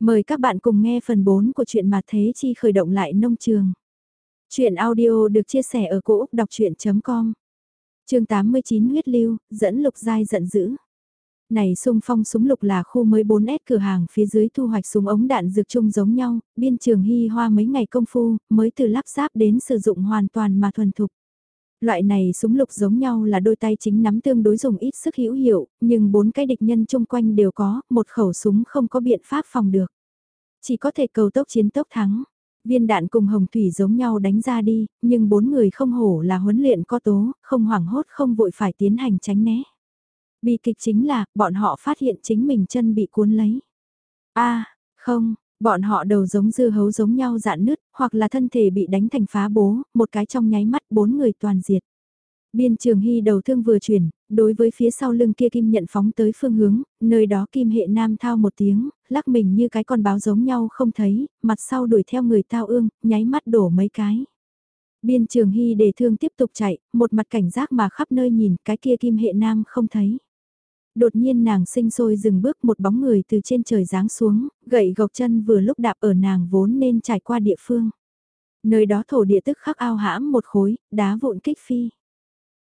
Mời các bạn cùng nghe phần 4 của truyện Mà Thế Chi khởi động lại nông trường. Chuyện audio được chia sẻ ở cỗ đọc chuyện.com Trường 89 huyết lưu, dẫn lục giai giận dữ. Này sung phong súng lục là khu mới 4S cửa hàng phía dưới thu hoạch súng ống đạn dược chung giống nhau, biên trường hy hoa mấy ngày công phu, mới từ lắp ráp đến sử dụng hoàn toàn mà thuần thục. Loại này súng lục giống nhau là đôi tay chính nắm tương đối dùng ít sức hữu hiệu, nhưng bốn cái địch nhân chung quanh đều có, một khẩu súng không có biện pháp phòng được. Chỉ có thể cầu tốc chiến tốc thắng. Viên đạn cùng hồng thủy giống nhau đánh ra đi, nhưng bốn người không hổ là huấn luyện có tố, không hoảng hốt không vội phải tiến hành tránh né. Bi kịch chính là, bọn họ phát hiện chính mình chân bị cuốn lấy. a không, Bọn họ đầu giống dưa hấu giống nhau dạn nứt, hoặc là thân thể bị đánh thành phá bố, một cái trong nháy mắt bốn người toàn diệt. Biên trường hy đầu thương vừa chuyển, đối với phía sau lưng kia kim nhận phóng tới phương hướng, nơi đó kim hệ nam thao một tiếng, lắc mình như cái con báo giống nhau không thấy, mặt sau đuổi theo người tao ương, nháy mắt đổ mấy cái. Biên trường hy để thương tiếp tục chạy, một mặt cảnh giác mà khắp nơi nhìn cái kia kim hệ nam không thấy. Đột nhiên nàng sinh sôi dừng bước một bóng người từ trên trời giáng xuống, gậy gộc chân vừa lúc đạp ở nàng vốn nên trải qua địa phương. Nơi đó thổ địa tức khắc ao hãm một khối, đá vụn kích phi.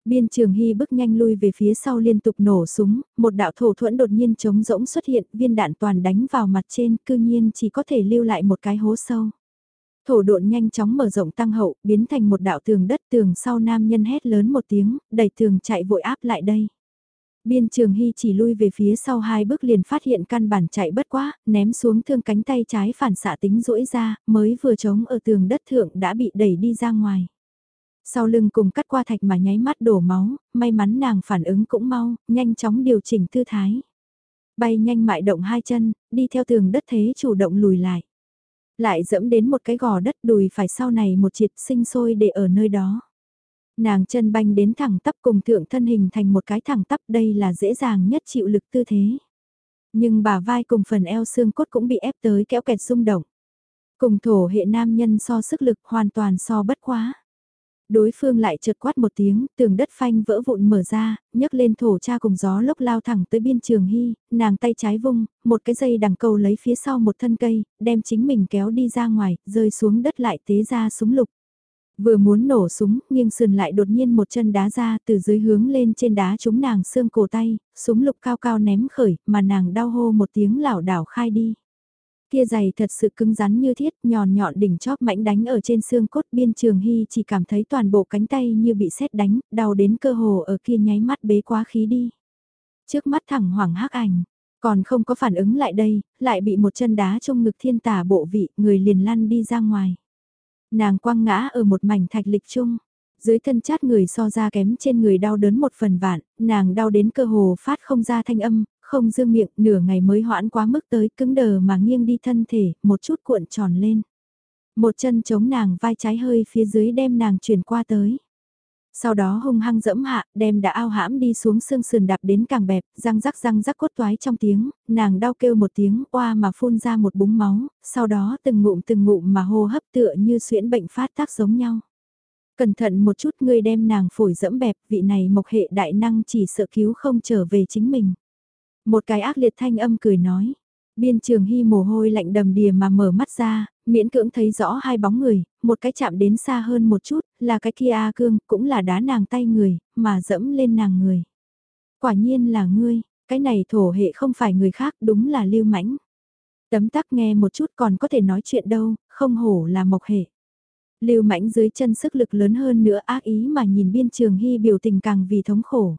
Biên trường hy bước nhanh lui về phía sau liên tục nổ súng, một đạo thổ thuẫn đột nhiên trống rỗng xuất hiện, viên đạn toàn đánh vào mặt trên, cư nhiên chỉ có thể lưu lại một cái hố sâu. Thổ độn nhanh chóng mở rộng tăng hậu, biến thành một đạo tường đất tường sau nam nhân hét lớn một tiếng, đẩy tường chạy vội áp lại đây. Biên trường hy chỉ lui về phía sau hai bước liền phát hiện căn bản chạy bất quá, ném xuống thương cánh tay trái phản xạ tính rũi ra, mới vừa trống ở tường đất thượng đã bị đẩy đi ra ngoài. Sau lưng cùng cắt qua thạch mà nháy mắt đổ máu, may mắn nàng phản ứng cũng mau, nhanh chóng điều chỉnh tư thái. Bay nhanh mại động hai chân, đi theo tường đất thế chủ động lùi lại. Lại dẫm đến một cái gò đất đùi phải sau này một triệt sinh sôi để ở nơi đó. Nàng chân banh đến thẳng tắp cùng thượng thân hình thành một cái thẳng tắp đây là dễ dàng nhất chịu lực tư thế. Nhưng bà vai cùng phần eo xương cốt cũng bị ép tới kéo kẹt rung động. Cùng thổ hệ nam nhân so sức lực hoàn toàn so bất quá. Đối phương lại chợt quát một tiếng, tường đất phanh vỡ vụn mở ra, nhấc lên thổ cha cùng gió lốc lao thẳng tới biên trường hy, nàng tay trái vung, một cái dây đằng cầu lấy phía sau một thân cây, đem chính mình kéo đi ra ngoài, rơi xuống đất lại tế ra súng lục. Vừa muốn nổ súng, nghiêng sườn lại đột nhiên một chân đá ra từ dưới hướng lên trên đá trúng nàng xương cổ tay, súng lục cao cao ném khởi, mà nàng đau hô một tiếng lảo đảo khai đi. Kia giày thật sự cứng rắn như thiết, nhọn nhọn đỉnh chóp mảnh đánh ở trên xương cốt biên trường hy chỉ cảm thấy toàn bộ cánh tay như bị sét đánh, đau đến cơ hồ ở kia nháy mắt bế quá khí đi. Trước mắt thẳng hoảng hắc ảnh, còn không có phản ứng lại đây, lại bị một chân đá trong ngực thiên tả bộ vị, người liền lăn đi ra ngoài. Nàng quăng ngã ở một mảnh thạch lịch chung. Dưới thân chát người so ra kém trên người đau đớn một phần vạn, nàng đau đến cơ hồ phát không ra thanh âm, không dương miệng, nửa ngày mới hoãn quá mức tới cứng đờ mà nghiêng đi thân thể, một chút cuộn tròn lên. Một chân chống nàng vai trái hơi phía dưới đem nàng chuyển qua tới. Sau đó hung hăng dẫm hạ, đem đã ao hãm đi xuống xương sườn đạp đến càng bẹp, răng rắc răng rắc cốt toái trong tiếng, nàng đau kêu một tiếng oa mà phun ra một búng máu, sau đó từng ngụm từng ngụm mà hô hấp tựa như xuyễn bệnh phát tác giống nhau. Cẩn thận một chút ngươi đem nàng phổi dẫm bẹp, vị này mộc hệ đại năng chỉ sợ cứu không trở về chính mình. Một cái ác liệt thanh âm cười nói, Biên trường hy mồ hôi lạnh đầm đìa mà mở mắt ra, miễn cưỡng thấy rõ hai bóng người, một cái chạm đến xa hơn một chút, là cái kia A Cương, cũng là đá nàng tay người, mà dẫm lên nàng người. Quả nhiên là ngươi, cái này thổ hệ không phải người khác, đúng là lưu mãnh. Tấm tắc nghe một chút còn có thể nói chuyện đâu, không hổ là mộc hệ. Lưu mãnh dưới chân sức lực lớn hơn nữa ác ý mà nhìn biên trường hy biểu tình càng vì thống khổ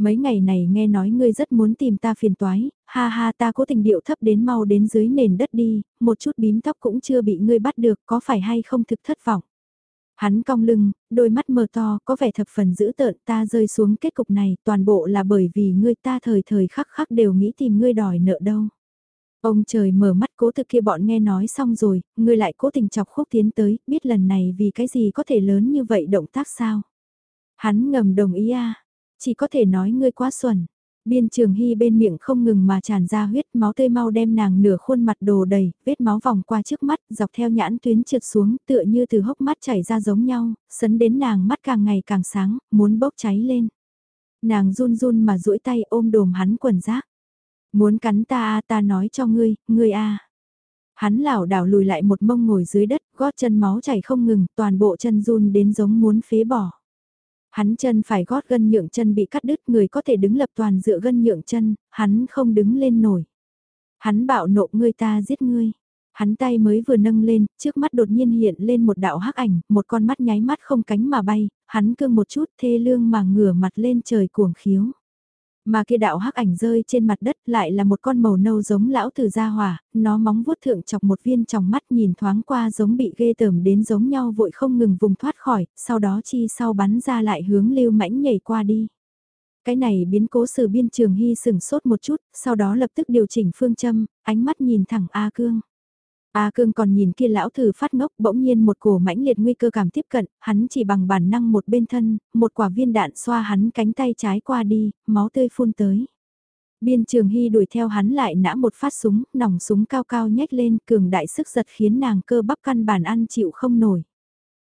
mấy ngày này nghe nói ngươi rất muốn tìm ta phiền toái, ha ha ta cố tình điệu thấp đến mau đến dưới nền đất đi, một chút bím tóc cũng chưa bị ngươi bắt được, có phải hay không thực thất vọng. Hắn cong lưng, đôi mắt mờ to, có vẻ thập phần dữ tợn ta rơi xuống kết cục này, toàn bộ là bởi vì ngươi ta thời thời khắc khắc đều nghĩ tìm ngươi đòi nợ đâu. Ông trời mở mắt cố thực kia bọn nghe nói xong rồi, ngươi lại cố tình chọc khúc tiến tới, biết lần này vì cái gì có thể lớn như vậy động tác sao. Hắn ngầm đồng ý a chỉ có thể nói ngươi quá xuẩn. Biên trường hy bên miệng không ngừng mà tràn ra huyết máu tươi mau đem nàng nửa khuôn mặt đồ đầy, vết máu vòng qua trước mắt, dọc theo nhãn tuyến trượt xuống tựa như từ hốc mắt chảy ra giống nhau, sấn đến nàng mắt càng ngày càng sáng, muốn bốc cháy lên. Nàng run run mà duỗi tay ôm đồm hắn quần rác. Muốn cắn ta a ta nói cho ngươi, ngươi a Hắn lảo đảo lùi lại một mông ngồi dưới đất, gót chân máu chảy không ngừng, toàn bộ chân run đến giống muốn phế bỏ. Hắn chân phải gót gân nhượng chân bị cắt đứt, người có thể đứng lập toàn dựa gân nhượng chân, hắn không đứng lên nổi. Hắn bạo nộ ngươi ta giết ngươi. Hắn tay mới vừa nâng lên, trước mắt đột nhiên hiện lên một đạo hắc ảnh, một con mắt nháy mắt không cánh mà bay, hắn cương một chút thê lương mà ngửa mặt lên trời cuồng khiếu. Mà kia đạo hắc ảnh rơi trên mặt đất lại là một con màu nâu giống lão tử gia hỏa, nó móng vuốt thượng chọc một viên trong mắt nhìn thoáng qua giống bị ghê tởm đến giống nhau vội không ngừng vùng thoát khỏi, sau đó chi sau bắn ra lại hướng lưu mãnh nhảy qua đi. Cái này biến cố sự biên trường hy sừng sốt một chút, sau đó lập tức điều chỉnh phương châm, ánh mắt nhìn thẳng A Cương. A Cương còn nhìn kia lão thử phát ngốc bỗng nhiên một cổ mãnh liệt nguy cơ cảm tiếp cận, hắn chỉ bằng bản năng một bên thân, một quả viên đạn xoa hắn cánh tay trái qua đi, máu tươi phun tới. Biên trường hy đuổi theo hắn lại nã một phát súng, nòng súng cao cao nhếch lên cường đại sức giật khiến nàng cơ bắp căn bản ăn chịu không nổi.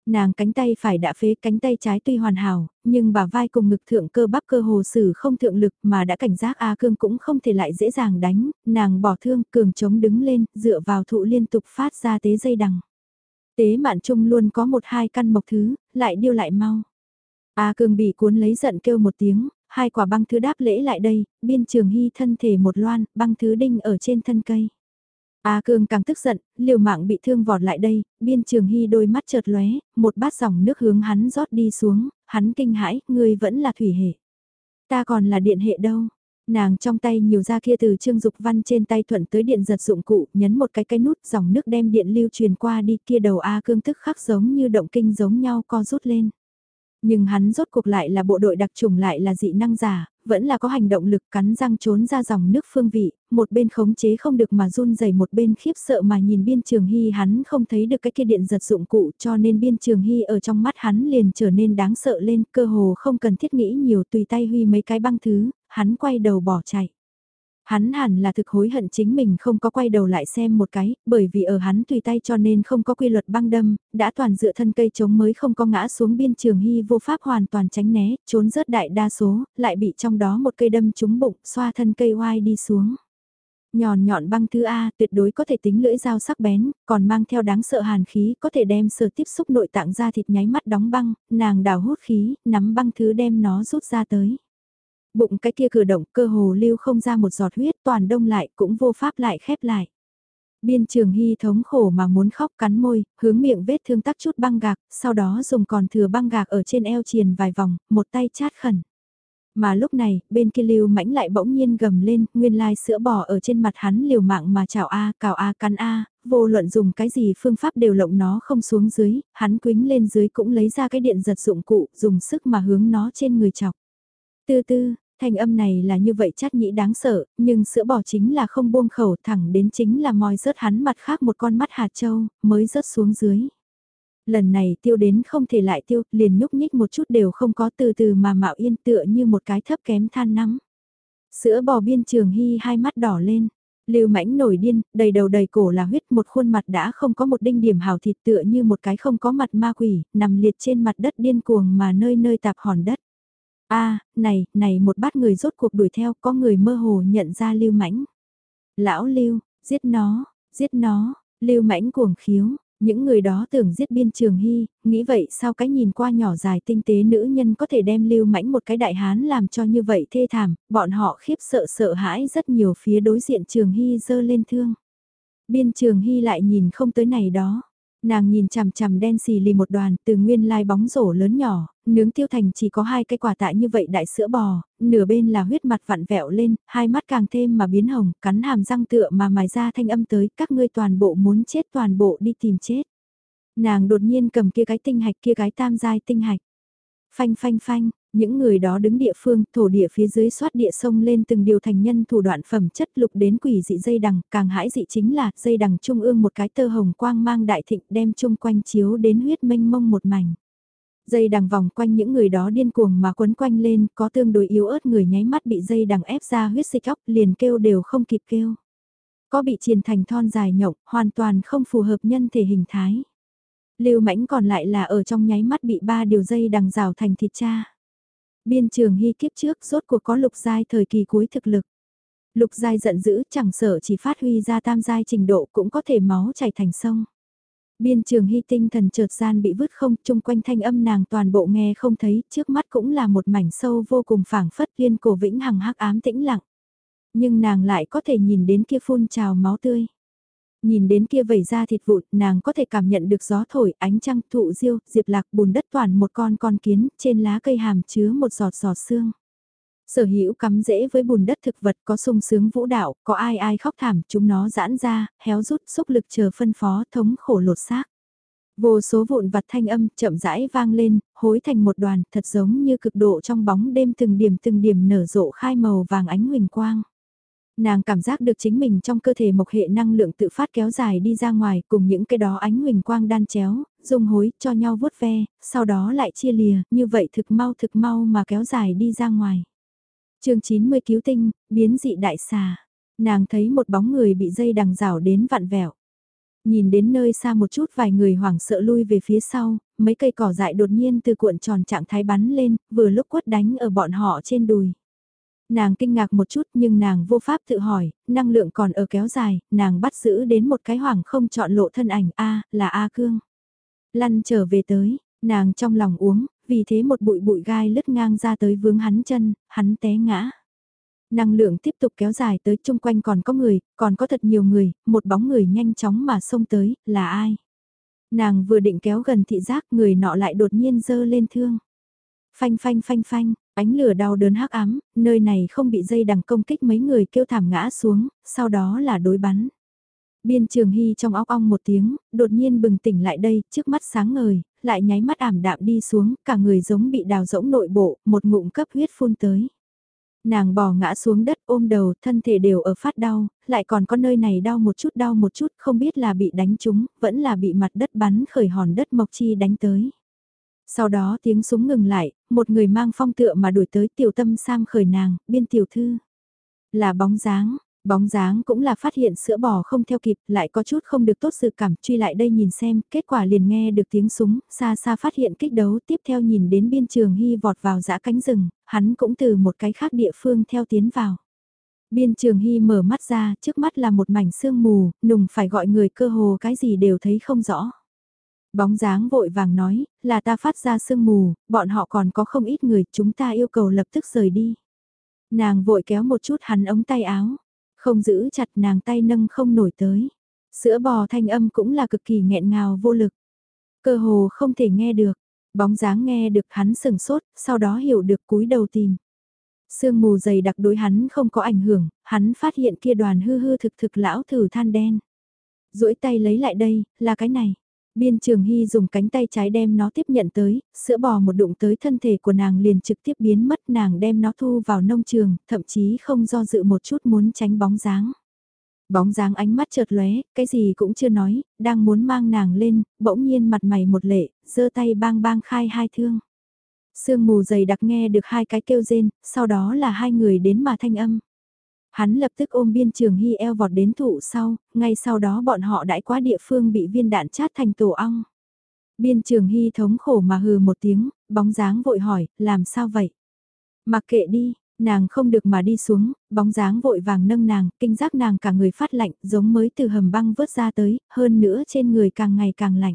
Nàng cánh tay phải đã phế cánh tay trái tuy hoàn hảo, nhưng bà vai cùng ngực thượng cơ bắp cơ hồ sử không thượng lực mà đã cảnh giác A Cương cũng không thể lại dễ dàng đánh, nàng bỏ thương cường chống đứng lên, dựa vào thụ liên tục phát ra tế dây đằng. Tế mạn trung luôn có một hai căn mộc thứ, lại điêu lại mau. A Cương bị cuốn lấy giận kêu một tiếng, hai quả băng thứ đáp lễ lại đây, biên trường hy thân thể một loan, băng thứ đinh ở trên thân cây. A Cương càng tức giận, liều mạng bị thương vọt lại đây, biên trường hy đôi mắt chợt lóe, một bát dòng nước hướng hắn rót đi xuống, hắn kinh hãi, ngươi vẫn là thủy hệ. Ta còn là điện hệ đâu. Nàng trong tay nhiều ra kia từ trương dục văn trên tay thuận tới điện giật dụng cụ, nhấn một cái cái nút dòng nước đem điện lưu truyền qua đi kia đầu A Cương tức khắc giống như động kinh giống nhau co rút lên. Nhưng hắn rốt cuộc lại là bộ đội đặc trùng lại là dị năng giả, vẫn là có hành động lực cắn răng trốn ra dòng nước phương vị, một bên khống chế không được mà run rẩy một bên khiếp sợ mà nhìn biên trường hy hắn không thấy được cái kia điện giật dụng cụ cho nên biên trường hy ở trong mắt hắn liền trở nên đáng sợ lên cơ hồ không cần thiết nghĩ nhiều tùy tay huy mấy cái băng thứ, hắn quay đầu bỏ chạy. Hắn hẳn là thực hối hận chính mình không có quay đầu lại xem một cái, bởi vì ở hắn tùy tay cho nên không có quy luật băng đâm, đã toàn dựa thân cây chống mới không có ngã xuống biên trường hy vô pháp hoàn toàn tránh né, trốn rớt đại đa số, lại bị trong đó một cây đâm trúng bụng, xoa thân cây oai đi xuống. Nhòn nhọn băng thứ A tuyệt đối có thể tính lưỡi dao sắc bén, còn mang theo đáng sợ hàn khí có thể đem sờ tiếp xúc nội tạng ra thịt nháy mắt đóng băng, nàng đào hút khí, nắm băng thứ đem nó rút ra tới. Bụng cái kia cử động cơ hồ lưu không ra một giọt huyết toàn đông lại cũng vô pháp lại khép lại. Biên trường hy thống khổ mà muốn khóc cắn môi, hướng miệng vết thương tắc chút băng gạc, sau đó dùng còn thừa băng gạc ở trên eo triền vài vòng, một tay chát khẩn. Mà lúc này, bên kia lưu mãnh lại bỗng nhiên gầm lên, nguyên lai sữa bò ở trên mặt hắn liều mạng mà chào A, cào A cắn A, vô luận dùng cái gì phương pháp đều lộng nó không xuống dưới, hắn quính lên dưới cũng lấy ra cái điện giật dụng cụ, dùng sức mà hướng nó trên người chọc. Tư tư, Thanh âm này là như vậy chát nhĩ đáng sợ, nhưng sữa bò chính là không buông khẩu thẳng đến chính là moi rớt hắn mặt khác một con mắt hạt châu, mới rớt xuống dưới. Lần này tiêu đến không thể lại tiêu, liền nhúc nhích một chút đều không có từ từ mà mạo yên tựa như một cái thấp kém than nắm. Sữa bò biên trường hy hai mắt đỏ lên. Lưu mãnh nổi điên, đầy đầu đầy cổ là huyết một khuôn mặt đã không có một đinh điểm hào thịt tựa như một cái không có mặt ma quỷ, nằm liệt trên mặt đất điên cuồng mà nơi nơi tạp hòn đất a này, này một bát người rốt cuộc đuổi theo, có người mơ hồ nhận ra lưu mãnh. Lão lưu, giết nó, giết nó, lưu mãnh cuồng khiếu, những người đó tưởng giết biên trường hy, nghĩ vậy sao cái nhìn qua nhỏ dài tinh tế nữ nhân có thể đem lưu mãnh một cái đại hán làm cho như vậy thê thảm, bọn họ khiếp sợ sợ hãi rất nhiều phía đối diện trường hy dơ lên thương. Biên trường hy lại nhìn không tới này đó. Nàng nhìn chằm chằm đen xì lì một đoàn từ nguyên lai bóng rổ lớn nhỏ, nướng tiêu thành chỉ có hai cái quả tại như vậy đại sữa bò, nửa bên là huyết mặt vặn vẹo lên, hai mắt càng thêm mà biến hồng, cắn hàm răng tựa mà mài ra thanh âm tới, các ngươi toàn bộ muốn chết toàn bộ đi tìm chết. Nàng đột nhiên cầm kia cái tinh hạch kia cái tam giai tinh hạch. Phanh phanh phanh, những người đó đứng địa phương, thổ địa phía dưới xoát địa sông lên từng điều thành nhân thủ đoạn phẩm chất lục đến quỷ dị dây đằng, càng hãi dị chính là dây đằng trung ương một cái tơ hồng quang mang đại thịnh đem chung quanh chiếu đến huyết mênh mông một mảnh. Dây đằng vòng quanh những người đó điên cuồng mà quấn quanh lên, có tương đối yếu ớt người nháy mắt bị dây đằng ép ra huyết xích óc liền kêu đều không kịp kêu. Có bị triền thành thon dài nhộng, hoàn toàn không phù hợp nhân thể hình thái. Lưu mãnh còn lại là ở trong nháy mắt bị ba điều dây đằng rào thành thịt cha. Biên trường hy kiếp trước rốt cuộc có lục giai thời kỳ cuối thực lực. Lục giai giận dữ chẳng sợ chỉ phát huy ra tam giai trình độ cũng có thể máu chảy thành sông. Biên trường hy tinh thần chợt gian bị vứt không chung quanh thanh âm nàng toàn bộ nghe không thấy, trước mắt cũng là một mảnh sâu vô cùng phảng phất liên cổ vĩnh hằng hắc ám tĩnh lặng. Nhưng nàng lại có thể nhìn đến kia phun trào máu tươi. Nhìn đến kia vẩy ra thịt vụn, nàng có thể cảm nhận được gió thổi, ánh trăng, thụ diêu, diệp lạc bùn đất toàn một con con kiến, trên lá cây hàm chứa một giọt giọt xương. Sở hữu cắm rễ với bùn đất thực vật có sung sướng vũ đạo, có ai ai khóc thảm, chúng nó giãn ra, héo rút, xúc lực chờ phân phó, thống khổ lột xác. Vô số vụn vặt thanh âm chậm rãi vang lên, hối thành một đoàn, thật giống như cực độ trong bóng đêm từng điểm từng điểm nở rộ khai màu vàng ánh huỳnh quang. Nàng cảm giác được chính mình trong cơ thể mộc hệ năng lượng tự phát kéo dài đi ra ngoài cùng những cái đó ánh huỳnh quang đan chéo, dùng hối cho nhau vuốt ve, sau đó lại chia lìa, như vậy thực mau thực mau mà kéo dài đi ra ngoài chương 90 cứu tinh, biến dị đại xà. Nàng thấy một bóng người bị dây đằng rào đến vặn vẹo. Nhìn đến nơi xa một chút vài người hoảng sợ lui về phía sau, mấy cây cỏ dại đột nhiên từ cuộn tròn trạng thái bắn lên, vừa lúc quất đánh ở bọn họ trên đùi. Nàng kinh ngạc một chút nhưng nàng vô pháp tự hỏi, năng lượng còn ở kéo dài, nàng bắt giữ đến một cái hoàng không chọn lộ thân ảnh A, là A Cương. Lăn trở về tới, nàng trong lòng uống, vì thế một bụi bụi gai lướt ngang ra tới vướng hắn chân, hắn té ngã. Năng lượng tiếp tục kéo dài tới chung quanh còn có người, còn có thật nhiều người, một bóng người nhanh chóng mà xông tới, là ai? Nàng vừa định kéo gần thị giác người nọ lại đột nhiên dơ lên thương. Phanh phanh phanh phanh, ánh lửa đau đớn hắc ám, nơi này không bị dây đằng công kích mấy người kêu thảm ngã xuống, sau đó là đối bắn. Biên trường hy trong óc ong một tiếng, đột nhiên bừng tỉnh lại đây, trước mắt sáng ngời, lại nháy mắt ảm đạm đi xuống, cả người giống bị đào rỗng nội bộ, một ngụm cấp huyết phun tới. Nàng bò ngã xuống đất ôm đầu, thân thể đều ở phát đau, lại còn có nơi này đau một chút đau một chút, không biết là bị đánh trúng, vẫn là bị mặt đất bắn khởi hòn đất mộc chi đánh tới. Sau đó tiếng súng ngừng lại, một người mang phong tựa mà đuổi tới tiểu tâm sam khởi nàng, biên tiểu thư. Là bóng dáng, Bóng dáng cũng là phát hiện sữa bò không theo kịp, lại có chút không được tốt sự cảm, truy lại đây nhìn xem, kết quả liền nghe được tiếng súng, xa xa phát hiện kích đấu, tiếp theo nhìn đến biên trường hy vọt vào dã cánh rừng, hắn cũng từ một cái khác địa phương theo tiến vào. Biên trường hy mở mắt ra, trước mắt là một mảnh sương mù, nùng phải gọi người cơ hồ cái gì đều thấy không rõ. Bóng dáng vội vàng nói, là ta phát ra sương mù, bọn họ còn có không ít người, chúng ta yêu cầu lập tức rời đi. Nàng vội kéo một chút hắn ống tay áo. Không giữ chặt nàng tay nâng không nổi tới. Sữa bò thanh âm cũng là cực kỳ nghẹn ngào vô lực. Cơ hồ không thể nghe được. Bóng dáng nghe được hắn sừng sốt, sau đó hiểu được cúi đầu tìm. Sương mù dày đặc đối hắn không có ảnh hưởng, hắn phát hiện kia đoàn hư hư thực thực lão thử than đen. duỗi tay lấy lại đây, là cái này. Biên Trường Hy dùng cánh tay trái đem nó tiếp nhận tới, sữa bò một đụng tới thân thể của nàng liền trực tiếp biến mất nàng đem nó thu vào nông trường, thậm chí không do dự một chút muốn tránh bóng dáng. Bóng dáng ánh mắt chợt lóe, cái gì cũng chưa nói, đang muốn mang nàng lên, bỗng nhiên mặt mày một lệ, giơ tay bang bang khai hai thương. Sương mù dày đặc nghe được hai cái kêu rên, sau đó là hai người đến mà thanh âm. Hắn lập tức ôm biên trường hy eo vọt đến thụ sau, ngay sau đó bọn họ đãi quá địa phương bị viên đạn chát thành tổ ong. Biên trường hy thống khổ mà hừ một tiếng, bóng dáng vội hỏi, làm sao vậy? Mặc kệ đi, nàng không được mà đi xuống, bóng dáng vội vàng nâng nàng, kinh giác nàng cả người phát lạnh, giống mới từ hầm băng vớt ra tới, hơn nữa trên người càng ngày càng lạnh.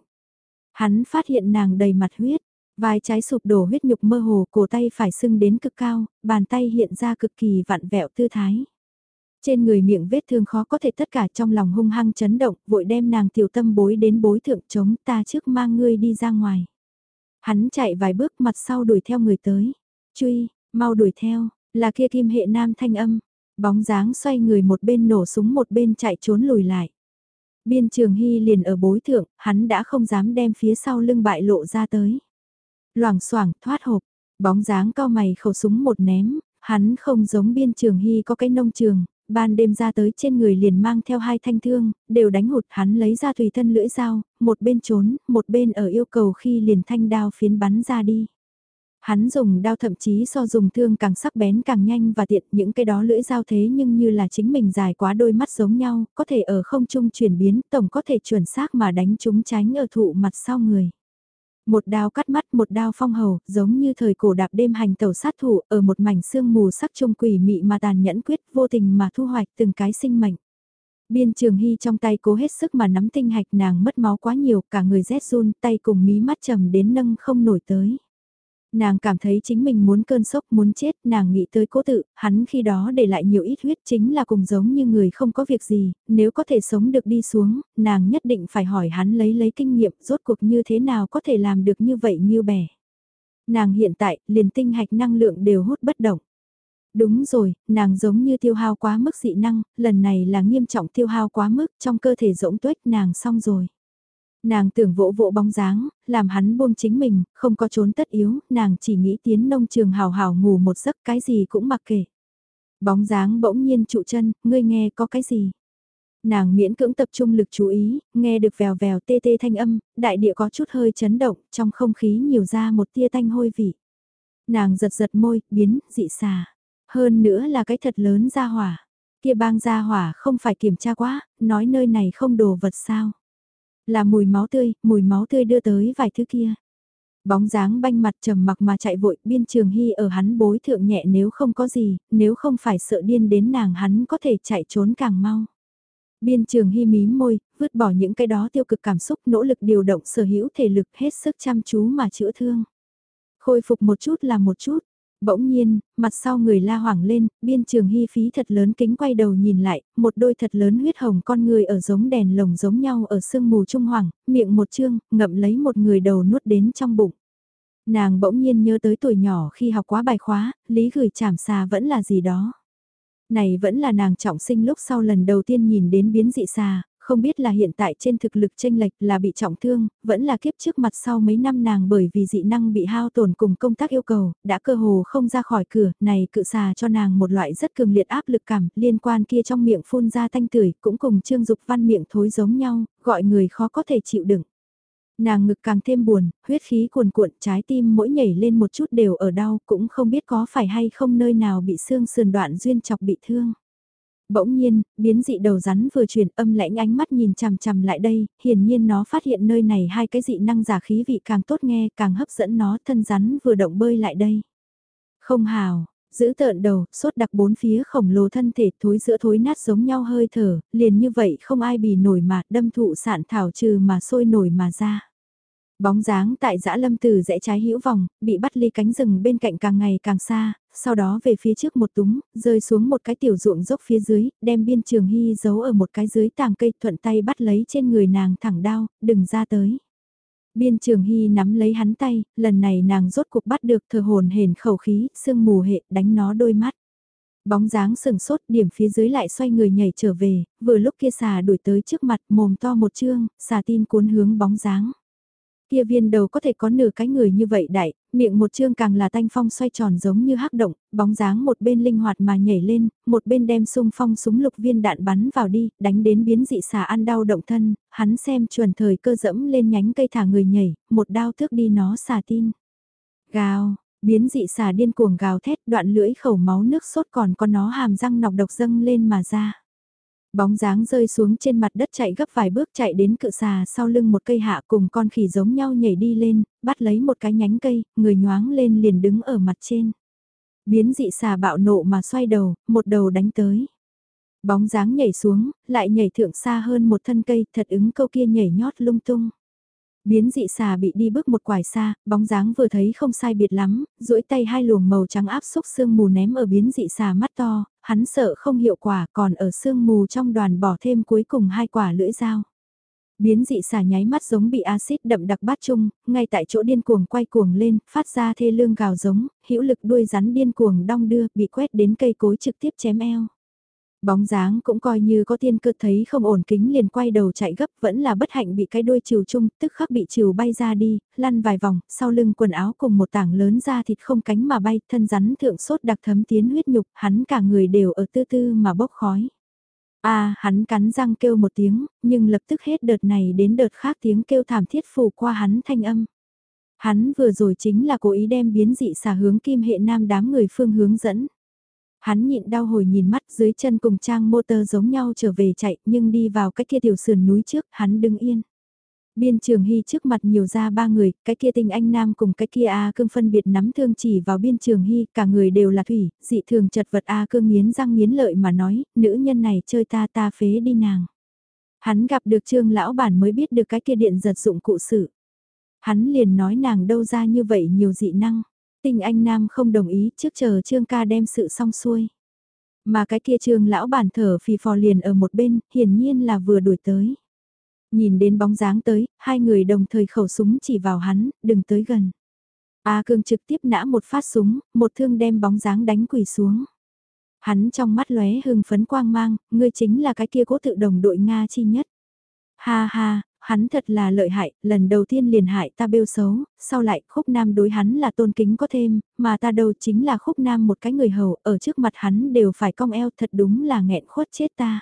Hắn phát hiện nàng đầy mặt huyết, vai trái sụp đổ huyết nhục mơ hồ, cổ tay phải sưng đến cực cao, bàn tay hiện ra cực kỳ vặn vẹo tư thái. Trên người miệng vết thương khó có thể tất cả trong lòng hung hăng chấn động, vội đem nàng tiểu tâm bối đến bối thượng chống ta trước mang ngươi đi ra ngoài. Hắn chạy vài bước mặt sau đuổi theo người tới. Truy, mau đuổi theo, là kia kim hệ nam thanh âm. Bóng dáng xoay người một bên nổ súng một bên chạy trốn lùi lại. Biên trường hy liền ở bối thượng, hắn đã không dám đem phía sau lưng bại lộ ra tới. Loảng xoảng thoát hộp, bóng dáng cao mày khẩu súng một ném, hắn không giống biên trường hy có cái nông trường, ban đêm ra tới trên người liền mang theo hai thanh thương, đều đánh hụt hắn lấy ra tùy thân lưỡi dao, một bên trốn, một bên ở yêu cầu khi liền thanh đao phiến bắn ra đi. Hắn dùng đao thậm chí so dùng thương càng sắc bén càng nhanh và tiện những cái đó lưỡi dao thế nhưng như là chính mình dài quá đôi mắt giống nhau, có thể ở không trung chuyển biến tổng có thể chuẩn xác mà đánh chúng tránh ở thụ mặt sau người. Một đao cắt mắt một đao phong hầu, giống như thời cổ đạp đêm hành tẩu sát thủ ở một mảnh xương mù sắc trung quỷ mị mà tàn nhẫn quyết vô tình mà thu hoạch từng cái sinh mệnh. Biên trường hy trong tay cố hết sức mà nắm tinh hạch nàng mất máu quá nhiều, cả người rét run, tay cùng mí mắt trầm đến nâng không nổi tới. Nàng cảm thấy chính mình muốn cơn sốc muốn chết, nàng nghĩ tới cố tự, hắn khi đó để lại nhiều ít huyết chính là cùng giống như người không có việc gì, nếu có thể sống được đi xuống, nàng nhất định phải hỏi hắn lấy lấy kinh nghiệm rốt cuộc như thế nào có thể làm được như vậy như bẻ. Nàng hiện tại, liền tinh hạch năng lượng đều hút bất động. Đúng rồi, nàng giống như tiêu hao quá mức dị năng, lần này là nghiêm trọng tiêu hao quá mức trong cơ thể rỗng tuếch nàng xong rồi. Nàng tưởng vỗ vỗ bóng dáng, làm hắn buông chính mình, không có trốn tất yếu, nàng chỉ nghĩ tiến nông trường hào hào ngủ một giấc cái gì cũng mặc kệ. Bóng dáng bỗng nhiên trụ chân, ngươi nghe có cái gì? Nàng miễn cưỡng tập trung lực chú ý, nghe được vèo vèo tê tê thanh âm, đại địa có chút hơi chấn động, trong không khí nhiều ra một tia thanh hôi vị. Nàng giật giật môi, biến, dị xà. Hơn nữa là cái thật lớn ra hỏa. Kia bang ra hỏa không phải kiểm tra quá, nói nơi này không đồ vật sao. Là mùi máu tươi, mùi máu tươi đưa tới vài thứ kia. Bóng dáng banh mặt trầm mặc mà chạy vội, biên trường hy ở hắn bối thượng nhẹ nếu không có gì, nếu không phải sợ điên đến nàng hắn có thể chạy trốn càng mau. Biên trường hy mí môi, vứt bỏ những cái đó tiêu cực cảm xúc nỗ lực điều động sở hữu thể lực hết sức chăm chú mà chữa thương. Khôi phục một chút là một chút, Bỗng nhiên, mặt sau người la hoảng lên, biên trường hy phí thật lớn kính quay đầu nhìn lại, một đôi thật lớn huyết hồng con người ở giống đèn lồng giống nhau ở sương mù trung hoàng, miệng một chương, ngậm lấy một người đầu nuốt đến trong bụng. Nàng bỗng nhiên nhớ tới tuổi nhỏ khi học quá bài khóa, lý gửi chảm xà vẫn là gì đó. Này vẫn là nàng trọng sinh lúc sau lần đầu tiên nhìn đến biến dị xà, không biết là hiện tại trên thực lực tranh lệch là bị trọng thương, vẫn là kiếp trước mặt sau mấy năm nàng bởi vì dị năng bị hao tổn cùng công tác yêu cầu, đã cơ hồ không ra khỏi cửa, này cự xà cho nàng một loại rất cường liệt áp lực cảm, liên quan kia trong miệng phun ra thanh tửi cũng cùng trương dục văn miệng thối giống nhau, gọi người khó có thể chịu đựng. Nàng ngực càng thêm buồn, huyết khí cuồn cuộn, trái tim mỗi nhảy lên một chút đều ở đau, cũng không biết có phải hay không nơi nào bị xương sườn đoạn duyên chọc bị thương. Bỗng nhiên, biến dị đầu rắn vừa chuyển âm lãnh ánh mắt nhìn chằm chằm lại đây, hiển nhiên nó phát hiện nơi này hai cái dị năng giả khí vị càng tốt nghe, càng hấp dẫn nó, thân rắn vừa động bơi lại đây. Không hào, giữ tợn đầu, sốt đặc bốn phía khổng lồ thân thể thối giữa thối nát giống nhau hơi thở, liền như vậy không ai bì nổi mà đâm thụ sạn thảo trừ mà sôi nổi mà ra. Bóng dáng tại dã lâm từ rẽ trái hữu vòng, bị bắt ly cánh rừng bên cạnh càng ngày càng xa, sau đó về phía trước một túng, rơi xuống một cái tiểu ruộng dốc phía dưới, đem biên trường hy giấu ở một cái dưới tàng cây thuận tay bắt lấy trên người nàng thẳng đao, đừng ra tới. Biên trường hy nắm lấy hắn tay, lần này nàng rốt cuộc bắt được thờ hồn hển khẩu khí, sương mù hệ, đánh nó đôi mắt. Bóng dáng sừng sốt điểm phía dưới lại xoay người nhảy trở về, vừa lúc kia xà đuổi tới trước mặt mồm to một chương, xà tin cuốn hướng bóng dáng. Kia viên đầu có thể có nửa cái người như vậy đại, miệng một chương càng là tanh phong xoay tròn giống như hắc động, bóng dáng một bên linh hoạt mà nhảy lên, một bên đem sung phong súng lục viên đạn bắn vào đi, đánh đến biến dị xà ăn đau động thân, hắn xem chuẩn thời cơ dẫm lên nhánh cây thả người nhảy, một đao thước đi nó xà tin. Gào, biến dị xà điên cuồng gào thét đoạn lưỡi khẩu máu nước sốt còn có nó hàm răng nọc độc dâng lên mà ra. Bóng dáng rơi xuống trên mặt đất chạy gấp vài bước chạy đến cự xà sau lưng một cây hạ cùng con khỉ giống nhau nhảy đi lên, bắt lấy một cái nhánh cây, người nhoáng lên liền đứng ở mặt trên. Biến dị xà bạo nộ mà xoay đầu, một đầu đánh tới. Bóng dáng nhảy xuống, lại nhảy thượng xa hơn một thân cây, thật ứng câu kia nhảy nhót lung tung. Biến dị xà bị đi bước một quải xa, bóng dáng vừa thấy không sai biệt lắm, duỗi tay hai luồng màu trắng áp xúc sương mù ném ở biến dị xà mắt to, hắn sợ không hiệu quả còn ở sương mù trong đoàn bỏ thêm cuối cùng hai quả lưỡi dao. Biến dị xà nháy mắt giống bị axit đậm đặc bát chung, ngay tại chỗ điên cuồng quay cuồng lên, phát ra thê lương gào giống, hữu lực đuôi rắn điên cuồng đong đưa, bị quét đến cây cối trực tiếp chém eo. Bóng dáng cũng coi như có tiên cơ thấy không ổn kính liền quay đầu chạy gấp vẫn là bất hạnh bị cái đuôi chiều chung tức khắc bị chiều bay ra đi, lăn vài vòng, sau lưng quần áo cùng một tảng lớn da thịt không cánh mà bay, thân rắn thượng sốt đặc thấm tiến huyết nhục, hắn cả người đều ở tư tư mà bốc khói. a hắn cắn răng kêu một tiếng, nhưng lập tức hết đợt này đến đợt khác tiếng kêu thảm thiết phủ qua hắn thanh âm. Hắn vừa rồi chính là cố ý đem biến dị xả hướng kim hệ nam đám người phương hướng dẫn. Hắn nhịn đau hồi nhìn mắt dưới chân cùng trang motor giống nhau trở về chạy nhưng đi vào cái kia tiểu sườn núi trước, hắn đứng yên. Biên trường hy trước mặt nhiều ra ba người, cái kia tinh anh nam cùng cái kia A cương phân biệt nắm thương chỉ vào biên trường hy, cả người đều là thủy, dị thường chật vật A cương nghiến răng nghiến lợi mà nói, nữ nhân này chơi ta ta phế đi nàng. Hắn gặp được trương lão bản mới biết được cái kia điện giật dụng cụ sự. Hắn liền nói nàng đâu ra như vậy nhiều dị năng. Tinh anh nam không đồng ý trước chờ trương ca đem sự xong xuôi. Mà cái kia trương lão bản thở phì phò liền ở một bên, hiển nhiên là vừa đuổi tới. Nhìn đến bóng dáng tới, hai người đồng thời khẩu súng chỉ vào hắn, đừng tới gần. A Cương trực tiếp nã một phát súng, một thương đem bóng dáng đánh quỳ xuống. Hắn trong mắt lóe hưng phấn quang mang, ngươi chính là cái kia cố tự đồng đội Nga chi nhất. Ha ha, hắn thật là lợi hại, lần đầu tiên liền hại ta bêu xấu, sau lại khúc nam đối hắn là tôn kính có thêm, mà ta đâu chính là khúc nam một cái người hầu, ở trước mặt hắn đều phải cong eo thật đúng là nghẹn khuất chết ta.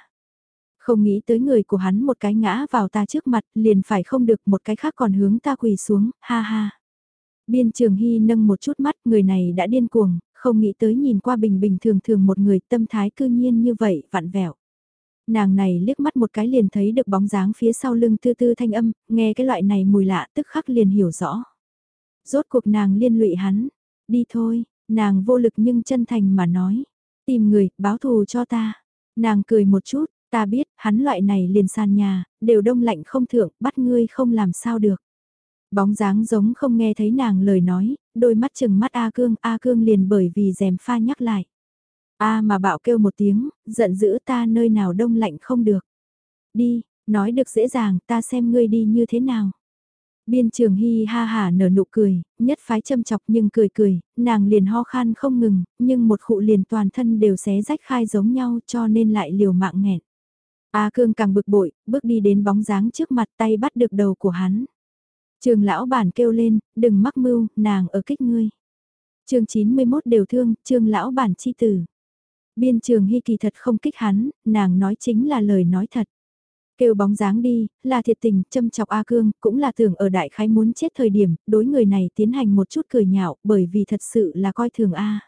Không nghĩ tới người của hắn một cái ngã vào ta trước mặt, liền phải không được một cái khác còn hướng ta quỳ xuống, ha ha. Biên trường hy nâng một chút mắt, người này đã điên cuồng, không nghĩ tới nhìn qua bình bình thường thường một người tâm thái cư nhiên như vậy, vặn vẹo. Nàng này liếc mắt một cái liền thấy được bóng dáng phía sau lưng tư tư thanh âm, nghe cái loại này mùi lạ tức khắc liền hiểu rõ. Rốt cuộc nàng liên lụy hắn, đi thôi, nàng vô lực nhưng chân thành mà nói, tìm người, báo thù cho ta. Nàng cười một chút, Ta biết, hắn loại này liền sàn nhà, đều đông lạnh không thượng, bắt ngươi không làm sao được. Bóng dáng giống không nghe thấy nàng lời nói, đôi mắt chừng mắt A Cương, A Cương liền bởi vì rèm pha nhắc lại. A mà bạo kêu một tiếng, giận dữ ta nơi nào đông lạnh không được. Đi, nói được dễ dàng, ta xem ngươi đi như thế nào. Biên trường hy ha hả nở nụ cười, nhất phái châm chọc nhưng cười cười, nàng liền ho khan không ngừng, nhưng một khụ liền toàn thân đều xé rách khai giống nhau cho nên lại liều mạng nghẹn. A Cương càng bực bội, bước đi đến bóng dáng trước mặt tay bắt được đầu của hắn. Trường lão bản kêu lên, đừng mắc mưu, nàng ở kích ngươi. chương 91 đều thương, trường lão bản chi tử. Biên trường hy kỳ thật không kích hắn, nàng nói chính là lời nói thật. Kêu bóng dáng đi, là thiệt tình, châm chọc A Cương, cũng là tưởng ở đại khái muốn chết thời điểm, đối người này tiến hành một chút cười nhạo, bởi vì thật sự là coi thường A.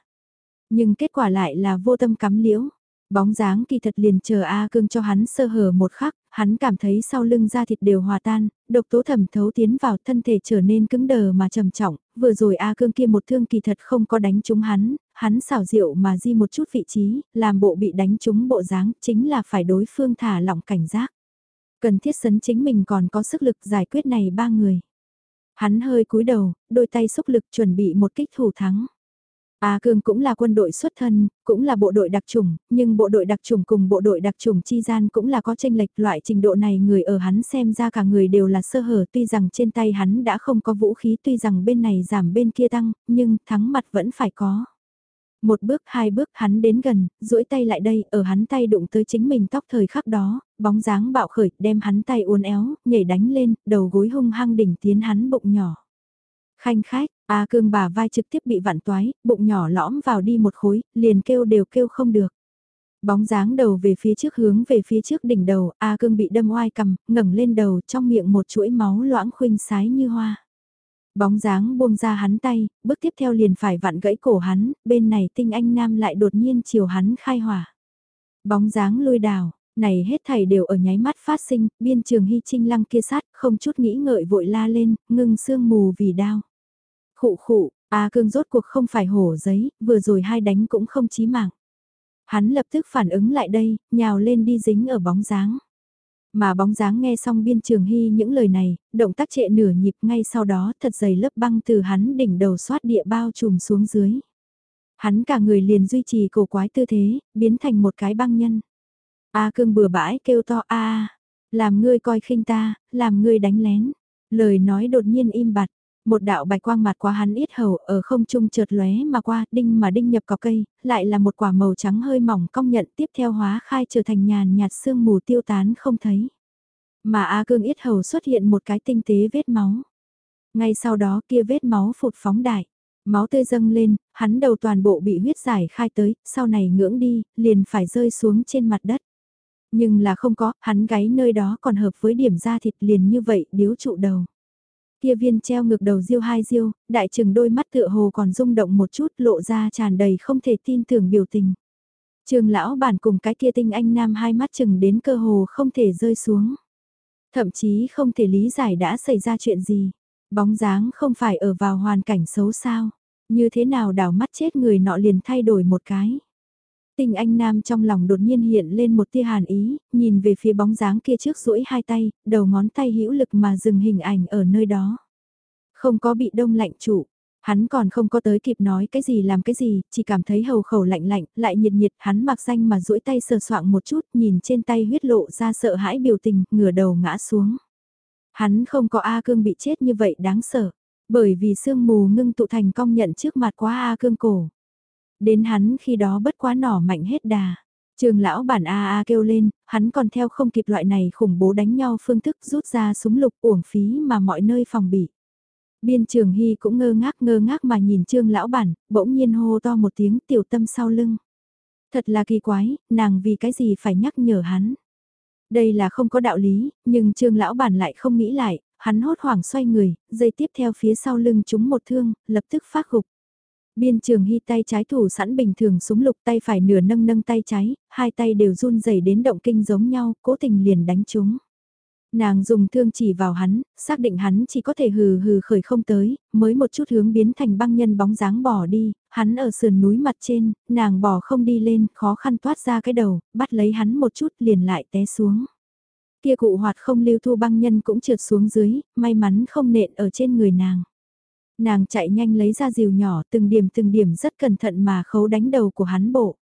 Nhưng kết quả lại là vô tâm cắm liễu. Bóng dáng kỳ thật liền chờ A cương cho hắn sơ hở một khắc, hắn cảm thấy sau lưng da thịt đều hòa tan, độc tố thẩm thấu tiến vào thân thể trở nên cứng đờ mà trầm trọng, vừa rồi A cương kia một thương kỳ thật không có đánh trúng hắn, hắn xảo diệu mà di một chút vị trí, làm bộ bị đánh trúng bộ dáng, chính là phải đối phương thả lỏng cảnh giác. Cần thiết sấn chính mình còn có sức lực giải quyết này ba người. Hắn hơi cúi đầu, đôi tay xúc lực chuẩn bị một kích thủ thắng. A Cương cũng là quân đội xuất thân, cũng là bộ đội đặc chủng, nhưng bộ đội đặc chủng cùng bộ đội đặc chủng chi gian cũng là có tranh lệch loại trình độ này người ở hắn xem ra cả người đều là sơ hở tuy rằng trên tay hắn đã không có vũ khí tuy rằng bên này giảm bên kia tăng, nhưng thắng mặt vẫn phải có. Một bước hai bước hắn đến gần, duỗi tay lại đây, ở hắn tay đụng tới chính mình tóc thời khắc đó, bóng dáng bạo khởi, đem hắn tay uốn éo, nhảy đánh lên, đầu gối hung hăng đỉnh tiến hắn bụng nhỏ. Khanh khách, A cương bà vai trực tiếp bị vặn toái, bụng nhỏ lõm vào đi một khối, liền kêu đều kêu không được. Bóng dáng đầu về phía trước hướng về phía trước đỉnh đầu, A cương bị đâm oai cầm, ngẩng lên đầu trong miệng một chuỗi máu loãng khuynh sái như hoa. Bóng dáng buông ra hắn tay, bước tiếp theo liền phải vặn gãy cổ hắn, bên này tinh anh nam lại đột nhiên chiều hắn khai hỏa. Bóng dáng lôi đào, này hết thảy đều ở nháy mắt phát sinh, biên trường hy trinh lăng kia sát, không chút nghĩ ngợi vội la lên, ngưng sương mù vì đau. Khụ khụ, A cương rốt cuộc không phải hổ giấy, vừa rồi hai đánh cũng không chí mạng. Hắn lập tức phản ứng lại đây, nhào lên đi dính ở bóng dáng. Mà bóng dáng nghe xong biên trường hy những lời này, động tác trệ nửa nhịp ngay sau đó thật dày lớp băng từ hắn đỉnh đầu xoát địa bao trùm xuống dưới. Hắn cả người liền duy trì cổ quái tư thế, biến thành một cái băng nhân. A cương bừa bãi kêu to a làm ngươi coi khinh ta, làm ngươi đánh lén. Lời nói đột nhiên im bặt, một đạo bạch quang mặt qua hắn ít hầu ở không trung chợt lóe mà qua, đinh mà đinh nhập cọc cây, lại là một quả màu trắng hơi mỏng cong nhận tiếp theo hóa khai trở thành nhàn nhạt sương mù tiêu tán không thấy. Mà A cương ít hầu xuất hiện một cái tinh tế vết máu. Ngay sau đó kia vết máu phụt phóng đại. Máu tươi dâng lên, hắn đầu toàn bộ bị huyết giải khai tới, sau này ngưỡng đi, liền phải rơi xuống trên mặt đất. Nhưng là không có, hắn gáy nơi đó còn hợp với điểm da thịt liền như vậy điếu trụ đầu. Kia viên treo ngược đầu diêu hai diêu, đại trừng đôi mắt tựa hồ còn rung động một chút lộ ra tràn đầy không thể tin tưởng biểu tình. Trường lão bản cùng cái kia tinh anh nam hai mắt chừng đến cơ hồ không thể rơi xuống. Thậm chí không thể lý giải đã xảy ra chuyện gì. Bóng dáng không phải ở vào hoàn cảnh xấu sao. Như thế nào đảo mắt chết người nọ liền thay đổi một cái. Tình anh nam trong lòng đột nhiên hiện lên một tia hàn ý, nhìn về phía bóng dáng kia trước duỗi hai tay, đầu ngón tay hữu lực mà dừng hình ảnh ở nơi đó. Không có bị đông lạnh trụ, hắn còn không có tới kịp nói cái gì làm cái gì, chỉ cảm thấy hầu khẩu lạnh lạnh, lại nhiệt nhiệt, hắn mặc danh mà duỗi tay sờ soạng một chút, nhìn trên tay huyết lộ ra sợ hãi biểu tình, ngửa đầu ngã xuống. Hắn không có A cương bị chết như vậy đáng sợ, bởi vì sương mù ngưng tụ thành công nhận trước mặt quá A cương cổ. Đến hắn khi đó bất quá nỏ mạnh hết đà. Trường lão bản A A kêu lên, hắn còn theo không kịp loại này khủng bố đánh nhau phương thức rút ra súng lục uổng phí mà mọi nơi phòng bị. Biên trường hy cũng ngơ ngác ngơ ngác mà nhìn trương lão bản, bỗng nhiên hô to một tiếng tiểu tâm sau lưng. Thật là kỳ quái, nàng vì cái gì phải nhắc nhở hắn. Đây là không có đạo lý, nhưng trương lão bản lại không nghĩ lại, hắn hốt hoảng xoay người, dây tiếp theo phía sau lưng chúng một thương, lập tức phát gục. Biên trường hy tay trái thủ sẵn bình thường súng lục tay phải nửa nâng nâng tay trái, hai tay đều run rẩy đến động kinh giống nhau, cố tình liền đánh chúng. Nàng dùng thương chỉ vào hắn, xác định hắn chỉ có thể hừ hừ khởi không tới, mới một chút hướng biến thành băng nhân bóng dáng bỏ đi, hắn ở sườn núi mặt trên, nàng bỏ không đi lên, khó khăn thoát ra cái đầu, bắt lấy hắn một chút liền lại té xuống. Kia cụ hoạt không lưu thu băng nhân cũng trượt xuống dưới, may mắn không nện ở trên người nàng. Nàng chạy nhanh lấy ra rìu nhỏ từng điểm từng điểm rất cẩn thận mà khấu đánh đầu của hắn bộ.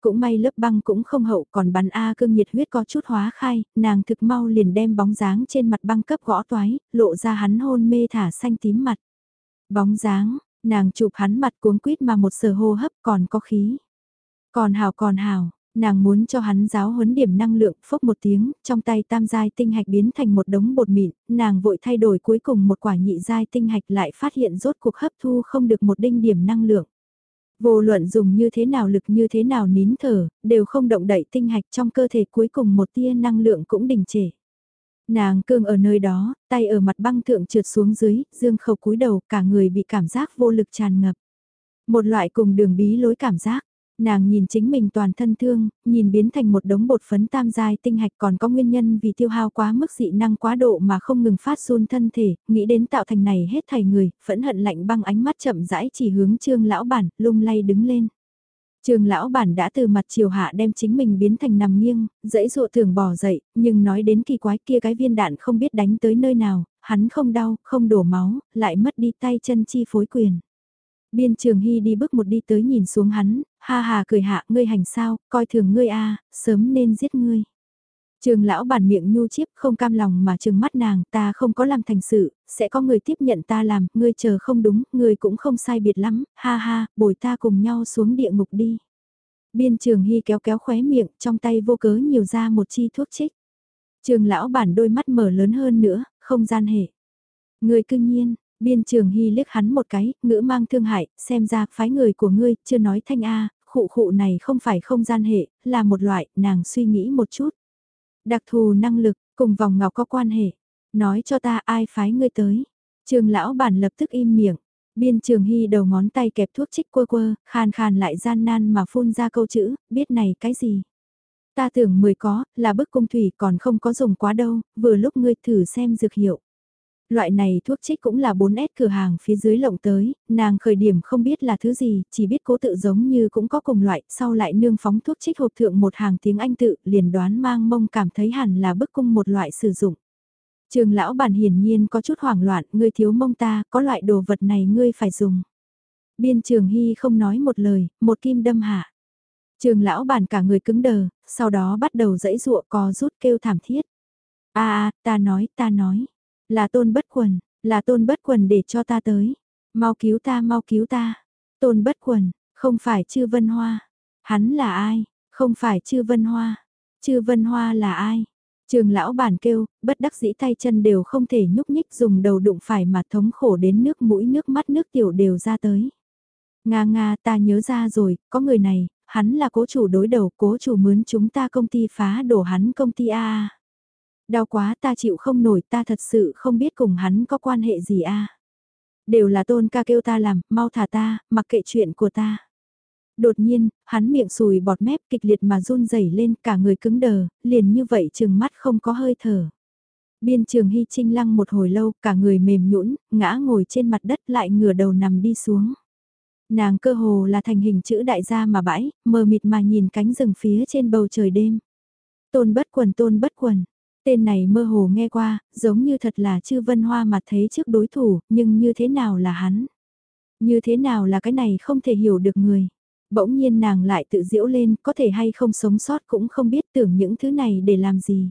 Cũng may lớp băng cũng không hậu còn bắn A cương nhiệt huyết có chút hóa khai, nàng thực mau liền đem bóng dáng trên mặt băng cấp gõ toái, lộ ra hắn hôn mê thả xanh tím mặt. Bóng dáng, nàng chụp hắn mặt cuống quýt mà một sờ hô hấp còn có khí. Còn hào còn hào, nàng muốn cho hắn giáo huấn điểm năng lượng, phốc một tiếng, trong tay tam giai tinh hạch biến thành một đống bột mịn, nàng vội thay đổi cuối cùng một quả nhị giai tinh hạch lại phát hiện rốt cuộc hấp thu không được một đinh điểm năng lượng. Vô luận dùng như thế nào lực như thế nào nín thở, đều không động đậy tinh hạch trong cơ thể cuối cùng một tia năng lượng cũng đình trệ. Nàng cương ở nơi đó, tay ở mặt băng thượng trượt xuống dưới, dương khẩu cúi đầu, cả người bị cảm giác vô lực tràn ngập. Một loại cùng đường bí lối cảm giác, Nàng nhìn chính mình toàn thân thương, nhìn biến thành một đống bột phấn tam giai tinh hạch còn có nguyên nhân vì tiêu hao quá mức dị năng quá độ mà không ngừng phát run thân thể, nghĩ đến tạo thành này hết thảy người, phẫn hận lạnh băng ánh mắt chậm rãi chỉ hướng trương lão bản, lung lay đứng lên. Trường lão bản đã từ mặt chiều hạ đem chính mình biến thành nằm nghiêng, dãy dụ thường bỏ dậy, nhưng nói đến kỳ quái kia cái viên đạn không biết đánh tới nơi nào, hắn không đau, không đổ máu, lại mất đi tay chân chi phối quyền. Biên trường hy đi bước một đi tới nhìn xuống hắn, ha ha cười hạ ngươi hành sao, coi thường ngươi a sớm nên giết ngươi. Trường lão bản miệng nhu chiếp không cam lòng mà trường mắt nàng ta không có làm thành sự, sẽ có người tiếp nhận ta làm, ngươi chờ không đúng, ngươi cũng không sai biệt lắm, ha ha, bồi ta cùng nhau xuống địa ngục đi. Biên trường hy kéo kéo khóe miệng, trong tay vô cớ nhiều ra một chi thuốc trích. Trường lão bản đôi mắt mở lớn hơn nữa, không gian hệ. ngươi cương nhiên, Biên trường hy liếc hắn một cái, ngữ mang thương hại, xem ra phái người của ngươi, chưa nói thanh A, khụ khụ này không phải không gian hệ, là một loại, nàng suy nghĩ một chút. Đặc thù năng lực, cùng vòng ngọc có quan hệ. Nói cho ta ai phái ngươi tới. Trường lão bản lập tức im miệng. Biên trường hy đầu ngón tay kẹp thuốc chích quơ quơ, khàn khàn lại gian nan mà phun ra câu chữ, biết này cái gì. Ta tưởng mười có, là bức cung thủy còn không có dùng quá đâu, vừa lúc ngươi thử xem dược hiệu. Loại này thuốc trích cũng là 4S cửa hàng phía dưới lộng tới, nàng khởi điểm không biết là thứ gì, chỉ biết cố tự giống như cũng có cùng loại, sau lại nương phóng thuốc trích hộp thượng một hàng tiếng Anh tự, liền đoán mang mông cảm thấy hẳn là bức cung một loại sử dụng. Trường lão bản hiển nhiên có chút hoảng loạn, ngươi thiếu mông ta, có loại đồ vật này ngươi phải dùng. Biên trường hy không nói một lời, một kim đâm hạ. Trường lão bản cả người cứng đờ, sau đó bắt đầu dãy ruộng co rút kêu thảm thiết. a a ta nói, ta nói. Là tôn bất quần, là tôn bất quần để cho ta tới. Mau cứu ta, mau cứu ta. Tôn bất quần, không phải chư vân hoa. Hắn là ai? Không phải chư vân hoa. Chư vân hoa là ai? Trường lão bản kêu, bất đắc dĩ tay chân đều không thể nhúc nhích dùng đầu đụng phải mà thống khổ đến nước mũi nước mắt nước tiểu đều ra tới. Nga nga ta nhớ ra rồi, có người này, hắn là cố chủ đối đầu, cố chủ mướn chúng ta công ty phá đổ hắn công ty A. Đau quá ta chịu không nổi ta thật sự không biết cùng hắn có quan hệ gì a Đều là tôn ca kêu ta làm, mau thả ta, mặc kệ chuyện của ta. Đột nhiên, hắn miệng sùi bọt mép kịch liệt mà run rẩy lên cả người cứng đờ, liền như vậy chừng mắt không có hơi thở. Biên trường hy trinh lăng một hồi lâu, cả người mềm nhũn ngã ngồi trên mặt đất lại ngửa đầu nằm đi xuống. Nàng cơ hồ là thành hình chữ đại gia mà bãi, mờ mịt mà nhìn cánh rừng phía trên bầu trời đêm. Tôn bất quần tôn bất quần, tên này mơ hồ nghe qua, giống như thật là chư vân hoa mặt thấy trước đối thủ, nhưng như thế nào là hắn? Như thế nào là cái này không thể hiểu được người? Bỗng nhiên nàng lại tự diễu lên, có thể hay không sống sót cũng không biết tưởng những thứ này để làm gì.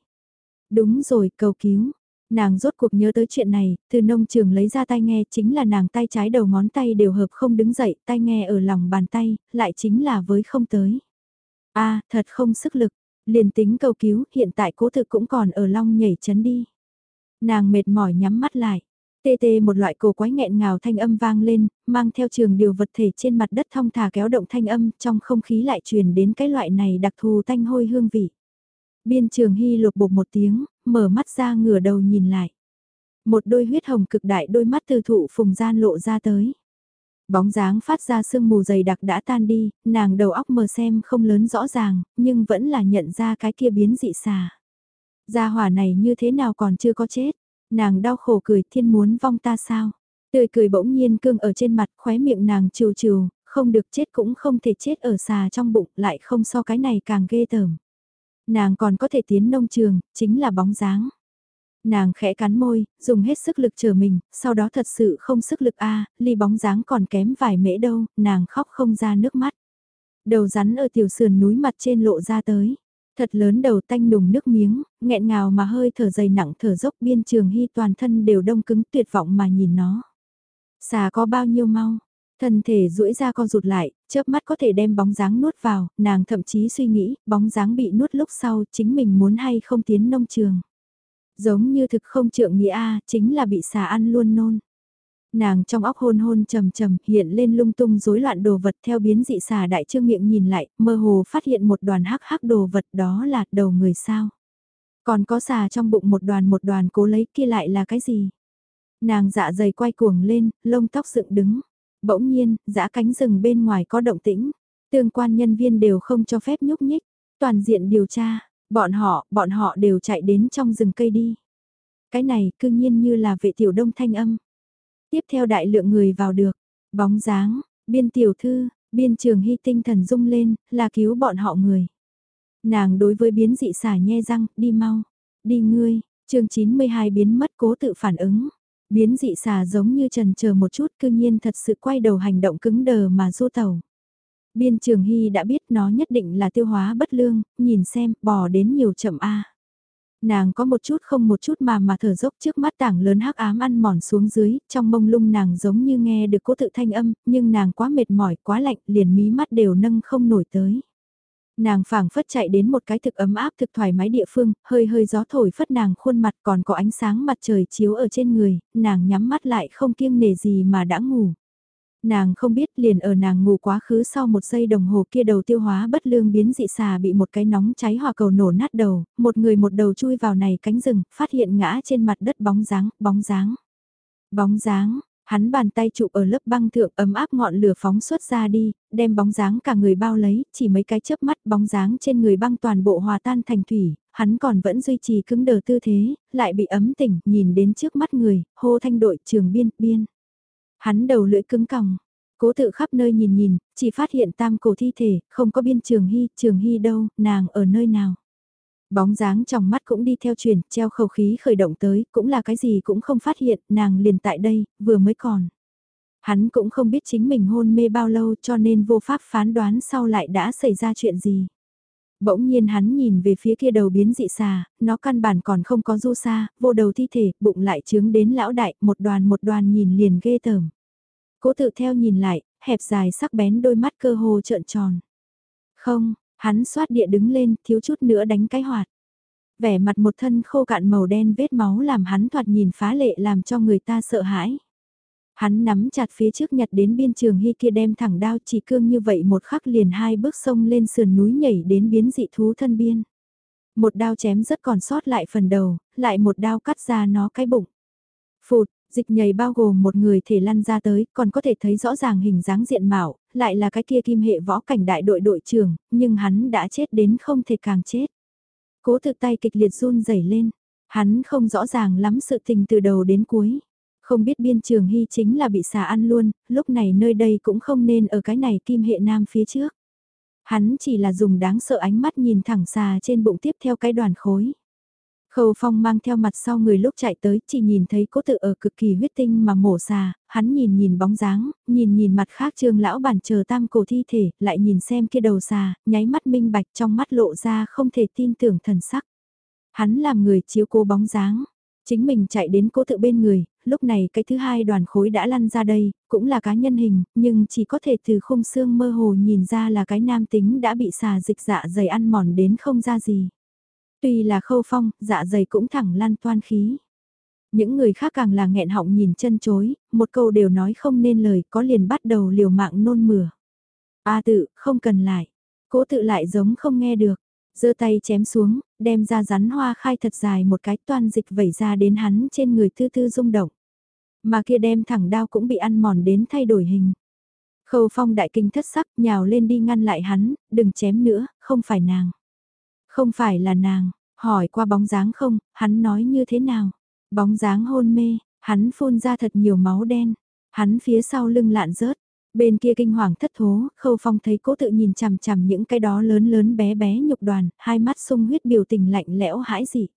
Đúng rồi, cầu cứu. Nàng rốt cuộc nhớ tới chuyện này, từ nông trường lấy ra tai nghe chính là nàng tay trái đầu ngón tay đều hợp không đứng dậy, tai nghe ở lòng bàn tay, lại chính là với không tới. a thật không sức lực, liền tính cầu cứu, hiện tại cố thực cũng còn ở long nhảy chấn đi. Nàng mệt mỏi nhắm mắt lại. Tê tê một loại cổ quái nghẹn ngào thanh âm vang lên, mang theo trường điều vật thể trên mặt đất thong thả kéo động thanh âm trong không khí lại truyền đến cái loại này đặc thù thanh hôi hương vị. Biên trường hy lục bột một tiếng, mở mắt ra ngửa đầu nhìn lại. Một đôi huyết hồng cực đại đôi mắt từ thụ phùng gian lộ ra tới. Bóng dáng phát ra sương mù dày đặc đã tan đi, nàng đầu óc mờ xem không lớn rõ ràng, nhưng vẫn là nhận ra cái kia biến dị xà. Gia hỏa này như thế nào còn chưa có chết, nàng đau khổ cười thiên muốn vong ta sao. Tươi cười bỗng nhiên cương ở trên mặt khóe miệng nàng trừ trừ, không được chết cũng không thể chết ở xà trong bụng lại không so cái này càng ghê tởm. Nàng còn có thể tiến nông trường, chính là bóng dáng. Nàng khẽ cắn môi, dùng hết sức lực chờ mình, sau đó thật sự không sức lực a ly bóng dáng còn kém vài mễ đâu, nàng khóc không ra nước mắt. Đầu rắn ở tiểu sườn núi mặt trên lộ ra tới. Thật lớn đầu tanh nùng nước miếng, nghẹn ngào mà hơi thở dày nặng thở dốc biên trường hy toàn thân đều đông cứng tuyệt vọng mà nhìn nó. Xà có bao nhiêu mau, Thân thể duỗi ra co rụt lại, chớp mắt có thể đem bóng dáng nuốt vào, nàng thậm chí suy nghĩ, bóng dáng bị nuốt lúc sau chính mình muốn hay không tiến nông trường. Giống như thực không trượng nghĩa A, chính là bị xà ăn luôn nôn. Nàng trong óc hôn hôn trầm trầm hiện lên lung tung rối loạn đồ vật theo biến dị xà đại trương miệng nhìn lại, mơ hồ phát hiện một đoàn hắc hắc đồ vật đó là đầu người sao. Còn có xà trong bụng một đoàn một đoàn cố lấy kia lại là cái gì? Nàng dạ dày quay cuồng lên, lông tóc dựng đứng. Bỗng nhiên, giã cánh rừng bên ngoài có động tĩnh. Tương quan nhân viên đều không cho phép nhúc nhích. Toàn diện điều tra, bọn họ, bọn họ đều chạy đến trong rừng cây đi. Cái này cương nhiên như là vệ tiểu đông thanh âm. Tiếp theo đại lượng người vào được. Bóng dáng, biên tiểu thư, biên trường hy tinh thần rung lên, là cứu bọn họ người. Nàng đối với biến dị xả nhe răng, đi mau, đi ngươi, chương 92 biến mất cố tự phản ứng. Biến dị xà giống như trần chờ một chút cương nhiên thật sự quay đầu hành động cứng đờ mà du tàu. Biên trường hy đã biết nó nhất định là tiêu hóa bất lương, nhìn xem, bò đến nhiều chậm a Nàng có một chút không một chút mà mà thở dốc trước mắt tảng lớn hắc ám ăn mòn xuống dưới, trong mông lung nàng giống như nghe được cố tự thanh âm, nhưng nàng quá mệt mỏi, quá lạnh, liền mí mắt đều nâng không nổi tới. Nàng phảng phất chạy đến một cái thực ấm áp thực thoải mái địa phương, hơi hơi gió thổi phất nàng khuôn mặt còn có ánh sáng mặt trời chiếu ở trên người, nàng nhắm mắt lại không kiêng nề gì mà đã ngủ. Nàng không biết liền ở nàng ngủ quá khứ sau một giây đồng hồ kia đầu tiêu hóa bất lương biến dị xà bị một cái nóng cháy hòa cầu nổ nát đầu, một người một đầu chui vào này cánh rừng, phát hiện ngã trên mặt đất bóng dáng, bóng dáng. Bóng dáng, Hắn bàn tay chụp ở lớp băng thượng ấm áp ngọn lửa phóng xuất ra đi, đem bóng dáng cả người bao lấy, chỉ mấy cái chớp mắt bóng dáng trên người băng toàn bộ hòa tan thành thủy, hắn còn vẫn duy trì cứng đờ tư thế, lại bị ấm tỉnh, nhìn đến trước mắt người, hô thanh đội trường biên, biên. Hắn đầu lưỡi cứng còng, cố tự khắp nơi nhìn nhìn, chỉ phát hiện tam cổ thi thể, không có biên trường hy, trường hy đâu, nàng ở nơi nào. Bóng dáng trong mắt cũng đi theo truyền, treo khẩu khí khởi động tới, cũng là cái gì cũng không phát hiện, nàng liền tại đây, vừa mới còn. Hắn cũng không biết chính mình hôn mê bao lâu cho nên vô pháp phán đoán sau lại đã xảy ra chuyện gì. Bỗng nhiên hắn nhìn về phía kia đầu biến dị xà, nó căn bản còn không có du xa, vô đầu thi thể, bụng lại trướng đến lão đại, một đoàn một đoàn nhìn liền ghê tởm. Cố tự theo nhìn lại, hẹp dài sắc bén đôi mắt cơ hồ trợn tròn. Không, Hắn xoát địa đứng lên, thiếu chút nữa đánh cái hoạt. Vẻ mặt một thân khô cạn màu đen vết máu làm hắn thoạt nhìn phá lệ làm cho người ta sợ hãi. Hắn nắm chặt phía trước nhặt đến biên trường hy kia đem thẳng đao chỉ cương như vậy một khắc liền hai bước sông lên sườn núi nhảy đến biến dị thú thân biên. Một đao chém rất còn sót lại phần đầu, lại một đao cắt ra nó cái bụng. Phụt, Dịch nhảy bao gồm một người thể lăn ra tới, còn có thể thấy rõ ràng hình dáng diện mạo, lại là cái kia kim hệ võ cảnh đại đội đội trưởng, nhưng hắn đã chết đến không thể càng chết. Cố thực tay kịch liệt run rẩy lên, Hắn không rõ ràng lắm sự tình từ đầu đến cuối. Không biết biên trường hy chính là bị xà ăn luôn, lúc này nơi đây cũng không nên ở cái này kim hệ nam phía trước. Hắn chỉ là dùng đáng sợ ánh mắt nhìn thẳng xà trên bụng tiếp theo cái đoàn khối. Khâu Phong mang theo mặt sau người lúc chạy tới chỉ nhìn thấy cố tự ở cực kỳ huyết tinh mà mổ xà, hắn nhìn nhìn bóng dáng, nhìn nhìn mặt khác trương lão bản chờ tam cổ thi thể, lại nhìn xem kia đầu xà, nháy mắt minh bạch trong mắt lộ ra không thể tin tưởng thần sắc. Hắn làm người chiếu cố bóng dáng, chính mình chạy đến cố tự bên người, lúc này cái thứ hai đoàn khối đã lăn ra đây, cũng là cá nhân hình, nhưng chỉ có thể từ khung xương mơ hồ nhìn ra là cái nam tính đã bị xà dịch dạ dày ăn mòn đến không ra gì. Tuy là khâu phong, dạ dày cũng thẳng lăn toan khí. Những người khác càng là nghẹn họng nhìn chân chối, một câu đều nói không nên lời có liền bắt đầu liều mạng nôn mửa. A tự, không cần lại. Cố tự lại giống không nghe được giơ tay chém xuống, đem ra rắn hoa khai thật dài một cái toan dịch vẩy ra đến hắn trên người tư tư rung động. Mà kia đem thẳng đao cũng bị ăn mòn đến thay đổi hình. Khâu phong đại kinh thất sắc nhào lên đi ngăn lại hắn, đừng chém nữa, không phải nàng. Không phải là nàng, hỏi qua bóng dáng không, hắn nói như thế nào? Bóng dáng hôn mê, hắn phun ra thật nhiều máu đen, hắn phía sau lưng lạn rớt. Bên kia kinh hoàng thất thố, khâu phong thấy cố tự nhìn chằm chằm những cái đó lớn lớn bé bé nhục đoàn, hai mắt sung huyết biểu tình lạnh lẽo hãi dị.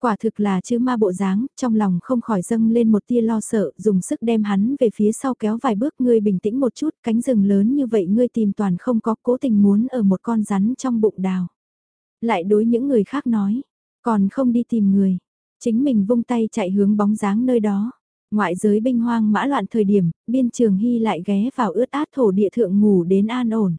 Quả thực là chứ ma bộ dáng, trong lòng không khỏi dâng lên một tia lo sợ, dùng sức đem hắn về phía sau kéo vài bước, ngươi bình tĩnh một chút, cánh rừng lớn như vậy ngươi tìm toàn không có cố tình muốn ở một con rắn trong bụng đào. Lại đối những người khác nói, còn không đi tìm người, chính mình vung tay chạy hướng bóng dáng nơi đó. Ngoại giới binh hoang mã loạn thời điểm, biên trường hy lại ghé vào ướt át thổ địa thượng ngủ đến an ổn.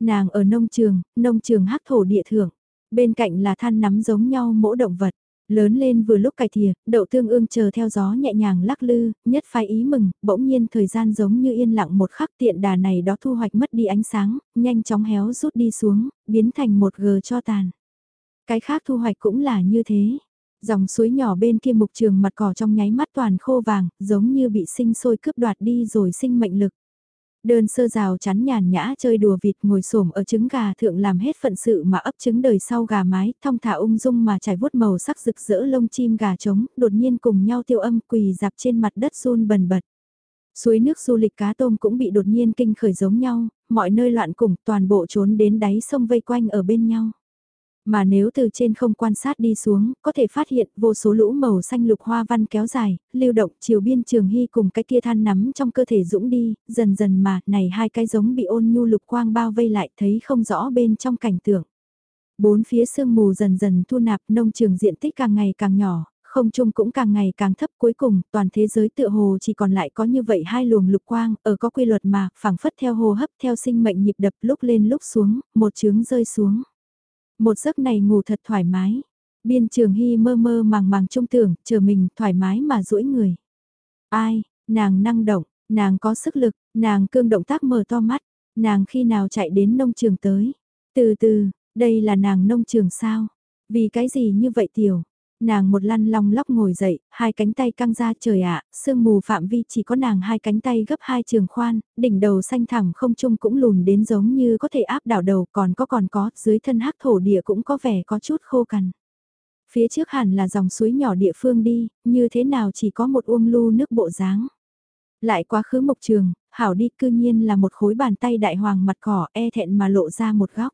Nàng ở nông trường, nông trường hắc thổ địa thượng, bên cạnh là than nắm giống nhau mỗi động vật. Lớn lên vừa lúc cải thìa, đậu tương ương chờ theo gió nhẹ nhàng lắc lư, nhất phái ý mừng, bỗng nhiên thời gian giống như yên lặng một khắc tiện đà này đó thu hoạch mất đi ánh sáng, nhanh chóng héo rút đi xuống, biến thành một gờ cho tàn. Cái khác thu hoạch cũng là như thế. Dòng suối nhỏ bên kia mục trường mặt cỏ trong nháy mắt toàn khô vàng, giống như bị sinh sôi cướp đoạt đi rồi sinh mệnh lực. Đơn sơ rào chắn nhàn nhã chơi đùa vịt ngồi xổm ở trứng gà thượng làm hết phận sự mà ấp trứng đời sau gà mái, thong thả ung dung mà trải vuốt màu sắc rực rỡ lông chim gà trống, đột nhiên cùng nhau tiêu âm quỳ dạp trên mặt đất run bần bật. Suối nước du lịch cá tôm cũng bị đột nhiên kinh khởi giống nhau, mọi nơi loạn cùng toàn bộ trốn đến đáy sông vây quanh ở bên nhau. Mà nếu từ trên không quan sát đi xuống, có thể phát hiện vô số lũ màu xanh lục hoa văn kéo dài, lưu động chiều biên trường hy cùng cái kia than nắm trong cơ thể dũng đi, dần dần mà, này hai cái giống bị ôn nhu lục quang bao vây lại thấy không rõ bên trong cảnh tượng. Bốn phía sương mù dần dần thu nạp nông trường diện tích càng ngày càng nhỏ, không trung cũng càng ngày càng thấp cuối cùng toàn thế giới tựa hồ chỉ còn lại có như vậy hai luồng lục quang ở có quy luật mà phảng phất theo hồ hấp theo sinh mệnh nhịp đập lúc lên lúc xuống, một chướng rơi xuống. Một giấc này ngủ thật thoải mái. Biên trường hy mơ mơ màng màng trung tưởng, chờ mình thoải mái mà duỗi người. Ai, nàng năng động, nàng có sức lực, nàng cương động tác mở to mắt, nàng khi nào chạy đến nông trường tới. Từ từ, đây là nàng nông trường sao? Vì cái gì như vậy tiểu? Nàng một lăn long lóc ngồi dậy, hai cánh tay căng ra trời ạ, sương mù phạm vi chỉ có nàng hai cánh tay gấp hai trường khoan, đỉnh đầu xanh thẳng không trung cũng lùn đến giống như có thể áp đảo đầu còn có còn có, dưới thân hắc thổ địa cũng có vẻ có chút khô cằn. Phía trước hẳn là dòng suối nhỏ địa phương đi, như thế nào chỉ có một uông lu nước bộ dáng. Lại quá khứ mộc trường, hảo đi cư nhiên là một khối bàn tay đại hoàng mặt cỏ e thẹn mà lộ ra một góc.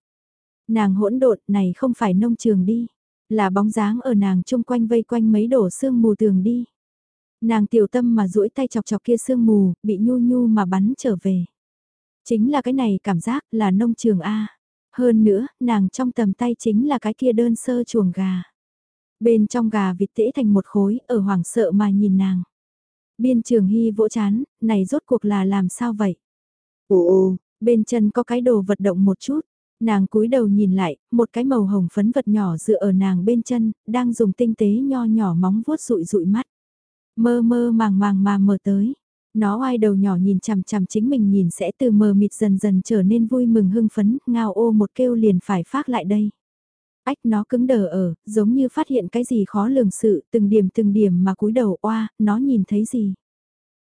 Nàng hỗn độn này không phải nông trường đi là bóng dáng ở nàng chung quanh vây quanh mấy đổ sương mù tường đi. Nàng tiểu tâm mà duỗi tay chọc chọc kia sương mù, bị nhu nhu mà bắn trở về. Chính là cái này cảm giác là nông trường A. Hơn nữa, nàng trong tầm tay chính là cái kia đơn sơ chuồng gà. Bên trong gà vịt tễ thành một khối, ở hoảng sợ mà nhìn nàng. Biên trường hy vỗ chán, này rốt cuộc là làm sao vậy? Ồ, bên chân có cái đồ vật động một chút. Nàng cúi đầu nhìn lại, một cái màu hồng phấn vật nhỏ dựa ở nàng bên chân, đang dùng tinh tế nho nhỏ móng vuốt rụi rụi mắt. Mơ mơ màng màng mà mở tới. Nó oai đầu nhỏ nhìn chằm chằm chính mình nhìn sẽ từ mờ mịt dần dần trở nên vui mừng hưng phấn, ngao ô một kêu liền phải phát lại đây. Ách nó cứng đờ ở, giống như phát hiện cái gì khó lường sự, từng điểm từng điểm mà cúi đầu oa, nó nhìn thấy gì.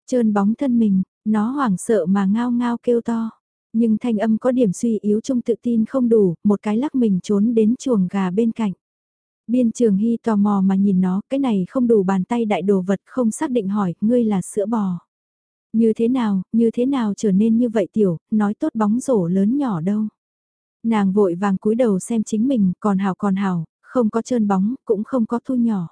Trơn bóng thân mình, nó hoảng sợ mà ngao ngao kêu to. Nhưng thanh âm có điểm suy yếu trong tự tin không đủ, một cái lắc mình trốn đến chuồng gà bên cạnh. Biên trường hy tò mò mà nhìn nó, cái này không đủ bàn tay đại đồ vật không xác định hỏi, ngươi là sữa bò. Như thế nào, như thế nào trở nên như vậy tiểu, nói tốt bóng rổ lớn nhỏ đâu. Nàng vội vàng cúi đầu xem chính mình, còn hào còn hào, không có trơn bóng, cũng không có thu nhỏ.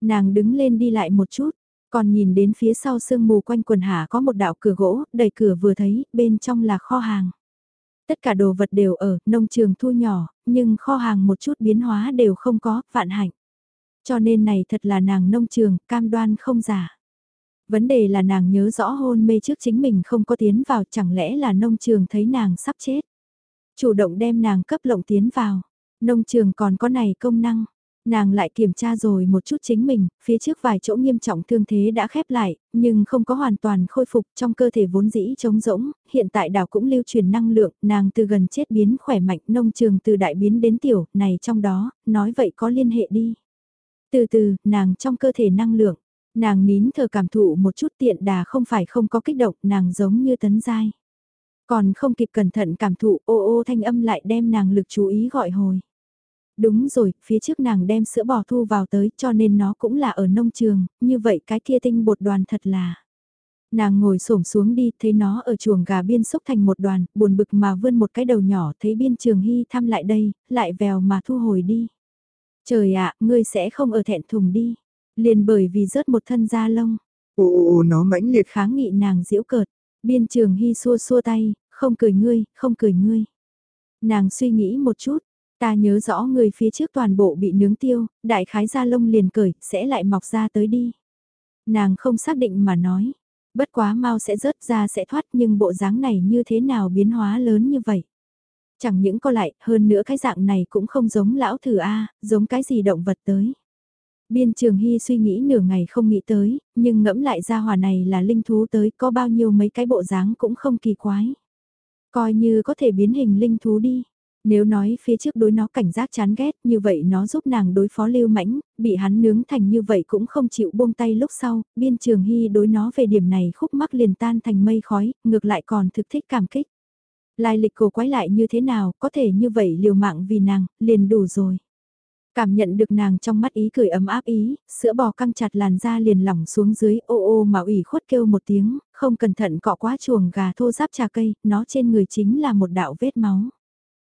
Nàng đứng lên đi lại một chút, còn nhìn đến phía sau sương mù quanh quần hạ có một đạo cửa gỗ, đẩy cửa vừa thấy, bên trong là kho hàng. Tất cả đồ vật đều ở, nông trường thu nhỏ, nhưng kho hàng một chút biến hóa đều không có, vạn hạnh. Cho nên này thật là nàng nông trường, cam đoan không giả. Vấn đề là nàng nhớ rõ hôn mê trước chính mình không có tiến vào, chẳng lẽ là nông trường thấy nàng sắp chết. Chủ động đem nàng cấp lộng tiến vào, nông trường còn có này công năng. Nàng lại kiểm tra rồi một chút chính mình, phía trước vài chỗ nghiêm trọng thương thế đã khép lại, nhưng không có hoàn toàn khôi phục trong cơ thể vốn dĩ trống rỗng, hiện tại đảo cũng lưu truyền năng lượng, nàng từ gần chết biến khỏe mạnh nông trường từ đại biến đến tiểu, này trong đó, nói vậy có liên hệ đi. Từ từ, nàng trong cơ thể năng lượng, nàng nín thở cảm thụ một chút tiện đà không phải không có kích động, nàng giống như tấn dai. Còn không kịp cẩn thận cảm thụ ô ô thanh âm lại đem nàng lực chú ý gọi hồi. Đúng rồi, phía trước nàng đem sữa bò thu vào tới cho nên nó cũng là ở nông trường, như vậy cái kia tinh bột đoàn thật là. Nàng ngồi xổm xuống đi, thấy nó ở chuồng gà biên xúc thành một đoàn, buồn bực mà vươn một cái đầu nhỏ, thấy biên trường hy thăm lại đây, lại vèo mà thu hồi đi. Trời ạ, ngươi sẽ không ở thẹn thùng đi. Liền bởi vì rớt một thân da lông. Ồ, nó mãnh liệt kháng nghị nàng diễu cợt. Biên trường hy xua xua tay, không cười ngươi, không cười ngươi. Nàng suy nghĩ một chút, Ta nhớ rõ người phía trước toàn bộ bị nướng tiêu, đại khái da lông liền cởi, sẽ lại mọc ra tới đi. Nàng không xác định mà nói, bất quá mau sẽ rớt ra sẽ thoát nhưng bộ dáng này như thế nào biến hóa lớn như vậy. Chẳng những có lại, hơn nữa cái dạng này cũng không giống lão thử A, giống cái gì động vật tới. Biên trường hy suy nghĩ nửa ngày không nghĩ tới, nhưng ngẫm lại ra hòa này là linh thú tới có bao nhiêu mấy cái bộ dáng cũng không kỳ quái. Coi như có thể biến hình linh thú đi. Nếu nói phía trước đối nó cảnh giác chán ghét như vậy nó giúp nàng đối phó lưu mãnh, bị hắn nướng thành như vậy cũng không chịu buông tay lúc sau, biên trường hy đối nó về điểm này khúc mắc liền tan thành mây khói, ngược lại còn thực thích cảm kích. Lai lịch cổ quái lại như thế nào, có thể như vậy liều mạng vì nàng, liền đủ rồi. Cảm nhận được nàng trong mắt ý cười ấm áp ý, sữa bò căng chặt làn da liền lỏng xuống dưới ô ô mà ủy khuất kêu một tiếng, không cẩn thận cọ quá chuồng gà thô giáp trà cây, nó trên người chính là một đạo vết máu.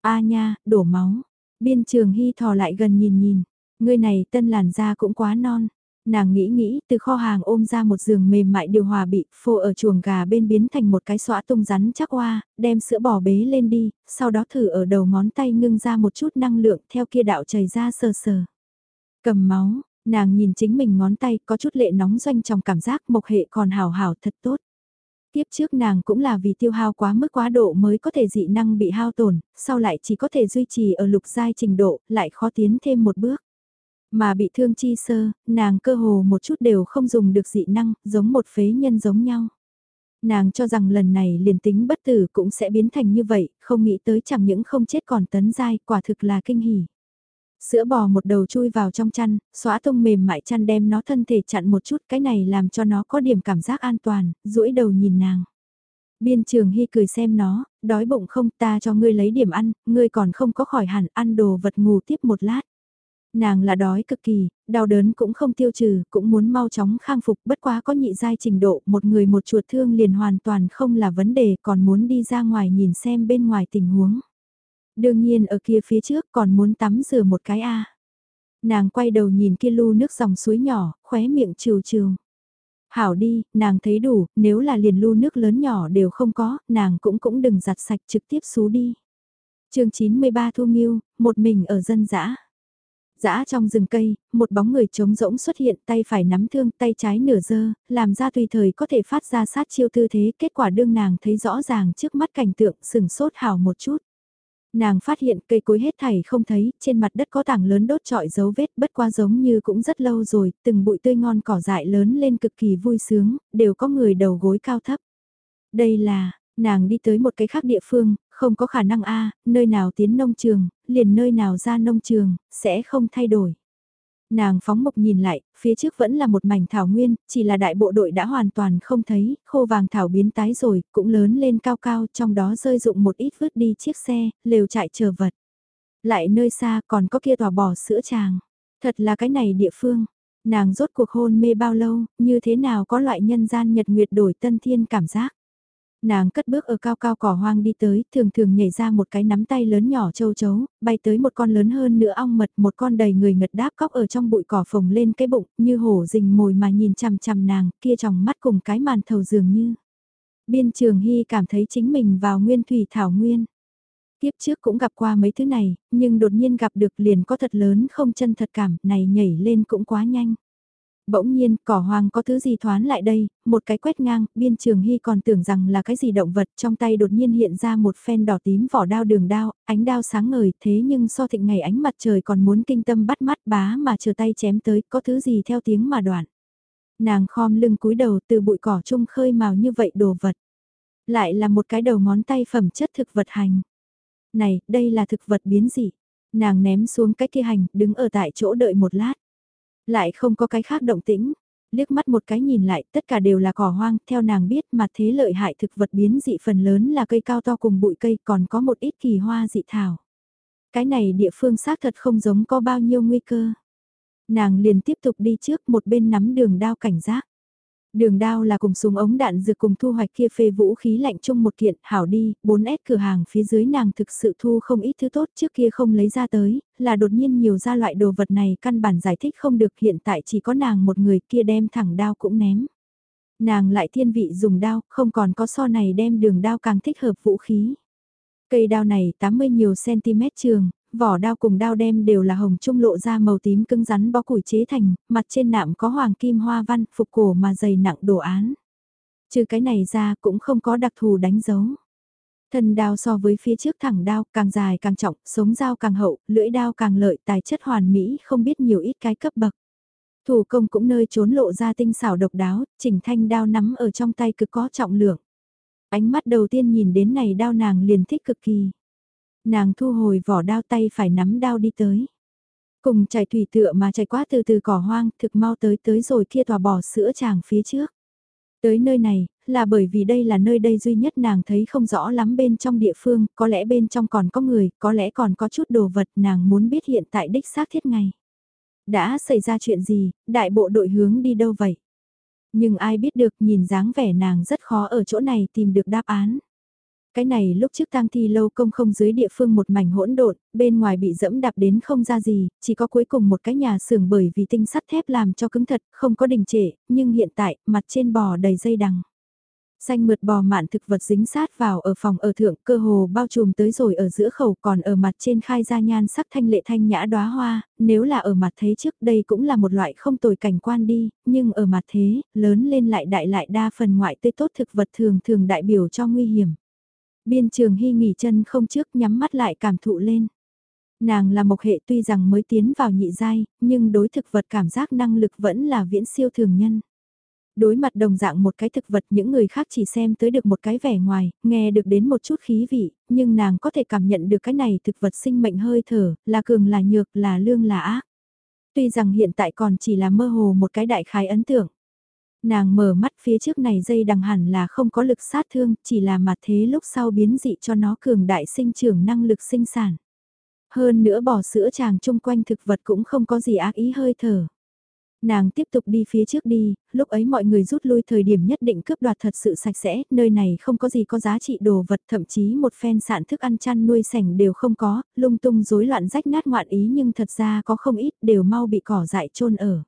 A nha, đổ máu. Biên trường hy thò lại gần nhìn nhìn. Người này tân làn da cũng quá non. Nàng nghĩ nghĩ từ kho hàng ôm ra một giường mềm mại điều hòa bị phô ở chuồng gà bên biến thành một cái xóa tung rắn chắc hoa, đem sữa bò bế lên đi, sau đó thử ở đầu ngón tay ngưng ra một chút năng lượng theo kia đạo chảy ra sờ sờ. Cầm máu, nàng nhìn chính mình ngón tay có chút lệ nóng doanh trong cảm giác mộc hệ còn hào hào thật tốt. Tiếp trước nàng cũng là vì tiêu hao quá mức quá độ mới có thể dị năng bị hao tổn, sau lại chỉ có thể duy trì ở lục giai trình độ, lại khó tiến thêm một bước. Mà bị thương chi sơ, nàng cơ hồ một chút đều không dùng được dị năng, giống một phế nhân giống nhau. Nàng cho rằng lần này liền tính bất tử cũng sẽ biến thành như vậy, không nghĩ tới chẳng những không chết còn tấn giai, quả thực là kinh hỉ. Sữa bò một đầu chui vào trong chăn, xóa tung mềm mại chăn đem nó thân thể chặn một chút cái này làm cho nó có điểm cảm giác an toàn, duỗi đầu nhìn nàng. Biên trường hy cười xem nó, đói bụng không ta cho ngươi lấy điểm ăn, ngươi còn không có khỏi hẳn ăn đồ vật ngủ tiếp một lát. Nàng là đói cực kỳ, đau đớn cũng không tiêu trừ, cũng muốn mau chóng khang phục bất quá có nhị giai trình độ, một người một chuột thương liền hoàn toàn không là vấn đề còn muốn đi ra ngoài nhìn xem bên ngoài tình huống. Đương nhiên ở kia phía trước còn muốn tắm rửa một cái a. Nàng quay đầu nhìn kia lu nước dòng suối nhỏ, khóe miệng trừ trừ. Hảo đi, nàng thấy đủ, nếu là liền lu nước lớn nhỏ đều không có, nàng cũng cũng đừng giặt sạch trực tiếp xú đi. chương 93 Thu Nghiêu, một mình ở dân dã Dã trong rừng cây, một bóng người trống rỗng xuất hiện tay phải nắm thương tay trái nửa dơ, làm ra tùy thời có thể phát ra sát chiêu tư thế kết quả đương nàng thấy rõ ràng trước mắt cảnh tượng sừng sốt hào một chút. Nàng phát hiện cây cối hết thảy không thấy, trên mặt đất có tảng lớn đốt trọi dấu vết bất qua giống như cũng rất lâu rồi, từng bụi tươi ngon cỏ dại lớn lên cực kỳ vui sướng, đều có người đầu gối cao thấp. Đây là, nàng đi tới một cái khác địa phương, không có khả năng a nơi nào tiến nông trường, liền nơi nào ra nông trường, sẽ không thay đổi. Nàng phóng mộc nhìn lại, phía trước vẫn là một mảnh thảo nguyên, chỉ là đại bộ đội đã hoàn toàn không thấy, khô vàng thảo biến tái rồi, cũng lớn lên cao cao, trong đó rơi dụng một ít vứt đi chiếc xe, lều chạy chờ vật. Lại nơi xa còn có kia tòa bò sữa chàng, Thật là cái này địa phương. Nàng rốt cuộc hôn mê bao lâu, như thế nào có loại nhân gian nhật nguyệt đổi tân thiên cảm giác. Nàng cất bước ở cao cao cỏ hoang đi tới, thường thường nhảy ra một cái nắm tay lớn nhỏ châu chấu, bay tới một con lớn hơn nữa ong mật, một con đầy người ngật đáp cóc ở trong bụi cỏ phồng lên cái bụng, như hổ rình mồi mà nhìn chằm chằm nàng, kia trong mắt cùng cái màn thầu dường như. Biên trường hy cảm thấy chính mình vào nguyên thủy thảo nguyên. Tiếp trước cũng gặp qua mấy thứ này, nhưng đột nhiên gặp được liền có thật lớn không chân thật cảm, này nhảy lên cũng quá nhanh. Bỗng nhiên, cỏ hoang có thứ gì thoán lại đây, một cái quét ngang, biên trường hy còn tưởng rằng là cái gì động vật, trong tay đột nhiên hiện ra một phen đỏ tím vỏ đao đường đao, ánh đao sáng ngời, thế nhưng so thịnh ngày ánh mặt trời còn muốn kinh tâm bắt mắt bá mà chờ tay chém tới, có thứ gì theo tiếng mà đoạn. Nàng khom lưng cúi đầu từ bụi cỏ trung khơi màu như vậy đồ vật. Lại là một cái đầu ngón tay phẩm chất thực vật hành. Này, đây là thực vật biến dị. Nàng ném xuống cái kia hành, đứng ở tại chỗ đợi một lát. Lại không có cái khác động tĩnh. Liếc mắt một cái nhìn lại, tất cả đều là cỏ hoang, theo nàng biết mà thế lợi hại thực vật biến dị phần lớn là cây cao to cùng bụi cây còn có một ít kỳ hoa dị thảo. Cái này địa phương xác thật không giống có bao nhiêu nguy cơ. Nàng liền tiếp tục đi trước một bên nắm đường đao cảnh giác. Đường đao là cùng súng ống đạn dược cùng thu hoạch kia phê vũ khí lạnh chung một kiện, hảo đi, 4S cửa hàng phía dưới nàng thực sự thu không ít thứ tốt trước kia không lấy ra tới, là đột nhiên nhiều ra loại đồ vật này căn bản giải thích không được hiện tại chỉ có nàng một người kia đem thẳng đao cũng ném. Nàng lại thiên vị dùng đao, không còn có so này đem đường đao càng thích hợp vũ khí. Cây đao này 80 nhiều cm trường, vỏ đao cùng đao đem đều là hồng trung lộ ra màu tím cứng rắn bó củi chế thành, mặt trên nạm có hoàng kim hoa văn, phục cổ mà dày nặng đồ án. Trừ cái này ra cũng không có đặc thù đánh dấu. Thân đao so với phía trước thẳng đao càng dài càng trọng, sống dao càng hậu, lưỡi đao càng lợi tài chất hoàn mỹ không biết nhiều ít cái cấp bậc. Thủ công cũng nơi trốn lộ ra tinh xảo độc đáo, chỉnh thanh đao nắm ở trong tay cực có trọng lượng. Ánh mắt đầu tiên nhìn đến này đao nàng liền thích cực kỳ. Nàng thu hồi vỏ đao tay phải nắm đao đi tới. Cùng chảy thủy tựa mà chảy quá từ từ cỏ hoang, thực mau tới tới rồi kia tòa bò sữa chàng phía trước. Tới nơi này, là bởi vì đây là nơi đây duy nhất nàng thấy không rõ lắm bên trong địa phương, có lẽ bên trong còn có người, có lẽ còn có chút đồ vật nàng muốn biết hiện tại đích xác thiết ngày. Đã xảy ra chuyện gì, đại bộ đội hướng đi đâu vậy? Nhưng ai biết được nhìn dáng vẻ nàng rất khó ở chỗ này tìm được đáp án. Cái này lúc trước tang thi lâu công không dưới địa phương một mảnh hỗn độn, bên ngoài bị dẫm đạp đến không ra gì, chỉ có cuối cùng một cái nhà xưởng bởi vì tinh sắt thép làm cho cứng thật, không có đình trệ, nhưng hiện tại, mặt trên bò đầy dây đằng. Xanh mượt bò mạn thực vật dính sát vào ở phòng ở thượng, cơ hồ bao trùm tới rồi ở giữa khẩu còn ở mặt trên khai ra nhan sắc thanh lệ thanh nhã đóa hoa, nếu là ở mặt thế trước đây cũng là một loại không tồi cảnh quan đi, nhưng ở mặt thế, lớn lên lại đại lại đa phần ngoại tươi tốt thực vật thường thường đại biểu cho nguy hiểm. Biên trường hy nghỉ chân không trước nhắm mắt lại cảm thụ lên. Nàng là mộc hệ tuy rằng mới tiến vào nhị giai, nhưng đối thực vật cảm giác năng lực vẫn là viễn siêu thường nhân. Đối mặt đồng dạng một cái thực vật những người khác chỉ xem tới được một cái vẻ ngoài, nghe được đến một chút khí vị, nhưng nàng có thể cảm nhận được cái này thực vật sinh mệnh hơi thở, là cường là nhược, là lương là ác. Tuy rằng hiện tại còn chỉ là mơ hồ một cái đại khái ấn tượng. Nàng mở mắt phía trước này dây đằng hẳn là không có lực sát thương, chỉ là mặt thế lúc sau biến dị cho nó cường đại sinh trưởng năng lực sinh sản. Hơn nữa bỏ sữa chàng chung quanh thực vật cũng không có gì ác ý hơi thở. Nàng tiếp tục đi phía trước đi, lúc ấy mọi người rút lui thời điểm nhất định cướp đoạt thật sự sạch sẽ, nơi này không có gì có giá trị đồ vật, thậm chí một phen sạn thức ăn chăn nuôi sảnh đều không có, lung tung rối loạn rách nát ngoạn ý nhưng thật ra có không ít đều mau bị cỏ dại trôn ở.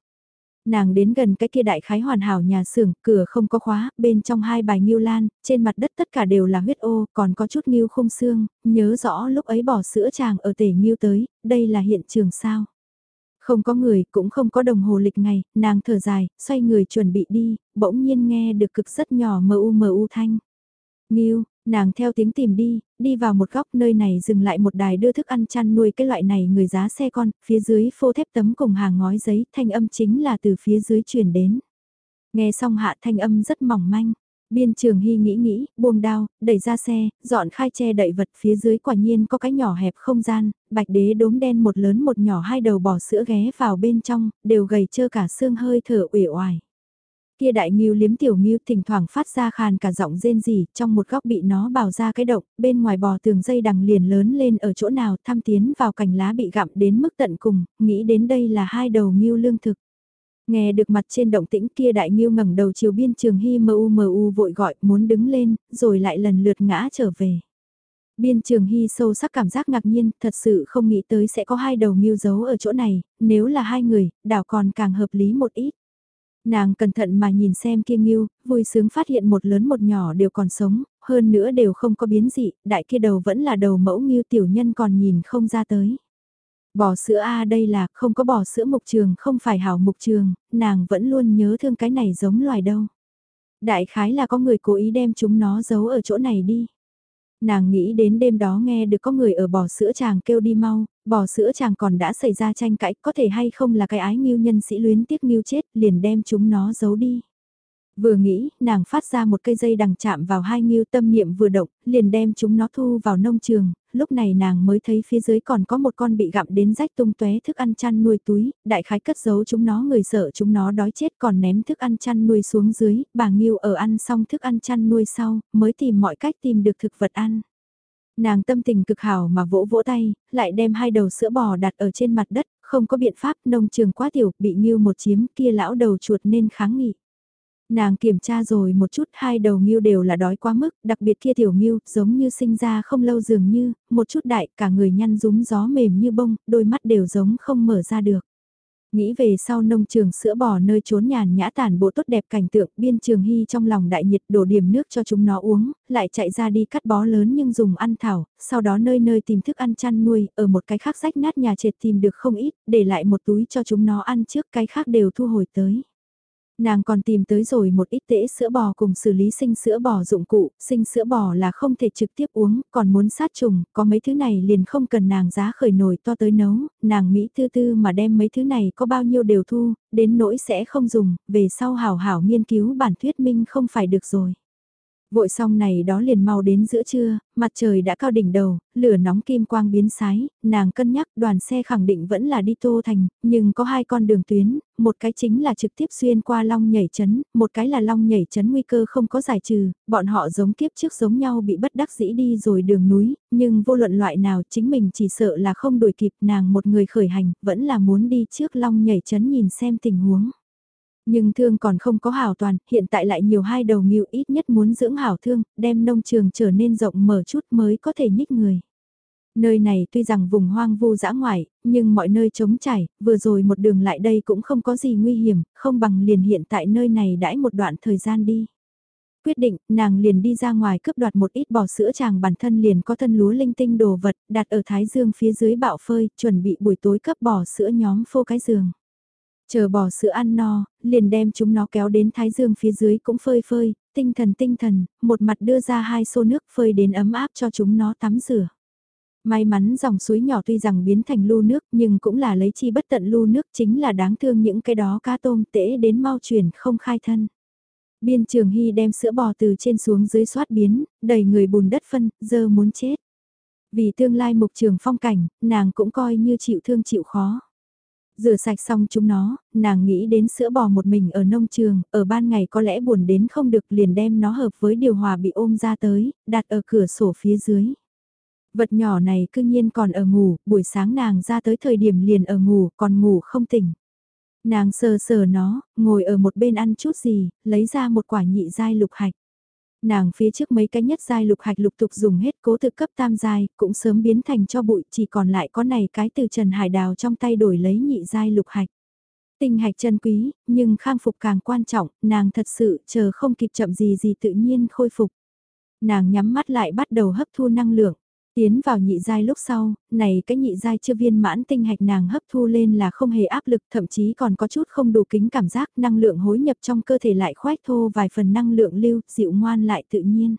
Nàng đến gần cái kia đại khái hoàn hảo nhà xưởng, cửa không có khóa, bên trong hai bài nghiêu lan, trên mặt đất tất cả đều là huyết ô, còn có chút nghiêu khung xương, nhớ rõ lúc ấy bỏ sữa chàng ở tể nghiêu tới, đây là hiện trường sao. Không có người, cũng không có đồng hồ lịch ngày, nàng thở dài, xoay người chuẩn bị đi, bỗng nhiên nghe được cực rất nhỏ mờ u mờ u thanh. Nghiêu, nàng theo tiếng tìm đi, đi vào một góc nơi này dừng lại một đài đưa thức ăn chăn nuôi cái loại này người giá xe con, phía dưới phô thép tấm cùng hàng ngói giấy, thanh âm chính là từ phía dưới truyền đến. Nghe xong hạ thanh âm rất mỏng manh. Biên trường hy nghĩ nghĩ, buông đao, đẩy ra xe, dọn khai che đậy vật phía dưới quả nhiên có cái nhỏ hẹp không gian, bạch đế đốm đen một lớn một nhỏ hai đầu bỏ sữa ghé vào bên trong, đều gầy trơ cả xương hơi thở uể oải. Kia đại nghiêu liếm tiểu nghiêu thỉnh thoảng phát ra khàn cả giọng rên rỉ, trong một góc bị nó bào ra cái động, bên ngoài bò tường dây đằng liền lớn lên ở chỗ nào thăm tiến vào cành lá bị gặm đến mức tận cùng, nghĩ đến đây là hai đầu nghiêu lương thực. Nghe được mặt trên động tĩnh kia đại nghiêu ngẩng đầu chiều biên trường hy mu mu vội gọi muốn đứng lên, rồi lại lần lượt ngã trở về. Biên trường hy sâu sắc cảm giác ngạc nhiên, thật sự không nghĩ tới sẽ có hai đầu nghiêu giấu ở chỗ này, nếu là hai người, đảo còn càng hợp lý một ít. Nàng cẩn thận mà nhìn xem kia nghiêu, vui sướng phát hiện một lớn một nhỏ đều còn sống, hơn nữa đều không có biến dị, đại kia đầu vẫn là đầu mẫu nghiêu tiểu nhân còn nhìn không ra tới. Bò sữa A đây là không có bò sữa mục trường không phải hảo mục trường, nàng vẫn luôn nhớ thương cái này giống loài đâu. Đại khái là có người cố ý đem chúng nó giấu ở chỗ này đi. Nàng nghĩ đến đêm đó nghe được có người ở bò sữa chàng kêu đi mau, bò sữa chàng còn đã xảy ra tranh cãi, có thể hay không là cái ái nghiêu nhân sĩ luyến tiếc nghiêu chết, liền đem chúng nó giấu đi. Vừa nghĩ, nàng phát ra một cây dây đằng chạm vào hai nghiêu tâm niệm vừa động, liền đem chúng nó thu vào nông trường, lúc này nàng mới thấy phía dưới còn có một con bị gặm đến rách tung tóe thức ăn chăn nuôi túi, đại khái cất giấu chúng nó người sợ chúng nó đói chết còn ném thức ăn chăn nuôi xuống dưới, bà nghiêu ở ăn xong thức ăn chăn nuôi sau, mới tìm mọi cách tìm được thực vật ăn. Nàng tâm tình cực hảo mà vỗ vỗ tay, lại đem hai đầu sữa bò đặt ở trên mặt đất, không có biện pháp nông trường quá tiểu, bị nghiêu một chiếm kia lão đầu chuột nên kháng nghị. Nàng kiểm tra rồi một chút hai đầu nghiêu đều là đói quá mức, đặc biệt kia tiểu nghiêu, giống như sinh ra không lâu dường như, một chút đại, cả người nhăn rúm gió mềm như bông, đôi mắt đều giống không mở ra được. Nghĩ về sau nông trường sữa bò nơi trốn nhàn nhã tản bộ tốt đẹp cảnh tượng biên trường hy trong lòng đại nhiệt đổ điểm nước cho chúng nó uống, lại chạy ra đi cắt bó lớn nhưng dùng ăn thảo, sau đó nơi nơi tìm thức ăn chăn nuôi, ở một cái khác rách nát nhà trệt tìm được không ít, để lại một túi cho chúng nó ăn trước cái khác đều thu hồi tới. Nàng còn tìm tới rồi một ít tễ sữa bò cùng xử lý sinh sữa bò dụng cụ, sinh sữa bò là không thể trực tiếp uống, còn muốn sát trùng, có mấy thứ này liền không cần nàng giá khởi nồi to tới nấu, nàng Mỹ tư tư mà đem mấy thứ này có bao nhiêu đều thu, đến nỗi sẽ không dùng, về sau hảo hảo nghiên cứu bản thuyết minh không phải được rồi. Vội xong này đó liền mau đến giữa trưa, mặt trời đã cao đỉnh đầu, lửa nóng kim quang biến sái, nàng cân nhắc đoàn xe khẳng định vẫn là đi Tô Thành, nhưng có hai con đường tuyến, một cái chính là trực tiếp xuyên qua long nhảy chấn, một cái là long nhảy chấn nguy cơ không có giải trừ, bọn họ giống kiếp trước giống nhau bị bất đắc dĩ đi rồi đường núi, nhưng vô luận loại nào chính mình chỉ sợ là không đuổi kịp nàng một người khởi hành, vẫn là muốn đi trước long nhảy chấn nhìn xem tình huống. Nhưng thương còn không có hảo toàn, hiện tại lại nhiều hai đầu nghiêu ít nhất muốn dưỡng hảo thương, đem nông trường trở nên rộng mở chút mới có thể nhích người. Nơi này tuy rằng vùng hoang vu dã ngoại, nhưng mọi nơi trống trải, vừa rồi một đường lại đây cũng không có gì nguy hiểm, không bằng liền hiện tại nơi này đãi một đoạn thời gian đi. Quyết định, nàng liền đi ra ngoài cướp đoạt một ít bò sữa chàng bản thân liền có thân lúa linh tinh đồ vật, đặt ở thái dương phía dưới bạo phơi, chuẩn bị buổi tối cấp bò sữa nhóm phô cái giường. Chờ bò sữa ăn no, liền đem chúng nó kéo đến thái dương phía dưới cũng phơi phơi, tinh thần tinh thần, một mặt đưa ra hai xô nước phơi đến ấm áp cho chúng nó tắm rửa. May mắn dòng suối nhỏ tuy rằng biến thành lu nước nhưng cũng là lấy chi bất tận lu nước chính là đáng thương những cái đó cá tôm tễ đến mau chuyển không khai thân. Biên trường hy đem sữa bò từ trên xuống dưới xoát biến, đầy người bùn đất phân, dơ muốn chết. Vì tương lai mục trường phong cảnh, nàng cũng coi như chịu thương chịu khó. Rửa sạch xong chúng nó, nàng nghĩ đến sữa bò một mình ở nông trường, ở ban ngày có lẽ buồn đến không được liền đem nó hợp với điều hòa bị ôm ra tới, đặt ở cửa sổ phía dưới. Vật nhỏ này cư nhiên còn ở ngủ, buổi sáng nàng ra tới thời điểm liền ở ngủ, còn ngủ không tỉnh. Nàng sờ sờ nó, ngồi ở một bên ăn chút gì, lấy ra một quả nhị dai lục hạch nàng phía trước mấy cái nhất giai lục hạch lục tục dùng hết cố thực cấp tam giai, cũng sớm biến thành cho bụi, chỉ còn lại có này cái từ Trần Hải Đào trong tay đổi lấy nhị giai lục hạch. Tinh hạch chân quý, nhưng khang phục càng quan trọng, nàng thật sự chờ không kịp chậm gì gì tự nhiên khôi phục. Nàng nhắm mắt lại bắt đầu hấp thu năng lượng. Tiến vào nhị giai lúc sau, này cái nhị giai chưa viên mãn tinh hạch nàng hấp thu lên là không hề áp lực, thậm chí còn có chút không đủ kính cảm giác năng lượng hối nhập trong cơ thể lại khoét thô vài phần năng lượng lưu, dịu ngoan lại tự nhiên.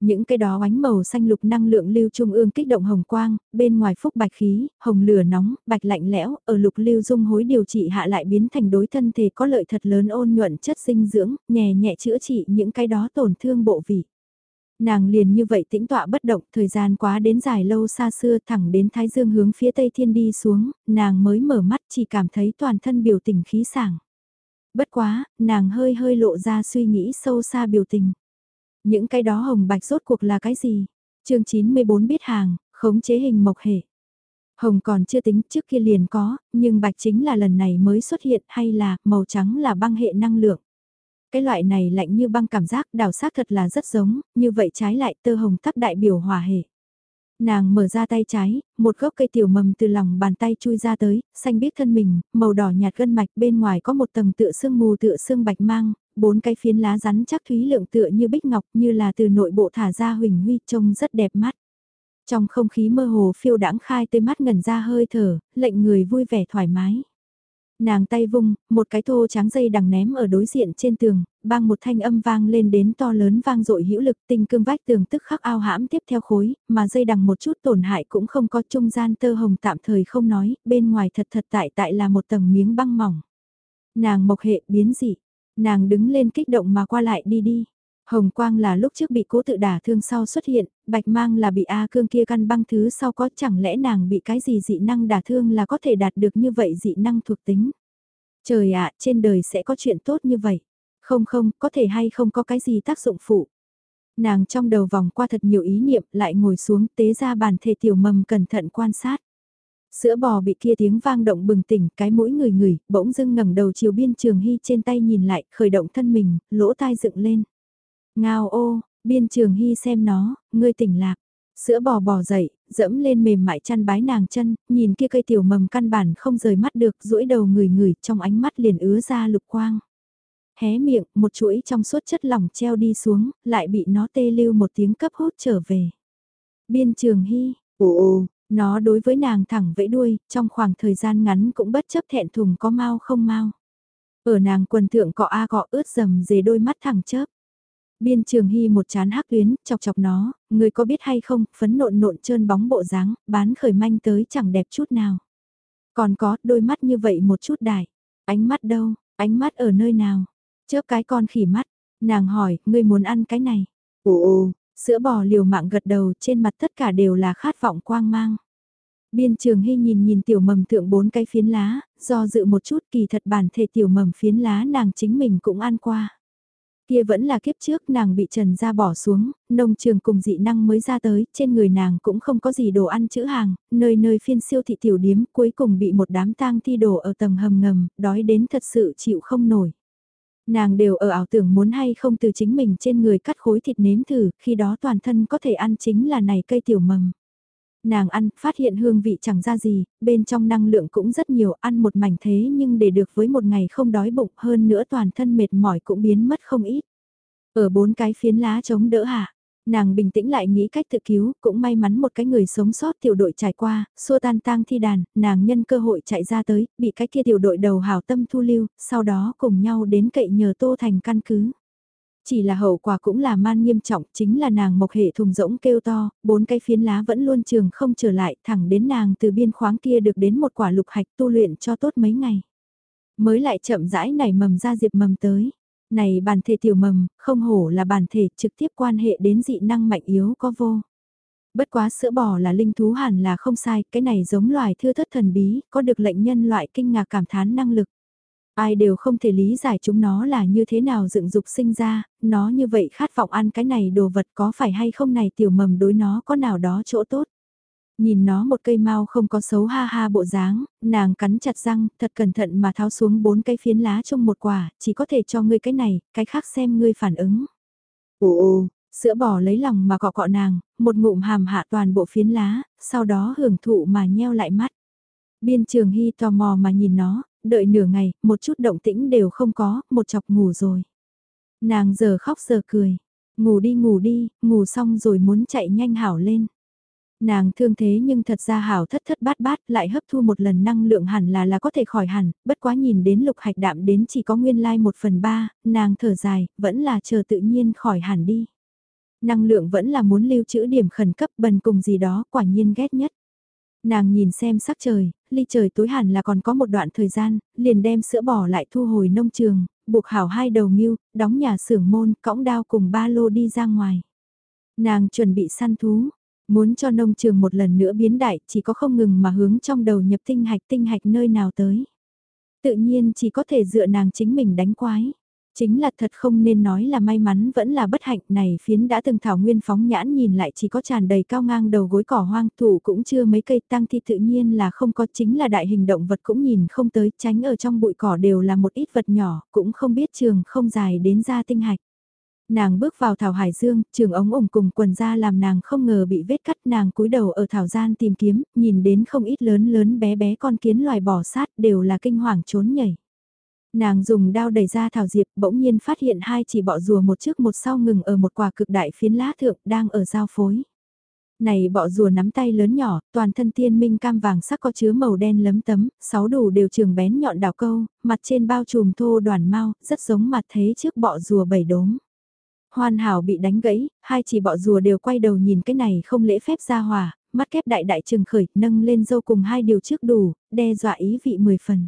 Những cái đó ánh màu xanh lục năng lượng lưu trung ương kích động hồng quang, bên ngoài phúc bạch khí, hồng lửa nóng, bạch lạnh lẽo, ở lục lưu dung hối điều trị hạ lại biến thành đối thân thể có lợi thật lớn ôn nhuận chất dinh dưỡng, nhẹ nhẹ chữa trị những cái đó tổn thương bộ vị. Nàng liền như vậy tĩnh tọa bất động, thời gian quá đến dài lâu xa xưa thẳng đến Thái Dương hướng phía Tây Thiên đi xuống, nàng mới mở mắt chỉ cảm thấy toàn thân biểu tình khí sảng. Bất quá, nàng hơi hơi lộ ra suy nghĩ sâu xa biểu tình. Những cái đó hồng bạch rốt cuộc là cái gì? chương 94 biết hàng, khống chế hình mộc hệ. Hồng còn chưa tính trước kia liền có, nhưng bạch chính là lần này mới xuất hiện hay là màu trắng là băng hệ năng lượng. Cái loại này lạnh như băng cảm giác đảo sát thật là rất giống, như vậy trái lại tơ hồng thắp đại biểu hòa hệ. Nàng mở ra tay trái, một gốc cây tiểu mầm từ lòng bàn tay chui ra tới, xanh biết thân mình, màu đỏ nhạt gân mạch bên ngoài có một tầng tựa xương mù tựa xương bạch mang, bốn cái phiến lá rắn chắc thúy lượng tựa như bích ngọc như là từ nội bộ thả ra huỳnh huy trông rất đẹp mắt. Trong không khí mơ hồ phiêu đãng khai tươi mắt ngẩn ra hơi thở, lệnh người vui vẻ thoải mái. Nàng tay vung, một cái thô trắng dây đằng ném ở đối diện trên tường, bang một thanh âm vang lên đến to lớn vang dội hữu lực tinh cương vách tường tức khắc ao hãm tiếp theo khối, mà dây đằng một chút tổn hại cũng không có trung gian tơ hồng tạm thời không nói, bên ngoài thật thật tại tại là một tầng miếng băng mỏng. Nàng mộc hệ biến dị, nàng đứng lên kích động mà qua lại đi đi. Hồng quang là lúc trước bị cố tự đả thương sau xuất hiện, bạch mang là bị A cương kia căn băng thứ sau có chẳng lẽ nàng bị cái gì dị năng đả thương là có thể đạt được như vậy dị năng thuộc tính. Trời ạ, trên đời sẽ có chuyện tốt như vậy. Không không, có thể hay không có cái gì tác dụng phụ. Nàng trong đầu vòng qua thật nhiều ý niệm lại ngồi xuống tế ra bàn thể tiểu mầm cẩn thận quan sát. Sữa bò bị kia tiếng vang động bừng tỉnh, cái mũi người người, bỗng dưng ngẩng đầu chiều biên trường hy trên tay nhìn lại, khởi động thân mình, lỗ tai dựng lên. Ngao ô, biên trường hy xem nó, ngươi tỉnh lạc. Sữa bò bò dậy, dẫm lên mềm mại chăn bái nàng chân, nhìn kia cây tiểu mầm căn bản không rời mắt được, duỗi đầu người người trong ánh mắt liền ứa ra lục quang. Hé miệng, một chuỗi trong suốt chất lỏng treo đi xuống, lại bị nó tê lưu một tiếng cấp hút trở về. Biên trường hy, ồ ồ, nó đối với nàng thẳng vẫy đuôi, trong khoảng thời gian ngắn cũng bất chấp thẹn thùng có mau không mau. Ở nàng quần thượng cọ a cọ ướt dầm dề đôi mắt thẳng chớp. Biên trường hy một chán hắc tuyến, chọc chọc nó, người có biết hay không, phấn nộn nộn trơn bóng bộ dáng, bán khởi manh tới chẳng đẹp chút nào. Còn có, đôi mắt như vậy một chút đại. Ánh mắt đâu, ánh mắt ở nơi nào? Chớp cái con khỉ mắt, nàng hỏi, ngươi muốn ăn cái này? Ồ ồ, sữa bò liều mạng gật đầu trên mặt tất cả đều là khát vọng quang mang. Biên trường hy nhìn nhìn tiểu mầm thượng bốn cái phiến lá, do dự một chút kỳ thật bản thể tiểu mầm phiến lá nàng chính mình cũng ăn qua. Kia vẫn là kiếp trước nàng bị trần ra bỏ xuống, nông trường cùng dị năng mới ra tới, trên người nàng cũng không có gì đồ ăn chữ hàng, nơi nơi phiên siêu thị tiểu điếm cuối cùng bị một đám tang thi đổ ở tầng hầm ngầm, đói đến thật sự chịu không nổi. Nàng đều ở ảo tưởng muốn hay không từ chính mình trên người cắt khối thịt nếm thử, khi đó toàn thân có thể ăn chính là này cây tiểu mầm nàng ăn, phát hiện hương vị chẳng ra gì, bên trong năng lượng cũng rất nhiều, ăn một mảnh thế nhưng để được với một ngày không đói bụng hơn nữa toàn thân mệt mỏi cũng biến mất không ít. Ở bốn cái phiến lá chống đỡ hạ, nàng bình tĩnh lại nghĩ cách tự cứu, cũng may mắn một cái người sống sót tiểu đội trải qua, xua tan tang thi đàn, nàng nhân cơ hội chạy ra tới, bị cái kia tiểu đội đầu hảo tâm thu lưu, sau đó cùng nhau đến cậy nhờ Tô Thành căn cứ. Chỉ là hậu quả cũng là man nghiêm trọng, chính là nàng mộc hệ thùng rỗng kêu to, bốn cái phiến lá vẫn luôn trường không trở lại, thẳng đến nàng từ biên khoáng kia được đến một quả lục hạch tu luyện cho tốt mấy ngày. Mới lại chậm rãi nảy mầm ra diệp mầm tới. Này bản thể tiểu mầm, không hổ là bản thể trực tiếp quan hệ đến dị năng mạnh yếu có vô. Bất quá sữa bò là linh thú hẳn là không sai, cái này giống loài thưa thất thần bí, có được lệnh nhân loại kinh ngạc cảm thán năng lực. Ai đều không thể lý giải chúng nó là như thế nào dựng dục sinh ra, nó như vậy khát vọng ăn cái này đồ vật có phải hay không này tiểu mầm đối nó có nào đó chỗ tốt. Nhìn nó một cây mau không có xấu ha ha bộ dáng, nàng cắn chặt răng, thật cẩn thận mà tháo xuống bốn cây phiến lá trong một quả, chỉ có thể cho ngươi cái này, cái khác xem ngươi phản ứng. Ồ ồ, sữa bò lấy lòng mà cọ cọ nàng, một ngụm hàm hạ toàn bộ phiến lá, sau đó hưởng thụ mà nheo lại mắt. Biên trường hy tò mò mà nhìn nó, đợi nửa ngày, một chút động tĩnh đều không có, một chọc ngủ rồi. Nàng giờ khóc giờ cười, ngủ đi ngủ đi, ngủ xong rồi muốn chạy nhanh hảo lên. Nàng thương thế nhưng thật ra hảo thất thất bát bát lại hấp thu một lần năng lượng hẳn là là có thể khỏi hẳn, bất quá nhìn đến lục hạch đạm đến chỉ có nguyên lai like một phần ba, nàng thở dài, vẫn là chờ tự nhiên khỏi hẳn đi. Năng lượng vẫn là muốn lưu trữ điểm khẩn cấp bần cùng gì đó quả nhiên ghét nhất. Nàng nhìn xem sắc trời, ly trời tối hẳn là còn có một đoạn thời gian, liền đem sữa bò lại thu hồi nông trường, buộc hảo hai đầu nghiêu, đóng nhà xưởng môn, cõng đao cùng ba lô đi ra ngoài. Nàng chuẩn bị săn thú, muốn cho nông trường một lần nữa biến đại, chỉ có không ngừng mà hướng trong đầu nhập tinh hạch tinh hạch nơi nào tới. tự nhiên chỉ có thể dựa nàng chính mình đánh quái. Chính là thật không nên nói là may mắn vẫn là bất hạnh này phiến đã từng thảo nguyên phóng nhãn nhìn lại chỉ có tràn đầy cao ngang đầu gối cỏ hoang thủ cũng chưa mấy cây tăng thi tự nhiên là không có chính là đại hình động vật cũng nhìn không tới tránh ở trong bụi cỏ đều là một ít vật nhỏ cũng không biết trường không dài đến ra tinh hạch. Nàng bước vào thảo hải dương, trường ống ủng cùng quần ra làm nàng không ngờ bị vết cắt nàng cúi đầu ở thảo gian tìm kiếm, nhìn đến không ít lớn lớn bé bé con kiến loài bò sát đều là kinh hoàng trốn nhảy. Nàng dùng đao đẩy ra thảo diệp bỗng nhiên phát hiện hai chỉ bọ rùa một trước một sau ngừng ở một quả cực đại phiến lá thượng đang ở giao phối. Này bọ rùa nắm tay lớn nhỏ, toàn thân tiên minh cam vàng sắc có chứa màu đen lấm tấm, sáu đủ đều trường bén nhọn đào câu, mặt trên bao trùm thô đoàn mau, rất giống mặt thế trước bọ rùa bảy đốm. Hoàn hảo bị đánh gãy, hai chỉ bọ rùa đều quay đầu nhìn cái này không lễ phép ra hòa, mắt kép đại đại trừng khởi, nâng lên dâu cùng hai điều trước đủ, đe dọa ý vị mười phần.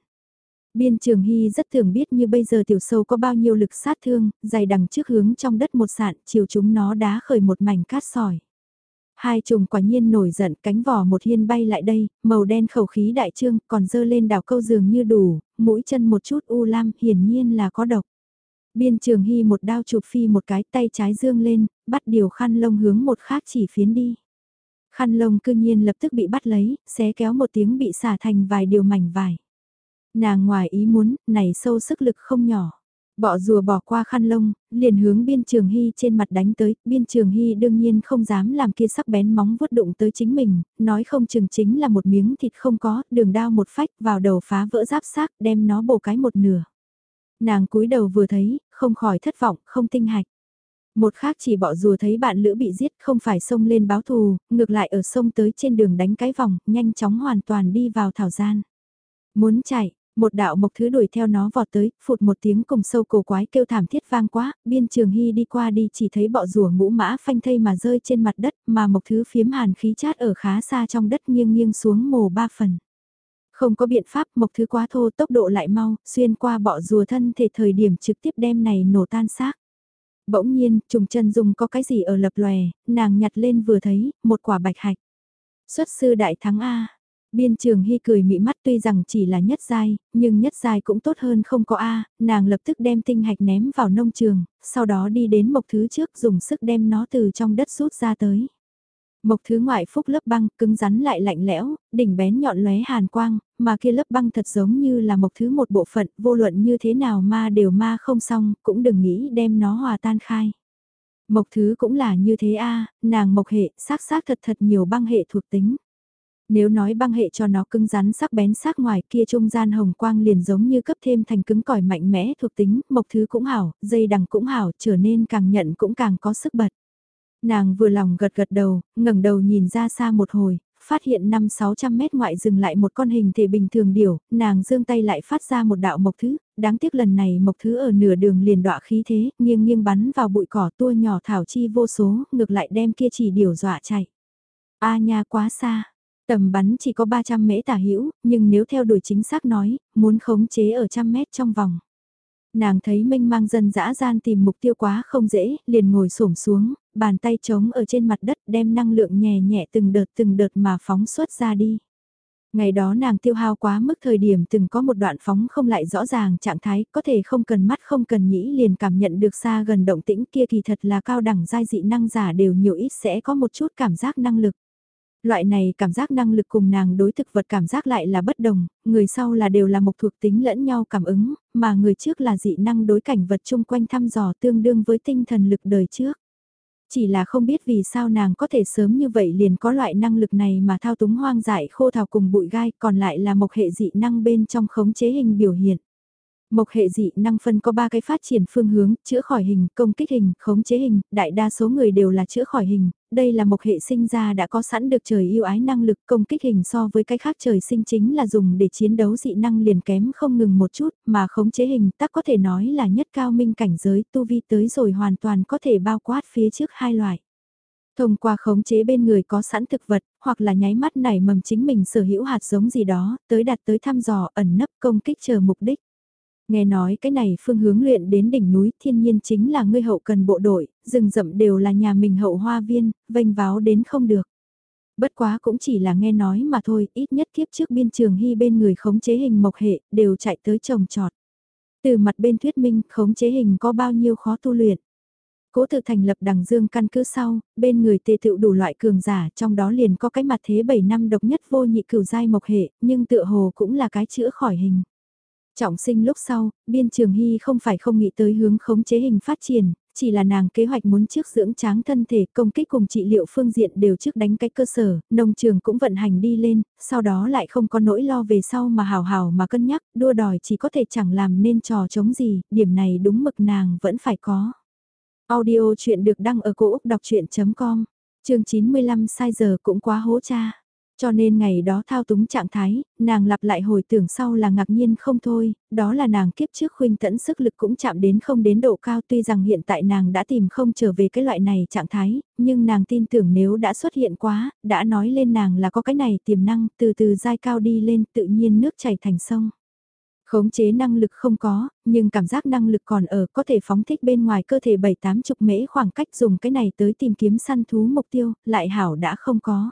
Biên Trường Hy rất thường biết như bây giờ tiểu sâu có bao nhiêu lực sát thương, dày đằng trước hướng trong đất một sạn, chiều chúng nó đá khởi một mảnh cát sỏi. Hai trùng quả nhiên nổi giận cánh vỏ một hiên bay lại đây, màu đen khẩu khí đại trương, còn dơ lên đảo câu giường như đủ, mũi chân một chút u lam, hiển nhiên là có độc. Biên trường hy một đao chụp phi một cái tay trái dương lên, bắt điều khăn lông hướng một khác chỉ phiến đi. Khăn lông cư nhiên lập tức bị bắt lấy, xé kéo một tiếng bị xả thành vài điều mảnh vải. Nàng ngoài ý muốn, này sâu sức lực không nhỏ. Bọ rùa bỏ qua khăn lông, liền hướng biên trường hy trên mặt đánh tới, biên trường hy đương nhiên không dám làm kia sắc bén móng vuốt đụng tới chính mình, nói không chừng chính là một miếng thịt không có, đường đao một phách vào đầu phá vỡ giáp xác đem nó bổ cái một nửa. Nàng cúi đầu vừa thấy, không khỏi thất vọng, không tinh hạch. Một khác chỉ bọ rùa thấy bạn lữ bị giết không phải xông lên báo thù, ngược lại ở sông tới trên đường đánh cái vòng, nhanh chóng hoàn toàn đi vào thảo gian. Muốn chạy, một đạo mộc thứ đuổi theo nó vọt tới, phụt một tiếng cùng sâu cổ quái kêu thảm thiết vang quá, biên trường hy đi qua đi chỉ thấy bọ rùa ngũ mã phanh thây mà rơi trên mặt đất mà mộc thứ phiếm hàn khí chát ở khá xa trong đất nghiêng nghiêng xuống mồ ba phần. Không có biện pháp mộc thứ quá thô tốc độ lại mau, xuyên qua bọ rùa thân thể thời điểm trực tiếp đem này nổ tan xác. Bỗng nhiên, trùng chân dùng có cái gì ở lập lòe, nàng nhặt lên vừa thấy, một quả bạch hạch. Xuất sư đại thắng A. Biên trường hy cười mị mắt tuy rằng chỉ là nhất giai, nhưng nhất giai cũng tốt hơn không có A, nàng lập tức đem tinh hạch ném vào nông trường, sau đó đi đến mộc thứ trước dùng sức đem nó từ trong đất rút ra tới. Mộc thứ ngoại phúc lớp băng cứng rắn lại lạnh lẽo, đỉnh bén nhọn lóe hàn quang, mà kia lớp băng thật giống như là mộc thứ một bộ phận, vô luận như thế nào ma đều ma không xong, cũng đừng nghĩ đem nó hòa tan khai. Mộc thứ cũng là như thế a nàng mộc hệ, xác xác thật thật nhiều băng hệ thuộc tính. Nếu nói băng hệ cho nó cứng rắn sắc bén sắc ngoài kia trung gian hồng quang liền giống như cấp thêm thành cứng cỏi mạnh mẽ thuộc tính, mộc thứ cũng hảo, dây đằng cũng hảo, trở nên càng nhận cũng càng có sức bật. Nàng vừa lòng gật gật đầu, ngẩng đầu nhìn ra xa một hồi, phát hiện 5-600 mét ngoại dừng lại một con hình thể bình thường điểu, nàng dương tay lại phát ra một đạo mộc thứ, đáng tiếc lần này mộc thứ ở nửa đường liền đọa khí thế, nghiêng nghiêng bắn vào bụi cỏ tua nhỏ thảo chi vô số, ngược lại đem kia chỉ điểu dọa chạy. A nha quá xa, tầm bắn chỉ có 300 mễ tả hữu nhưng nếu theo đuổi chính xác nói, muốn khống chế ở trăm mét trong vòng. Nàng thấy minh mang dân dã gian tìm mục tiêu quá không dễ, liền ngồi xổm xuống, bàn tay trống ở trên mặt đất đem năng lượng nhẹ nhẹ từng đợt từng đợt mà phóng xuất ra đi. Ngày đó nàng tiêu hao quá mức thời điểm từng có một đoạn phóng không lại rõ ràng trạng thái, có thể không cần mắt không cần nhĩ liền cảm nhận được xa gần động tĩnh kia kỳ thật là cao đẳng giai dị năng giả đều nhiều ít sẽ có một chút cảm giác năng lực. Loại này cảm giác năng lực cùng nàng đối thực vật cảm giác lại là bất đồng, người sau là đều là một thuộc tính lẫn nhau cảm ứng, mà người trước là dị năng đối cảnh vật chung quanh thăm dò tương đương với tinh thần lực đời trước. Chỉ là không biết vì sao nàng có thể sớm như vậy liền có loại năng lực này mà thao túng hoang dại khô thảo cùng bụi gai còn lại là một hệ dị năng bên trong khống chế hình biểu hiện. Mộc hệ dị năng phân có 3 cái phát triển phương hướng, chữa khỏi hình, công kích hình, khống chế hình, đại đa số người đều là chữa khỏi hình, đây là mộc hệ sinh ra đã có sẵn được trời yêu ái năng lực công kích hình so với cái khác trời sinh chính là dùng để chiến đấu dị năng liền kém không ngừng một chút, mà khống chế hình tắc có thể nói là nhất cao minh cảnh giới tu vi tới rồi hoàn toàn có thể bao quát phía trước hai loại. Thông qua khống chế bên người có sẵn thực vật, hoặc là nháy mắt nảy mầm chính mình sở hữu hạt giống gì đó, tới đặt tới thăm dò ẩn nấp công kích chờ mục đích. Nghe nói cái này phương hướng luyện đến đỉnh núi thiên nhiên chính là ngươi hậu cần bộ đội, rừng rậm đều là nhà mình hậu hoa viên, vênh váo đến không được. Bất quá cũng chỉ là nghe nói mà thôi, ít nhất kiếp trước biên trường hy bên người khống chế hình mộc hệ, đều chạy tới trồng trọt. Từ mặt bên thuyết minh, khống chế hình có bao nhiêu khó tu luyện. Cố tự thành lập đằng dương căn cứ sau, bên người tề tựu đủ loại cường giả, trong đó liền có cái mặt thế 7 năm độc nhất vô nhị cửu giai mộc hệ, nhưng tựa hồ cũng là cái chữa khỏi hình. Trọng sinh lúc sau, biên trường hy không phải không nghĩ tới hướng khống chế hình phát triển, chỉ là nàng kế hoạch muốn trước dưỡng tráng thân thể công kích cùng trị liệu phương diện đều trước đánh cái cơ sở, nông trường cũng vận hành đi lên, sau đó lại không có nỗi lo về sau mà hào hào mà cân nhắc, đua đòi chỉ có thể chẳng làm nên trò chống gì, điểm này đúng mực nàng vẫn phải có. Audio chuyện được đăng ở cổ Úc đọc chuyện.com, chương 95 sai giờ cũng quá hố cha. Cho nên ngày đó thao túng trạng thái, nàng lặp lại hồi tưởng sau là ngạc nhiên không thôi, đó là nàng kiếp trước khuynh tẫn sức lực cũng chạm đến không đến độ cao tuy rằng hiện tại nàng đã tìm không trở về cái loại này trạng thái, nhưng nàng tin tưởng nếu đã xuất hiện quá, đã nói lên nàng là có cái này tiềm năng từ từ dai cao đi lên tự nhiên nước chảy thành sông. Khống chế năng lực không có, nhưng cảm giác năng lực còn ở có thể phóng thích bên ngoài cơ thể 7-8 chục mễ khoảng cách dùng cái này tới tìm kiếm săn thú mục tiêu, lại hảo đã không có.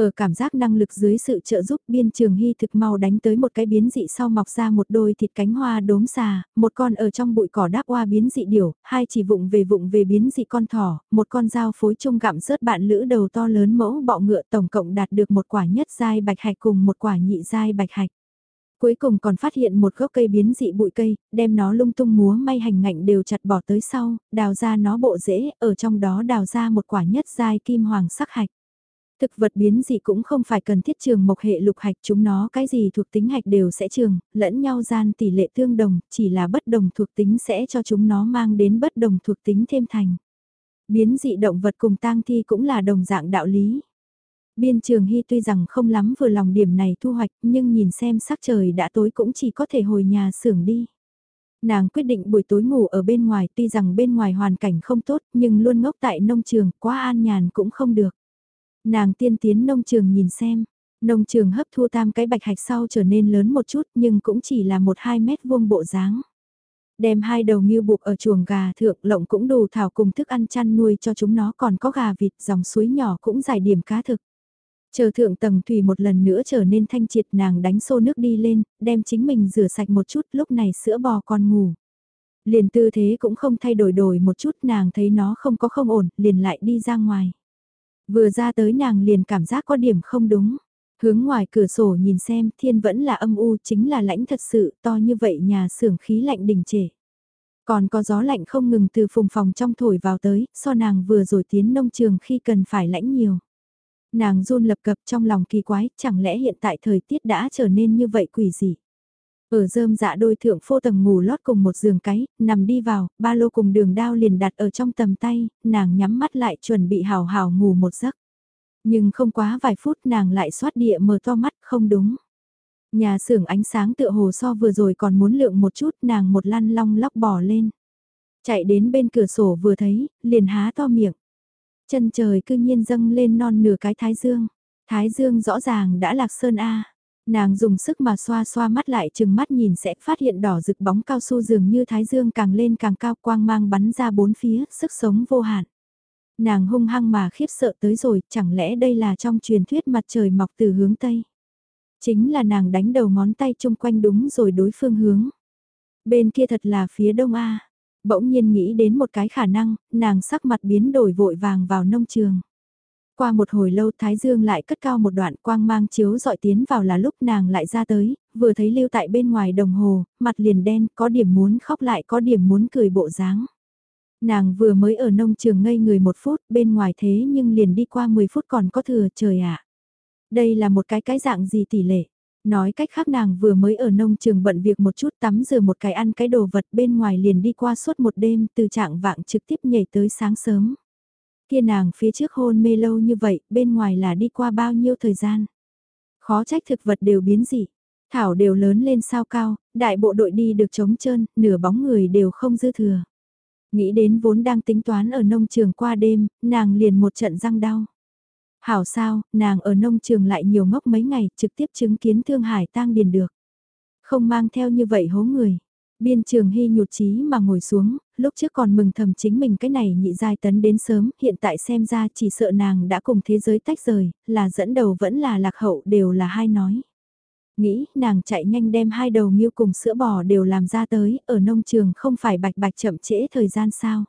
Ở cảm giác năng lực dưới sự trợ giúp biên trường hy thực mau đánh tới một cái biến dị sau mọc ra một đôi thịt cánh hoa đốm xà, một con ở trong bụi cỏ đáp hoa biến dị điểu, hai chỉ vụng về vụng về biến dị con thỏ, một con dao phối chung gặm rớt bạn lữ đầu to lớn mẫu bọ ngựa tổng cộng đạt được một quả nhất giai bạch hạch cùng một quả nhị giai bạch hạch. Cuối cùng còn phát hiện một gốc cây biến dị bụi cây, đem nó lung tung múa may hành ngạnh đều chặt bỏ tới sau, đào ra nó bộ rễ, ở trong đó đào ra một quả nhất giai kim hoàng sắc hạch. Thực vật biến dị cũng không phải cần thiết trường mộc hệ lục hạch chúng nó cái gì thuộc tính hạch đều sẽ trường, lẫn nhau gian tỷ lệ tương đồng, chỉ là bất đồng thuộc tính sẽ cho chúng nó mang đến bất đồng thuộc tính thêm thành. Biến dị động vật cùng tang thi cũng là đồng dạng đạo lý. Biên trường hy tuy rằng không lắm vừa lòng điểm này thu hoạch nhưng nhìn xem sắc trời đã tối cũng chỉ có thể hồi nhà xưởng đi. Nàng quyết định buổi tối ngủ ở bên ngoài tuy rằng bên ngoài hoàn cảnh không tốt nhưng luôn ngốc tại nông trường quá an nhàn cũng không được. Nàng tiên tiến nông trường nhìn xem, nông trường hấp thu tam cái bạch hạch sau trở nên lớn một chút nhưng cũng chỉ là một hai mét vuông bộ dáng. Đem hai đầu nghiêu buộc ở chuồng gà thượng lộng cũng đủ thảo cùng thức ăn chăn nuôi cho chúng nó còn có gà vịt dòng suối nhỏ cũng giải điểm cá thực. Chờ thượng tầng thủy một lần nữa trở nên thanh triệt nàng đánh xô nước đi lên, đem chính mình rửa sạch một chút lúc này sữa bò còn ngủ. Liền tư thế cũng không thay đổi đổi một chút nàng thấy nó không có không ổn, liền lại đi ra ngoài. Vừa ra tới nàng liền cảm giác có điểm không đúng. Hướng ngoài cửa sổ nhìn xem thiên vẫn là âm u chính là lãnh thật sự to như vậy nhà xưởng khí lạnh đình trệ. Còn có gió lạnh không ngừng từ phùng phòng trong thổi vào tới, so nàng vừa rồi tiến nông trường khi cần phải lãnh nhiều. Nàng run lập cập trong lòng kỳ quái, chẳng lẽ hiện tại thời tiết đã trở nên như vậy quỷ gì? Ở rơm dạ đôi thượng phô tầng ngủ lót cùng một giường cái, nằm đi vào, ba lô cùng đường đao liền đặt ở trong tầm tay, nàng nhắm mắt lại chuẩn bị hào hào ngủ một giấc. Nhưng không quá vài phút nàng lại xoát địa mở to mắt, không đúng. Nhà xưởng ánh sáng tựa hồ so vừa rồi còn muốn lượng một chút nàng một lăn long lóc bò lên. Chạy đến bên cửa sổ vừa thấy, liền há to miệng. Chân trời cư nhiên dâng lên non nửa cái thái dương. Thái dương rõ ràng đã lạc sơn A. Nàng dùng sức mà xoa xoa mắt lại chừng mắt nhìn sẽ phát hiện đỏ rực bóng cao su dường như thái dương càng lên càng cao quang mang bắn ra bốn phía, sức sống vô hạn. Nàng hung hăng mà khiếp sợ tới rồi, chẳng lẽ đây là trong truyền thuyết mặt trời mọc từ hướng Tây. Chính là nàng đánh đầu ngón tay chung quanh đúng rồi đối phương hướng. Bên kia thật là phía đông A. Bỗng nhiên nghĩ đến một cái khả năng, nàng sắc mặt biến đổi vội vàng vào nông trường. Qua một hồi lâu Thái Dương lại cất cao một đoạn quang mang chiếu dọi tiến vào là lúc nàng lại ra tới, vừa thấy lưu tại bên ngoài đồng hồ, mặt liền đen, có điểm muốn khóc lại có điểm muốn cười bộ dáng. Nàng vừa mới ở nông trường ngây người một phút, bên ngoài thế nhưng liền đi qua 10 phút còn có thừa trời ạ. Đây là một cái cái dạng gì tỷ lệ? Nói cách khác nàng vừa mới ở nông trường bận việc một chút tắm rửa một cái ăn cái đồ vật bên ngoài liền đi qua suốt một đêm từ trạng vạng trực tiếp nhảy tới sáng sớm. Kia nàng phía trước hôn mê lâu như vậy, bên ngoài là đi qua bao nhiêu thời gian. Khó trách thực vật đều biến dị. Thảo đều lớn lên sao cao, đại bộ đội đi được trống trơn, nửa bóng người đều không dư thừa. Nghĩ đến vốn đang tính toán ở nông trường qua đêm, nàng liền một trận răng đau. Hảo sao, nàng ở nông trường lại nhiều ngốc mấy ngày, trực tiếp chứng kiến Thương Hải tang điền được. Không mang theo như vậy hố người. Biên trường hy nhụt chí mà ngồi xuống, lúc trước còn mừng thầm chính mình cái này nhị giai tấn đến sớm, hiện tại xem ra chỉ sợ nàng đã cùng thế giới tách rời, là dẫn đầu vẫn là lạc hậu đều là hai nói. Nghĩ nàng chạy nhanh đem hai đầu nghiêu cùng sữa bò đều làm ra tới, ở nông trường không phải bạch bạch chậm trễ thời gian sao.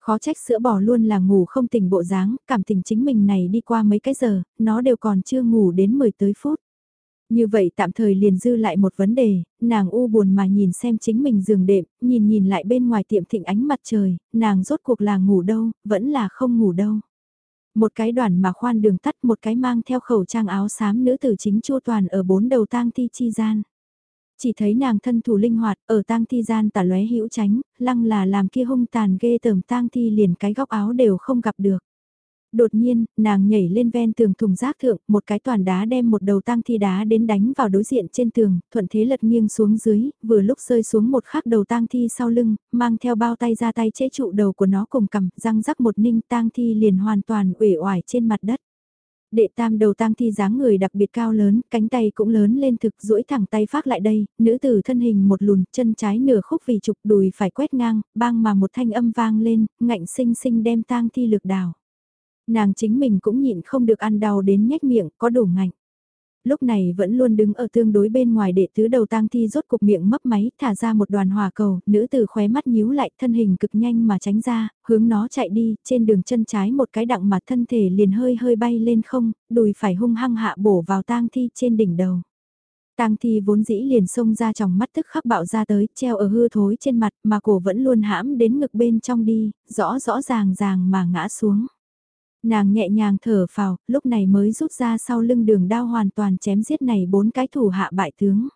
Khó trách sữa bò luôn là ngủ không tỉnh bộ dáng, cảm tình chính mình này đi qua mấy cái giờ, nó đều còn chưa ngủ đến 10 tới phút. Như vậy tạm thời liền dư lại một vấn đề, nàng u buồn mà nhìn xem chính mình giường đệm, nhìn nhìn lại bên ngoài tiệm thịnh ánh mặt trời, nàng rốt cuộc là ngủ đâu, vẫn là không ngủ đâu. Một cái đoàn mà khoan đường tắt một cái mang theo khẩu trang áo xám nữ tử chính chua toàn ở bốn đầu tang thi chi gian. Chỉ thấy nàng thân thủ linh hoạt ở tang thi gian tả lóe hữu tránh, lăng là làm kia hung tàn ghê tởm tang thi liền cái góc áo đều không gặp được. Đột nhiên, nàng nhảy lên ven tường thùng rác thượng, một cái toàn đá đem một đầu tang thi đá đến đánh vào đối diện trên tường, thuận thế lật nghiêng xuống dưới, vừa lúc rơi xuống một khắc đầu tang thi sau lưng, mang theo bao tay ra tay chế trụ đầu của nó cùng cầm, răng rắc một ninh tang thi liền hoàn toàn uể oải trên mặt đất. Đệ tam đầu tang thi dáng người đặc biệt cao lớn, cánh tay cũng lớn lên thực duỗi thẳng tay phát lại đây, nữ tử thân hình một lùn, chân trái nửa khúc vì trục đùi phải quét ngang, bang mà một thanh âm vang lên, ngạnh sinh sinh đem tang thi lực đào. Nàng chính mình cũng nhịn không được ăn đau đến nhếch miệng, có đủ ngạnh. Lúc này vẫn luôn đứng ở tương đối bên ngoài đệ tứ đầu tang thi rốt cục miệng mấp máy, thả ra một đoàn hòa cầu, nữ tử khóe mắt nhíu lại, thân hình cực nhanh mà tránh ra, hướng nó chạy đi, trên đường chân trái một cái đặng mà thân thể liền hơi hơi bay lên không, đùi phải hung hăng hạ bổ vào tang thi trên đỉnh đầu. Tang thi vốn dĩ liền xông ra trong mắt tức khắc bạo ra tới, treo ở hư thối trên mặt mà cổ vẫn luôn hãm đến ngực bên trong đi, rõ rõ ràng ràng mà ngã xuống. Nàng nhẹ nhàng thở phào, lúc này mới rút ra sau lưng đường đao hoàn toàn chém giết này bốn cái thủ hạ bại tướng.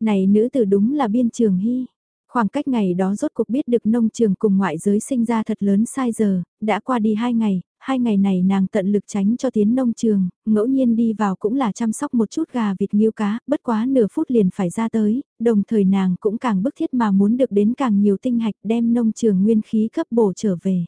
Này nữ tử đúng là biên trường hy. Khoảng cách ngày đó rốt cuộc biết được nông trường cùng ngoại giới sinh ra thật lớn sai giờ, đã qua đi hai ngày, hai ngày này nàng tận lực tránh cho tiến nông trường, ngẫu nhiên đi vào cũng là chăm sóc một chút gà vịt nghiêu cá, bất quá nửa phút liền phải ra tới, đồng thời nàng cũng càng bức thiết mà muốn được đến càng nhiều tinh hạch đem nông trường nguyên khí cấp bổ trở về.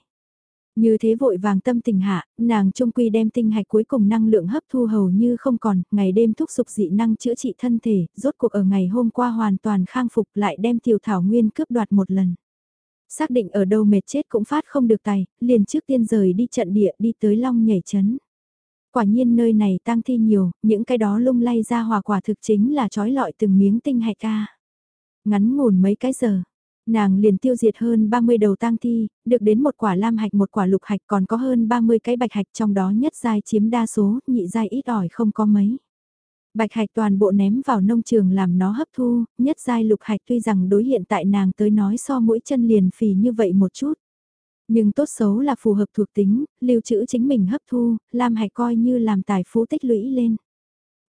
Như thế vội vàng tâm tình hạ, nàng trung quy đem tinh hạch cuối cùng năng lượng hấp thu hầu như không còn, ngày đêm thúc giục dị năng chữa trị thân thể, rốt cuộc ở ngày hôm qua hoàn toàn khang phục lại đem tiểu thảo nguyên cướp đoạt một lần. Xác định ở đâu mệt chết cũng phát không được tài, liền trước tiên rời đi trận địa đi tới long nhảy chấn. Quả nhiên nơi này tăng thi nhiều, những cái đó lung lay ra hòa quả thực chính là trói lọi từng miếng tinh hạch ca. Ngắn ngủn mấy cái giờ, Nàng liền tiêu diệt hơn 30 đầu tang thi, được đến một quả lam hạch một quả lục hạch còn có hơn 30 cái bạch hạch trong đó nhất giai chiếm đa số, nhị giai ít ỏi không có mấy. Bạch hạch toàn bộ ném vào nông trường làm nó hấp thu, nhất giai lục hạch tuy rằng đối hiện tại nàng tới nói so mỗi chân liền phì như vậy một chút. Nhưng tốt xấu là phù hợp thuộc tính, lưu trữ chính mình hấp thu, lam hạch coi như làm tài phú tích lũy lên.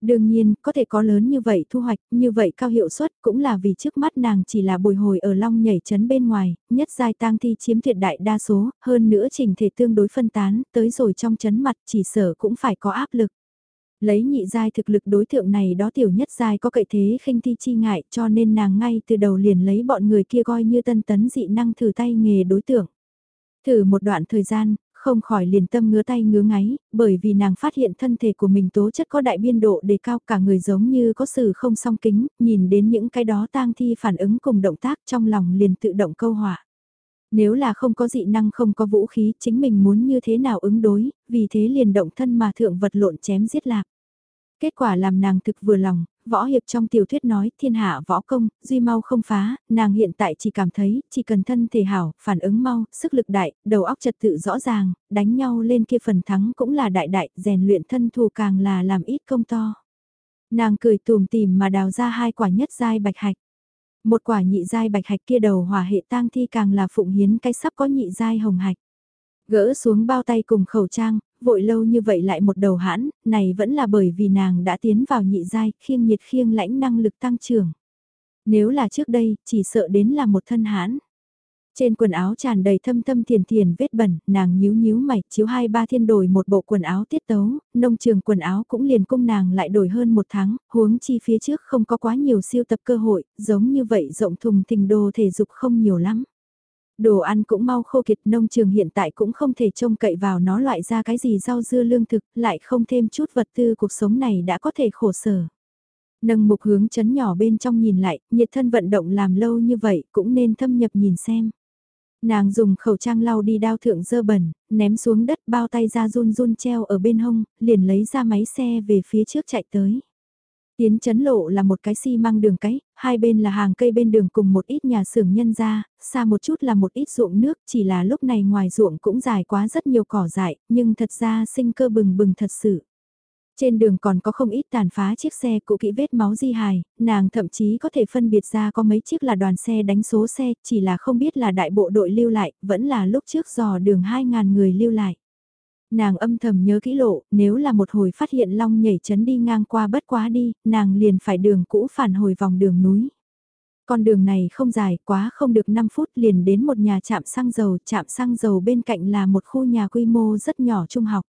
Đương nhiên, có thể có lớn như vậy thu hoạch, như vậy cao hiệu suất cũng là vì trước mắt nàng chỉ là bồi hồi ở long nhảy chấn bên ngoài, nhất giai tang thi chiếm tuyệt đại đa số, hơn nữa trình thể tương đối phân tán, tới rồi trong chấn mặt chỉ sở cũng phải có áp lực. Lấy nhị giai thực lực đối tượng này đó tiểu nhất giai có cậy thế khinh thi chi ngại cho nên nàng ngay từ đầu liền lấy bọn người kia coi như tân tấn dị năng thử tay nghề đối tượng. Thử một đoạn thời gian, không khỏi liền tâm ngứa tay ngứa ngáy, bởi vì nàng phát hiện thân thể của mình tố chất có đại biên độ đề cao cả người giống như có sự không song kính, nhìn đến những cái đó tang thi phản ứng cùng động tác trong lòng liền tự động câu hỏa. Nếu là không có dị năng không có vũ khí, chính mình muốn như thế nào ứng đối, vì thế liền động thân mà thượng vật lộn chém giết lạc. Kết quả làm nàng thực vừa lòng, võ hiệp trong tiểu thuyết nói thiên hạ võ công, duy mau không phá, nàng hiện tại chỉ cảm thấy, chỉ cần thân thể hảo, phản ứng mau, sức lực đại, đầu óc trật tự rõ ràng, đánh nhau lên kia phần thắng cũng là đại đại, rèn luyện thân thù càng là làm ít công to. Nàng cười tùm tìm mà đào ra hai quả nhất giai bạch hạch. Một quả nhị giai bạch hạch kia đầu hỏa hệ tang thi càng là phụng hiến cái sắp có nhị giai hồng hạch. Gỡ xuống bao tay cùng khẩu trang, vội lâu như vậy lại một đầu hãn, này vẫn là bởi vì nàng đã tiến vào nhị giai, khiêng nhiệt khiêng lãnh năng lực tăng trưởng. Nếu là trước đây, chỉ sợ đến là một thân hãn. Trên quần áo tràn đầy thâm thâm thiền thiền vết bẩn, nàng nhíu nhíu mày, chiếu hai ba thiên đổi một bộ quần áo tiết tấu, nông trường quần áo cũng liền cung nàng lại đổi hơn một tháng, huống chi phía trước không có quá nhiều siêu tập cơ hội, giống như vậy rộng thùng thình đồ thể dục không nhiều lắm. Đồ ăn cũng mau khô kiệt nông trường hiện tại cũng không thể trông cậy vào nó loại ra cái gì rau dưa lương thực, lại không thêm chút vật tư cuộc sống này đã có thể khổ sở. Nâng mục hướng chấn nhỏ bên trong nhìn lại, nhiệt thân vận động làm lâu như vậy cũng nên thâm nhập nhìn xem. Nàng dùng khẩu trang lau đi đao thượng dơ bẩn, ném xuống đất bao tay ra run run treo ở bên hông, liền lấy ra máy xe về phía trước chạy tới. Tiến chấn lộ là một cái xi măng đường cái, hai bên là hàng cây bên đường cùng một ít nhà xưởng nhân ra, xa một chút là một ít ruộng nước, chỉ là lúc này ngoài ruộng cũng dài quá rất nhiều cỏ dại, nhưng thật ra sinh cơ bừng bừng thật sự. Trên đường còn có không ít tàn phá chiếc xe cũ kỹ vết máu di hài, nàng thậm chí có thể phân biệt ra có mấy chiếc là đoàn xe đánh số xe, chỉ là không biết là đại bộ đội lưu lại, vẫn là lúc trước dò đường 2.000 người lưu lại. Nàng âm thầm nhớ kỹ lộ, nếu là một hồi phát hiện long nhảy chấn đi ngang qua bất quá đi, nàng liền phải đường cũ phản hồi vòng đường núi. Con đường này không dài quá không được 5 phút liền đến một nhà trạm xăng dầu, trạm xăng dầu bên cạnh là một khu nhà quy mô rất nhỏ trung học.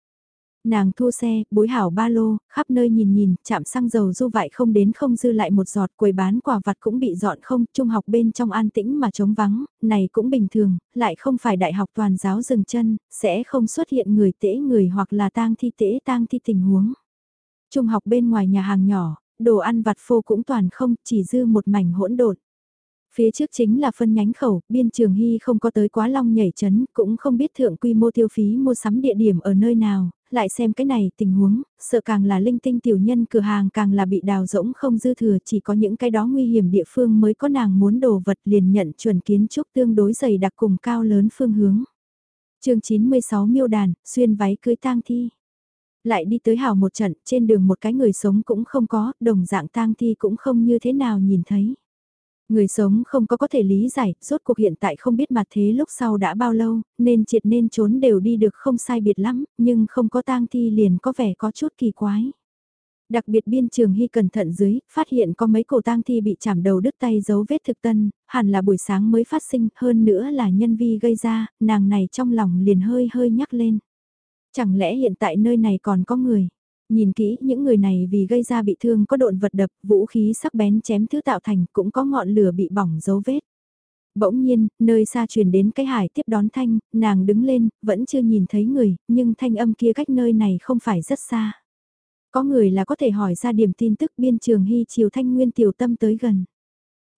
Nàng thu xe, bối hảo ba lô, khắp nơi nhìn nhìn, chạm xăng dầu du vại không đến không dư lại một giọt, quầy bán quả vặt cũng bị dọn không, trung học bên trong an tĩnh mà trống vắng, này cũng bình thường, lại không phải đại học toàn giáo dừng chân, sẽ không xuất hiện người tễ người hoặc là tang thi tễ tang thi tình huống. Trung học bên ngoài nhà hàng nhỏ, đồ ăn vặt phô cũng toàn không, chỉ dư một mảnh hỗn độn. Phía trước chính là phân nhánh khẩu, biên trường hy không có tới quá long nhảy chấn, cũng không biết thượng quy mô tiêu phí mua sắm địa điểm ở nơi nào, lại xem cái này tình huống, sợ càng là linh tinh tiểu nhân cửa hàng càng là bị đào rỗng không dư thừa chỉ có những cái đó nguy hiểm địa phương mới có nàng muốn đồ vật liền nhận chuẩn kiến trúc tương đối dày đặc cùng cao lớn phương hướng. chương 96 miêu đàn, xuyên váy cưới tang thi. Lại đi tới hào một trận, trên đường một cái người sống cũng không có, đồng dạng tang thi cũng không như thế nào nhìn thấy. Người sống không có có thể lý giải, rốt cuộc hiện tại không biết mặt thế lúc sau đã bao lâu, nên triệt nên trốn đều đi được không sai biệt lắm, nhưng không có tang thi liền có vẻ có chút kỳ quái. Đặc biệt biên trường hy cẩn thận dưới, phát hiện có mấy cổ tang thi bị chảm đầu đứt tay dấu vết thực tân, hẳn là buổi sáng mới phát sinh, hơn nữa là nhân vi gây ra, nàng này trong lòng liền hơi hơi nhắc lên. Chẳng lẽ hiện tại nơi này còn có người? Nhìn kỹ, những người này vì gây ra bị thương có độn vật đập, vũ khí sắc bén chém thứ tạo thành, cũng có ngọn lửa bị bỏng dấu vết. Bỗng nhiên, nơi xa truyền đến cái hải tiếp đón thanh, nàng đứng lên, vẫn chưa nhìn thấy người, nhưng thanh âm kia cách nơi này không phải rất xa. Có người là có thể hỏi ra điểm tin tức biên trường hy chiều thanh nguyên tiểu tâm tới gần.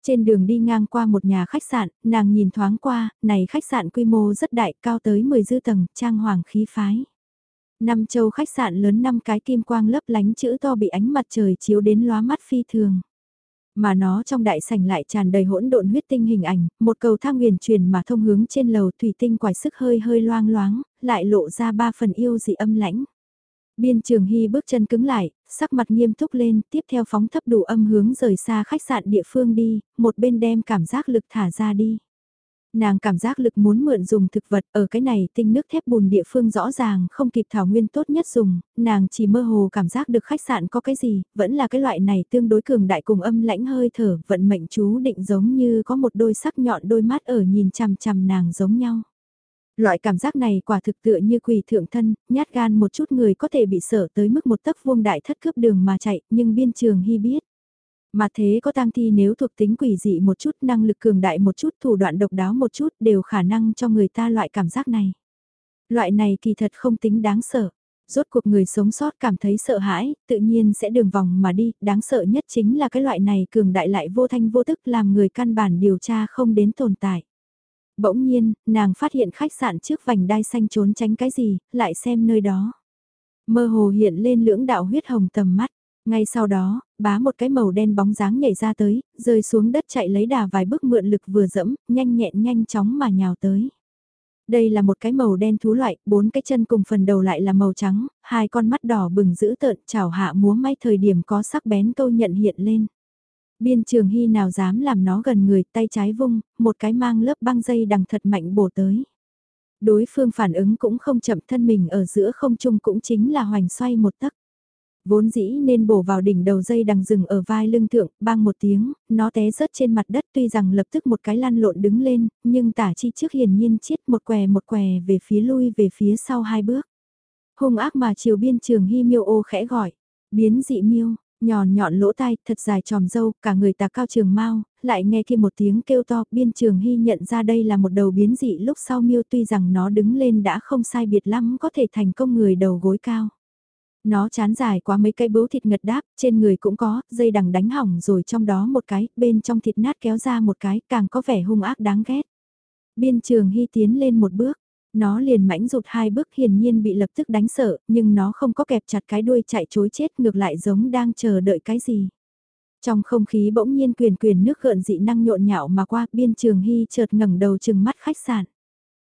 Trên đường đi ngang qua một nhà khách sạn, nàng nhìn thoáng qua, này khách sạn quy mô rất đại, cao tới 10 dư tầng, trang hoàng khí phái. Năm châu khách sạn lớn năm cái kim quang lấp lánh chữ to bị ánh mặt trời chiếu đến lóa mắt phi thường. Mà nó trong đại sảnh lại tràn đầy hỗn độn huyết tinh hình ảnh, một cầu thang huyền truyền mà thông hướng trên lầu thủy tinh quải sức hơi hơi loang loáng, lại lộ ra ba phần yêu dị âm lãnh. Biên trường hy bước chân cứng lại, sắc mặt nghiêm túc lên, tiếp theo phóng thấp đủ âm hướng rời xa khách sạn địa phương đi, một bên đem cảm giác lực thả ra đi. Nàng cảm giác lực muốn mượn dùng thực vật ở cái này tinh nước thép bùn địa phương rõ ràng không kịp thảo nguyên tốt nhất dùng, nàng chỉ mơ hồ cảm giác được khách sạn có cái gì, vẫn là cái loại này tương đối cường đại cùng âm lãnh hơi thở, vận mệnh chú định giống như có một đôi sắc nhọn đôi mắt ở nhìn chằm chằm nàng giống nhau. Loại cảm giác này quả thực tựa như quỳ thượng thân, nhát gan một chút người có thể bị sợ tới mức một tấc vuông đại thất cướp đường mà chạy, nhưng biên trường hy biết. Mà thế có tang thi nếu thuộc tính quỷ dị một chút, năng lực cường đại một chút, thủ đoạn độc đáo một chút đều khả năng cho người ta loại cảm giác này. Loại này kỳ thật không tính đáng sợ. Rốt cuộc người sống sót cảm thấy sợ hãi, tự nhiên sẽ đường vòng mà đi, đáng sợ nhất chính là cái loại này cường đại lại vô thanh vô tức làm người căn bản điều tra không đến tồn tại. Bỗng nhiên, nàng phát hiện khách sạn trước vành đai xanh trốn tránh cái gì, lại xem nơi đó. Mơ hồ hiện lên lưỡng đạo huyết hồng tầm mắt. Ngay sau đó, bá một cái màu đen bóng dáng nhảy ra tới, rơi xuống đất chạy lấy đà vài bước mượn lực vừa dẫm, nhanh nhẹn nhanh chóng mà nhào tới. Đây là một cái màu đen thú loại, bốn cái chân cùng phần đầu lại là màu trắng, hai con mắt đỏ bừng dữ tợn chảo hạ múa may thời điểm có sắc bén câu nhận hiện lên. Biên trường hy nào dám làm nó gần người tay trái vung, một cái mang lớp băng dây đằng thật mạnh bổ tới. Đối phương phản ứng cũng không chậm thân mình ở giữa không trung cũng chính là hoành xoay một tấc. Vốn dĩ nên bổ vào đỉnh đầu dây đằng rừng ở vai lưng thượng, bang một tiếng, nó té rớt trên mặt đất tuy rằng lập tức một cái lăn lộn đứng lên, nhưng tả chi trước hiển nhiên chiết một què một què về phía lui về phía sau hai bước. Hung ác mà chiều biên trường hy miêu ô khẽ gọi, biến dị miêu, nhòn nhọn lỗ tai, thật dài tròm dâu, cả người tà cao trường mau, lại nghe kia một tiếng kêu to, biên trường hy nhận ra đây là một đầu biến dị lúc sau miêu tuy rằng nó đứng lên đã không sai biệt lắm có thể thành công người đầu gối cao. Nó chán dài quá mấy cây bướu thịt ngật đáp, trên người cũng có, dây đằng đánh hỏng rồi trong đó một cái, bên trong thịt nát kéo ra một cái, càng có vẻ hung ác đáng ghét. Biên trường hy tiến lên một bước, nó liền mãnh rụt hai bước hiển nhiên bị lập tức đánh sợ, nhưng nó không có kẹp chặt cái đuôi chạy chối chết ngược lại giống đang chờ đợi cái gì. Trong không khí bỗng nhiên quyền quyền nước gợn dị năng nhộn nhạo mà qua, biên trường hy chợt ngẩng đầu chừng mắt khách sạn.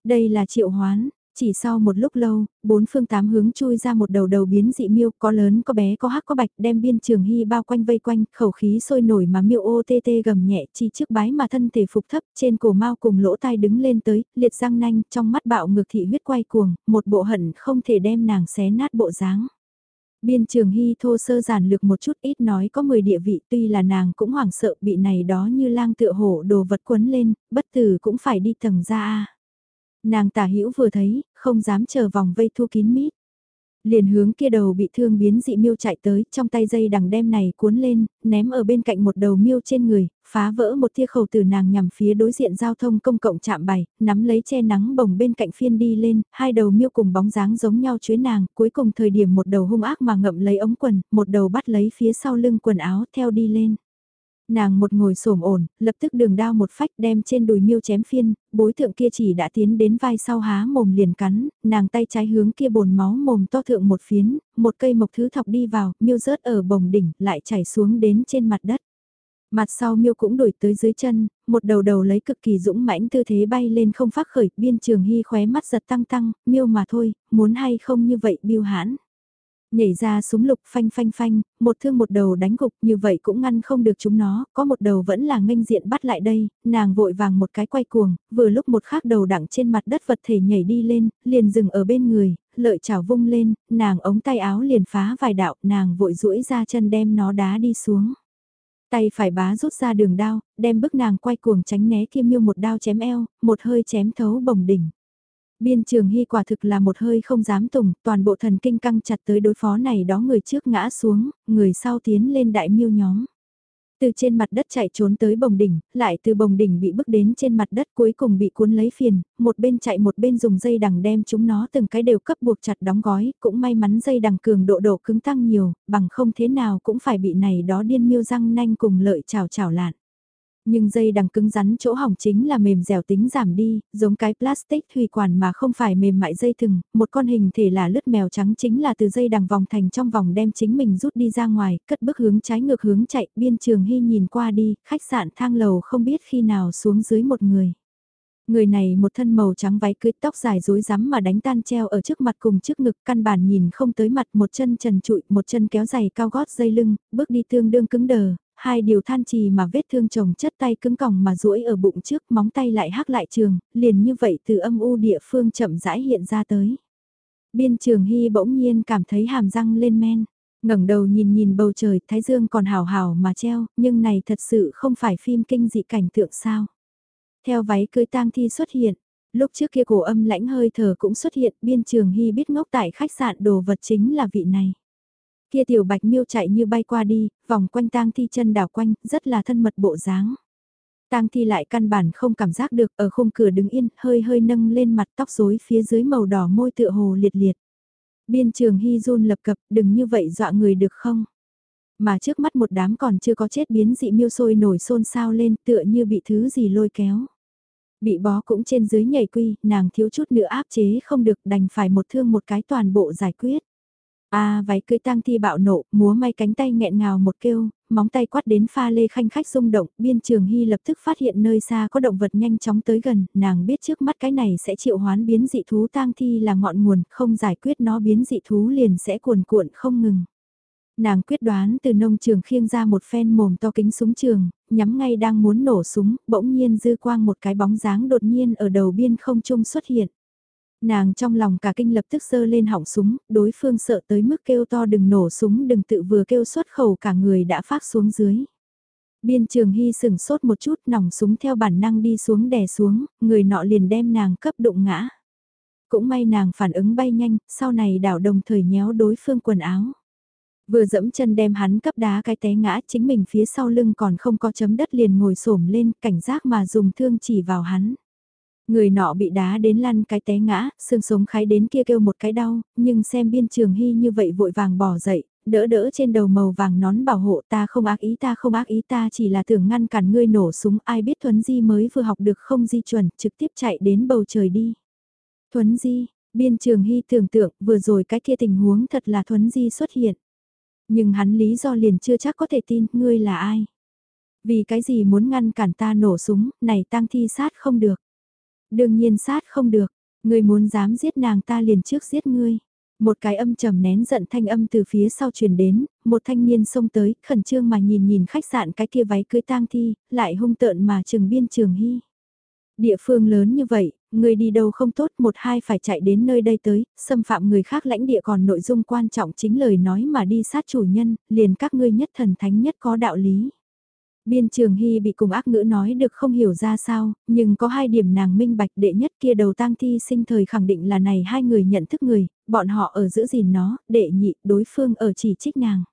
Đây là triệu hoán, chỉ sau một lúc lâu, bốn phương tám hướng chui ra một đầu đầu biến dị miêu, có lớn có bé có hắc có bạch, đem biên trường hy bao quanh vây quanh, khẩu khí sôi nổi mà miêu ô tê tê gầm nhẹ chi trước bái mà thân thể phục thấp, trên cổ mau cùng lỗ tai đứng lên tới, liệt răng nanh, trong mắt bạo ngược thị huyết quay cuồng, một bộ hận không thể đem nàng xé nát bộ dáng. Biên trường hy thô sơ giản lược một chút ít nói có 10 địa vị tuy là nàng cũng hoảng sợ bị này đó như lang tựa hổ đồ vật quấn lên, bất tử cũng phải đi tầng ra a Nàng tả hữu vừa thấy, không dám chờ vòng vây thu kín mít. Liền hướng kia đầu bị thương biến dị miêu chạy tới, trong tay dây đằng đem này cuốn lên, ném ở bên cạnh một đầu miêu trên người, phá vỡ một tia khẩu từ nàng nhằm phía đối diện giao thông công cộng chạm bày, nắm lấy che nắng bồng bên cạnh phiên đi lên, hai đầu miêu cùng bóng dáng giống nhau chuối nàng, cuối cùng thời điểm một đầu hung ác mà ngậm lấy ống quần, một đầu bắt lấy phía sau lưng quần áo theo đi lên. Nàng một ngồi xổm ổn, lập tức đường đao một phách đem trên đùi miêu chém phiên, bối thượng kia chỉ đã tiến đến vai sau há mồm liền cắn, nàng tay trái hướng kia bồn máu mồm to thượng một phiến, một cây mộc thứ thọc đi vào, miêu rớt ở bồng đỉnh, lại chảy xuống đến trên mặt đất. Mặt sau miêu cũng đổi tới dưới chân, một đầu đầu lấy cực kỳ dũng mãnh tư thế bay lên không phát khởi, biên trường hy khóe mắt giật tăng tăng, miêu mà thôi, muốn hay không như vậy biêu hãn. Nhảy ra súng lục phanh phanh phanh, một thương một đầu đánh gục như vậy cũng ngăn không được chúng nó, có một đầu vẫn là nghênh diện bắt lại đây, nàng vội vàng một cái quay cuồng, vừa lúc một khác đầu đặng trên mặt đất vật thể nhảy đi lên, liền dừng ở bên người, lợi chảo vung lên, nàng ống tay áo liền phá vài đạo, nàng vội duỗi ra chân đem nó đá đi xuống. Tay phải bá rút ra đường đao, đem bức nàng quay cuồng tránh né kim miêu một đao chém eo, một hơi chém thấu bồng đỉnh. Biên trường hy quả thực là một hơi không dám tùng, toàn bộ thần kinh căng chặt tới đối phó này đó người trước ngã xuống, người sau tiến lên đại miêu nhóm. Từ trên mặt đất chạy trốn tới bồng đỉnh, lại từ bồng đỉnh bị bước đến trên mặt đất cuối cùng bị cuốn lấy phiền, một bên chạy một bên dùng dây đằng đem chúng nó từng cái đều cấp buộc chặt đóng gói, cũng may mắn dây đằng cường độ độ cứng tăng nhiều, bằng không thế nào cũng phải bị này đó điên miêu răng nanh cùng lợi chảo chảo lạn. Nhưng dây đằng cứng rắn chỗ hỏng chính là mềm dẻo tính giảm đi, giống cái plastic thủy quản mà không phải mềm mại dây thừng, một con hình thể là lướt mèo trắng chính là từ dây đằng vòng thành trong vòng đem chính mình rút đi ra ngoài, cất bước hướng trái ngược hướng chạy, biên trường hy nhìn qua đi, khách sạn thang lầu không biết khi nào xuống dưới một người. Người này một thân màu trắng váy cưới tóc dài rối rắm mà đánh tan treo ở trước mặt cùng trước ngực căn bản nhìn không tới mặt một chân trần trụi một chân kéo giày cao gót dây lưng, bước đi tương đương cứng đờ, hai điều than trì mà vết thương chồng chất tay cứng còng mà duỗi ở bụng trước móng tay lại hắc lại trường, liền như vậy từ âm u địa phương chậm rãi hiện ra tới. Biên trường hy bỗng nhiên cảm thấy hàm răng lên men, ngẩng đầu nhìn nhìn bầu trời thái dương còn hào hào mà treo, nhưng này thật sự không phải phim kinh dị cảnh tượng sao. Theo váy cưới tang thi xuất hiện, lúc trước kia cổ âm lãnh hơi thở cũng xuất hiện biên trường hy biết ngốc tại khách sạn đồ vật chính là vị này. Kia tiểu bạch miêu chạy như bay qua đi, vòng quanh tang thi chân đảo quanh, rất là thân mật bộ dáng. Tang thi lại căn bản không cảm giác được ở khung cửa đứng yên, hơi hơi nâng lên mặt tóc rối phía dưới màu đỏ môi tựa hồ liệt liệt. Biên trường hy run lập cập, đừng như vậy dọa người được không? Mà trước mắt một đám còn chưa có chết biến dị miêu sôi nổi xôn xao lên tựa như bị thứ gì lôi kéo. Bị bó cũng trên dưới nhảy quy, nàng thiếu chút nữa áp chế không được đành phải một thương một cái toàn bộ giải quyết. A à, váy cưới tang thi bạo nộ, múa may cánh tay nghẹn ngào một kêu, móng tay quát đến pha lê khanh khách rung động, biên trường hy lập tức phát hiện nơi xa có động vật nhanh chóng tới gần, nàng biết trước mắt cái này sẽ chịu hoán biến dị thú tang thi là ngọn nguồn, không giải quyết nó biến dị thú liền sẽ cuồn cuộn không ngừng. Nàng quyết đoán từ nông trường khiêng ra một phen mồm to kính súng trường, nhắm ngay đang muốn nổ súng, bỗng nhiên dư quang một cái bóng dáng đột nhiên ở đầu biên không trung xuất hiện. Nàng trong lòng cả kinh lập tức sơ lên họng súng, đối phương sợ tới mức kêu to đừng nổ súng đừng tự vừa kêu xuất khẩu cả người đã phát xuống dưới. Biên trường hy sừng sốt một chút nòng súng theo bản năng đi xuống đè xuống, người nọ liền đem nàng cấp đụng ngã. Cũng may nàng phản ứng bay nhanh, sau này đảo đồng thời nhéo đối phương quần áo. Vừa dẫm chân đem hắn cấp đá cái té ngã chính mình phía sau lưng còn không có chấm đất liền ngồi xổm lên cảnh giác mà dùng thương chỉ vào hắn. Người nọ bị đá đến lăn cái té ngã, xương sống khái đến kia kêu một cái đau, nhưng xem biên trường hy như vậy vội vàng bỏ dậy, đỡ đỡ trên đầu màu vàng nón bảo hộ ta không ác ý ta không ác ý ta chỉ là tưởng ngăn cản ngươi nổ súng ai biết Thuấn Di mới vừa học được không di chuẩn trực tiếp chạy đến bầu trời đi. Thuấn Di, biên trường hy tưởng tượng vừa rồi cái kia tình huống thật là Thuấn Di xuất hiện. Nhưng hắn lý do liền chưa chắc có thể tin ngươi là ai. Vì cái gì muốn ngăn cản ta nổ súng, này tăng thi sát không được. Đương nhiên sát không được, ngươi muốn dám giết nàng ta liền trước giết ngươi. Một cái âm trầm nén giận thanh âm từ phía sau truyền đến, một thanh niên xông tới, khẩn trương mà nhìn nhìn khách sạn cái kia váy cưới tang thi, lại hung tợn mà trừng biên trường hy. Địa phương lớn như vậy, người đi đâu không tốt một hai phải chạy đến nơi đây tới, xâm phạm người khác lãnh địa còn nội dung quan trọng chính lời nói mà đi sát chủ nhân, liền các ngươi nhất thần thánh nhất có đạo lý. Biên trường hy bị cùng ác ngữ nói được không hiểu ra sao, nhưng có hai điểm nàng minh bạch đệ nhất kia đầu tang thi sinh thời khẳng định là này hai người nhận thức người, bọn họ ở giữ gìn nó, đệ nhị, đối phương ở chỉ trích nàng.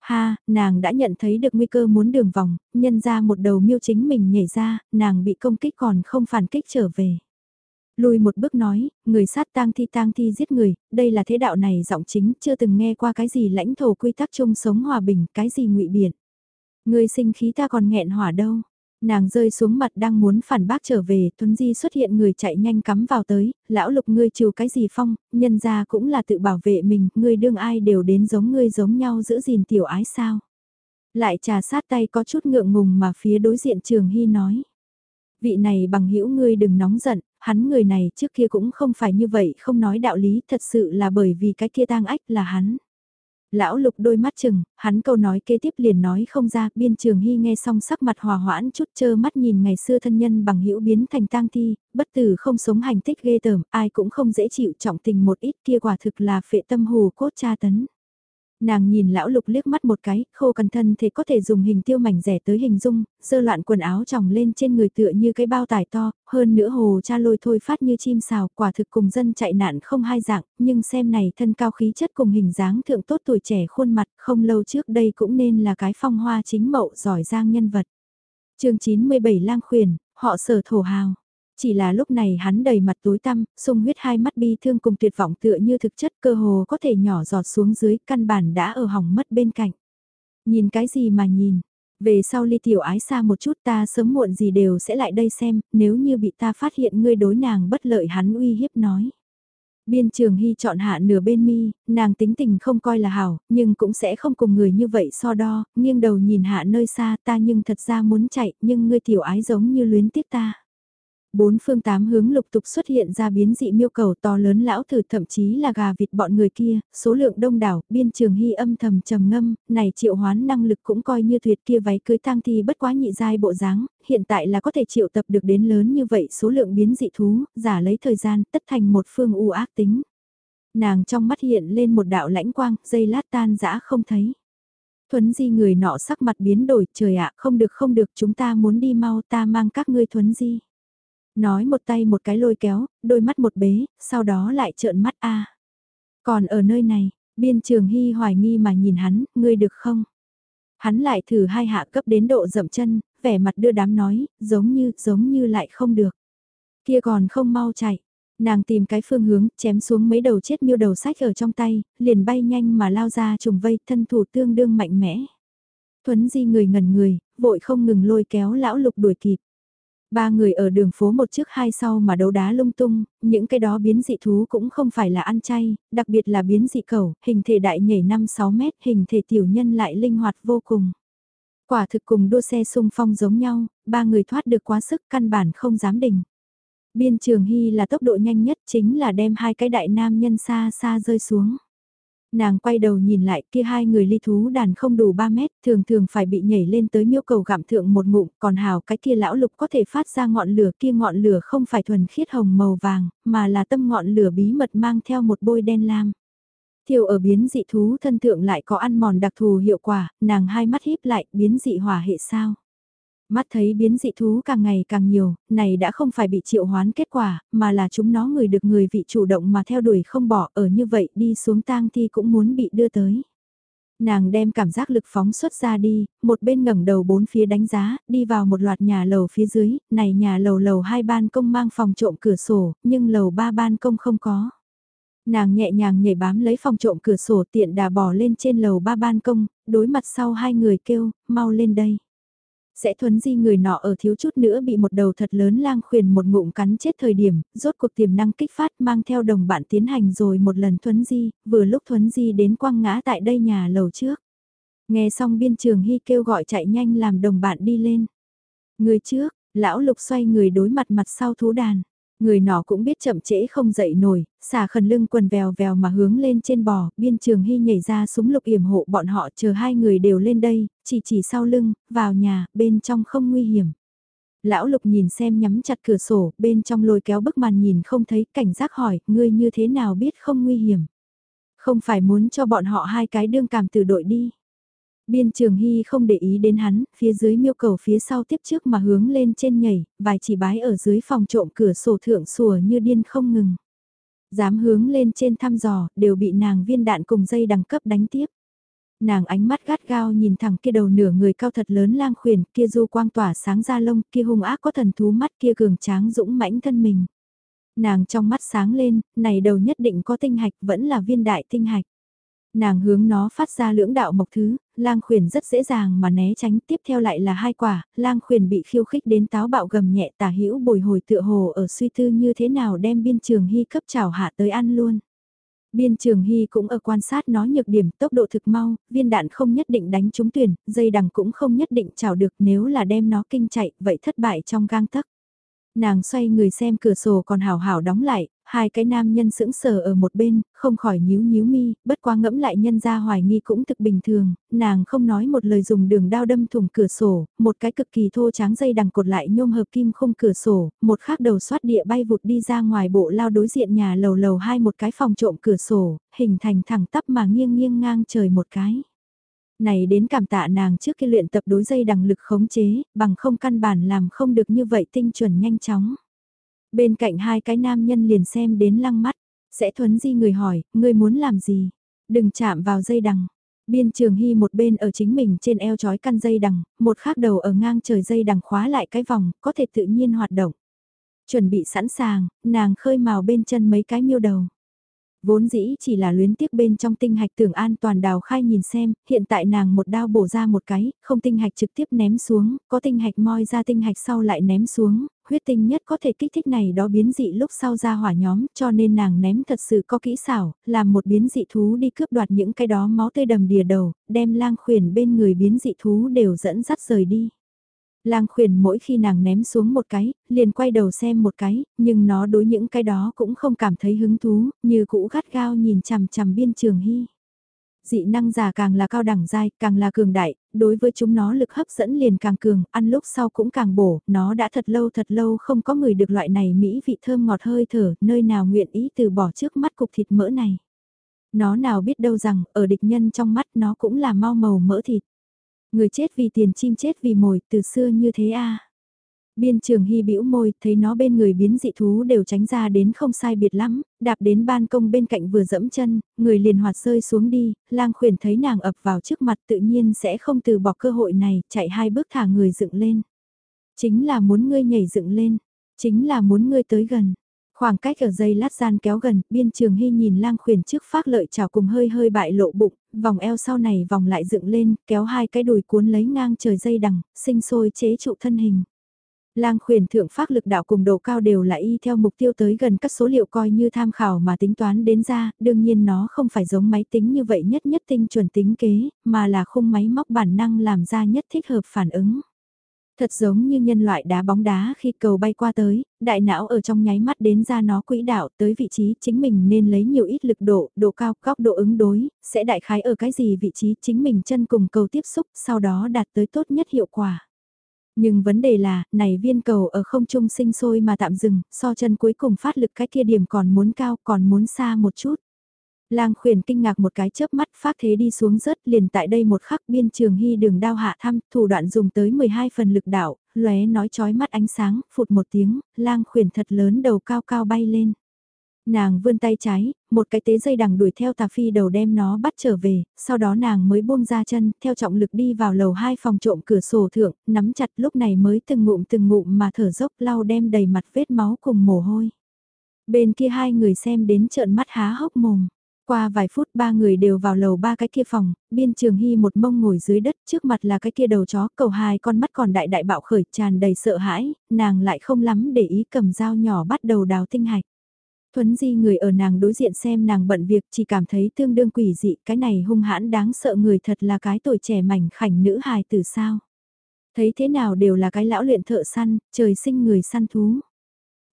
Ha, nàng đã nhận thấy được nguy cơ muốn đường vòng, nhân ra một đầu miêu chính mình nhảy ra, nàng bị công kích còn không phản kích trở về. Lùi một bước nói, người sát tang thi tang thi giết người, đây là thế đạo này giọng chính, chưa từng nghe qua cái gì lãnh thổ quy tắc chung sống hòa bình, cái gì ngụy biển. Người sinh khí ta còn nghẹn hỏa đâu. Nàng rơi xuống mặt đang muốn phản bác trở về, Tuấn Di xuất hiện người chạy nhanh cắm vào tới, lão lục ngươi chiều cái gì phong, nhân ra cũng là tự bảo vệ mình, ngươi đương ai đều đến giống ngươi giống nhau giữ gìn tiểu ái sao. Lại trà sát tay có chút ngượng ngùng mà phía đối diện trường hy nói. Vị này bằng hữu ngươi đừng nóng giận, hắn người này trước kia cũng không phải như vậy không nói đạo lý thật sự là bởi vì cái kia tang ách là hắn. Lão lục đôi mắt chừng, hắn câu nói kế tiếp liền nói không ra, biên trường hy nghe xong sắc mặt hòa hoãn chút chơ mắt nhìn ngày xưa thân nhân bằng hữu biến thành tang thi, bất tử không sống hành tích ghê tởm, ai cũng không dễ chịu trọng tình một ít kia quả thực là phệ tâm hù cốt cha tấn. Nàng nhìn lão lục liếc mắt một cái, khô cằn thân thì có thể dùng hình tiêu mảnh rẻ tới hình dung, dơ loạn quần áo tròng lên trên người tựa như cái bao tải to, hơn nữa hồ cha lôi thôi phát như chim xào, quả thực cùng dân chạy nạn không hai dạng, nhưng xem này thân cao khí chất cùng hình dáng thượng tốt tuổi trẻ khuôn mặt, không lâu trước đây cũng nên là cái phong hoa chính mậu giỏi giang nhân vật. chương 97 lang khuyển, họ sở thổ hào. Chỉ là lúc này hắn đầy mặt tối tăm, sung huyết hai mắt bi thương cùng tuyệt vọng tựa như thực chất cơ hồ có thể nhỏ giọt xuống dưới căn bản đã ở hỏng mất bên cạnh. Nhìn cái gì mà nhìn, về sau ly tiểu ái xa một chút ta sớm muộn gì đều sẽ lại đây xem, nếu như bị ta phát hiện ngươi đối nàng bất lợi hắn uy hiếp nói. Biên trường hy chọn hạ nửa bên mi, nàng tính tình không coi là hảo, nhưng cũng sẽ không cùng người như vậy so đo, nghiêng đầu nhìn hạ nơi xa ta nhưng thật ra muốn chạy, nhưng ngươi tiểu ái giống như luyến tiếc ta. Bốn phương tám hướng lục tục xuất hiện ra biến dị miêu cầu to lớn lão thử thậm chí là gà vịt bọn người kia, số lượng đông đảo, biên trường hy âm thầm trầm ngâm, này triệu hoán năng lực cũng coi như tuyệt kia váy cưới tang thi bất quá nhị giai bộ dáng, hiện tại là có thể triệu tập được đến lớn như vậy số lượng biến dị thú, giả lấy thời gian, tất thành một phương u ác tính. Nàng trong mắt hiện lên một đạo lãnh quang, dây lát tan dã không thấy. Thuấn di người nọ sắc mặt biến đổi, trời ạ, không được không được, chúng ta muốn đi mau, ta mang các ngươi thuấn di. Nói một tay một cái lôi kéo, đôi mắt một bế, sau đó lại trợn mắt a. Còn ở nơi này, biên trường hy hoài nghi mà nhìn hắn, ngươi được không? Hắn lại thử hai hạ cấp đến độ dậm chân, vẻ mặt đưa đám nói, giống như, giống như lại không được. Kia còn không mau chạy. Nàng tìm cái phương hướng, chém xuống mấy đầu chết miêu đầu sách ở trong tay, liền bay nhanh mà lao ra trùng vây, thân thủ tương đương mạnh mẽ. Thuấn di người ngẩn người, vội không ngừng lôi kéo lão lục đuổi kịp. Ba người ở đường phố một trước hai sau mà đấu đá lung tung, những cái đó biến dị thú cũng không phải là ăn chay, đặc biệt là biến dị cầu, hình thể đại nhảy 5-6 mét, hình thể tiểu nhân lại linh hoạt vô cùng. Quả thực cùng đua xe sung phong giống nhau, ba người thoát được quá sức căn bản không dám đình. Biên trường hy là tốc độ nhanh nhất chính là đem hai cái đại nam nhân xa xa rơi xuống. Nàng quay đầu nhìn lại kia hai người ly thú đàn không đủ 3 mét, thường thường phải bị nhảy lên tới miêu cầu gặm thượng một ngụm, còn hào cái kia lão lục có thể phát ra ngọn lửa kia ngọn lửa không phải thuần khiết hồng màu vàng, mà là tâm ngọn lửa bí mật mang theo một bôi đen lam. Thiều ở biến dị thú thân thượng lại có ăn mòn đặc thù hiệu quả, nàng hai mắt híp lại, biến dị hỏa hệ sao. Mắt thấy biến dị thú càng ngày càng nhiều, này đã không phải bị triệu hoán kết quả, mà là chúng nó người được người vị chủ động mà theo đuổi không bỏ ở như vậy đi xuống tang thi cũng muốn bị đưa tới. Nàng đem cảm giác lực phóng xuất ra đi, một bên ngẩng đầu bốn phía đánh giá, đi vào một loạt nhà lầu phía dưới, này nhà lầu lầu hai ban công mang phòng trộm cửa sổ, nhưng lầu ba ban công không có. Nàng nhẹ nhàng nhảy bám lấy phòng trộm cửa sổ tiện đà bỏ lên trên lầu ba ban công, đối mặt sau hai người kêu, mau lên đây. Sẽ thuấn di người nọ ở thiếu chút nữa bị một đầu thật lớn lang khuyền một ngụm cắn chết thời điểm, rốt cuộc tiềm năng kích phát mang theo đồng bạn tiến hành rồi một lần thuấn di, vừa lúc thuấn di đến quăng ngã tại đây nhà lầu trước. Nghe xong biên trường hy kêu gọi chạy nhanh làm đồng bạn đi lên. Người trước, lão lục xoay người đối mặt mặt sau thú đàn. Người nọ cũng biết chậm trễ không dậy nổi, xả khẩn lưng quần vèo vèo mà hướng lên trên bò, biên trường hy nhảy ra súng lục yểm hộ bọn họ chờ hai người đều lên đây, chỉ chỉ sau lưng, vào nhà, bên trong không nguy hiểm. Lão lục nhìn xem nhắm chặt cửa sổ, bên trong lôi kéo bức màn nhìn không thấy, cảnh giác hỏi, ngươi như thế nào biết không nguy hiểm. Không phải muốn cho bọn họ hai cái đương cảm từ đội đi. Biên trường hy không để ý đến hắn, phía dưới miêu cầu phía sau tiếp trước mà hướng lên trên nhảy, vài chỉ bái ở dưới phòng trộm cửa sổ thượng sủa như điên không ngừng. Dám hướng lên trên thăm dò, đều bị nàng viên đạn cùng dây đẳng cấp đánh tiếp. Nàng ánh mắt gắt gao nhìn thẳng kia đầu nửa người cao thật lớn lang khuyển, kia du quang tỏa sáng ra lông, kia hung ác có thần thú mắt kia cường tráng dũng mãnh thân mình. Nàng trong mắt sáng lên, này đầu nhất định có tinh hạch, vẫn là viên đại tinh hạch nàng hướng nó phát ra lưỡng đạo mộc thứ, lang khuyển rất dễ dàng mà né tránh, tiếp theo lại là hai quả, lang khuyển bị khiêu khích đến táo bạo gầm nhẹ tả hữu bồi hồi tựa hồ ở suy tư như thế nào đem biên trường hy cấp chảo hạ tới ăn luôn. Biên trường hy cũng ở quan sát nó nhược điểm tốc độ thực mau, viên đạn không nhất định đánh trúng tuyển, dây đằng cũng không nhất định chảo được nếu là đem nó kinh chạy, vậy thất bại trong gang tấc. Nàng xoay người xem cửa sổ còn hào hào đóng lại, hai cái nam nhân sững sờ ở một bên, không khỏi nhíu nhíu mi, bất quá ngẫm lại nhân ra hoài nghi cũng thực bình thường, nàng không nói một lời dùng đường đao đâm thủng cửa sổ, một cái cực kỳ thô tráng dây đằng cột lại nhôm hợp kim khung cửa sổ, một khác đầu xoát địa bay vụt đi ra ngoài bộ lao đối diện nhà lầu lầu hai một cái phòng trộm cửa sổ, hình thành thẳng tắp mà nghiêng nghiêng ngang trời một cái. Này đến cảm tạ nàng trước khi luyện tập đối dây đằng lực khống chế, bằng không căn bản làm không được như vậy tinh chuẩn nhanh chóng. Bên cạnh hai cái nam nhân liền xem đến lăng mắt, sẽ thuấn di người hỏi, ngươi muốn làm gì? Đừng chạm vào dây đằng. Biên trường hy một bên ở chính mình trên eo chói căn dây đằng, một khác đầu ở ngang trời dây đằng khóa lại cái vòng, có thể tự nhiên hoạt động. Chuẩn bị sẵn sàng, nàng khơi màu bên chân mấy cái miêu đầu. Vốn dĩ chỉ là luyến tiếc bên trong tinh hạch tưởng an toàn đào khai nhìn xem, hiện tại nàng một đao bổ ra một cái, không tinh hạch trực tiếp ném xuống, có tinh hạch moi ra tinh hạch sau lại ném xuống, huyết tinh nhất có thể kích thích này đó biến dị lúc sau ra hỏa nhóm, cho nên nàng ném thật sự có kỹ xảo, làm một biến dị thú đi cướp đoạt những cái đó máu tươi đầm đìa đầu, đem lang khuyển bên người biến dị thú đều dẫn dắt rời đi. Lang khuyển mỗi khi nàng ném xuống một cái, liền quay đầu xem một cái, nhưng nó đối những cái đó cũng không cảm thấy hứng thú, như cũ gắt gao nhìn chằm chằm biên trường hy. Dị năng giả càng là cao đẳng dai, càng là cường đại, đối với chúng nó lực hấp dẫn liền càng cường, ăn lúc sau cũng càng bổ, nó đã thật lâu thật lâu không có người được loại này mỹ vị thơm ngọt hơi thở, nơi nào nguyện ý từ bỏ trước mắt cục thịt mỡ này. Nó nào biết đâu rằng, ở địch nhân trong mắt nó cũng là mau màu mỡ thịt. Người chết vì tiền chim chết vì mồi, từ xưa như thế a. Biên trường hy bĩu môi, thấy nó bên người biến dị thú đều tránh ra đến không sai biệt lắm, đạp đến ban công bên cạnh vừa dẫm chân, người liền hoạt rơi xuống đi, lang khuyển thấy nàng ập vào trước mặt tự nhiên sẽ không từ bỏ cơ hội này, chạy hai bước thả người dựng lên. Chính là muốn ngươi nhảy dựng lên, chính là muốn ngươi tới gần. Khoảng cách ở dây lát gian kéo gần, biên trường hy nhìn lang khuyển trước phát lợi chào cùng hơi hơi bại lộ bụng, vòng eo sau này vòng lại dựng lên, kéo hai cái đùi cuốn lấy ngang trời dây đằng, sinh sôi chế trụ thân hình. Lang khuyển thượng phát lực đạo cùng độ cao đều là y theo mục tiêu tới gần các số liệu coi như tham khảo mà tính toán đến ra, đương nhiên nó không phải giống máy tính như vậy nhất nhất tinh chuẩn tính kế, mà là khung máy móc bản năng làm ra nhất thích hợp phản ứng. Thật giống như nhân loại đá bóng đá khi cầu bay qua tới, đại não ở trong nháy mắt đến ra nó quỹ đạo tới vị trí chính mình nên lấy nhiều ít lực độ, độ cao, góc độ ứng đối, sẽ đại khái ở cái gì vị trí chính mình chân cùng cầu tiếp xúc, sau đó đạt tới tốt nhất hiệu quả. Nhưng vấn đề là, này viên cầu ở không trung sinh sôi mà tạm dừng, so chân cuối cùng phát lực cái kia điểm còn muốn cao, còn muốn xa một chút. Lang khuyển kinh ngạc một cái chớp mắt phát thế đi xuống rớt liền tại đây một khắc biên trường hy đường đao hạ thăm, thủ đoạn dùng tới 12 phần lực đạo, lóe nói chói mắt ánh sáng, phụt một tiếng, lang khuyển thật lớn đầu cao cao bay lên. Nàng vươn tay trái, một cái tế dây đằng đuổi theo tà phi đầu đem nó bắt trở về, sau đó nàng mới buông ra chân, theo trọng lực đi vào lầu hai phòng trộm cửa sổ thượng, nắm chặt lúc này mới từng ngụm từng ngụm mà thở dốc lau đem đầy mặt vết máu cùng mồ hôi. Bên kia hai người xem đến trợn mắt há hốc mồm. Qua vài phút ba người đều vào lầu ba cái kia phòng, biên trường hy một mông ngồi dưới đất trước mặt là cái kia đầu chó cầu hai con mắt còn đại đại bạo khởi tràn đầy sợ hãi, nàng lại không lắm để ý cầm dao nhỏ bắt đầu đào tinh hạch. Thuấn Di người ở nàng đối diện xem nàng bận việc chỉ cảm thấy tương đương quỷ dị, cái này hung hãn đáng sợ người thật là cái tuổi trẻ mảnh khảnh nữ hài từ sao. Thấy thế nào đều là cái lão luyện thợ săn, trời sinh người săn thú.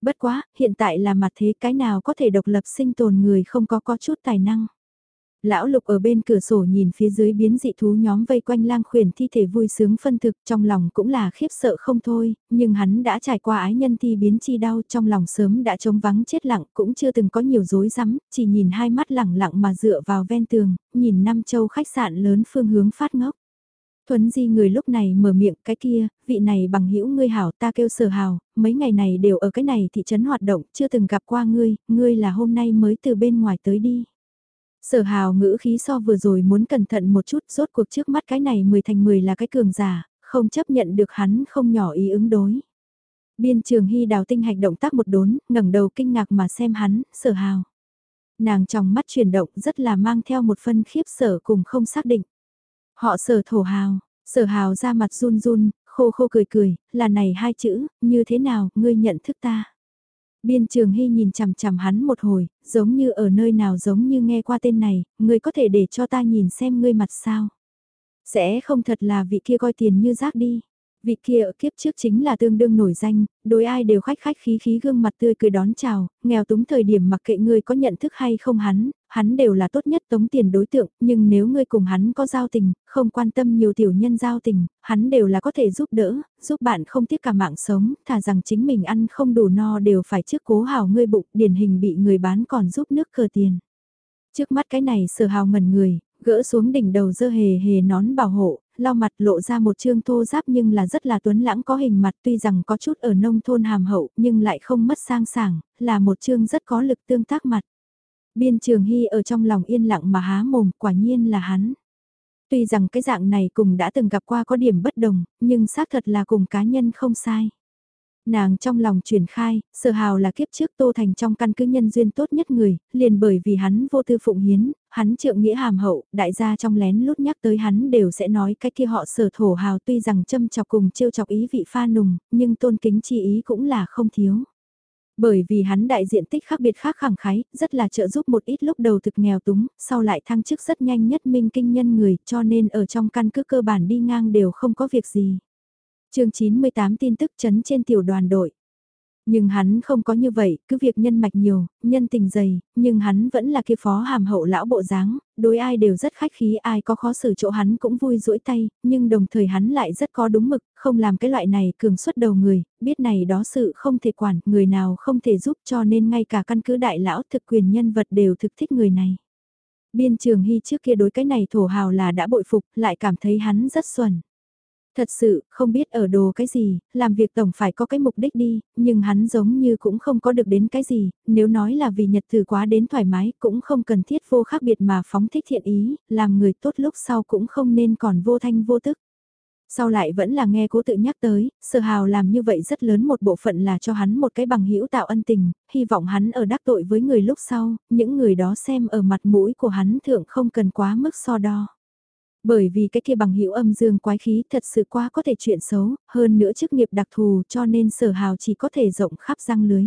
Bất quá, hiện tại là mặt thế cái nào có thể độc lập sinh tồn người không có có chút tài năng. Lão lục ở bên cửa sổ nhìn phía dưới biến dị thú nhóm vây quanh lang khuyển thi thể vui sướng phân thực trong lòng cũng là khiếp sợ không thôi, nhưng hắn đã trải qua ái nhân thi biến chi đau trong lòng sớm đã trống vắng chết lặng cũng chưa từng có nhiều dối rắm chỉ nhìn hai mắt lẳng lặng mà dựa vào ven tường, nhìn năm châu khách sạn lớn phương hướng phát ngốc. Thuấn di người lúc này mở miệng cái kia, vị này bằng hữu ngươi hảo ta kêu sở hào, mấy ngày này đều ở cái này thị trấn hoạt động, chưa từng gặp qua ngươi, ngươi là hôm nay mới từ bên ngoài tới đi. Sở hào ngữ khí so vừa rồi muốn cẩn thận một chút, rốt cuộc trước mắt cái này 10 thành 10 là cái cường giả, không chấp nhận được hắn không nhỏ ý ứng đối. Biên trường hy đào tinh hạch động tác một đốn, ngẩng đầu kinh ngạc mà xem hắn, sở hào. Nàng trong mắt chuyển động rất là mang theo một phân khiếp sở cùng không xác định. Họ sở thổ hào, sở hào ra mặt run run, khô khô cười cười, là này hai chữ, như thế nào, ngươi nhận thức ta. Biên trường hy nhìn chằm chằm hắn một hồi, giống như ở nơi nào giống như nghe qua tên này, ngươi có thể để cho ta nhìn xem ngươi mặt sao. Sẽ không thật là vị kia coi tiền như rác đi. Vị kia ở kiếp trước chính là tương đương nổi danh, đối ai đều khách khách khí khí gương mặt tươi cười đón chào, nghèo túng thời điểm mặc kệ ngươi có nhận thức hay không hắn, hắn đều là tốt nhất tống tiền đối tượng, nhưng nếu ngươi cùng hắn có giao tình, không quan tâm nhiều tiểu nhân giao tình, hắn đều là có thể giúp đỡ, giúp bạn không tiếc cả mạng sống, thà rằng chính mình ăn không đủ no đều phải trước cố hào ngươi bụng, điển hình bị người bán còn giúp nước cờ tiền. Trước mắt cái này sở hào ngẩn người, gỡ xuống đỉnh đầu dơ hề hề nón bảo hộ, lau mặt lộ ra một trương thô giáp nhưng là rất là tuấn lãng có hình mặt tuy rằng có chút ở nông thôn hàm hậu nhưng lại không mất sang sảng, là một trương rất có lực tương tác mặt. Biên trường hy ở trong lòng yên lặng mà há mồm quả nhiên là hắn. Tuy rằng cái dạng này cùng đã từng gặp qua có điểm bất đồng, nhưng xác thật là cùng cá nhân không sai. Nàng trong lòng truyền khai, sở hào là kiếp trước Tô Thành trong căn cứ nhân duyên tốt nhất người, liền bởi vì hắn vô tư phụng hiến, hắn trượng nghĩa hàm hậu, đại gia trong lén lút nhắc tới hắn đều sẽ nói cái kia họ sở thổ hào tuy rằng châm chọc cùng trêu chọc ý vị pha nùng, nhưng tôn kính chi ý cũng là không thiếu. Bởi vì hắn đại diện tích khác biệt khác khẳng khái, rất là trợ giúp một ít lúc đầu thực nghèo túng, sau lại thăng chức rất nhanh nhất minh kinh nhân người, cho nên ở trong căn cứ cơ bản đi ngang đều không có việc gì chương 98 tin tức chấn trên tiểu đoàn đội. Nhưng hắn không có như vậy, cứ việc nhân mạch nhiều, nhân tình dày, nhưng hắn vẫn là kia phó hàm hậu lão bộ dáng, đối ai đều rất khách khí, ai có khó xử chỗ hắn cũng vui rũi tay, nhưng đồng thời hắn lại rất có đúng mực, không làm cái loại này cường suất đầu người, biết này đó sự không thể quản, người nào không thể giúp cho nên ngay cả căn cứ đại lão thực quyền nhân vật đều thực thích người này. Biên trường hy trước kia đối cái này thổ hào là đã bội phục, lại cảm thấy hắn rất xuẩn. Thật sự, không biết ở đồ cái gì, làm việc tổng phải có cái mục đích đi, nhưng hắn giống như cũng không có được đến cái gì, nếu nói là vì nhật thử quá đến thoải mái cũng không cần thiết vô khác biệt mà phóng thích thiện ý, làm người tốt lúc sau cũng không nên còn vô thanh vô tức. Sau lại vẫn là nghe cố tự nhắc tới, sở hào làm như vậy rất lớn một bộ phận là cho hắn một cái bằng hữu tạo ân tình, hy vọng hắn ở đắc tội với người lúc sau, những người đó xem ở mặt mũi của hắn thượng không cần quá mức so đo. Bởi vì cái kia bằng hữu âm dương quái khí thật sự quá có thể chuyện xấu, hơn nữa chức nghiệp đặc thù cho nên sở hào chỉ có thể rộng khắp răng lưới.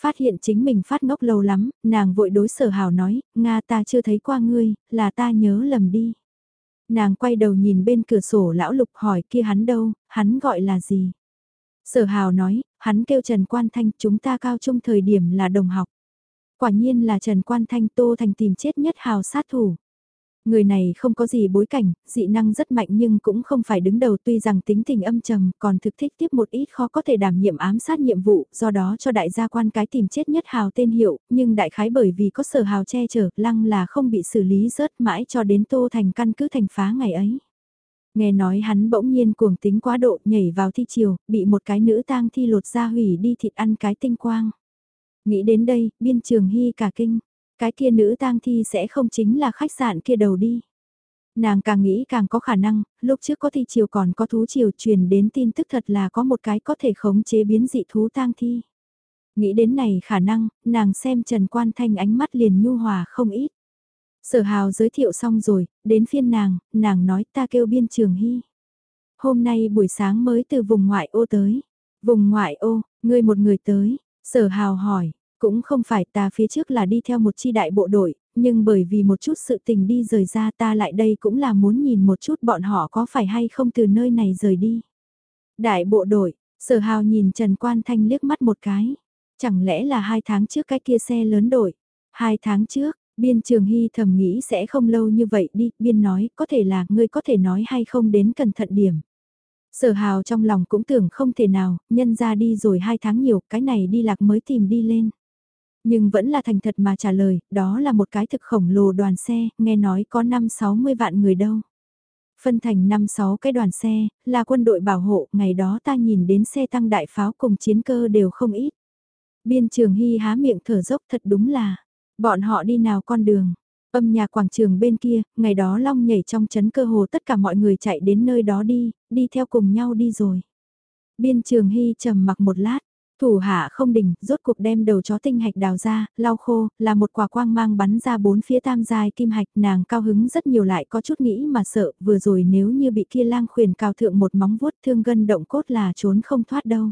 Phát hiện chính mình phát ngốc lâu lắm, nàng vội đối sở hào nói, Nga ta chưa thấy qua ngươi, là ta nhớ lầm đi. Nàng quay đầu nhìn bên cửa sổ lão lục hỏi kia hắn đâu, hắn gọi là gì? Sở hào nói, hắn kêu Trần Quan Thanh chúng ta cao trung thời điểm là đồng học. Quả nhiên là Trần Quan Thanh Tô Thành tìm chết nhất hào sát thủ. Người này không có gì bối cảnh, dị năng rất mạnh nhưng cũng không phải đứng đầu tuy rằng tính tình âm trầm còn thực thích tiếp một ít khó có thể đảm nhiệm ám sát nhiệm vụ, do đó cho đại gia quan cái tìm chết nhất hào tên hiệu, nhưng đại khái bởi vì có sở hào che chở, lăng là không bị xử lý rớt mãi cho đến tô thành căn cứ thành phá ngày ấy. Nghe nói hắn bỗng nhiên cuồng tính quá độ nhảy vào thi chiều, bị một cái nữ tang thi lột ra hủy đi thịt ăn cái tinh quang. Nghĩ đến đây, biên trường hy cả kinh. Cái kia nữ tang thi sẽ không chính là khách sạn kia đầu đi. Nàng càng nghĩ càng có khả năng, lúc trước có thi chiều còn có thú chiều truyền đến tin tức thật là có một cái có thể khống chế biến dị thú tang thi. Nghĩ đến này khả năng, nàng xem Trần Quan Thanh ánh mắt liền nhu hòa không ít. Sở hào giới thiệu xong rồi, đến phiên nàng, nàng nói ta kêu biên trường hy. Hôm nay buổi sáng mới từ vùng ngoại ô tới. Vùng ngoại ô, ngươi một người tới, sở hào hỏi, cũng không phải ta phía trước là đi theo một chi đại bộ đội, nhưng bởi vì một chút sự tình đi rời ra ta lại đây cũng là muốn nhìn một chút bọn họ có phải hay không từ nơi này rời đi. Đại bộ đội, sở hào nhìn Trần Quan Thanh liếc mắt một cái. Chẳng lẽ là hai tháng trước cái kia xe lớn đổi? Hai tháng trước, biên trường hy thầm nghĩ sẽ không lâu như vậy đi, biên nói, có thể là, ngươi có thể nói hay không đến cẩn thận điểm. Sở hào trong lòng cũng tưởng không thể nào, nhân ra đi rồi hai tháng nhiều, cái này đi lạc mới tìm đi lên. Nhưng vẫn là thành thật mà trả lời, đó là một cái thực khổng lồ đoàn xe, nghe nói có 5-60 vạn người đâu. Phân thành 5-6 cái đoàn xe, là quân đội bảo hộ, ngày đó ta nhìn đến xe tăng đại pháo cùng chiến cơ đều không ít. Biên trường hy há miệng thở dốc thật đúng là, bọn họ đi nào con đường. Âm nhà quảng trường bên kia, ngày đó long nhảy trong chấn cơ hồ tất cả mọi người chạy đến nơi đó đi, đi theo cùng nhau đi rồi. Biên trường hy trầm mặc một lát, Thủ hạ không đỉnh, rốt cuộc đem đầu chó tinh hạch đào ra, lau khô, là một quả quang mang bắn ra bốn phía tam dài kim hạch, nàng cao hứng rất nhiều lại có chút nghĩ mà sợ, vừa rồi nếu như bị kia lang khuyền cao thượng một móng vuốt thương gân động cốt là trốn không thoát đâu.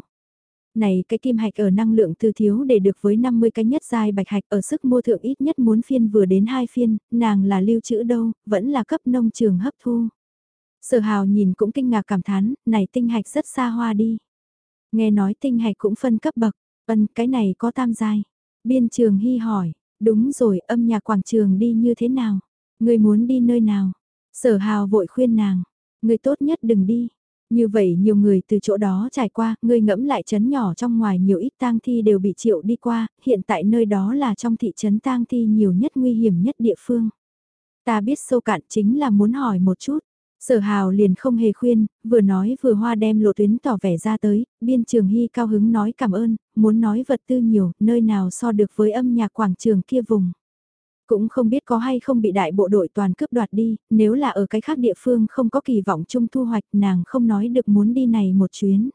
Này cái kim hạch ở năng lượng từ thiếu để được với 50 cái nhất dài bạch hạch ở sức mua thượng ít nhất muốn phiên vừa đến hai phiên, nàng là lưu trữ đâu, vẫn là cấp nông trường hấp thu. Sở hào nhìn cũng kinh ngạc cảm thán, này tinh hạch rất xa hoa đi. Nghe nói tinh hạch cũng phân cấp bậc, ân cái này có tam giai. Biên trường hy hỏi, đúng rồi âm nhạc quảng trường đi như thế nào? Người muốn đi nơi nào? Sở hào vội khuyên nàng, người tốt nhất đừng đi. Như vậy nhiều người từ chỗ đó trải qua, người ngẫm lại chấn nhỏ trong ngoài nhiều ít tang thi đều bị triệu đi qua, hiện tại nơi đó là trong thị trấn tang thi nhiều nhất nguy hiểm nhất địa phương. Ta biết sâu cạn chính là muốn hỏi một chút, Sở hào liền không hề khuyên, vừa nói vừa hoa đem lộ tuyến tỏ vẻ ra tới, biên trường hy cao hứng nói cảm ơn, muốn nói vật tư nhiều, nơi nào so được với âm nhạc quảng trường kia vùng. Cũng không biết có hay không bị đại bộ đội toàn cướp đoạt đi, nếu là ở cái khác địa phương không có kỳ vọng chung thu hoạch nàng không nói được muốn đi này một chuyến.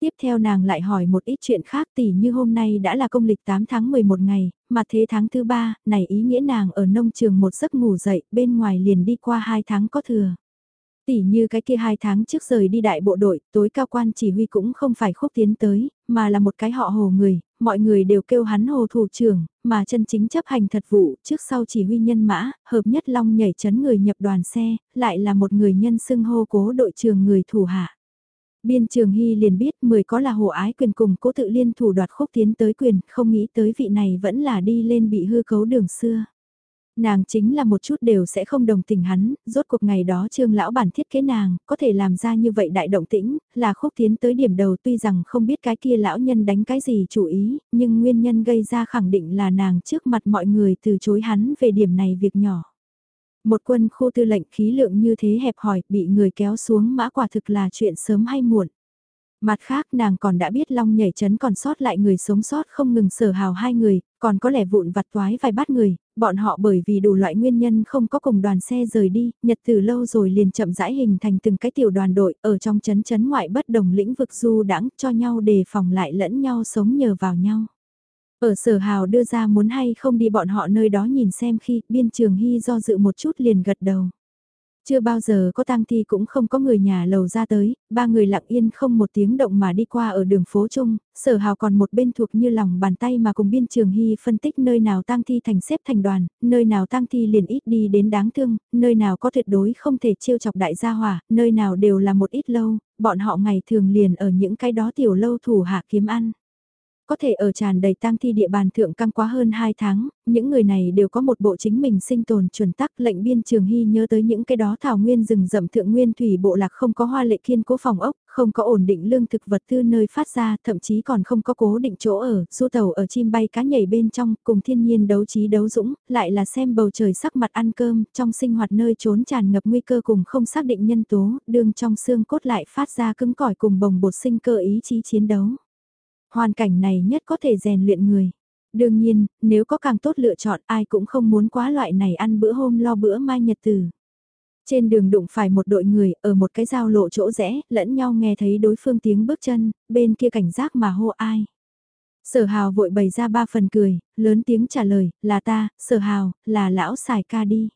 Tiếp theo nàng lại hỏi một ít chuyện khác tỉ như hôm nay đã là công lịch 8 tháng 11 ngày, mà thế tháng thứ ba, này ý nghĩa nàng ở nông trường một giấc ngủ dậy, bên ngoài liền đi qua 2 tháng có thừa tỉ như cái kia hai tháng trước rời đi đại bộ đội, tối cao quan chỉ huy cũng không phải khúc tiến tới, mà là một cái họ hồ người, mọi người đều kêu hắn hồ thủ trưởng, mà chân chính chấp hành thật vụ, trước sau chỉ huy nhân mã, hợp nhất long nhảy chấn người nhập đoàn xe, lại là một người nhân xưng hô cố đội trường người thủ hạ. Biên trường hy liền biết mười có là hồ ái quyền cùng cố tự liên thủ đoạt khúc tiến tới quyền, không nghĩ tới vị này vẫn là đi lên bị hư cấu đường xưa. Nàng chính là một chút đều sẽ không đồng tình hắn, rốt cuộc ngày đó trương lão bản thiết kế nàng, có thể làm ra như vậy đại động tĩnh, là khúc tiến tới điểm đầu tuy rằng không biết cái kia lão nhân đánh cái gì chủ ý, nhưng nguyên nhân gây ra khẳng định là nàng trước mặt mọi người từ chối hắn về điểm này việc nhỏ. Một quân khu tư lệnh khí lượng như thế hẹp hòi, bị người kéo xuống mã quả thực là chuyện sớm hay muộn. Mặt khác nàng còn đã biết long nhảy chấn còn sót lại người sống sót không ngừng sở hào hai người, còn có lẽ vụn vặt toái vài bát người, bọn họ bởi vì đủ loại nguyên nhân không có cùng đoàn xe rời đi, nhật từ lâu rồi liền chậm rãi hình thành từng cái tiểu đoàn đội ở trong chấn chấn ngoại bất đồng lĩnh vực du đãng cho nhau đề phòng lại lẫn nhau sống nhờ vào nhau. Ở sở hào đưa ra muốn hay không đi bọn họ nơi đó nhìn xem khi biên trường hy do dự một chút liền gật đầu. Chưa bao giờ có tang thi cũng không có người nhà lầu ra tới, ba người lặng yên không một tiếng động mà đi qua ở đường phố chung, sở hào còn một bên thuộc như lòng bàn tay mà cùng biên trường hy phân tích nơi nào tang thi thành xếp thành đoàn, nơi nào tang thi liền ít đi đến đáng thương, nơi nào có tuyệt đối không thể trêu chọc đại gia hỏa, nơi nào đều là một ít lâu, bọn họ ngày thường liền ở những cái đó tiểu lâu thủ hạ kiếm ăn có thể ở tràn đầy tang thi địa bàn thượng căng quá hơn 2 tháng, những người này đều có một bộ chính mình sinh tồn chuẩn tắc lệnh biên trường hy nhớ tới những cái đó thảo nguyên rừng rậm thượng nguyên thủy bộ lạc không có hoa lệ kiên cố phòng ốc, không có ổn định lương thực vật tư nơi phát ra, thậm chí còn không có cố định chỗ ở, du tàu ở chim bay cá nhảy bên trong, cùng thiên nhiên đấu trí đấu dũng, lại là xem bầu trời sắc mặt ăn cơm, trong sinh hoạt nơi trốn tràn ngập nguy cơ cùng không xác định nhân tố, đương trong xương cốt lại phát ra cứng cỏi cùng bồng bột sinh cơ ý chí chiến đấu. Hoàn cảnh này nhất có thể rèn luyện người. Đương nhiên, nếu có càng tốt lựa chọn ai cũng không muốn quá loại này ăn bữa hôm lo bữa mai nhật từ. Trên đường đụng phải một đội người ở một cái giao lộ chỗ rẽ, lẫn nhau nghe thấy đối phương tiếng bước chân, bên kia cảnh giác mà hô ai. Sở hào vội bày ra ba phần cười, lớn tiếng trả lời, là ta, sở hào, là lão xài ca đi.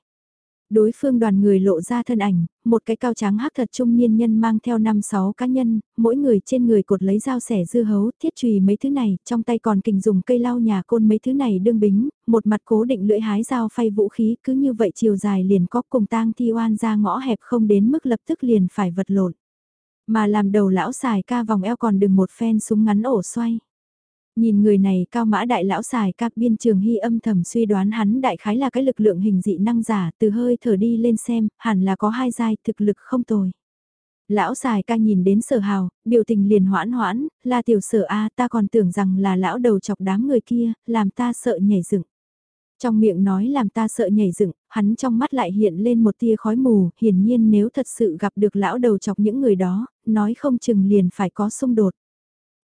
Đối phương đoàn người lộ ra thân ảnh, một cái cao trắng hắc thật trung niên nhân mang theo năm sáu cá nhân, mỗi người trên người cột lấy dao sẻ dưa hấu, thiết trùy mấy thứ này, trong tay còn kình dùng cây lau nhà côn mấy thứ này đương bính, một mặt cố định lưỡi hái dao phay vũ khí, cứ như vậy chiều dài liền có cùng tang thi oan ra ngõ hẹp không đến mức lập tức liền phải vật lộn. Mà làm đầu lão xài ca vòng eo còn đừng một phen súng ngắn ổ xoay. Nhìn người này cao mã đại lão xài các biên trường hy âm thầm suy đoán hắn đại khái là cái lực lượng hình dị năng giả từ hơi thở đi lên xem, hẳn là có hai giai thực lực không tồi. Lão xài ca nhìn đến sở hào, biểu tình liền hoãn hoãn, là tiểu sở A ta còn tưởng rằng là lão đầu chọc đám người kia, làm ta sợ nhảy dựng. Trong miệng nói làm ta sợ nhảy dựng, hắn trong mắt lại hiện lên một tia khói mù, hiển nhiên nếu thật sự gặp được lão đầu chọc những người đó, nói không chừng liền phải có xung đột.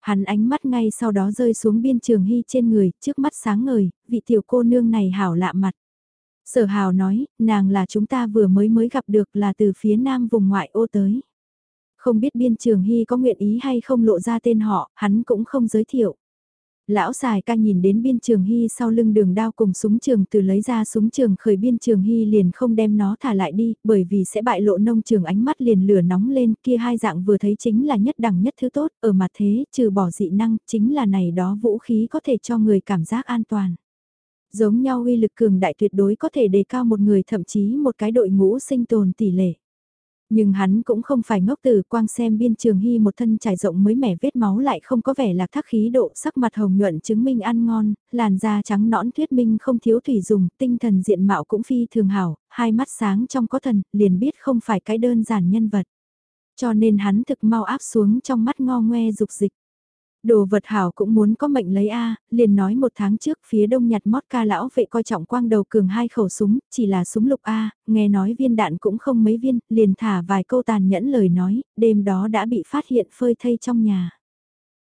Hắn ánh mắt ngay sau đó rơi xuống biên trường hy trên người, trước mắt sáng ngời, vị tiểu cô nương này hảo lạ mặt. Sở hào nói, nàng là chúng ta vừa mới mới gặp được là từ phía nam vùng ngoại ô tới. Không biết biên trường hy có nguyện ý hay không lộ ra tên họ, hắn cũng không giới thiệu. Lão xài ca nhìn đến biên trường hy sau lưng đường đao cùng súng trường từ lấy ra súng trường khởi biên trường hy liền không đem nó thả lại đi, bởi vì sẽ bại lộ nông trường ánh mắt liền lửa nóng lên kia hai dạng vừa thấy chính là nhất đẳng nhất thứ tốt, ở mặt thế, trừ bỏ dị năng, chính là này đó vũ khí có thể cho người cảm giác an toàn. Giống nhau uy lực cường đại tuyệt đối có thể đề cao một người thậm chí một cái đội ngũ sinh tồn tỷ lệ. Nhưng hắn cũng không phải ngốc từ quang xem biên trường hy một thân trải rộng mới mẻ vết máu lại không có vẻ là thác khí độ sắc mặt hồng nhuận chứng minh ăn ngon, làn da trắng nõn thuyết minh không thiếu thủy dùng, tinh thần diện mạo cũng phi thường hảo, hai mắt sáng trong có thần, liền biết không phải cái đơn giản nhân vật. Cho nên hắn thực mau áp xuống trong mắt ngo ngoe dục dịch. Đồ vật hảo cũng muốn có mệnh lấy A, liền nói một tháng trước phía đông nhặt mót ca lão vệ coi trọng quang đầu cường hai khẩu súng, chỉ là súng lục A, nghe nói viên đạn cũng không mấy viên, liền thả vài câu tàn nhẫn lời nói, đêm đó đã bị phát hiện phơi thây trong nhà.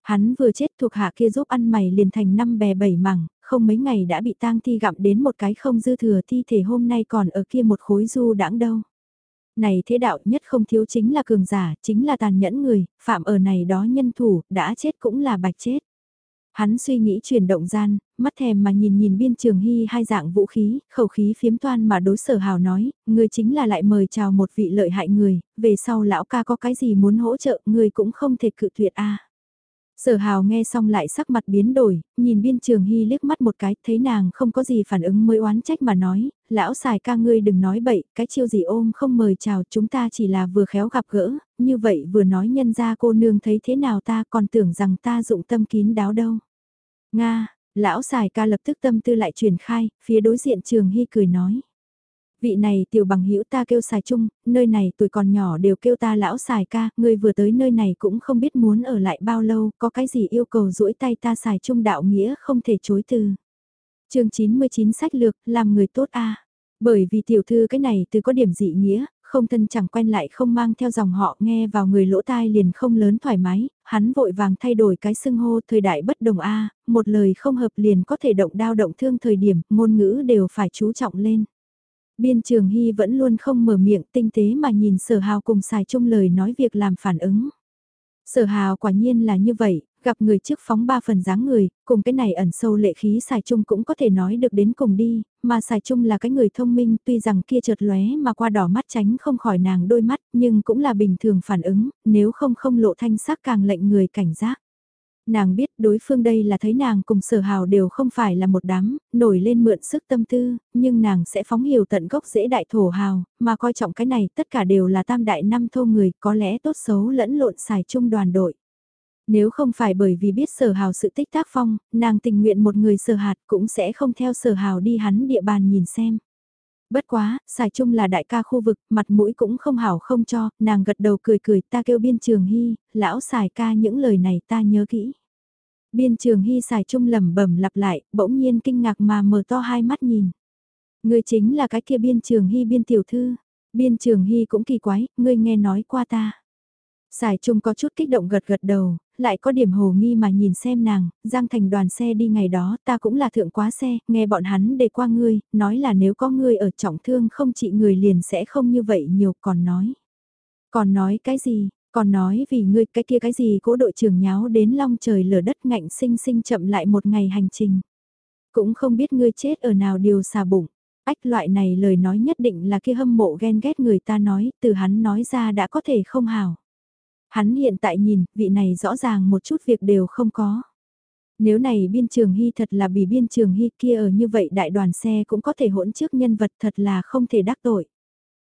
Hắn vừa chết thuộc hạ kia giúp ăn mày liền thành năm bè bảy mảng, không mấy ngày đã bị tang thi gặm đến một cái không dư thừa thi thể hôm nay còn ở kia một khối du đãng đâu. Này thế đạo nhất không thiếu chính là cường giả, chính là tàn nhẫn người, phạm ở này đó nhân thủ, đã chết cũng là bạch chết. Hắn suy nghĩ chuyển động gian, mắt thèm mà nhìn nhìn biên trường hy hai dạng vũ khí, khẩu khí phiếm toan mà đối sở hào nói, người chính là lại mời chào một vị lợi hại người, về sau lão ca có cái gì muốn hỗ trợ, người cũng không thể cự tuyệt a Sở hào nghe xong lại sắc mặt biến đổi, nhìn biên trường hy liếc mắt một cái, thấy nàng không có gì phản ứng mới oán trách mà nói, lão xài ca ngươi đừng nói bậy, cái chiêu gì ôm không mời chào chúng ta chỉ là vừa khéo gặp gỡ, như vậy vừa nói nhân ra cô nương thấy thế nào ta còn tưởng rằng ta dụng tâm kín đáo đâu. Nga, lão xài ca lập tức tâm tư lại truyền khai, phía đối diện trường hy cười nói vị này tiểu bằng hữu ta kêu xài chung, nơi này tuổi còn nhỏ đều kêu ta lão xài ca, người vừa tới nơi này cũng không biết muốn ở lại bao lâu, có cái gì yêu cầu duỗi tay ta xài chung đạo nghĩa không thể chối từ. chương 99 sách lược, làm người tốt a Bởi vì tiểu thư cái này từ có điểm dị nghĩa, không thân chẳng quen lại không mang theo dòng họ nghe vào người lỗ tai liền không lớn thoải mái, hắn vội vàng thay đổi cái xưng hô thời đại bất đồng A, một lời không hợp liền có thể động đao động thương thời điểm, ngôn ngữ đều phải chú trọng lên. Biên trường hy vẫn luôn không mở miệng tinh tế mà nhìn sở hào cùng xài chung lời nói việc làm phản ứng. Sở hào quả nhiên là như vậy, gặp người trước phóng ba phần dáng người, cùng cái này ẩn sâu lệ khí xài chung cũng có thể nói được đến cùng đi, mà xài chung là cái người thông minh tuy rằng kia chợt lóe mà qua đỏ mắt tránh không khỏi nàng đôi mắt nhưng cũng là bình thường phản ứng, nếu không không lộ thanh sắc càng lệnh người cảnh giác. Nàng biết đối phương đây là thấy nàng cùng sở hào đều không phải là một đám, nổi lên mượn sức tâm tư, nhưng nàng sẽ phóng hiểu tận gốc dễ đại thổ hào, mà coi trọng cái này tất cả đều là tam đại năm thô người có lẽ tốt xấu lẫn lộn xài chung đoàn đội. Nếu không phải bởi vì biết sở hào sự tích tác phong, nàng tình nguyện một người sở hạt cũng sẽ không theo sở hào đi hắn địa bàn nhìn xem. Bất quá, xài chung là đại ca khu vực, mặt mũi cũng không hảo không cho, nàng gật đầu cười cười ta kêu biên trường hy, lão xài ca những lời này ta nhớ kỹ. Biên trường hy xài chung lẩm bẩm lặp lại, bỗng nhiên kinh ngạc mà mở to hai mắt nhìn. Người chính là cái kia biên trường hy biên tiểu thư. Biên trường hy cũng kỳ quái, ngươi nghe nói qua ta. Xài chung có chút kích động gật gật đầu, lại có điểm hồ nghi mà nhìn xem nàng, Giang Thành đoàn xe đi ngày đó ta cũng là thượng quá xe, nghe bọn hắn để qua ngươi, nói là nếu có ngươi ở trọng thương không trị người liền sẽ không như vậy nhiều còn nói. Còn nói cái gì, còn nói vì ngươi cái kia cái gì cố đội trưởng nháo đến long trời lở đất ngạnh sinh sinh chậm lại một ngày hành trình. Cũng không biết ngươi chết ở nào điều xà bụng. Ách loại này lời nói nhất định là kia hâm mộ ghen ghét người ta nói, từ hắn nói ra đã có thể không hào. Hắn hiện tại nhìn, vị này rõ ràng một chút việc đều không có. Nếu này biên trường hy thật là bị biên trường hy kia ở như vậy đại đoàn xe cũng có thể hỗn trước nhân vật thật là không thể đắc tội.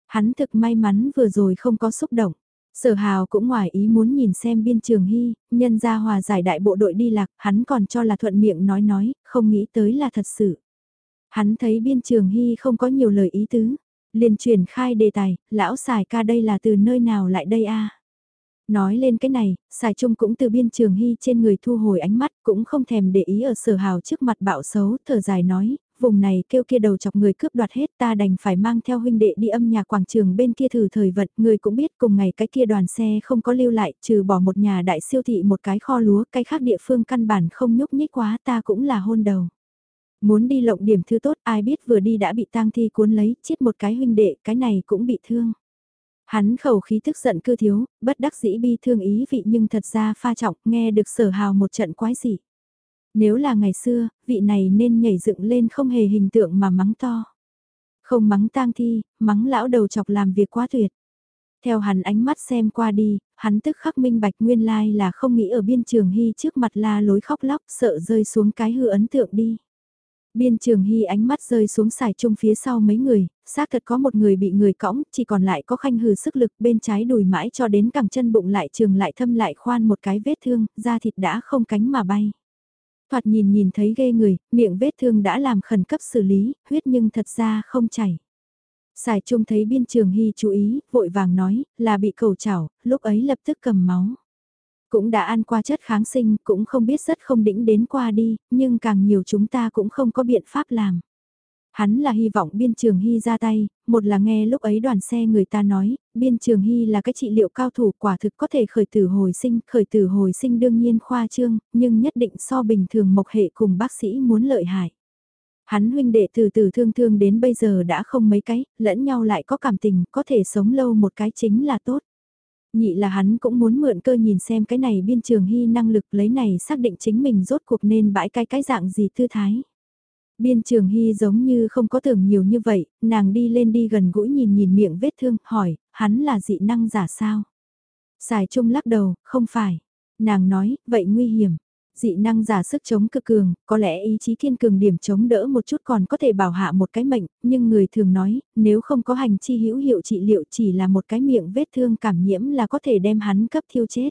Hắn thực may mắn vừa rồi không có xúc động. Sở hào cũng ngoài ý muốn nhìn xem biên trường hy, nhân ra hòa giải đại bộ đội đi lạc, hắn còn cho là thuận miệng nói nói, không nghĩ tới là thật sự. Hắn thấy biên trường hy không có nhiều lời ý tứ, liền truyền khai đề tài, lão xài ca đây là từ nơi nào lại đây a Nói lên cái này, xài trung cũng từ biên trường hy trên người thu hồi ánh mắt, cũng không thèm để ý ở sở hào trước mặt bạo xấu, thở dài nói, vùng này kêu kia đầu chọc người cướp đoạt hết ta đành phải mang theo huynh đệ đi âm nhạc quảng trường bên kia thử thời vật, người cũng biết cùng ngày cái kia đoàn xe không có lưu lại, trừ bỏ một nhà đại siêu thị một cái kho lúa, cái khác địa phương căn bản không nhúc nhích quá ta cũng là hôn đầu. Muốn đi lộng điểm thứ tốt ai biết vừa đi đã bị tang thi cuốn lấy, chết một cái huynh đệ, cái này cũng bị thương. Hắn khẩu khí tức giận cư thiếu, bất đắc dĩ bi thương ý vị nhưng thật ra pha trọng, nghe được sở hào một trận quái dị. Nếu là ngày xưa, vị này nên nhảy dựng lên không hề hình tượng mà mắng to. Không mắng tang thi, mắng lão đầu chọc làm việc quá tuyệt. Theo hắn ánh mắt xem qua đi, hắn tức khắc minh bạch nguyên lai là không nghĩ ở biên trường hy trước mặt la lối khóc lóc sợ rơi xuống cái hư ấn tượng đi. Biên trường hy ánh mắt rơi xuống xài chung phía sau mấy người, xác thật có một người bị người cõng, chỉ còn lại có khanh hừ sức lực bên trái đùi mãi cho đến cẳng chân bụng lại trường lại thâm lại khoan một cái vết thương, da thịt đã không cánh mà bay. Thoạt nhìn nhìn thấy ghê người, miệng vết thương đã làm khẩn cấp xử lý, huyết nhưng thật ra không chảy. xài Trung thấy biên trường hy chú ý, vội vàng nói, là bị cầu chảo, lúc ấy lập tức cầm máu. Cũng đã ăn qua chất kháng sinh, cũng không biết rất không đĩnh đến qua đi, nhưng càng nhiều chúng ta cũng không có biện pháp làm. Hắn là hy vọng biên trường hy ra tay, một là nghe lúc ấy đoàn xe người ta nói, biên trường hy là cái trị liệu cao thủ quả thực có thể khởi tử hồi sinh, khởi tử hồi sinh đương nhiên khoa trương, nhưng nhất định so bình thường mộc hệ cùng bác sĩ muốn lợi hại. Hắn huynh đệ từ từ thương thương đến bây giờ đã không mấy cái, lẫn nhau lại có cảm tình, có thể sống lâu một cái chính là tốt. Nhị là hắn cũng muốn mượn cơ nhìn xem cái này biên trường hy năng lực lấy này xác định chính mình rốt cuộc nên bãi cái cái dạng gì tư thái. Biên trường hy giống như không có tưởng nhiều như vậy, nàng đi lên đi gần gũi nhìn nhìn miệng vết thương, hỏi, hắn là dị năng giả sao? Xài trung lắc đầu, không phải. Nàng nói, vậy nguy hiểm. Dị năng giả sức chống cực cường, có lẽ ý chí thiên cường điểm chống đỡ một chút còn có thể bảo hạ một cái mệnh, nhưng người thường nói, nếu không có hành chi hữu hiệu trị liệu chỉ là một cái miệng vết thương cảm nhiễm là có thể đem hắn cấp thiêu chết.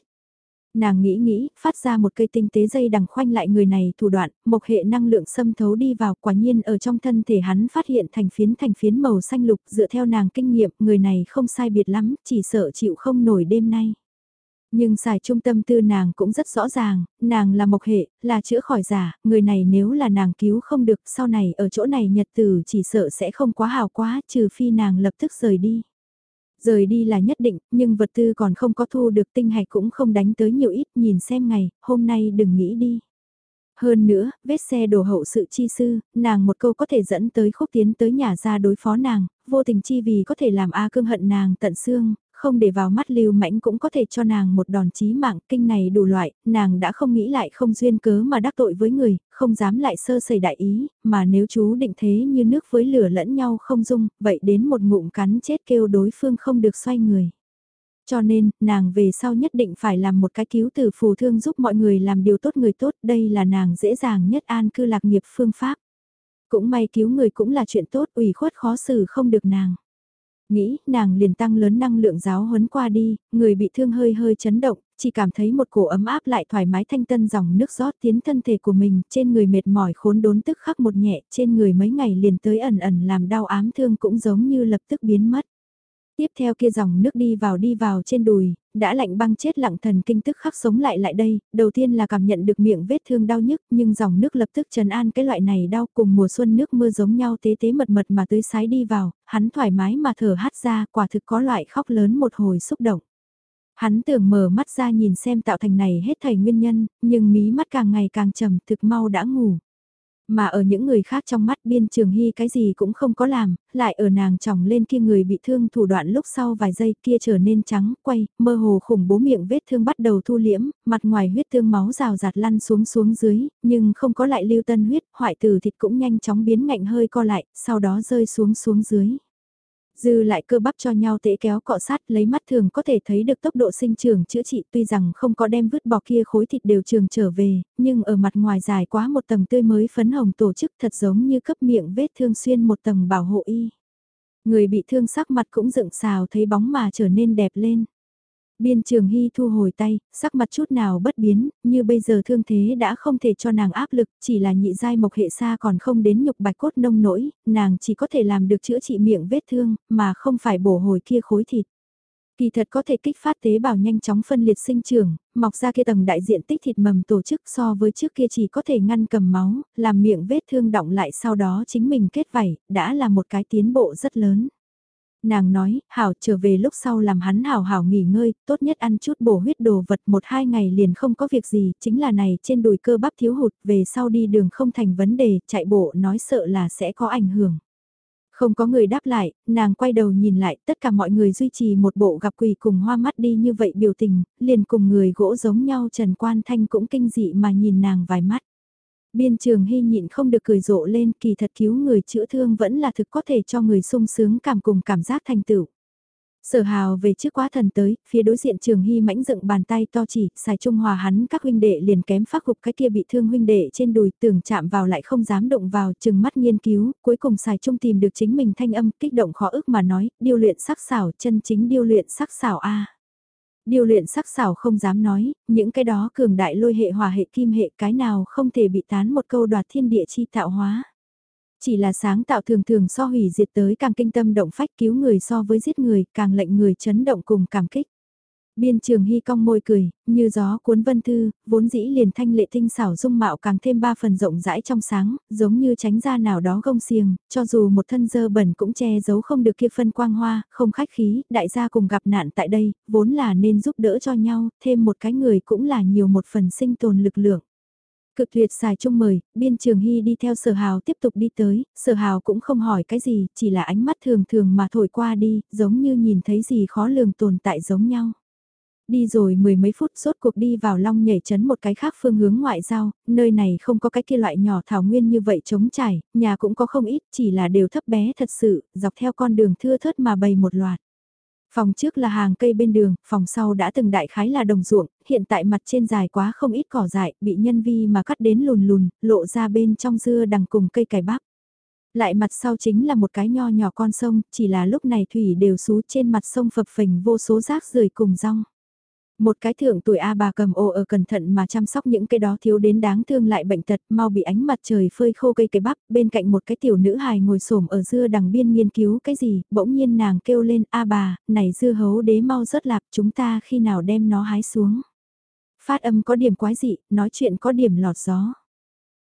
Nàng nghĩ nghĩ, phát ra một cây tinh tế dây đằng khoanh lại người này thủ đoạn, một hệ năng lượng xâm thấu đi vào quả nhiên ở trong thân thể hắn phát hiện thành phiến thành phiến màu xanh lục dựa theo nàng kinh nghiệm người này không sai biệt lắm, chỉ sợ chịu không nổi đêm nay. Nhưng xài trung tâm tư nàng cũng rất rõ ràng, nàng là mộc hệ, là chữa khỏi giả, người này nếu là nàng cứu không được sau này ở chỗ này nhật tử chỉ sợ sẽ không quá hào quá trừ phi nàng lập tức rời đi. Rời đi là nhất định, nhưng vật tư còn không có thu được tinh hạch cũng không đánh tới nhiều ít, nhìn xem ngày, hôm nay đừng nghĩ đi. Hơn nữa, vết xe đổ hậu sự chi sư, nàng một câu có thể dẫn tới khúc tiến tới nhà ra đối phó nàng, vô tình chi vì có thể làm A cương hận nàng tận xương, không để vào mắt lưu mãnh cũng có thể cho nàng một đòn chí mạng kinh này đủ loại, nàng đã không nghĩ lại không duyên cớ mà đắc tội với người, không dám lại sơ sẩy đại ý, mà nếu chú định thế như nước với lửa lẫn nhau không dung, vậy đến một ngụm cắn chết kêu đối phương không được xoay người. Cho nên, nàng về sau nhất định phải làm một cái cứu từ phù thương giúp mọi người làm điều tốt người tốt, đây là nàng dễ dàng nhất an cư lạc nghiệp phương pháp. Cũng may cứu người cũng là chuyện tốt, ủy khuất khó xử không được nàng. Nghĩ, nàng liền tăng lớn năng lượng giáo huấn qua đi, người bị thương hơi hơi chấn động, chỉ cảm thấy một cổ ấm áp lại thoải mái thanh tân dòng nước rót tiến thân thể của mình, trên người mệt mỏi khốn đốn tức khắc một nhẹ, trên người mấy ngày liền tới ẩn ẩn làm đau ám thương cũng giống như lập tức biến mất. Tiếp theo kia dòng nước đi vào đi vào trên đùi, đã lạnh băng chết lặng thần kinh tức khắc sống lại lại đây, đầu tiên là cảm nhận được miệng vết thương đau nhức nhưng dòng nước lập tức trần an cái loại này đau cùng mùa xuân nước mưa giống nhau tế tế mật mật mà tưới sái đi vào, hắn thoải mái mà thở hát ra quả thực có loại khóc lớn một hồi xúc động. Hắn tưởng mở mắt ra nhìn xem tạo thành này hết thảy nguyên nhân, nhưng mí mắt càng ngày càng trầm thực mau đã ngủ. Mà ở những người khác trong mắt biên trường hy cái gì cũng không có làm, lại ở nàng chồng lên kia người bị thương thủ đoạn lúc sau vài giây kia trở nên trắng, quay, mơ hồ khủng bố miệng vết thương bắt đầu thu liễm, mặt ngoài huyết thương máu rào rạt lăn xuống xuống dưới, nhưng không có lại lưu tân huyết, hoại tử thịt cũng nhanh chóng biến ngạnh hơi co lại, sau đó rơi xuống xuống dưới. Dư lại cơ bắp cho nhau tễ kéo cọ sát lấy mắt thường có thể thấy được tốc độ sinh trưởng chữa trị tuy rằng không có đem vứt bỏ kia khối thịt đều trường trở về, nhưng ở mặt ngoài dài quá một tầng tươi mới phấn hồng tổ chức thật giống như cấp miệng vết thương xuyên một tầng bảo hộ y. Người bị thương sắc mặt cũng dựng xào thấy bóng mà trở nên đẹp lên. Biên trường hy thu hồi tay, sắc mặt chút nào bất biến, như bây giờ thương thế đã không thể cho nàng áp lực, chỉ là nhị giai mộc hệ xa còn không đến nhục bạch cốt nông nỗi, nàng chỉ có thể làm được chữa trị miệng vết thương, mà không phải bổ hồi kia khối thịt. Kỳ thật có thể kích phát tế bào nhanh chóng phân liệt sinh trưởng, mọc ra kia tầng đại diện tích thịt mầm tổ chức so với trước kia chỉ có thể ngăn cầm máu, làm miệng vết thương động lại sau đó chính mình kết vảy, đã là một cái tiến bộ rất lớn. Nàng nói, hảo trở về lúc sau làm hắn hảo hảo nghỉ ngơi, tốt nhất ăn chút bổ huyết đồ vật một hai ngày liền không có việc gì, chính là này trên đùi cơ bắp thiếu hụt, về sau đi đường không thành vấn đề, chạy bộ nói sợ là sẽ có ảnh hưởng. Không có người đáp lại, nàng quay đầu nhìn lại, tất cả mọi người duy trì một bộ gặp quỳ cùng hoa mắt đi như vậy biểu tình, liền cùng người gỗ giống nhau Trần Quan Thanh cũng kinh dị mà nhìn nàng vài mắt. Biên trường hy nhịn không được cười rộ lên kỳ thật cứu người chữa thương vẫn là thực có thể cho người sung sướng cảm cùng cảm giác thành tựu. Sở hào về trước quá thần tới, phía đối diện trường hy mãnh dựng bàn tay to chỉ, xài trung hòa hắn các huynh đệ liền kém phát gục cái kia bị thương huynh đệ trên đùi tưởng chạm vào lại không dám động vào, chừng mắt nghiên cứu, cuối cùng xài trung tìm được chính mình thanh âm, kích động khó ức mà nói, điêu luyện sắc xảo, chân chính điêu luyện sắc xảo a Điều luyện sắc xảo không dám nói, những cái đó cường đại lôi hệ hòa hệ kim hệ cái nào không thể bị tán một câu đoạt thiên địa chi tạo hóa. Chỉ là sáng tạo thường thường so hủy diệt tới càng kinh tâm động phách cứu người so với giết người, càng lệnh người chấn động cùng cảm kích. Biên trường hy cong môi cười, như gió cuốn vân thư, vốn dĩ liền thanh lệ tinh xảo dung mạo càng thêm ba phần rộng rãi trong sáng, giống như tránh ra nào đó gông xiềng, cho dù một thân dơ bẩn cũng che giấu không được kia phân quang hoa, không khách khí, đại gia cùng gặp nạn tại đây, vốn là nên giúp đỡ cho nhau, thêm một cái người cũng là nhiều một phần sinh tồn lực lượng. Cực tuyệt xài chung mời, biên trường hy đi theo sở hào tiếp tục đi tới, sở hào cũng không hỏi cái gì, chỉ là ánh mắt thường thường mà thổi qua đi, giống như nhìn thấy gì khó lường tồn tại giống nhau. Đi rồi mười mấy phút rốt cuộc đi vào long nhảy chấn một cái khác phương hướng ngoại giao, nơi này không có cái kia loại nhỏ thảo nguyên như vậy trống trải, nhà cũng có không ít, chỉ là đều thấp bé thật sự, dọc theo con đường thưa thớt mà bày một loạt. Phòng trước là hàng cây bên đường, phòng sau đã từng đại khái là đồng ruộng, hiện tại mặt trên dài quá không ít cỏ dại, bị nhân vi mà cắt đến lùn lùn, lộ ra bên trong dưa đằng cùng cây cải bắp. Lại mặt sau chính là một cái nho nhỏ con sông, chỉ là lúc này thủy đều xú trên mặt sông phập phình vô số rác rưởi cùng rong. Một cái thượng tuổi A bà cầm ô ở cẩn thận mà chăm sóc những cái đó thiếu đến đáng thương lại bệnh tật, mau bị ánh mặt trời phơi khô cây cây bắp, bên cạnh một cái tiểu nữ hài ngồi xổm ở dưa đằng biên nghiên cứu cái gì, bỗng nhiên nàng kêu lên A bà, này dưa hấu đế mau rớt lạp chúng ta khi nào đem nó hái xuống. Phát âm có điểm quái dị, nói chuyện có điểm lọt gió.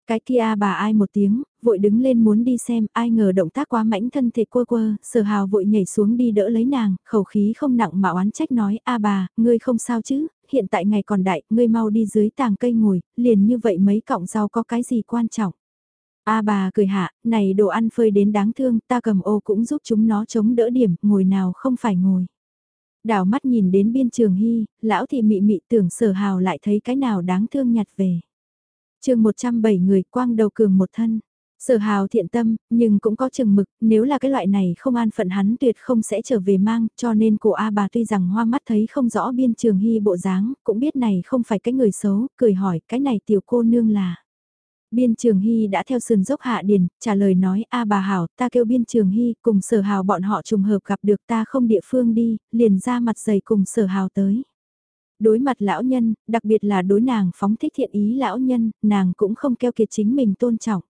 Cái kia bà ai một tiếng, vội đứng lên muốn đi xem, ai ngờ động tác quá mãnh thân thể quơ quơ, sở hào vội nhảy xuống đi đỡ lấy nàng, khẩu khí không nặng mà oán trách nói, a bà, ngươi không sao chứ, hiện tại ngày còn đại, ngươi mau đi dưới tàng cây ngồi, liền như vậy mấy cọng rau có cái gì quan trọng. A bà cười hạ, này đồ ăn phơi đến đáng thương, ta cầm ô cũng giúp chúng nó chống đỡ điểm, ngồi nào không phải ngồi. Đảo mắt nhìn đến biên trường hy, lão thị mị mị tưởng sở hào lại thấy cái nào đáng thương nhặt về chương 107 người quang đầu cường một thân. Sở hào thiện tâm, nhưng cũng có chừng mực, nếu là cái loại này không an phận hắn tuyệt không sẽ trở về mang, cho nên cổ A bà tuy rằng hoa mắt thấy không rõ biên trường hy bộ dáng, cũng biết này không phải cái người xấu, cười hỏi cái này tiểu cô nương là. Biên Trường Hy đã theo sườn dốc hạ điền, trả lời nói a bà Hảo, ta kêu Biên Trường Hy, cùng sở hào bọn họ trùng hợp gặp được ta không địa phương đi, liền ra mặt dày cùng sở hào tới. Đối mặt lão nhân, đặc biệt là đối nàng phóng thích thiện ý lão nhân, nàng cũng không keo kiệt chính mình tôn trọng.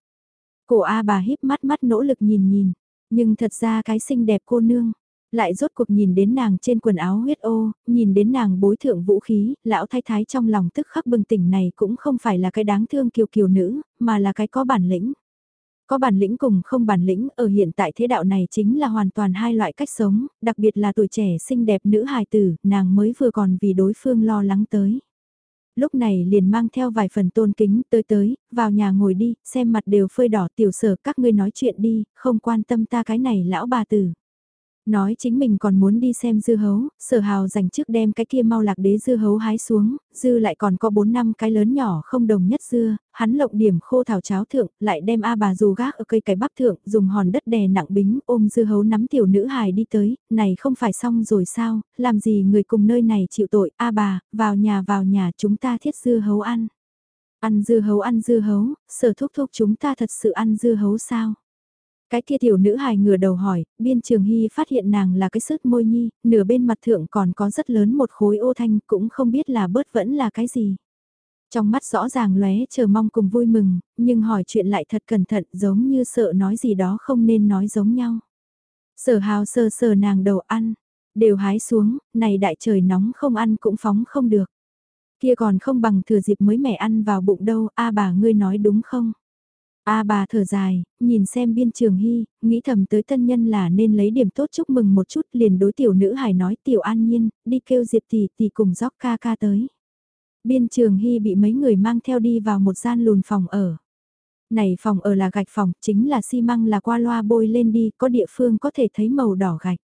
Cổ A bà híp mắt mắt nỗ lực nhìn nhìn, nhưng thật ra cái xinh đẹp cô nương, lại rốt cuộc nhìn đến nàng trên quần áo huyết ô, nhìn đến nàng bối thượng vũ khí, lão thái thái trong lòng tức khắc bừng tỉnh này cũng không phải là cái đáng thương kiều kiều nữ, mà là cái có bản lĩnh. Có bản lĩnh cùng không bản lĩnh ở hiện tại thế đạo này chính là hoàn toàn hai loại cách sống, đặc biệt là tuổi trẻ xinh đẹp nữ hài tử, nàng mới vừa còn vì đối phương lo lắng tới. Lúc này liền mang theo vài phần tôn kính tới tới, vào nhà ngồi đi, xem mặt đều phơi đỏ tiểu sở các ngươi nói chuyện đi, không quan tâm ta cái này lão bà tử. Nói chính mình còn muốn đi xem dư hấu, sở hào dành trước đem cái kia mau lạc đế dư hấu hái xuống, dư lại còn có 4 năm cái lớn nhỏ không đồng nhất dưa, hắn lộng điểm khô thảo cháo thượng, lại đem A bà dù gác ở cây cải bắp thượng, dùng hòn đất đè nặng bính ôm dư hấu nắm tiểu nữ hài đi tới, này không phải xong rồi sao, làm gì người cùng nơi này chịu tội, A bà, vào nhà vào nhà chúng ta thiết dư hấu ăn. Ăn dư hấu ăn dư hấu, sở thúc thúc chúng ta thật sự ăn dư hấu sao? Cái kia tiểu nữ hài ngửa đầu hỏi, biên trường hy phát hiện nàng là cái sứt môi nhi, nửa bên mặt thượng còn có rất lớn một khối ô thanh cũng không biết là bớt vẫn là cái gì. Trong mắt rõ ràng lóe chờ mong cùng vui mừng, nhưng hỏi chuyện lại thật cẩn thận giống như sợ nói gì đó không nên nói giống nhau. Sở hào sờ sờ nàng đầu ăn, đều hái xuống, này đại trời nóng không ăn cũng phóng không được. Kia còn không bằng thừa dịp mới mẻ ăn vào bụng đâu, a bà ngươi nói đúng không? A bà thở dài, nhìn xem biên trường hy, nghĩ thầm tới tân nhân là nên lấy điểm tốt chúc mừng một chút liền đối tiểu nữ hài nói tiểu an nhiên, đi kêu diệp tỷ tỷ cùng dóc ca ca tới. Biên trường hy bị mấy người mang theo đi vào một gian lùn phòng ở. Này phòng ở là gạch phòng, chính là xi măng là qua loa bôi lên đi, có địa phương có thể thấy màu đỏ gạch.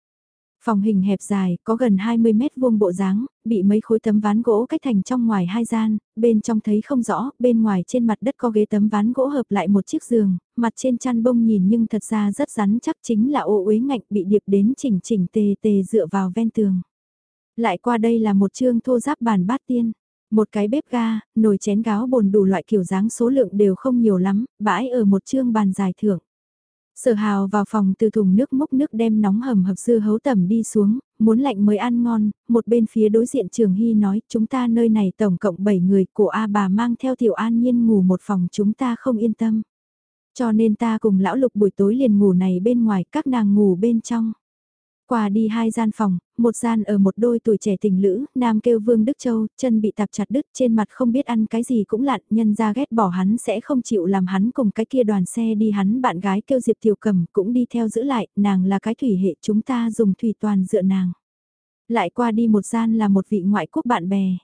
Phòng hình hẹp dài, có gần 20 mét vuông bộ dáng, bị mấy khối tấm ván gỗ cách thành trong ngoài hai gian, bên trong thấy không rõ, bên ngoài trên mặt đất có ghế tấm ván gỗ hợp lại một chiếc giường, mặt trên chăn bông nhìn nhưng thật ra rất rắn chắc chính là ô uế ngạnh bị điệp đến chỉnh chỉnh tề tề dựa vào ven tường. Lại qua đây là một chương thô giáp bàn bát tiên. Một cái bếp ga, nồi chén gáo bồn đủ loại kiểu dáng số lượng đều không nhiều lắm, bãi ở một chương bàn dài thưởng. Sở hào vào phòng từ thùng nước múc nước đem nóng hầm hập dưa hấu tẩm đi xuống, muốn lạnh mới ăn ngon, một bên phía đối diện trường hy nói chúng ta nơi này tổng cộng 7 người của A bà mang theo tiểu an nhiên ngủ một phòng chúng ta không yên tâm. Cho nên ta cùng lão lục buổi tối liền ngủ này bên ngoài các nàng ngủ bên trong. Qua đi hai gian phòng, một gian ở một đôi tuổi trẻ tình lữ, nam kêu Vương Đức Châu, chân bị tạp chặt đứt trên mặt không biết ăn cái gì cũng lặn, nhân ra ghét bỏ hắn sẽ không chịu làm hắn cùng cái kia đoàn xe đi hắn bạn gái kêu Diệp Tiểu Cầm cũng đi theo giữ lại, nàng là cái thủy hệ chúng ta dùng thủy toàn dựa nàng. Lại qua đi một gian là một vị ngoại quốc bạn bè.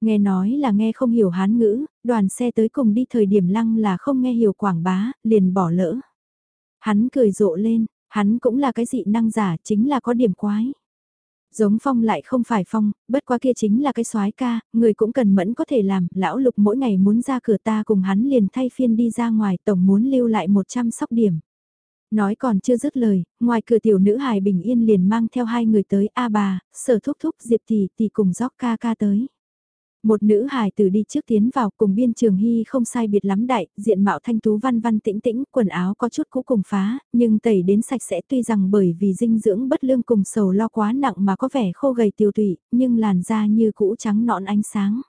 Nghe nói là nghe không hiểu hán ngữ, đoàn xe tới cùng đi thời điểm lăng là không nghe hiểu quảng bá, liền bỏ lỡ. Hắn cười rộ lên, Hắn cũng là cái dị năng giả chính là có điểm quái. Giống phong lại không phải phong, bất quá kia chính là cái soái ca, người cũng cần mẫn có thể làm, lão lục mỗi ngày muốn ra cửa ta cùng hắn liền thay phiên đi ra ngoài tổng muốn lưu lại 100 sóc điểm. Nói còn chưa dứt lời, ngoài cửa tiểu nữ hài bình yên liền mang theo hai người tới A bà, sở thúc thúc diệp tỷ tỷ cùng gióc ca ca tới. Một nữ hài tử đi trước tiến vào cùng biên trường hy không sai biệt lắm đại, diện mạo thanh tú văn văn tĩnh tĩnh, quần áo có chút cũ cùng phá, nhưng tẩy đến sạch sẽ tuy rằng bởi vì dinh dưỡng bất lương cùng sầu lo quá nặng mà có vẻ khô gầy tiêu tụy, nhưng làn da như cũ trắng nõn ánh sáng.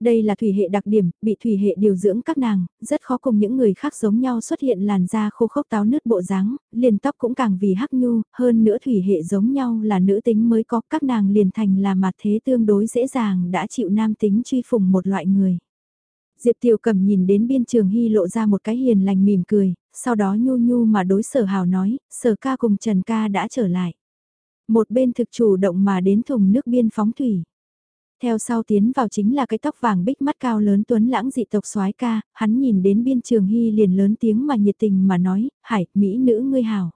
Đây là thủy hệ đặc điểm, bị thủy hệ điều dưỡng các nàng, rất khó cùng những người khác giống nhau xuất hiện làn da khô khốc táo nứt bộ dáng, liền tóc cũng càng vì hắc nhu, hơn nữa thủy hệ giống nhau là nữ tính mới có, các nàng liền thành là mặt thế tương đối dễ dàng đã chịu nam tính truy phùng một loại người. Diệp Tiểu Cầm nhìn đến biên trường hy lộ ra một cái hiền lành mỉm cười, sau đó nhu nhu mà đối sở hào nói, sở ca cùng Trần ca đã trở lại. Một bên thực chủ động mà đến thùng nước biên phóng thủy. Theo sau tiến vào chính là cái tóc vàng bích mắt cao lớn tuấn lãng dị tộc soái ca, hắn nhìn đến biên trường hy liền lớn tiếng mà nhiệt tình mà nói, hải, mỹ nữ ngươi hảo.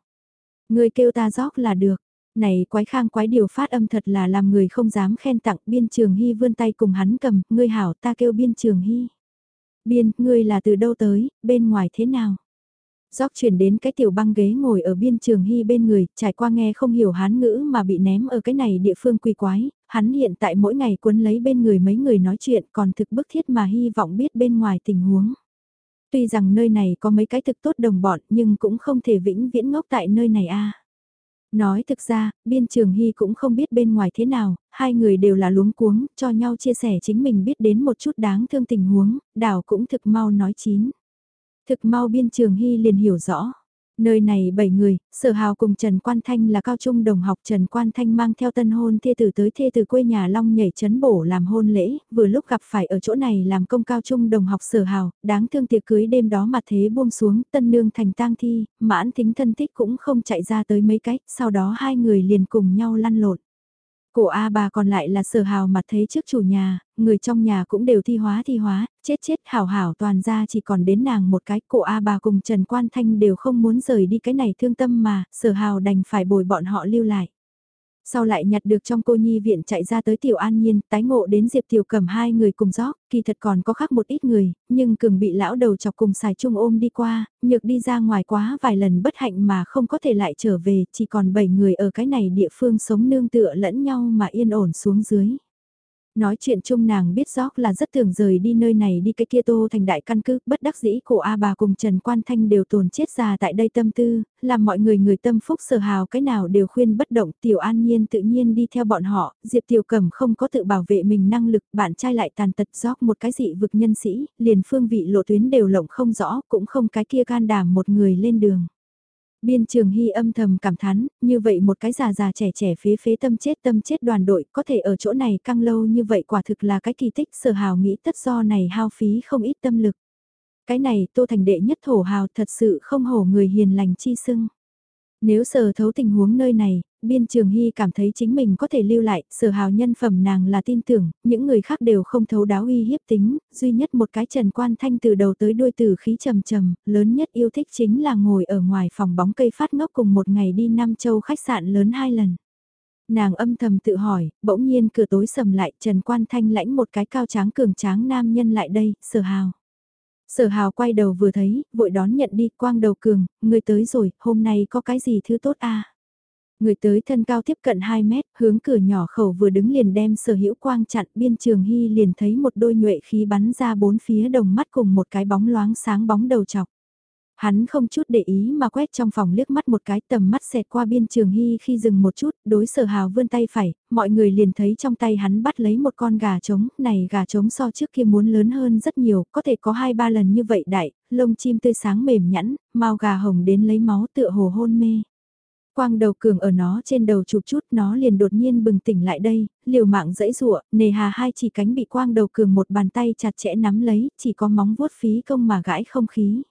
Ngươi kêu ta gióc là được. Này quái khang quái điều phát âm thật là làm người không dám khen tặng biên trường hy vươn tay cùng hắn cầm, ngươi hảo ta kêu biên trường hy. Biên, ngươi là từ đâu tới, bên ngoài thế nào? Gióc chuyển đến cái tiểu băng ghế ngồi ở biên trường hy bên người, trải qua nghe không hiểu hán ngữ mà bị ném ở cái này địa phương quỳ quái, hắn hiện tại mỗi ngày cuốn lấy bên người mấy người nói chuyện còn thực bức thiết mà hy vọng biết bên ngoài tình huống. Tuy rằng nơi này có mấy cái thực tốt đồng bọn nhưng cũng không thể vĩnh viễn ngốc tại nơi này a. Nói thực ra, biên trường hy cũng không biết bên ngoài thế nào, hai người đều là luống cuống, cho nhau chia sẻ chính mình biết đến một chút đáng thương tình huống, đảo cũng thực mau nói chín. Thực mau biên trường hy liền hiểu rõ. Nơi này 7 người, Sở Hào cùng Trần Quan Thanh là cao trung đồng học Trần Quan Thanh mang theo tân hôn thê tử tới thê từ quê nhà Long nhảy chấn bổ làm hôn lễ, vừa lúc gặp phải ở chỗ này làm công cao trung đồng học Sở Hào, đáng thương tiệc cưới đêm đó mà thế buông xuống, tân nương thành tang thi, mãn thính thân thích cũng không chạy ra tới mấy cách, sau đó hai người liền cùng nhau lăn lộn. Cổ A bà còn lại là sở hào mặt thấy trước chủ nhà, người trong nhà cũng đều thi hóa thi hóa, chết chết hảo hảo toàn ra chỉ còn đến nàng một cái. Cổ A bà cùng Trần Quan Thanh đều không muốn rời đi cái này thương tâm mà, sở hào đành phải bồi bọn họ lưu lại. Sau lại nhặt được trong cô nhi viện chạy ra tới Tiểu An Nhiên, tái ngộ đến Diệp Tiểu cầm hai người cùng gió, kỳ thật còn có khác một ít người, nhưng cường bị lão đầu chọc cùng xài chung ôm đi qua, nhược đi ra ngoài quá vài lần bất hạnh mà không có thể lại trở về, chỉ còn bảy người ở cái này địa phương sống nương tựa lẫn nhau mà yên ổn xuống dưới. Nói chuyện chung nàng biết rõ là rất thường rời đi nơi này đi cái kia tô thành đại căn cứ, bất đắc dĩ của A bà cùng Trần Quan Thanh đều tồn chết già tại đây tâm tư, làm mọi người người tâm phúc sở hào cái nào đều khuyên bất động tiểu an nhiên tự nhiên đi theo bọn họ, Diệp Tiểu Cẩm không có tự bảo vệ mình năng lực, bạn trai lại tàn tật gióc một cái dị vực nhân sĩ, liền phương vị lộ tuyến đều lộng không rõ, cũng không cái kia can đảm một người lên đường. Biên trường hy âm thầm cảm thán, như vậy một cái già già trẻ trẻ phế phế tâm chết tâm chết đoàn đội có thể ở chỗ này căng lâu như vậy quả thực là cái kỳ tích sở hào nghĩ tất do này hao phí không ít tâm lực. Cái này tô thành đệ nhất thổ hào thật sự không hổ người hiền lành chi sưng. Nếu sở thấu tình huống nơi này, biên trường hy cảm thấy chính mình có thể lưu lại, sở hào nhân phẩm nàng là tin tưởng, những người khác đều không thấu đáo uy hiếp tính, duy nhất một cái trần quan thanh từ đầu tới đuôi từ khí trầm trầm, lớn nhất yêu thích chính là ngồi ở ngoài phòng bóng cây phát ngốc cùng một ngày đi năm châu khách sạn lớn hai lần. Nàng âm thầm tự hỏi, bỗng nhiên cửa tối sầm lại, Trần Quan Thanh lãnh một cái cao tráng cường tráng nam nhân lại đây, sở hào. Sở hào quay đầu vừa thấy, vội đón nhận đi, quang đầu cường, người tới rồi, hôm nay có cái gì thứ tốt a Người tới thân cao tiếp cận 2 mét, hướng cửa nhỏ khẩu vừa đứng liền đem sở hữu quang chặn biên trường hy liền thấy một đôi nhuệ khí bắn ra bốn phía đồng mắt cùng một cái bóng loáng sáng bóng đầu chọc. Hắn không chút để ý mà quét trong phòng liếc mắt một cái tầm mắt xẹt qua biên trường hy khi dừng một chút, đối sở hào vươn tay phải, mọi người liền thấy trong tay hắn bắt lấy một con gà trống, này gà trống so trước kia muốn lớn hơn rất nhiều, có thể có hai ba lần như vậy đại, lông chim tươi sáng mềm nhẵn, mau gà hồng đến lấy máu tựa hồ hôn mê. Quang đầu cường ở nó trên đầu chụp chút nó liền đột nhiên bừng tỉnh lại đây, liều mạng dẫy rụa, nề hà hai chỉ cánh bị quang đầu cường một bàn tay chặt chẽ nắm lấy, chỉ có móng vuốt phí công mà gãi không khí.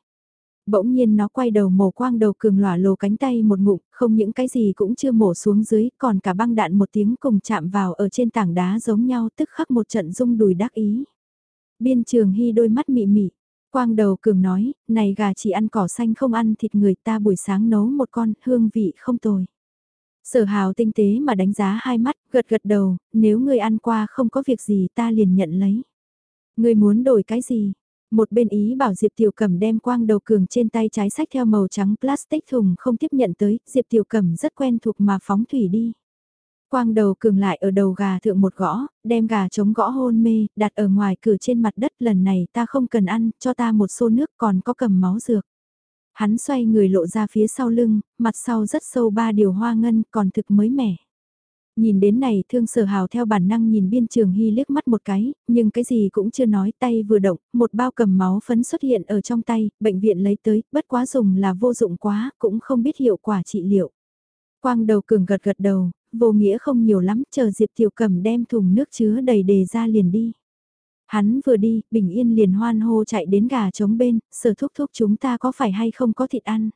Bỗng nhiên nó quay đầu mổ quang đầu cường lỏa lồ cánh tay một ngụm, không những cái gì cũng chưa mổ xuống dưới, còn cả băng đạn một tiếng cùng chạm vào ở trên tảng đá giống nhau tức khắc một trận rung đùi đắc ý. Biên trường hy đôi mắt mị mị, Quang đầu cường nói, này gà chỉ ăn cỏ xanh không ăn thịt người ta buổi sáng nấu một con, hương vị không tồi. Sở hào tinh tế mà đánh giá hai mắt, gật gật đầu, nếu người ăn qua không có việc gì ta liền nhận lấy. Người muốn đổi cái gì? Một bên ý bảo Diệp Tiểu Cẩm đem quang đầu cường trên tay trái sách theo màu trắng plastic thùng không tiếp nhận tới, Diệp Tiểu Cẩm rất quen thuộc mà phóng thủy đi. Quang đầu cường lại ở đầu gà thượng một gõ, đem gà chống gõ hôn mê, đặt ở ngoài cửa trên mặt đất lần này ta không cần ăn, cho ta một xô nước còn có cầm máu dược. Hắn xoay người lộ ra phía sau lưng, mặt sau rất sâu ba điều hoa ngân còn thực mới mẻ. Nhìn đến này thương sở hào theo bản năng nhìn biên trường hy liếc mắt một cái, nhưng cái gì cũng chưa nói tay vừa động, một bao cầm máu phấn xuất hiện ở trong tay, bệnh viện lấy tới, bất quá dùng là vô dụng quá, cũng không biết hiệu quả trị liệu. Quang đầu cường gật gật đầu, vô nghĩa không nhiều lắm, chờ Diệp Tiểu cẩm đem thùng nước chứa đầy đề ra liền đi. Hắn vừa đi, bình yên liền hoan hô chạy đến gà trống bên, sở thúc thúc chúng ta có phải hay không có thịt ăn.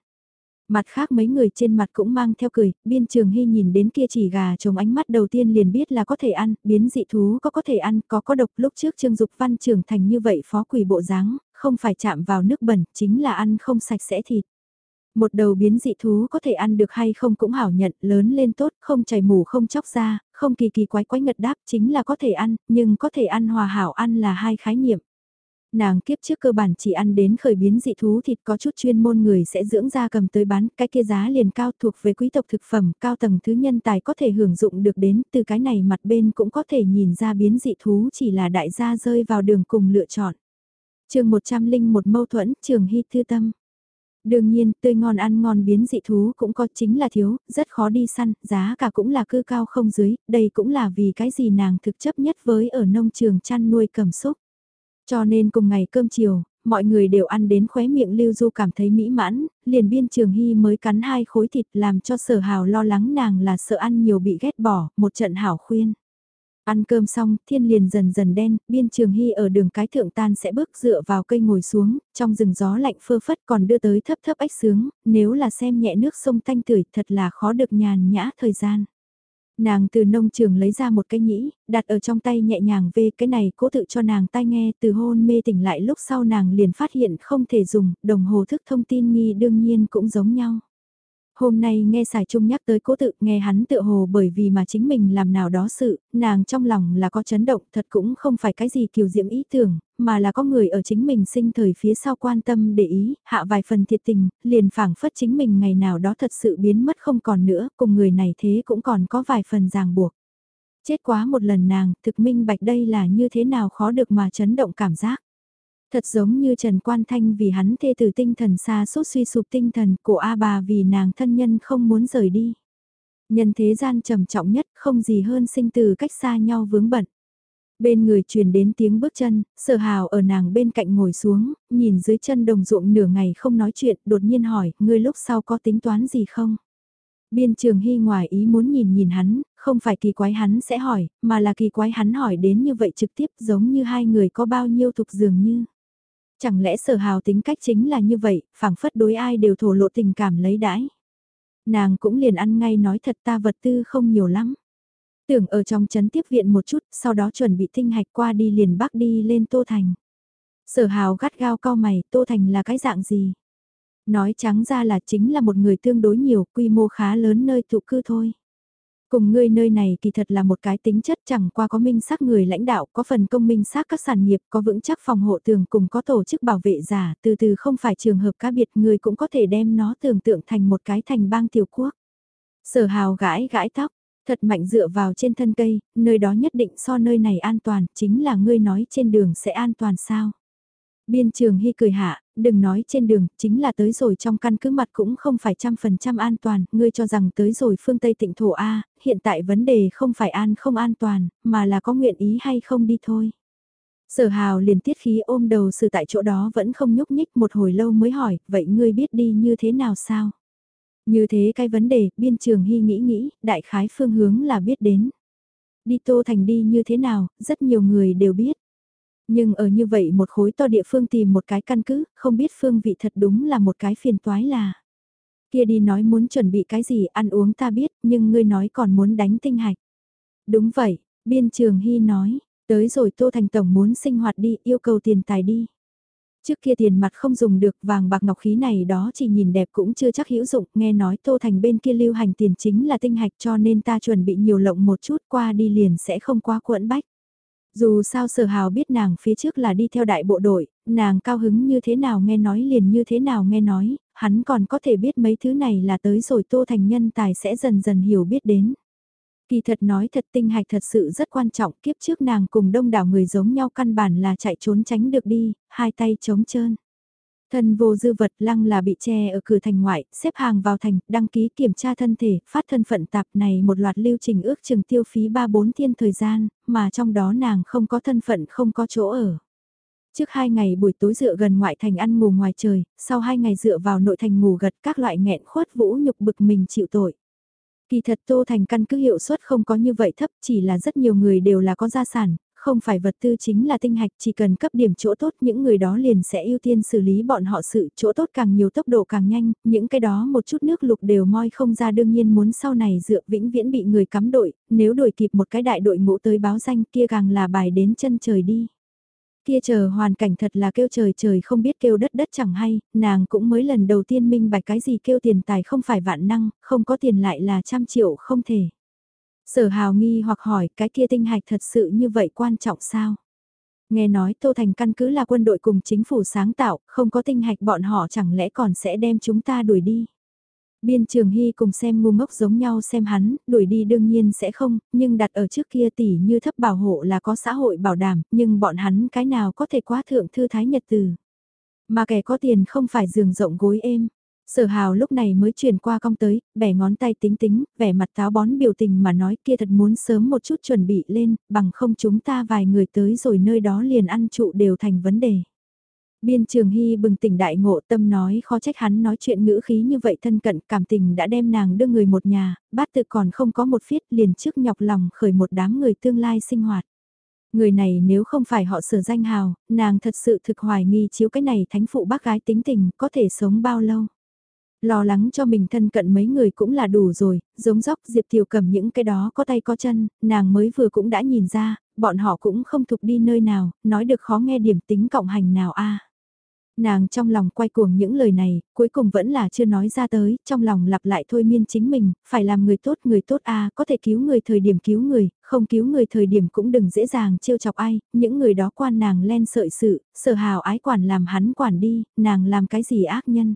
Mặt khác mấy người trên mặt cũng mang theo cười, biên trường hy nhìn đến kia chỉ gà trống ánh mắt đầu tiên liền biết là có thể ăn, biến dị thú có có thể ăn, có có độc lúc trước Trương Dục Văn trưởng thành như vậy phó quỷ bộ dáng, không phải chạm vào nước bẩn, chính là ăn không sạch sẽ thịt. Một đầu biến dị thú có thể ăn được hay không cũng hảo nhận, lớn lên tốt, không chảy mù không chóc ra, không kỳ kỳ quái quái ngật đáp chính là có thể ăn, nhưng có thể ăn hòa hảo ăn là hai khái niệm. Nàng kiếp trước cơ bản chỉ ăn đến khởi biến dị thú thịt có chút chuyên môn người sẽ dưỡng ra cầm tới bán, cái kia giá liền cao thuộc về quý tộc thực phẩm, cao tầng thứ nhân tài có thể hưởng dụng được đến, từ cái này mặt bên cũng có thể nhìn ra biến dị thú chỉ là đại gia rơi vào đường cùng lựa chọn. chương 101 mâu thuẫn, trường hy thư tâm. Đương nhiên, tươi ngon ăn ngon biến dị thú cũng có chính là thiếu, rất khó đi săn, giá cả cũng là cư cao không dưới, đây cũng là vì cái gì nàng thực chấp nhất với ở nông trường chăn nuôi cầm xúc. Cho nên cùng ngày cơm chiều, mọi người đều ăn đến khóe miệng Lưu Du cảm thấy mỹ mãn, liền biên trường hy mới cắn hai khối thịt làm cho sở hào lo lắng nàng là sợ ăn nhiều bị ghét bỏ, một trận hảo khuyên. Ăn cơm xong, thiên liền dần dần đen, biên trường hy ở đường cái thượng tan sẽ bước dựa vào cây ngồi xuống, trong rừng gió lạnh phơ phất còn đưa tới thấp thấp ếch sướng, nếu là xem nhẹ nước sông thanh tửi thật là khó được nhàn nhã thời gian. Nàng từ nông trường lấy ra một cái nhĩ, đặt ở trong tay nhẹ nhàng về cái này cố tự cho nàng tai nghe từ hôn mê tỉnh lại lúc sau nàng liền phát hiện không thể dùng, đồng hồ thức thông tin nghi đương nhiên cũng giống nhau. Hôm nay nghe xài trung nhắc tới cố tự, nghe hắn tự hồ bởi vì mà chính mình làm nào đó sự, nàng trong lòng là có chấn động, thật cũng không phải cái gì kiều diễm ý tưởng, mà là có người ở chính mình sinh thời phía sau quan tâm để ý, hạ vài phần thiệt tình, liền phảng phất chính mình ngày nào đó thật sự biến mất không còn nữa, cùng người này thế cũng còn có vài phần ràng buộc. Chết quá một lần nàng, thực minh bạch đây là như thế nào khó được mà chấn động cảm giác. Thật giống như Trần Quan Thanh vì hắn thê tử tinh thần xa sốt suy sụp tinh thần của A bà vì nàng thân nhân không muốn rời đi. Nhân thế gian trầm trọng nhất không gì hơn sinh từ cách xa nhau vướng bận. Bên người truyền đến tiếng bước chân, sở hào ở nàng bên cạnh ngồi xuống, nhìn dưới chân đồng ruộng nửa ngày không nói chuyện, đột nhiên hỏi, ngươi lúc sau có tính toán gì không? Biên trường hy ngoài ý muốn nhìn nhìn hắn, không phải kỳ quái hắn sẽ hỏi, mà là kỳ quái hắn hỏi đến như vậy trực tiếp giống như hai người có bao nhiêu thục dường như. Chẳng lẽ sở hào tính cách chính là như vậy, phảng phất đối ai đều thổ lộ tình cảm lấy đãi. Nàng cũng liền ăn ngay nói thật ta vật tư không nhiều lắm. Tưởng ở trong chấn tiếp viện một chút, sau đó chuẩn bị tinh hạch qua đi liền bắc đi lên Tô Thành. Sở hào gắt gao cao mày, Tô Thành là cái dạng gì? Nói trắng ra là chính là một người tương đối nhiều, quy mô khá lớn nơi tụ cư thôi. Cùng ngươi nơi này kỳ thật là một cái tính chất chẳng qua có minh xác người lãnh đạo, có phần công minh xác các sản nghiệp, có vững chắc phòng hộ tường cùng có tổ chức bảo vệ giả, từ từ không phải trường hợp cá biệt người cũng có thể đem nó tưởng tượng thành một cái thành bang tiểu quốc. Sở hào gãi gãi tóc, thật mạnh dựa vào trên thân cây, nơi đó nhất định so nơi này an toàn, chính là ngươi nói trên đường sẽ an toàn sao. Biên trường hy cười hạ, đừng nói trên đường, chính là tới rồi trong căn cứ mặt cũng không phải trăm phần trăm an toàn, ngươi cho rằng tới rồi phương Tây tịnh thổ A, hiện tại vấn đề không phải an không an toàn, mà là có nguyện ý hay không đi thôi. Sở hào liền tiết khí ôm đầu sự tại chỗ đó vẫn không nhúc nhích một hồi lâu mới hỏi, vậy ngươi biết đi như thế nào sao? Như thế cái vấn đề, biên trường hy nghĩ nghĩ, đại khái phương hướng là biết đến. Đi tô thành đi như thế nào, rất nhiều người đều biết. Nhưng ở như vậy một khối to địa phương tìm một cái căn cứ, không biết phương vị thật đúng là một cái phiền toái là. Kia đi nói muốn chuẩn bị cái gì ăn uống ta biết, nhưng ngươi nói còn muốn đánh tinh hạch. Đúng vậy, biên trường hy nói, tới rồi Tô Thành Tổng muốn sinh hoạt đi, yêu cầu tiền tài đi. Trước kia tiền mặt không dùng được vàng bạc ngọc khí này đó chỉ nhìn đẹp cũng chưa chắc hữu dụng, nghe nói Tô Thành bên kia lưu hành tiền chính là tinh hạch cho nên ta chuẩn bị nhiều lộng một chút qua đi liền sẽ không quá quẫn bách. Dù sao sở hào biết nàng phía trước là đi theo đại bộ đội, nàng cao hứng như thế nào nghe nói liền như thế nào nghe nói, hắn còn có thể biết mấy thứ này là tới rồi tô thành nhân tài sẽ dần dần hiểu biết đến. Kỳ thật nói thật tinh hạch thật sự rất quan trọng kiếp trước nàng cùng đông đảo người giống nhau căn bản là chạy trốn tránh được đi, hai tay trống trơn. Thân vô dư vật lăng là bị che ở cửa thành ngoại, xếp hàng vào thành, đăng ký kiểm tra thân thể, phát thân phận tạp này một loạt lưu trình ước chừng tiêu phí 3-4 thiên thời gian, mà trong đó nàng không có thân phận không có chỗ ở. Trước hai ngày buổi tối dựa gần ngoại thành ăn ngủ ngoài trời, sau hai ngày dựa vào nội thành ngủ gật các loại nghẹn khuất vũ nhục bực mình chịu tội. Kỳ thật Tô Thành căn cứ hiệu suất không có như vậy thấp, chỉ là rất nhiều người đều là có gia sản, không phải vật tư chính là tinh hạch, chỉ cần cấp điểm chỗ tốt những người đó liền sẽ ưu tiên xử lý bọn họ sự chỗ tốt càng nhiều tốc độ càng nhanh, những cái đó một chút nước lục đều moi không ra đương nhiên muốn sau này dựa vĩnh viễn bị người cắm đội, nếu đổi kịp một cái đại đội ngũ tới báo danh kia càng là bài đến chân trời đi. Kia chờ hoàn cảnh thật là kêu trời trời không biết kêu đất đất chẳng hay, nàng cũng mới lần đầu tiên minh bạch cái gì kêu tiền tài không phải vạn năng, không có tiền lại là trăm triệu không thể. Sở hào nghi hoặc hỏi cái kia tinh hạch thật sự như vậy quan trọng sao? Nghe nói Tô Thành căn cứ là quân đội cùng chính phủ sáng tạo, không có tinh hạch bọn họ chẳng lẽ còn sẽ đem chúng ta đuổi đi. Biên trường hy cùng xem ngu ngốc giống nhau xem hắn, đuổi đi đương nhiên sẽ không, nhưng đặt ở trước kia tỷ như thấp bảo hộ là có xã hội bảo đảm, nhưng bọn hắn cái nào có thể quá thượng thư thái nhật từ. Mà kẻ có tiền không phải giường rộng gối êm, Sở hào lúc này mới chuyển qua cong tới, bẻ ngón tay tính tính, vẻ mặt táo bón biểu tình mà nói kia thật muốn sớm một chút chuẩn bị lên, bằng không chúng ta vài người tới rồi nơi đó liền ăn trụ đều thành vấn đề. Biên Trường Hy bừng tỉnh đại ngộ tâm nói khó trách hắn nói chuyện ngữ khí như vậy thân cận cảm tình đã đem nàng đưa người một nhà, bát tự còn không có một phiết liền trước nhọc lòng khởi một đám người tương lai sinh hoạt. Người này nếu không phải họ sở danh hào, nàng thật sự thực hoài nghi chiếu cái này thánh phụ bác gái tính tình có thể sống bao lâu. Lo lắng cho mình thân cận mấy người cũng là đủ rồi, giống dốc Diệp Tiểu cầm những cái đó có tay có chân, nàng mới vừa cũng đã nhìn ra, bọn họ cũng không thục đi nơi nào, nói được khó nghe điểm tính cộng hành nào a Nàng trong lòng quay cuồng những lời này, cuối cùng vẫn là chưa nói ra tới, trong lòng lặp lại thôi miên chính mình, phải làm người tốt người tốt a có thể cứu người thời điểm cứu người, không cứu người thời điểm cũng đừng dễ dàng trêu chọc ai, những người đó quan nàng len sợi sự, sở hào ái quản làm hắn quản đi, nàng làm cái gì ác nhân.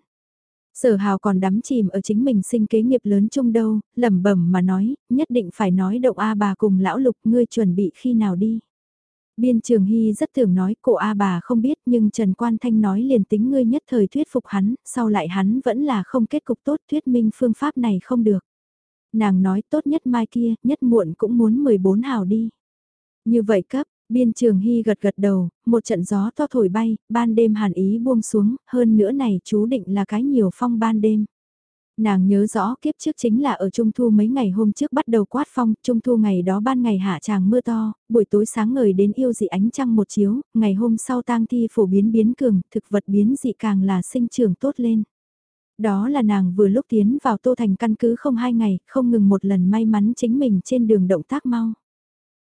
Sở hào còn đắm chìm ở chính mình sinh kế nghiệp lớn chung đâu, lẩm bẩm mà nói, nhất định phải nói động A bà cùng lão lục ngươi chuẩn bị khi nào đi. Biên Trường Hy rất thường nói cổ A bà không biết nhưng Trần Quan Thanh nói liền tính ngươi nhất thời thuyết phục hắn, sau lại hắn vẫn là không kết cục tốt thuyết minh phương pháp này không được. Nàng nói tốt nhất mai kia, nhất muộn cũng muốn 14 hào đi. Như vậy cấp, biên trường hy gật gật đầu, một trận gió to thổi bay, ban đêm hàn ý buông xuống, hơn nữa này chú định là cái nhiều phong ban đêm. Nàng nhớ rõ kiếp trước chính là ở Trung Thu mấy ngày hôm trước bắt đầu quát phong, Trung Thu ngày đó ban ngày hạ tràng mưa to, buổi tối sáng ngời đến yêu dị ánh trăng một chiếu, ngày hôm sau tang thi phổ biến biến cường, thực vật biến dị càng là sinh trưởng tốt lên. Đó là nàng vừa lúc tiến vào Tô Thành căn cứ không hai ngày, không ngừng một lần may mắn chính mình trên đường động tác mau.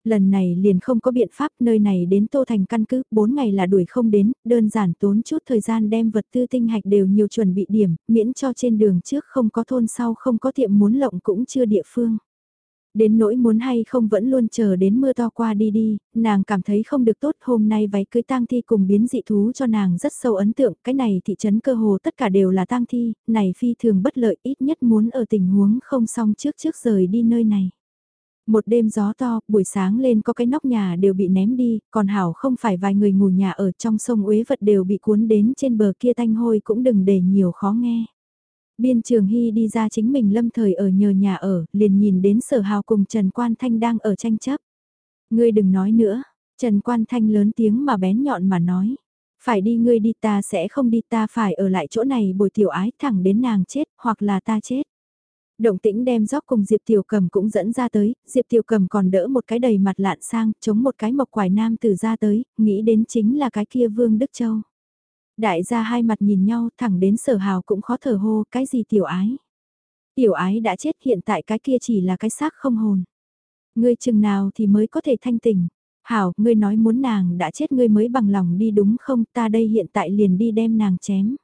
Lần này liền không có biện pháp nơi này đến Tô Thành căn cứ, 4 ngày là đuổi không đến, đơn giản tốn chút thời gian đem vật tư tinh hạch đều nhiều chuẩn bị điểm, miễn cho trên đường trước không có thôn sau không có tiệm muốn lộng cũng chưa địa phương. Đến nỗi muốn hay không vẫn luôn chờ đến mưa to qua đi đi, nàng cảm thấy không được tốt hôm nay váy cưới tang thi cùng biến dị thú cho nàng rất sâu ấn tượng, cái này thị trấn cơ hồ tất cả đều là tang thi, này phi thường bất lợi ít nhất muốn ở tình huống không xong trước trước rời đi nơi này. Một đêm gió to, buổi sáng lên có cái nóc nhà đều bị ném đi, còn hảo không phải vài người ngủ nhà ở trong sông uế vật đều bị cuốn đến trên bờ kia thanh hôi cũng đừng để nhiều khó nghe. Biên trường hy đi ra chính mình lâm thời ở nhờ nhà ở, liền nhìn đến sở hào cùng Trần Quan Thanh đang ở tranh chấp. Ngươi đừng nói nữa, Trần Quan Thanh lớn tiếng mà bén nhọn mà nói. Phải đi ngươi đi ta sẽ không đi ta phải ở lại chỗ này bồi tiểu ái thẳng đến nàng chết hoặc là ta chết. Động tĩnh đem gióc cùng Diệp Tiểu Cầm cũng dẫn ra tới, Diệp Tiểu Cầm còn đỡ một cái đầy mặt lạn sang, chống một cái mộc quải nam từ ra tới, nghĩ đến chính là cái kia Vương Đức Châu. Đại gia hai mặt nhìn nhau thẳng đến sở hào cũng khó thở hô, cái gì tiểu ái. Tiểu ái đã chết hiện tại cái kia chỉ là cái xác không hồn. Ngươi chừng nào thì mới có thể thanh tỉnh. Hảo, ngươi nói muốn nàng đã chết ngươi mới bằng lòng đi đúng không, ta đây hiện tại liền đi đem nàng chém.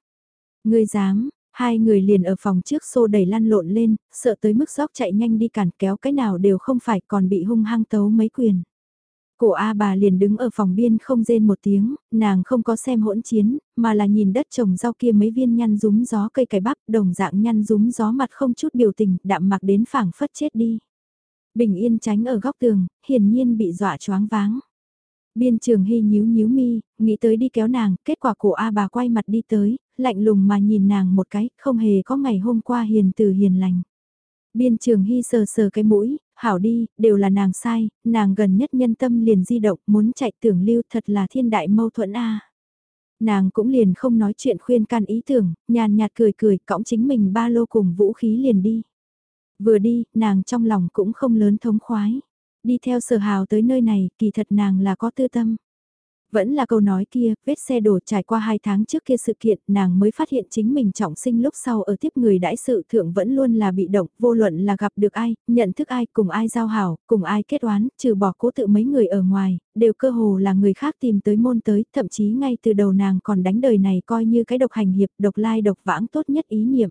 Ngươi dám, Hai người liền ở phòng trước xô đẩy lăn lộn lên, sợ tới mức sóc chạy nhanh đi cản kéo cái nào đều không phải còn bị hung hăng tấu mấy quyền. Cổ A bà liền đứng ở phòng biên không rên một tiếng, nàng không có xem hỗn chiến, mà là nhìn đất trồng rau kia mấy viên nhăn rúm gió cây cải bắp đồng dạng nhăn rúm gió mặt không chút biểu tình, đạm mặc đến phảng phất chết đi. Bình yên tránh ở góc tường, hiển nhiên bị dọa choáng váng. Biên trường hy nhíu nhíu mi, nghĩ tới đi kéo nàng, kết quả cổ A bà quay mặt đi tới, lạnh lùng mà nhìn nàng một cái, không hề có ngày hôm qua hiền từ hiền lành. Biên trường hy sờ sờ cái mũi, hảo đi, đều là nàng sai, nàng gần nhất nhân tâm liền di động, muốn chạy tưởng lưu thật là thiên đại mâu thuẫn a. Nàng cũng liền không nói chuyện khuyên can ý tưởng, nhàn nhạt cười cười, cõng chính mình ba lô cùng vũ khí liền đi. Vừa đi, nàng trong lòng cũng không lớn thống khoái. Đi theo sở hào tới nơi này, kỳ thật nàng là có tư tâm. Vẫn là câu nói kia, vết xe đổ trải qua hai tháng trước kia sự kiện, nàng mới phát hiện chính mình trọng sinh lúc sau ở tiếp người đãi sự thượng vẫn luôn là bị động, vô luận là gặp được ai, nhận thức ai, cùng ai giao hảo, cùng ai kết oán, trừ bỏ cố tự mấy người ở ngoài, đều cơ hồ là người khác tìm tới môn tới, thậm chí ngay từ đầu nàng còn đánh đời này coi như cái độc hành hiệp, độc lai độc vãng tốt nhất ý niệm.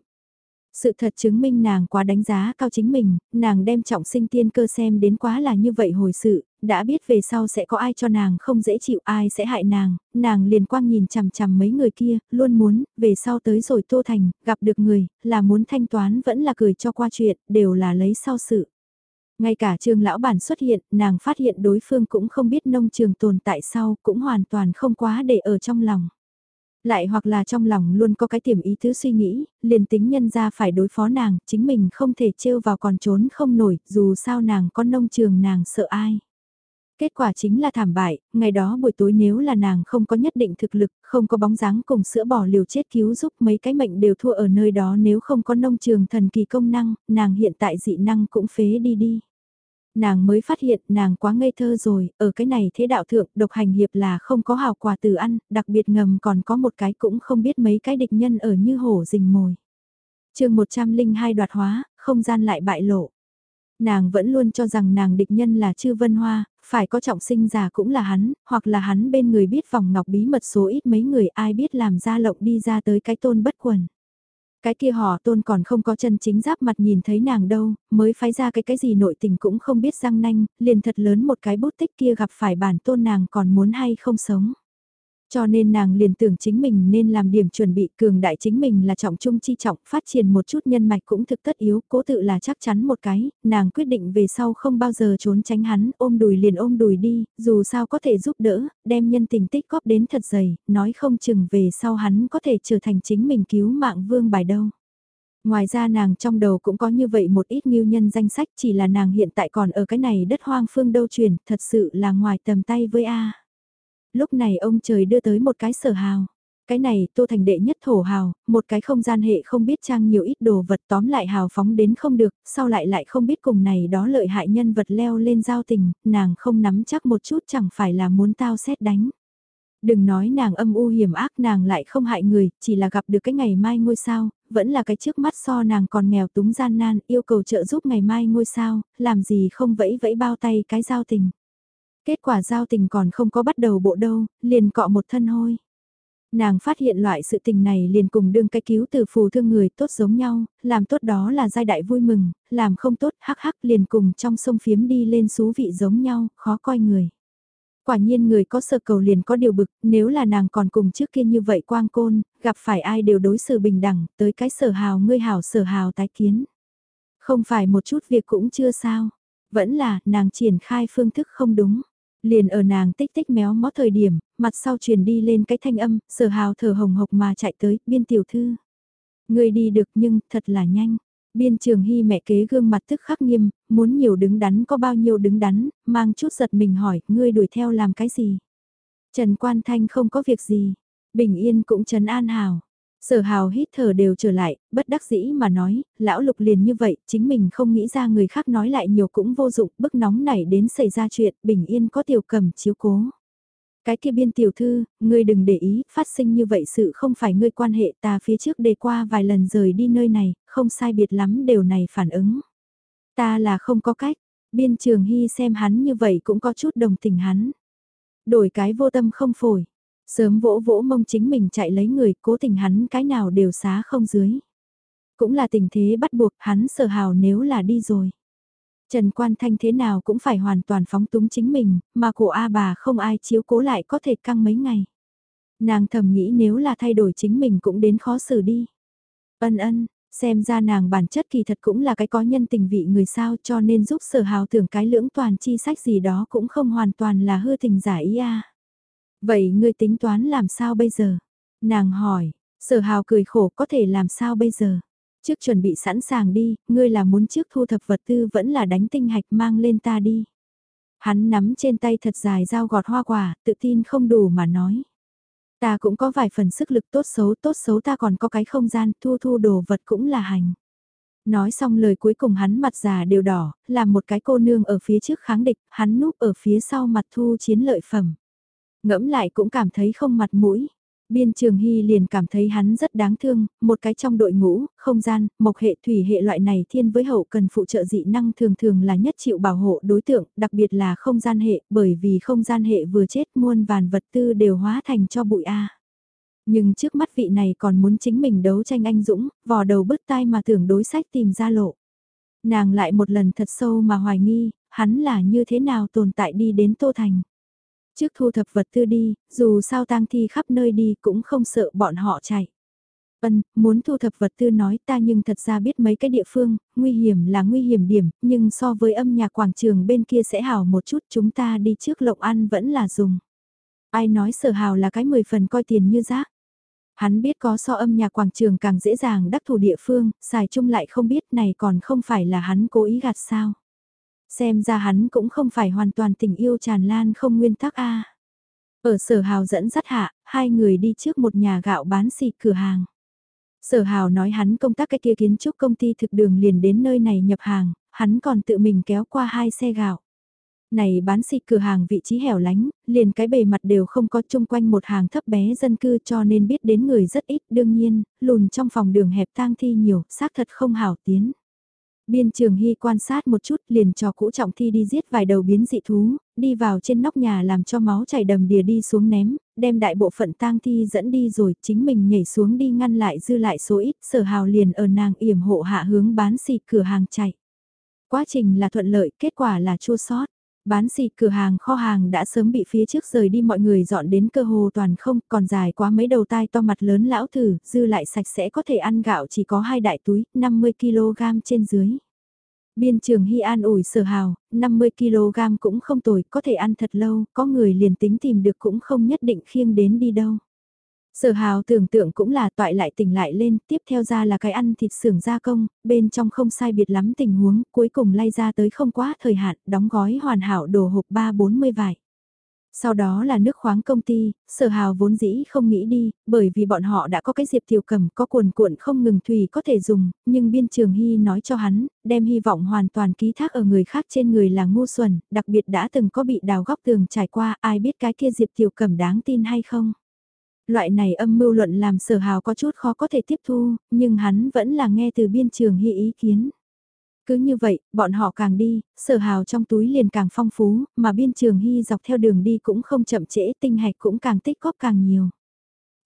Sự thật chứng minh nàng quá đánh giá cao chính mình, nàng đem trọng sinh tiên cơ xem đến quá là như vậy hồi sự, đã biết về sau sẽ có ai cho nàng không dễ chịu ai sẽ hại nàng, nàng liền quang nhìn chằm chằm mấy người kia, luôn muốn, về sau tới rồi Tô Thành, gặp được người, là muốn thanh toán vẫn là cười cho qua chuyện, đều là lấy sau sự. Ngay cả trường lão bản xuất hiện, nàng phát hiện đối phương cũng không biết nông trường tồn tại sau, cũng hoàn toàn không quá để ở trong lòng. Lại hoặc là trong lòng luôn có cái tiềm ý thứ suy nghĩ, liền tính nhân ra phải đối phó nàng, chính mình không thể trêu vào còn trốn không nổi, dù sao nàng có nông trường nàng sợ ai. Kết quả chính là thảm bại, ngày đó buổi tối nếu là nàng không có nhất định thực lực, không có bóng dáng cùng sữa bỏ liều chết cứu giúp mấy cái mệnh đều thua ở nơi đó nếu không có nông trường thần kỳ công năng, nàng hiện tại dị năng cũng phế đi đi. Nàng mới phát hiện nàng quá ngây thơ rồi, ở cái này thế đạo thượng độc hành hiệp là không có hào quà từ ăn, đặc biệt ngầm còn có một cái cũng không biết mấy cái địch nhân ở như hổ rình mồi. chương 102 đoạt hóa, không gian lại bại lộ. Nàng vẫn luôn cho rằng nàng địch nhân là chư vân hoa, phải có trọng sinh già cũng là hắn, hoặc là hắn bên người biết vòng ngọc bí mật số ít mấy người ai biết làm ra lộng đi ra tới cái tôn bất quần. Cái kia họ tôn còn không có chân chính giáp mặt nhìn thấy nàng đâu, mới phái ra cái cái gì nội tình cũng không biết răng nanh, liền thật lớn một cái bút tích kia gặp phải bản tôn nàng còn muốn hay không sống. Cho nên nàng liền tưởng chính mình nên làm điểm chuẩn bị cường đại chính mình là trọng trung chi trọng, phát triển một chút nhân mạch cũng thực tất yếu, cố tự là chắc chắn một cái, nàng quyết định về sau không bao giờ trốn tránh hắn, ôm đùi liền ôm đùi đi, dù sao có thể giúp đỡ, đem nhân tình tích góp đến thật dày, nói không chừng về sau hắn có thể trở thành chính mình cứu mạng vương bài đâu. Ngoài ra nàng trong đầu cũng có như vậy một ít nghiêu nhân danh sách chỉ là nàng hiện tại còn ở cái này đất hoang phương đâu truyền, thật sự là ngoài tầm tay với A lúc này ông trời đưa tới một cái sở hào. Cái này tô thành đệ nhất thổ hào, một cái không gian hệ không biết trang nhiều ít đồ vật tóm lại hào phóng đến không được, sau lại lại không biết cùng này đó lợi hại nhân vật leo lên giao tình, nàng không nắm chắc một chút chẳng phải là muốn tao xét đánh. Đừng nói nàng âm u hiểm ác nàng lại không hại người, chỉ là gặp được cái ngày mai ngôi sao, vẫn là cái trước mắt so nàng còn nghèo túng gian nan, yêu cầu trợ giúp ngày mai ngôi sao, làm gì không vẫy vẫy bao tay cái giao tình. Kết quả giao tình còn không có bắt đầu bộ đâu, liền cọ một thân hôi. Nàng phát hiện loại sự tình này liền cùng đương cái cứu từ phù thương người tốt giống nhau, làm tốt đó là giai đại vui mừng, làm không tốt hắc hắc liền cùng trong sông phiếm đi lên xú vị giống nhau, khó coi người. Quả nhiên người có sợ cầu liền có điều bực, nếu là nàng còn cùng trước kia như vậy quang côn, gặp phải ai đều đối xử bình đẳng, tới cái sở hào ngươi hảo sở hào tái kiến. Không phải một chút việc cũng chưa sao, vẫn là nàng triển khai phương thức không đúng. Liền ở nàng tích tích méo mó thời điểm, mặt sau truyền đi lên cái thanh âm, sở hào thở hồng hộc mà chạy tới, biên tiểu thư. Người đi được nhưng thật là nhanh. Biên trường hy mẹ kế gương mặt tức khắc nghiêm, muốn nhiều đứng đắn có bao nhiêu đứng đắn, mang chút giật mình hỏi, ngươi đuổi theo làm cái gì? Trần Quan Thanh không có việc gì, bình yên cũng trấn an hào. Sở hào hít thở đều trở lại, bất đắc dĩ mà nói, lão lục liền như vậy, chính mình không nghĩ ra người khác nói lại nhiều cũng vô dụng, bức nóng này đến xảy ra chuyện, bình yên có tiểu cầm chiếu cố. Cái kia biên tiểu thư, ngươi đừng để ý, phát sinh như vậy sự không phải ngươi quan hệ ta phía trước đề qua vài lần rời đi nơi này, không sai biệt lắm đều này phản ứng. Ta là không có cách, biên trường hy xem hắn như vậy cũng có chút đồng tình hắn. Đổi cái vô tâm không phổi. Sớm vỗ vỗ mông chính mình chạy lấy người, cố tình hắn cái nào đều xá không dưới. Cũng là tình thế bắt buộc hắn sở hào nếu là đi rồi. Trần Quan Thanh thế nào cũng phải hoàn toàn phóng túng chính mình, mà cổ A bà không ai chiếu cố lại có thể căng mấy ngày. Nàng thầm nghĩ nếu là thay đổi chính mình cũng đến khó xử đi. Ân ân, xem ra nàng bản chất kỳ thật cũng là cái có nhân tình vị người sao cho nên giúp sở hào tưởng cái lưỡng toàn chi sách gì đó cũng không hoàn toàn là hư tình giả ý a. Vậy ngươi tính toán làm sao bây giờ? Nàng hỏi, sở hào cười khổ có thể làm sao bây giờ? Trước chuẩn bị sẵn sàng đi, ngươi là muốn trước thu thập vật tư vẫn là đánh tinh hạch mang lên ta đi. Hắn nắm trên tay thật dài dao gọt hoa quả, tự tin không đủ mà nói. Ta cũng có vài phần sức lực tốt xấu, tốt xấu ta còn có cái không gian, thu thu đồ vật cũng là hành. Nói xong lời cuối cùng hắn mặt già đều đỏ, làm một cái cô nương ở phía trước kháng địch, hắn núp ở phía sau mặt thu chiến lợi phẩm. Ngẫm lại cũng cảm thấy không mặt mũi. Biên Trường Hy liền cảm thấy hắn rất đáng thương, một cái trong đội ngũ, không gian, mộc hệ thủy hệ loại này thiên với hậu cần phụ trợ dị năng thường thường là nhất chịu bảo hộ đối tượng, đặc biệt là không gian hệ, bởi vì không gian hệ vừa chết muôn vàn vật tư đều hóa thành cho bụi A. Nhưng trước mắt vị này còn muốn chính mình đấu tranh anh dũng, vò đầu bứt tai mà tưởng đối sách tìm ra lộ. Nàng lại một lần thật sâu mà hoài nghi, hắn là như thế nào tồn tại đi đến Tô Thành. Trước thu thập vật tư đi, dù sao tang thi khắp nơi đi cũng không sợ bọn họ chạy. Ân, muốn thu thập vật tư nói ta nhưng thật ra biết mấy cái địa phương, nguy hiểm là nguy hiểm điểm, nhưng so với âm nhạc quảng trường bên kia sẽ hào một chút chúng ta đi trước lộng ăn vẫn là dùng. Ai nói sở hào là cái mười phần coi tiền như rác. Hắn biết có so âm nhạc quảng trường càng dễ dàng đắc thủ địa phương, xài chung lại không biết này còn không phải là hắn cố ý gạt sao. Xem ra hắn cũng không phải hoàn toàn tình yêu tràn lan không nguyên tắc a. Ở sở hào dẫn dắt hạ, hai người đi trước một nhà gạo bán xịt cửa hàng. Sở hào nói hắn công tác cái kia kiến trúc công ty thực đường liền đến nơi này nhập hàng, hắn còn tự mình kéo qua hai xe gạo. Này bán xịt cửa hàng vị trí hẻo lánh, liền cái bề mặt đều không có chung quanh một hàng thấp bé dân cư cho nên biết đến người rất ít đương nhiên, lùn trong phòng đường hẹp tang thi nhiều, xác thật không hảo tiến. Biên trường hy quan sát một chút liền cho cũ trọng thi đi giết vài đầu biến dị thú, đi vào trên nóc nhà làm cho máu chảy đầm đìa đi xuống ném, đem đại bộ phận tang thi dẫn đi rồi chính mình nhảy xuống đi ngăn lại dư lại số ít sở hào liền ở nàng yểm hộ hạ hướng bán xì cửa hàng chạy. Quá trình là thuận lợi, kết quả là chua sót. Bán xịt cửa hàng kho hàng đã sớm bị phía trước rời đi mọi người dọn đến cơ hồ toàn không, còn dài quá mấy đầu tai to mặt lớn lão thử, dư lại sạch sẽ có thể ăn gạo chỉ có hai đại túi, 50kg trên dưới. Biên trường Hy An ủi sở hào, 50kg cũng không tồi, có thể ăn thật lâu, có người liền tính tìm được cũng không nhất định khiêng đến đi đâu. Sở hào tưởng tượng cũng là toại lại tỉnh lại lên, tiếp theo ra là cái ăn thịt xưởng gia công, bên trong không sai biệt lắm tình huống, cuối cùng lay ra tới không quá thời hạn, đóng gói hoàn hảo đồ hộp 3-40 vải. Sau đó là nước khoáng công ty, sở hào vốn dĩ không nghĩ đi, bởi vì bọn họ đã có cái diệp tiểu cầm có cuồn cuộn không ngừng thủy có thể dùng, nhưng biên trường hy nói cho hắn, đem hy vọng hoàn toàn ký thác ở người khác trên người là ngu xuẩn, đặc biệt đã từng có bị đào góc tường trải qua ai biết cái kia diệp tiểu cầm đáng tin hay không. Loại này âm mưu luận làm sở hào có chút khó có thể tiếp thu, nhưng hắn vẫn là nghe từ biên trường hy ý kiến. Cứ như vậy, bọn họ càng đi, sở hào trong túi liền càng phong phú, mà biên trường hy dọc theo đường đi cũng không chậm trễ, tinh hạch cũng càng tích góp càng nhiều.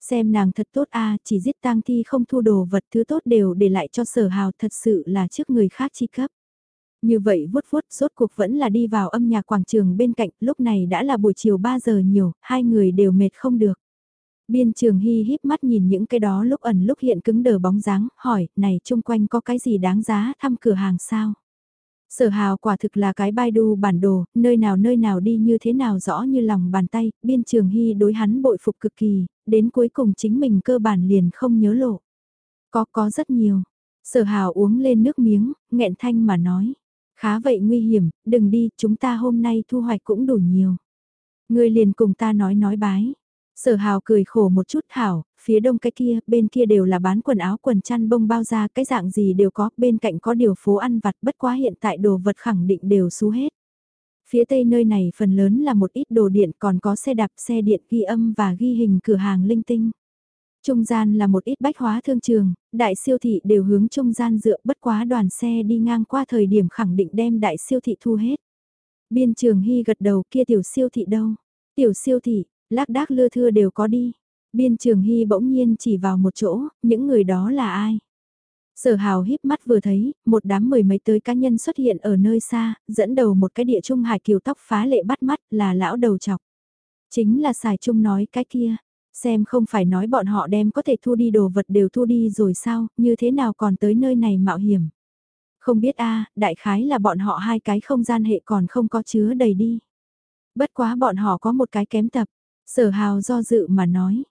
Xem nàng thật tốt a chỉ giết tang thi không thu đồ vật thứ tốt đều để lại cho sở hào thật sự là trước người khác chi cấp. Như vậy vuốt vuốt rốt cuộc vẫn là đi vào âm nhạc quảng trường bên cạnh, lúc này đã là buổi chiều 3 giờ nhiều, hai người đều mệt không được. Biên trường hy híp mắt nhìn những cái đó lúc ẩn lúc hiện cứng đờ bóng dáng, hỏi, này chung quanh có cái gì đáng giá thăm cửa hàng sao? Sở hào quả thực là cái Baidu bản đồ, nơi nào nơi nào đi như thế nào rõ như lòng bàn tay, biên trường hy đối hắn bội phục cực kỳ, đến cuối cùng chính mình cơ bản liền không nhớ lộ. Có có rất nhiều. Sở hào uống lên nước miếng, nghẹn thanh mà nói. Khá vậy nguy hiểm, đừng đi, chúng ta hôm nay thu hoạch cũng đủ nhiều. Người liền cùng ta nói nói bái. Sở hào cười khổ một chút hảo, phía đông cái kia, bên kia đều là bán quần áo quần chăn bông bao da cái dạng gì đều có, bên cạnh có điều phố ăn vặt bất quá hiện tại đồ vật khẳng định đều xú hết. Phía tây nơi này phần lớn là một ít đồ điện còn có xe đạp xe điện ghi âm và ghi hình cửa hàng linh tinh. Trung gian là một ít bách hóa thương trường, đại siêu thị đều hướng trung gian dựa bất quá đoàn xe đi ngang qua thời điểm khẳng định đem đại siêu thị thu hết. Biên trường hy gật đầu kia tiểu siêu thị đâu? Tiểu siêu thị, lác đác lưa thưa đều có đi. Biên trường hy bỗng nhiên chỉ vào một chỗ, những người đó là ai? Sở hào híp mắt vừa thấy, một đám mười mấy tới cá nhân xuất hiện ở nơi xa, dẫn đầu một cái địa trung hải kiều tóc phá lệ bắt mắt là lão đầu chọc. Chính là xài trung nói cái kia, xem không phải nói bọn họ đem có thể thu đi đồ vật đều thu đi rồi sao, như thế nào còn tới nơi này mạo hiểm. Không biết a đại khái là bọn họ hai cái không gian hệ còn không có chứa đầy đi. Bất quá bọn họ có một cái kém tập, Sở hào do dự mà nói.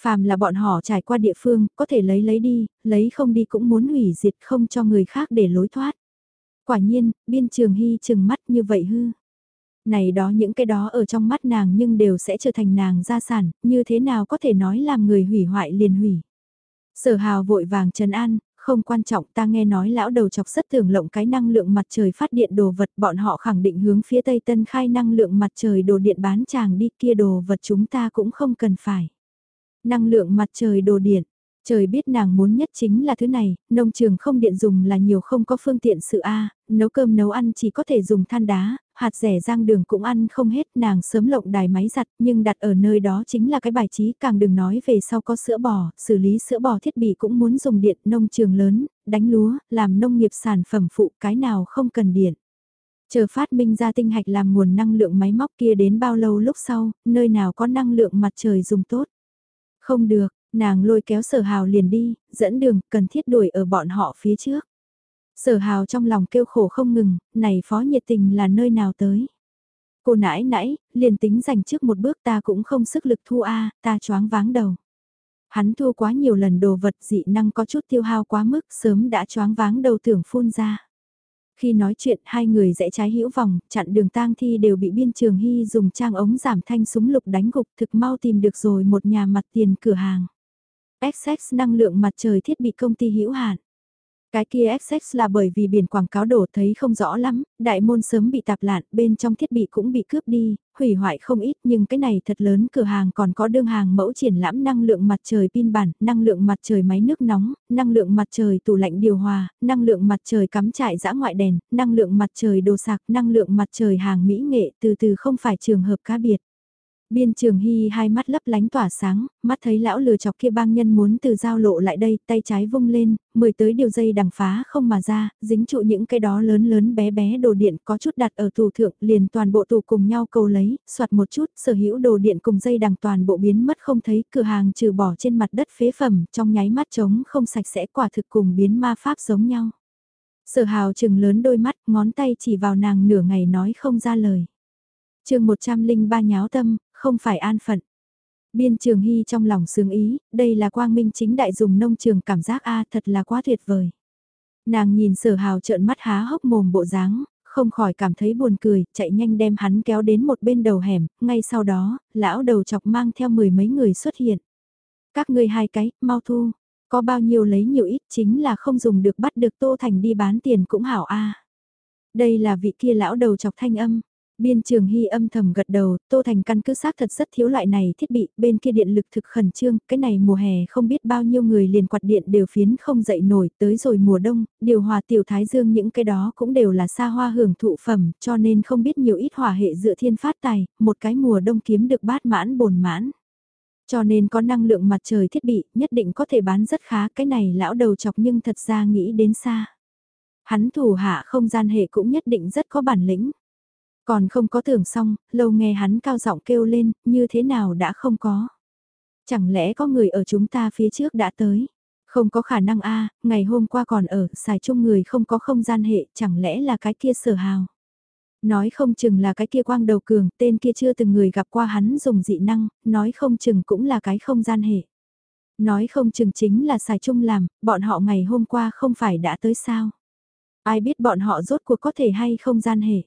Phàm là bọn họ trải qua địa phương, có thể lấy lấy đi, lấy không đi cũng muốn hủy diệt không cho người khác để lối thoát. Quả nhiên, biên trường hy chừng mắt như vậy hư. Này đó những cái đó ở trong mắt nàng nhưng đều sẽ trở thành nàng gia sản, như thế nào có thể nói làm người hủy hoại liền hủy. Sở hào vội vàng trần an, không quan trọng ta nghe nói lão đầu chọc rất tưởng lộng cái năng lượng mặt trời phát điện đồ vật bọn họ khẳng định hướng phía tây tân khai năng lượng mặt trời đồ điện bán chàng đi kia đồ vật chúng ta cũng không cần phải. Năng lượng mặt trời đồ điện, Trời biết nàng muốn nhất chính là thứ này, nông trường không điện dùng là nhiều không có phương tiện sự A, nấu cơm nấu ăn chỉ có thể dùng than đá, hạt rẻ rang đường cũng ăn không hết nàng sớm lộng đài máy giặt nhưng đặt ở nơi đó chính là cái bài trí càng đừng nói về sau có sữa bò, xử lý sữa bò thiết bị cũng muốn dùng điện nông trường lớn, đánh lúa, làm nông nghiệp sản phẩm phụ cái nào không cần điện. Chờ phát minh ra tinh hạch làm nguồn năng lượng máy móc kia đến bao lâu lúc sau, nơi nào có năng lượng mặt trời dùng tốt. Không được, Nàng lôi kéo sở hào liền đi, dẫn đường, cần thiết đuổi ở bọn họ phía trước. Sở hào trong lòng kêu khổ không ngừng, này phó nhiệt tình là nơi nào tới. Cô nãi nãy, liền tính dành trước một bước ta cũng không sức lực thu A, ta choáng váng đầu. Hắn thua quá nhiều lần đồ vật dị năng có chút tiêu hao quá mức, sớm đã choáng váng đầu tưởng phun ra. Khi nói chuyện hai người rẽ trái hữu vòng, chặn đường tang thi đều bị biên trường hy dùng trang ống giảm thanh súng lục đánh gục thực mau tìm được rồi một nhà mặt tiền cửa hàng. XX năng lượng mặt trời thiết bị công ty hữu hạn. Cái kia XX là bởi vì biển quảng cáo đổ thấy không rõ lắm, đại môn sớm bị tạp lạn, bên trong thiết bị cũng bị cướp đi, hủy hoại không ít nhưng cái này thật lớn cửa hàng còn có đương hàng mẫu triển lãm năng lượng mặt trời pin bản, năng lượng mặt trời máy nước nóng, năng lượng mặt trời tủ lạnh điều hòa, năng lượng mặt trời cắm trại dã ngoại đèn, năng lượng mặt trời đồ sạc, năng lượng mặt trời hàng mỹ nghệ từ từ không phải trường hợp cá biệt. Biên trường hy hai mắt lấp lánh tỏa sáng, mắt thấy lão lừa chọc kia bang nhân muốn từ giao lộ lại đây, tay trái vung lên, mười tới điều dây đằng phá không mà ra, dính trụ những cái đó lớn lớn bé bé đồ điện có chút đặt ở tủ thượng, liền toàn bộ tủ cùng nhau cầu lấy, soạt một chút, sở hữu đồ điện cùng dây đằng toàn bộ biến mất không thấy, cửa hàng trừ bỏ trên mặt đất phế phẩm, trong nháy mắt trống không sạch sẽ quả thực cùng biến ma pháp giống nhau. Sở hào trừng lớn đôi mắt, ngón tay chỉ vào nàng nửa ngày nói không ra lời chương 103 nháo tâm, không phải an phận. Biên trường hy trong lòng sướng ý, đây là quang minh chính đại dùng nông trường cảm giác a thật là quá tuyệt vời. Nàng nhìn sở hào trợn mắt há hốc mồm bộ dáng, không khỏi cảm thấy buồn cười, chạy nhanh đem hắn kéo đến một bên đầu hẻm, ngay sau đó, lão đầu chọc mang theo mười mấy người xuất hiện. Các ngươi hai cái, mau thu, có bao nhiêu lấy nhiều ít chính là không dùng được bắt được Tô Thành đi bán tiền cũng hảo a. Đây là vị kia lão đầu chọc thanh âm, Biên trường hy âm thầm gật đầu, Tô Thành căn cứ xác thật rất thiếu loại này thiết bị, bên kia điện lực thực khẩn trương, cái này mùa hè không biết bao nhiêu người liền quạt điện đều phiến không dậy nổi, tới rồi mùa đông, điều hòa tiểu thái dương những cái đó cũng đều là xa hoa hưởng thụ phẩm, cho nên không biết nhiều ít hỏa hệ dựa thiên phát tài, một cái mùa đông kiếm được bát mãn bồn mãn. Cho nên có năng lượng mặt trời thiết bị, nhất định có thể bán rất khá, cái này lão đầu chọc nhưng thật ra nghĩ đến xa. Hắn thủ hạ không gian hệ cũng nhất định rất có bản lĩnh. Còn không có tưởng xong, lâu nghe hắn cao giọng kêu lên, như thế nào đã không có. Chẳng lẽ có người ở chúng ta phía trước đã tới? Không có khả năng a ngày hôm qua còn ở, xài chung người không có không gian hệ, chẳng lẽ là cái kia sở hào? Nói không chừng là cái kia quang đầu cường, tên kia chưa từng người gặp qua hắn dùng dị năng, nói không chừng cũng là cái không gian hệ. Nói không chừng chính là xài chung làm, bọn họ ngày hôm qua không phải đã tới sao? Ai biết bọn họ rốt cuộc có thể hay không gian hệ?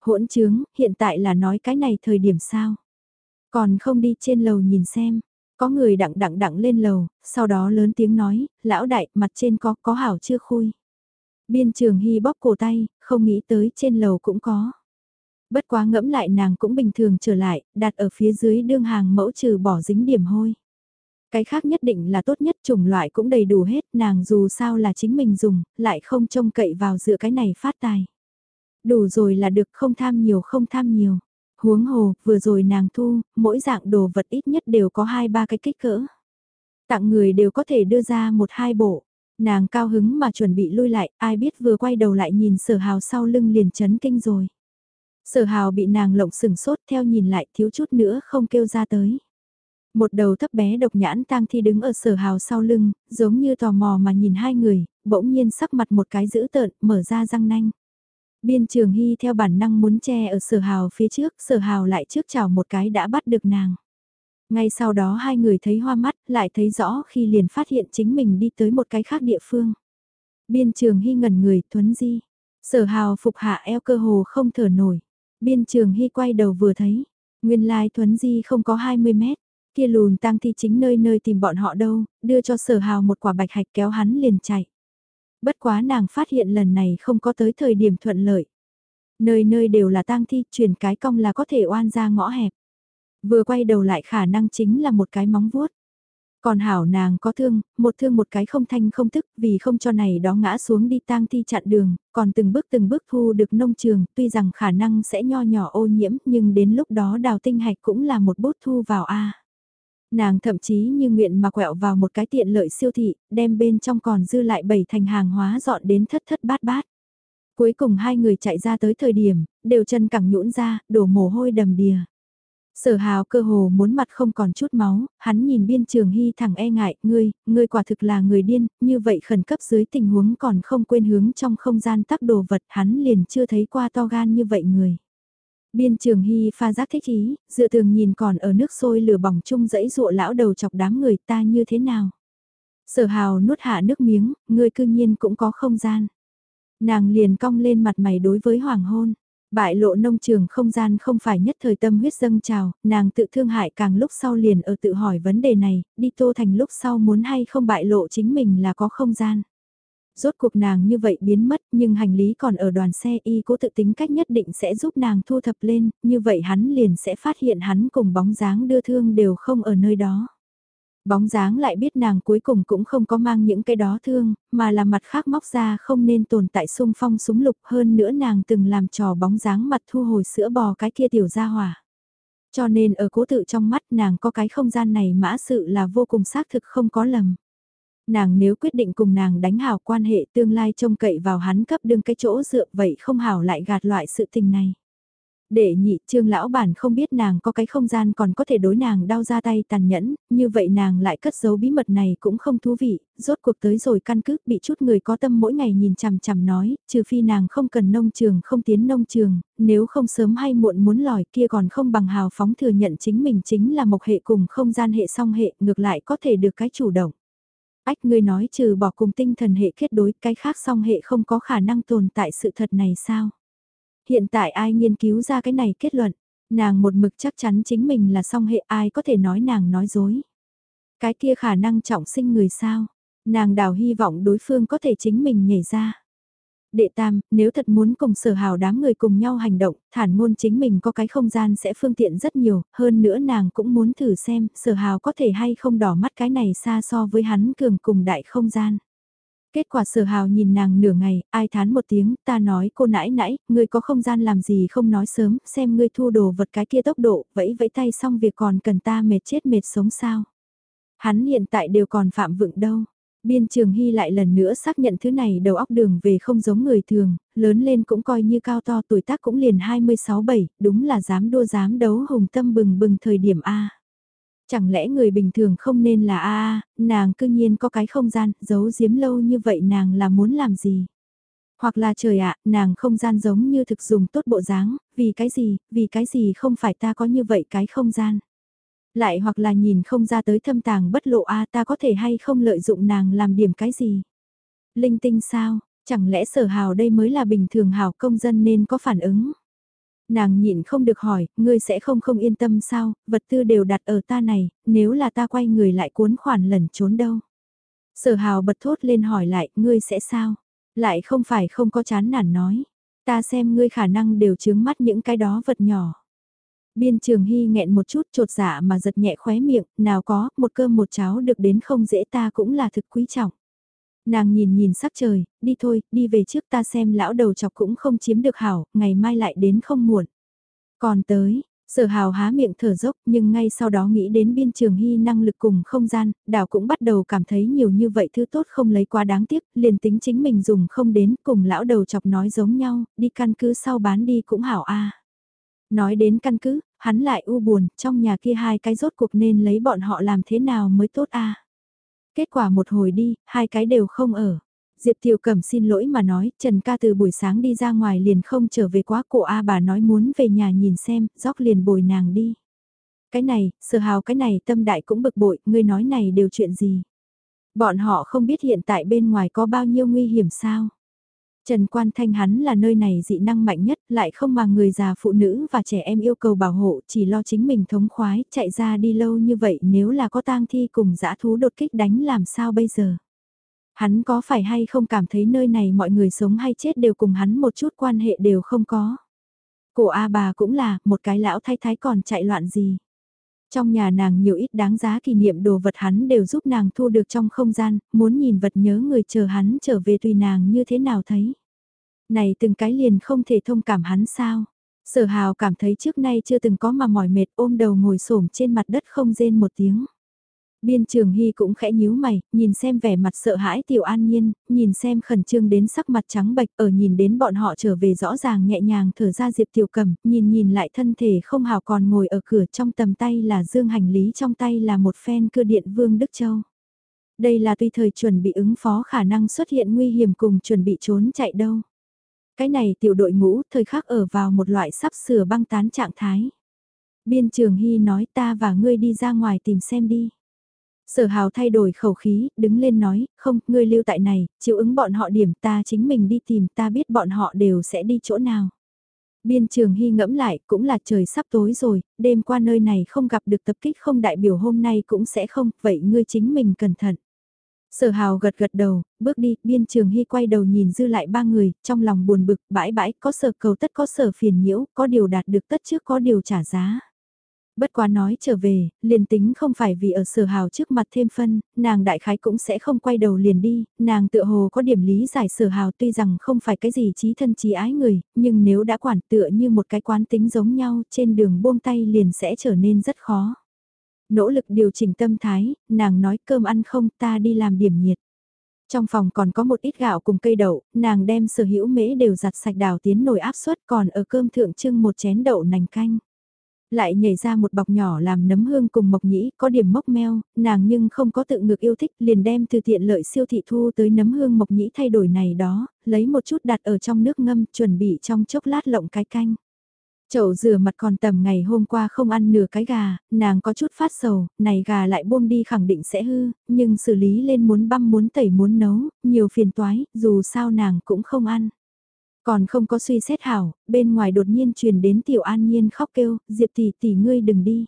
Hỗn trướng, hiện tại là nói cái này thời điểm sao? Còn không đi trên lầu nhìn xem. Có người đặng đặng đặng lên lầu, sau đó lớn tiếng nói, lão đại, mặt trên có, có hảo chưa khui. Biên trường hy bóp cổ tay, không nghĩ tới trên lầu cũng có. Bất quá ngẫm lại nàng cũng bình thường trở lại, đặt ở phía dưới đương hàng mẫu trừ bỏ dính điểm hôi. Cái khác nhất định là tốt nhất chủng loại cũng đầy đủ hết, nàng dù sao là chính mình dùng, lại không trông cậy vào dựa cái này phát tài. Đủ rồi là được không tham nhiều không tham nhiều. Huống hồ, vừa rồi nàng thu, mỗi dạng đồ vật ít nhất đều có hai ba cái kích cỡ. Tặng người đều có thể đưa ra một hai bộ. Nàng cao hứng mà chuẩn bị lui lại, ai biết vừa quay đầu lại nhìn sở hào sau lưng liền chấn kinh rồi. Sở hào bị nàng lộng sừng sốt theo nhìn lại thiếu chút nữa không kêu ra tới. Một đầu thấp bé độc nhãn tang thi đứng ở sở hào sau lưng, giống như tò mò mà nhìn hai người, bỗng nhiên sắc mặt một cái dữ tợn, mở ra răng nanh. Biên trường hy theo bản năng muốn che ở sở hào phía trước, sở hào lại trước chào một cái đã bắt được nàng. Ngay sau đó hai người thấy hoa mắt, lại thấy rõ khi liền phát hiện chính mình đi tới một cái khác địa phương. Biên trường hy ngẩn người, thuấn di. Sở hào phục hạ eo cơ hồ không thở nổi. Biên trường hy quay đầu vừa thấy. Nguyên lai thuấn di không có 20 mét. Kia lùn tang thi chính nơi nơi tìm bọn họ đâu, đưa cho sở hào một quả bạch hạch kéo hắn liền chạy. Bất quá nàng phát hiện lần này không có tới thời điểm thuận lợi. Nơi nơi đều là tang thi, chuyển cái cong là có thể oan ra ngõ hẹp. Vừa quay đầu lại khả năng chính là một cái móng vuốt. Còn hảo nàng có thương, một thương một cái không thanh không tức vì không cho này đó ngã xuống đi tang thi chặn đường, còn từng bước từng bước thu được nông trường, tuy rằng khả năng sẽ nho nhỏ ô nhiễm nhưng đến lúc đó đào tinh hạch cũng là một bút thu vào A. Nàng thậm chí như nguyện mà quẹo vào một cái tiện lợi siêu thị, đem bên trong còn dư lại bảy thành hàng hóa dọn đến thất thất bát bát. Cuối cùng hai người chạy ra tới thời điểm, đều chân cẳng nhũn ra, đổ mồ hôi đầm đìa. Sở hào cơ hồ muốn mặt không còn chút máu, hắn nhìn biên trường hy thẳng e ngại, ngươi, ngươi quả thực là người điên, như vậy khẩn cấp dưới tình huống còn không quên hướng trong không gian tắc đồ vật, hắn liền chưa thấy qua to gan như vậy người. Biên trường hy pha giác thích ý, dựa tường nhìn còn ở nước sôi lửa bỏng chung dãy dụa lão đầu chọc đám người ta như thế nào. Sở hào nuốt hạ nước miếng, người cư nhiên cũng có không gian. Nàng liền cong lên mặt mày đối với hoàng hôn. Bại lộ nông trường không gian không phải nhất thời tâm huyết dâng trào, nàng tự thương hại càng lúc sau liền ở tự hỏi vấn đề này, đi tô thành lúc sau muốn hay không bại lộ chính mình là có không gian. Rốt cuộc nàng như vậy biến mất nhưng hành lý còn ở đoàn xe y cố tự tính cách nhất định sẽ giúp nàng thu thập lên, như vậy hắn liền sẽ phát hiện hắn cùng bóng dáng đưa thương đều không ở nơi đó. Bóng dáng lại biết nàng cuối cùng cũng không có mang những cái đó thương, mà là mặt khác móc ra không nên tồn tại xung phong súng lục hơn nữa nàng từng làm trò bóng dáng mặt thu hồi sữa bò cái kia tiểu ra hỏa. Cho nên ở cố tự trong mắt nàng có cái không gian này mã sự là vô cùng xác thực không có lầm. Nàng nếu quyết định cùng nàng đánh hảo quan hệ tương lai trông cậy vào hắn cấp đương cái chỗ dựa vậy không hảo lại gạt loại sự tình này. Để nhị trương lão bản không biết nàng có cái không gian còn có thể đối nàng đau ra tay tàn nhẫn, như vậy nàng lại cất giấu bí mật này cũng không thú vị, rốt cuộc tới rồi căn cứ bị chút người có tâm mỗi ngày nhìn chằm chằm nói, trừ phi nàng không cần nông trường không tiến nông trường, nếu không sớm hay muộn muốn lòi kia còn không bằng hào phóng thừa nhận chính mình chính là một hệ cùng không gian hệ song hệ ngược lại có thể được cái chủ động. Ách ngươi nói trừ bỏ cùng tinh thần hệ kết đối cái khác song hệ không có khả năng tồn tại sự thật này sao? Hiện tại ai nghiên cứu ra cái này kết luận, nàng một mực chắc chắn chính mình là song hệ ai có thể nói nàng nói dối. Cái kia khả năng trọng sinh người sao, nàng đào hy vọng đối phương có thể chính mình nhảy ra. Đệ tam, nếu thật muốn cùng sở hào đám người cùng nhau hành động, thản ngôn chính mình có cái không gian sẽ phương tiện rất nhiều, hơn nữa nàng cũng muốn thử xem sở hào có thể hay không đỏ mắt cái này xa so với hắn cường cùng đại không gian. Kết quả sở hào nhìn nàng nửa ngày, ai thán một tiếng, ta nói cô nãi nãi, ngươi có không gian làm gì không nói sớm, xem ngươi thu đồ vật cái kia tốc độ, vẫy vẫy tay xong việc còn cần ta mệt chết mệt sống sao. Hắn hiện tại đều còn phạm vựng đâu. Biên trường hy lại lần nữa xác nhận thứ này đầu óc đường về không giống người thường, lớn lên cũng coi như cao to tuổi tác cũng liền 26-7, đúng là dám đua dám đấu hùng tâm bừng bừng thời điểm A. Chẳng lẽ người bình thường không nên là a a, nàng cư nhiên có cái không gian, giấu giếm lâu như vậy nàng là muốn làm gì? Hoặc là trời ạ, nàng không gian giống như thực dùng tốt bộ dáng, vì cái gì, vì cái gì không phải ta có như vậy cái không gian? Lại hoặc là nhìn không ra tới thâm tàng bất lộ a ta có thể hay không lợi dụng nàng làm điểm cái gì? Linh tinh sao, chẳng lẽ sở hào đây mới là bình thường hào công dân nên có phản ứng? Nàng nhịn không được hỏi, ngươi sẽ không không yên tâm sao, vật tư đều đặt ở ta này, nếu là ta quay người lại cuốn khoản lẩn trốn đâu. Sở hào bật thốt lên hỏi lại, ngươi sẽ sao? Lại không phải không có chán nản nói. Ta xem ngươi khả năng đều chướng mắt những cái đó vật nhỏ. Biên trường hy nghẹn một chút trột dạ mà giật nhẹ khóe miệng, nào có, một cơm một cháo được đến không dễ ta cũng là thực quý trọng. Nàng nhìn nhìn sắc trời, đi thôi, đi về trước ta xem lão đầu chọc cũng không chiếm được hảo, ngày mai lại đến không muộn. Còn tới, sở hào há miệng thở dốc nhưng ngay sau đó nghĩ đến biên trường hy năng lực cùng không gian, đảo cũng bắt đầu cảm thấy nhiều như vậy thứ tốt không lấy quá đáng tiếc, liền tính chính mình dùng không đến cùng lão đầu chọc nói giống nhau, đi căn cứ sau bán đi cũng hảo a Nói đến căn cứ, hắn lại u buồn, trong nhà kia hai cái rốt cuộc nên lấy bọn họ làm thế nào mới tốt a Kết quả một hồi đi, hai cái đều không ở. Diệp Tiểu Cẩm xin lỗi mà nói, Trần ca từ buổi sáng đi ra ngoài liền không trở về quá cổ A bà nói muốn về nhà nhìn xem, dóc liền bồi nàng đi. Cái này, sở hào cái này tâm đại cũng bực bội, ngươi nói này đều chuyện gì. Bọn họ không biết hiện tại bên ngoài có bao nhiêu nguy hiểm sao. Trần Quan Thanh hắn là nơi này dị năng mạnh nhất, lại không mà người già phụ nữ và trẻ em yêu cầu bảo hộ, chỉ lo chính mình thống khoái, chạy ra đi lâu như vậy nếu là có tang thi cùng dã thú đột kích đánh làm sao bây giờ. Hắn có phải hay không cảm thấy nơi này mọi người sống hay chết đều cùng hắn một chút quan hệ đều không có. Cổ A bà cũng là, một cái lão thái thái còn chạy loạn gì. Trong nhà nàng nhiều ít đáng giá kỷ niệm đồ vật hắn đều giúp nàng thu được trong không gian, muốn nhìn vật nhớ người chờ hắn trở về tùy nàng như thế nào thấy. Này từng cái liền không thể thông cảm hắn sao. Sở hào cảm thấy trước nay chưa từng có mà mỏi mệt ôm đầu ngồi xổm trên mặt đất không rên một tiếng. Biên trường hy cũng khẽ nhíu mày, nhìn xem vẻ mặt sợ hãi tiểu an nhiên, nhìn xem khẩn trương đến sắc mặt trắng bệch ở nhìn đến bọn họ trở về rõ ràng nhẹ nhàng thở ra diệp tiểu cầm, nhìn nhìn lại thân thể không hào còn ngồi ở cửa trong tầm tay là dương hành lý trong tay là một phen cưa điện vương Đức Châu. Đây là tùy thời chuẩn bị ứng phó khả năng xuất hiện nguy hiểm cùng chuẩn bị trốn chạy đâu. Cái này tiểu đội ngũ thời khắc ở vào một loại sắp sửa băng tán trạng thái. Biên trường hy nói ta và ngươi đi ra ngoài tìm xem đi. Sở hào thay đổi khẩu khí, đứng lên nói, không, ngươi lưu tại này, chịu ứng bọn họ điểm ta chính mình đi tìm ta biết bọn họ đều sẽ đi chỗ nào. Biên trường hy ngẫm lại, cũng là trời sắp tối rồi, đêm qua nơi này không gặp được tập kích không đại biểu hôm nay cũng sẽ không, vậy ngươi chính mình cẩn thận. Sở hào gật gật đầu, bước đi, biên trường hy quay đầu nhìn dư lại ba người, trong lòng buồn bực, bãi bãi, có sở cầu tất có sở phiền nhiễu, có điều đạt được tất trước có điều trả giá. Bất quá nói trở về, liền tính không phải vì ở sở hào trước mặt thêm phân, nàng đại khái cũng sẽ không quay đầu liền đi, nàng tựa hồ có điểm lý giải sở hào tuy rằng không phải cái gì trí thân trí ái người, nhưng nếu đã quản tựa như một cái quán tính giống nhau trên đường buông tay liền sẽ trở nên rất khó. Nỗ lực điều chỉnh tâm thái, nàng nói cơm ăn không ta đi làm điểm nhiệt. Trong phòng còn có một ít gạo cùng cây đậu, nàng đem sở hữu mễ đều giặt sạch đào tiến nồi áp suất còn ở cơm thượng trưng một chén đậu nành canh. Lại nhảy ra một bọc nhỏ làm nấm hương cùng mộc nhĩ, có điểm mốc meo, nàng nhưng không có tự ngược yêu thích, liền đem từ tiện lợi siêu thị thu tới nấm hương mộc nhĩ thay đổi này đó, lấy một chút đặt ở trong nước ngâm, chuẩn bị trong chốc lát lộng cái canh. Chậu rửa mặt còn tầm ngày hôm qua không ăn nửa cái gà, nàng có chút phát sầu, này gà lại buông đi khẳng định sẽ hư, nhưng xử lý lên muốn băm muốn tẩy muốn nấu, nhiều phiền toái, dù sao nàng cũng không ăn. Còn không có suy xét hảo, bên ngoài đột nhiên truyền đến tiểu an nhiên khóc kêu, Diệp tỷ tỷ ngươi đừng đi.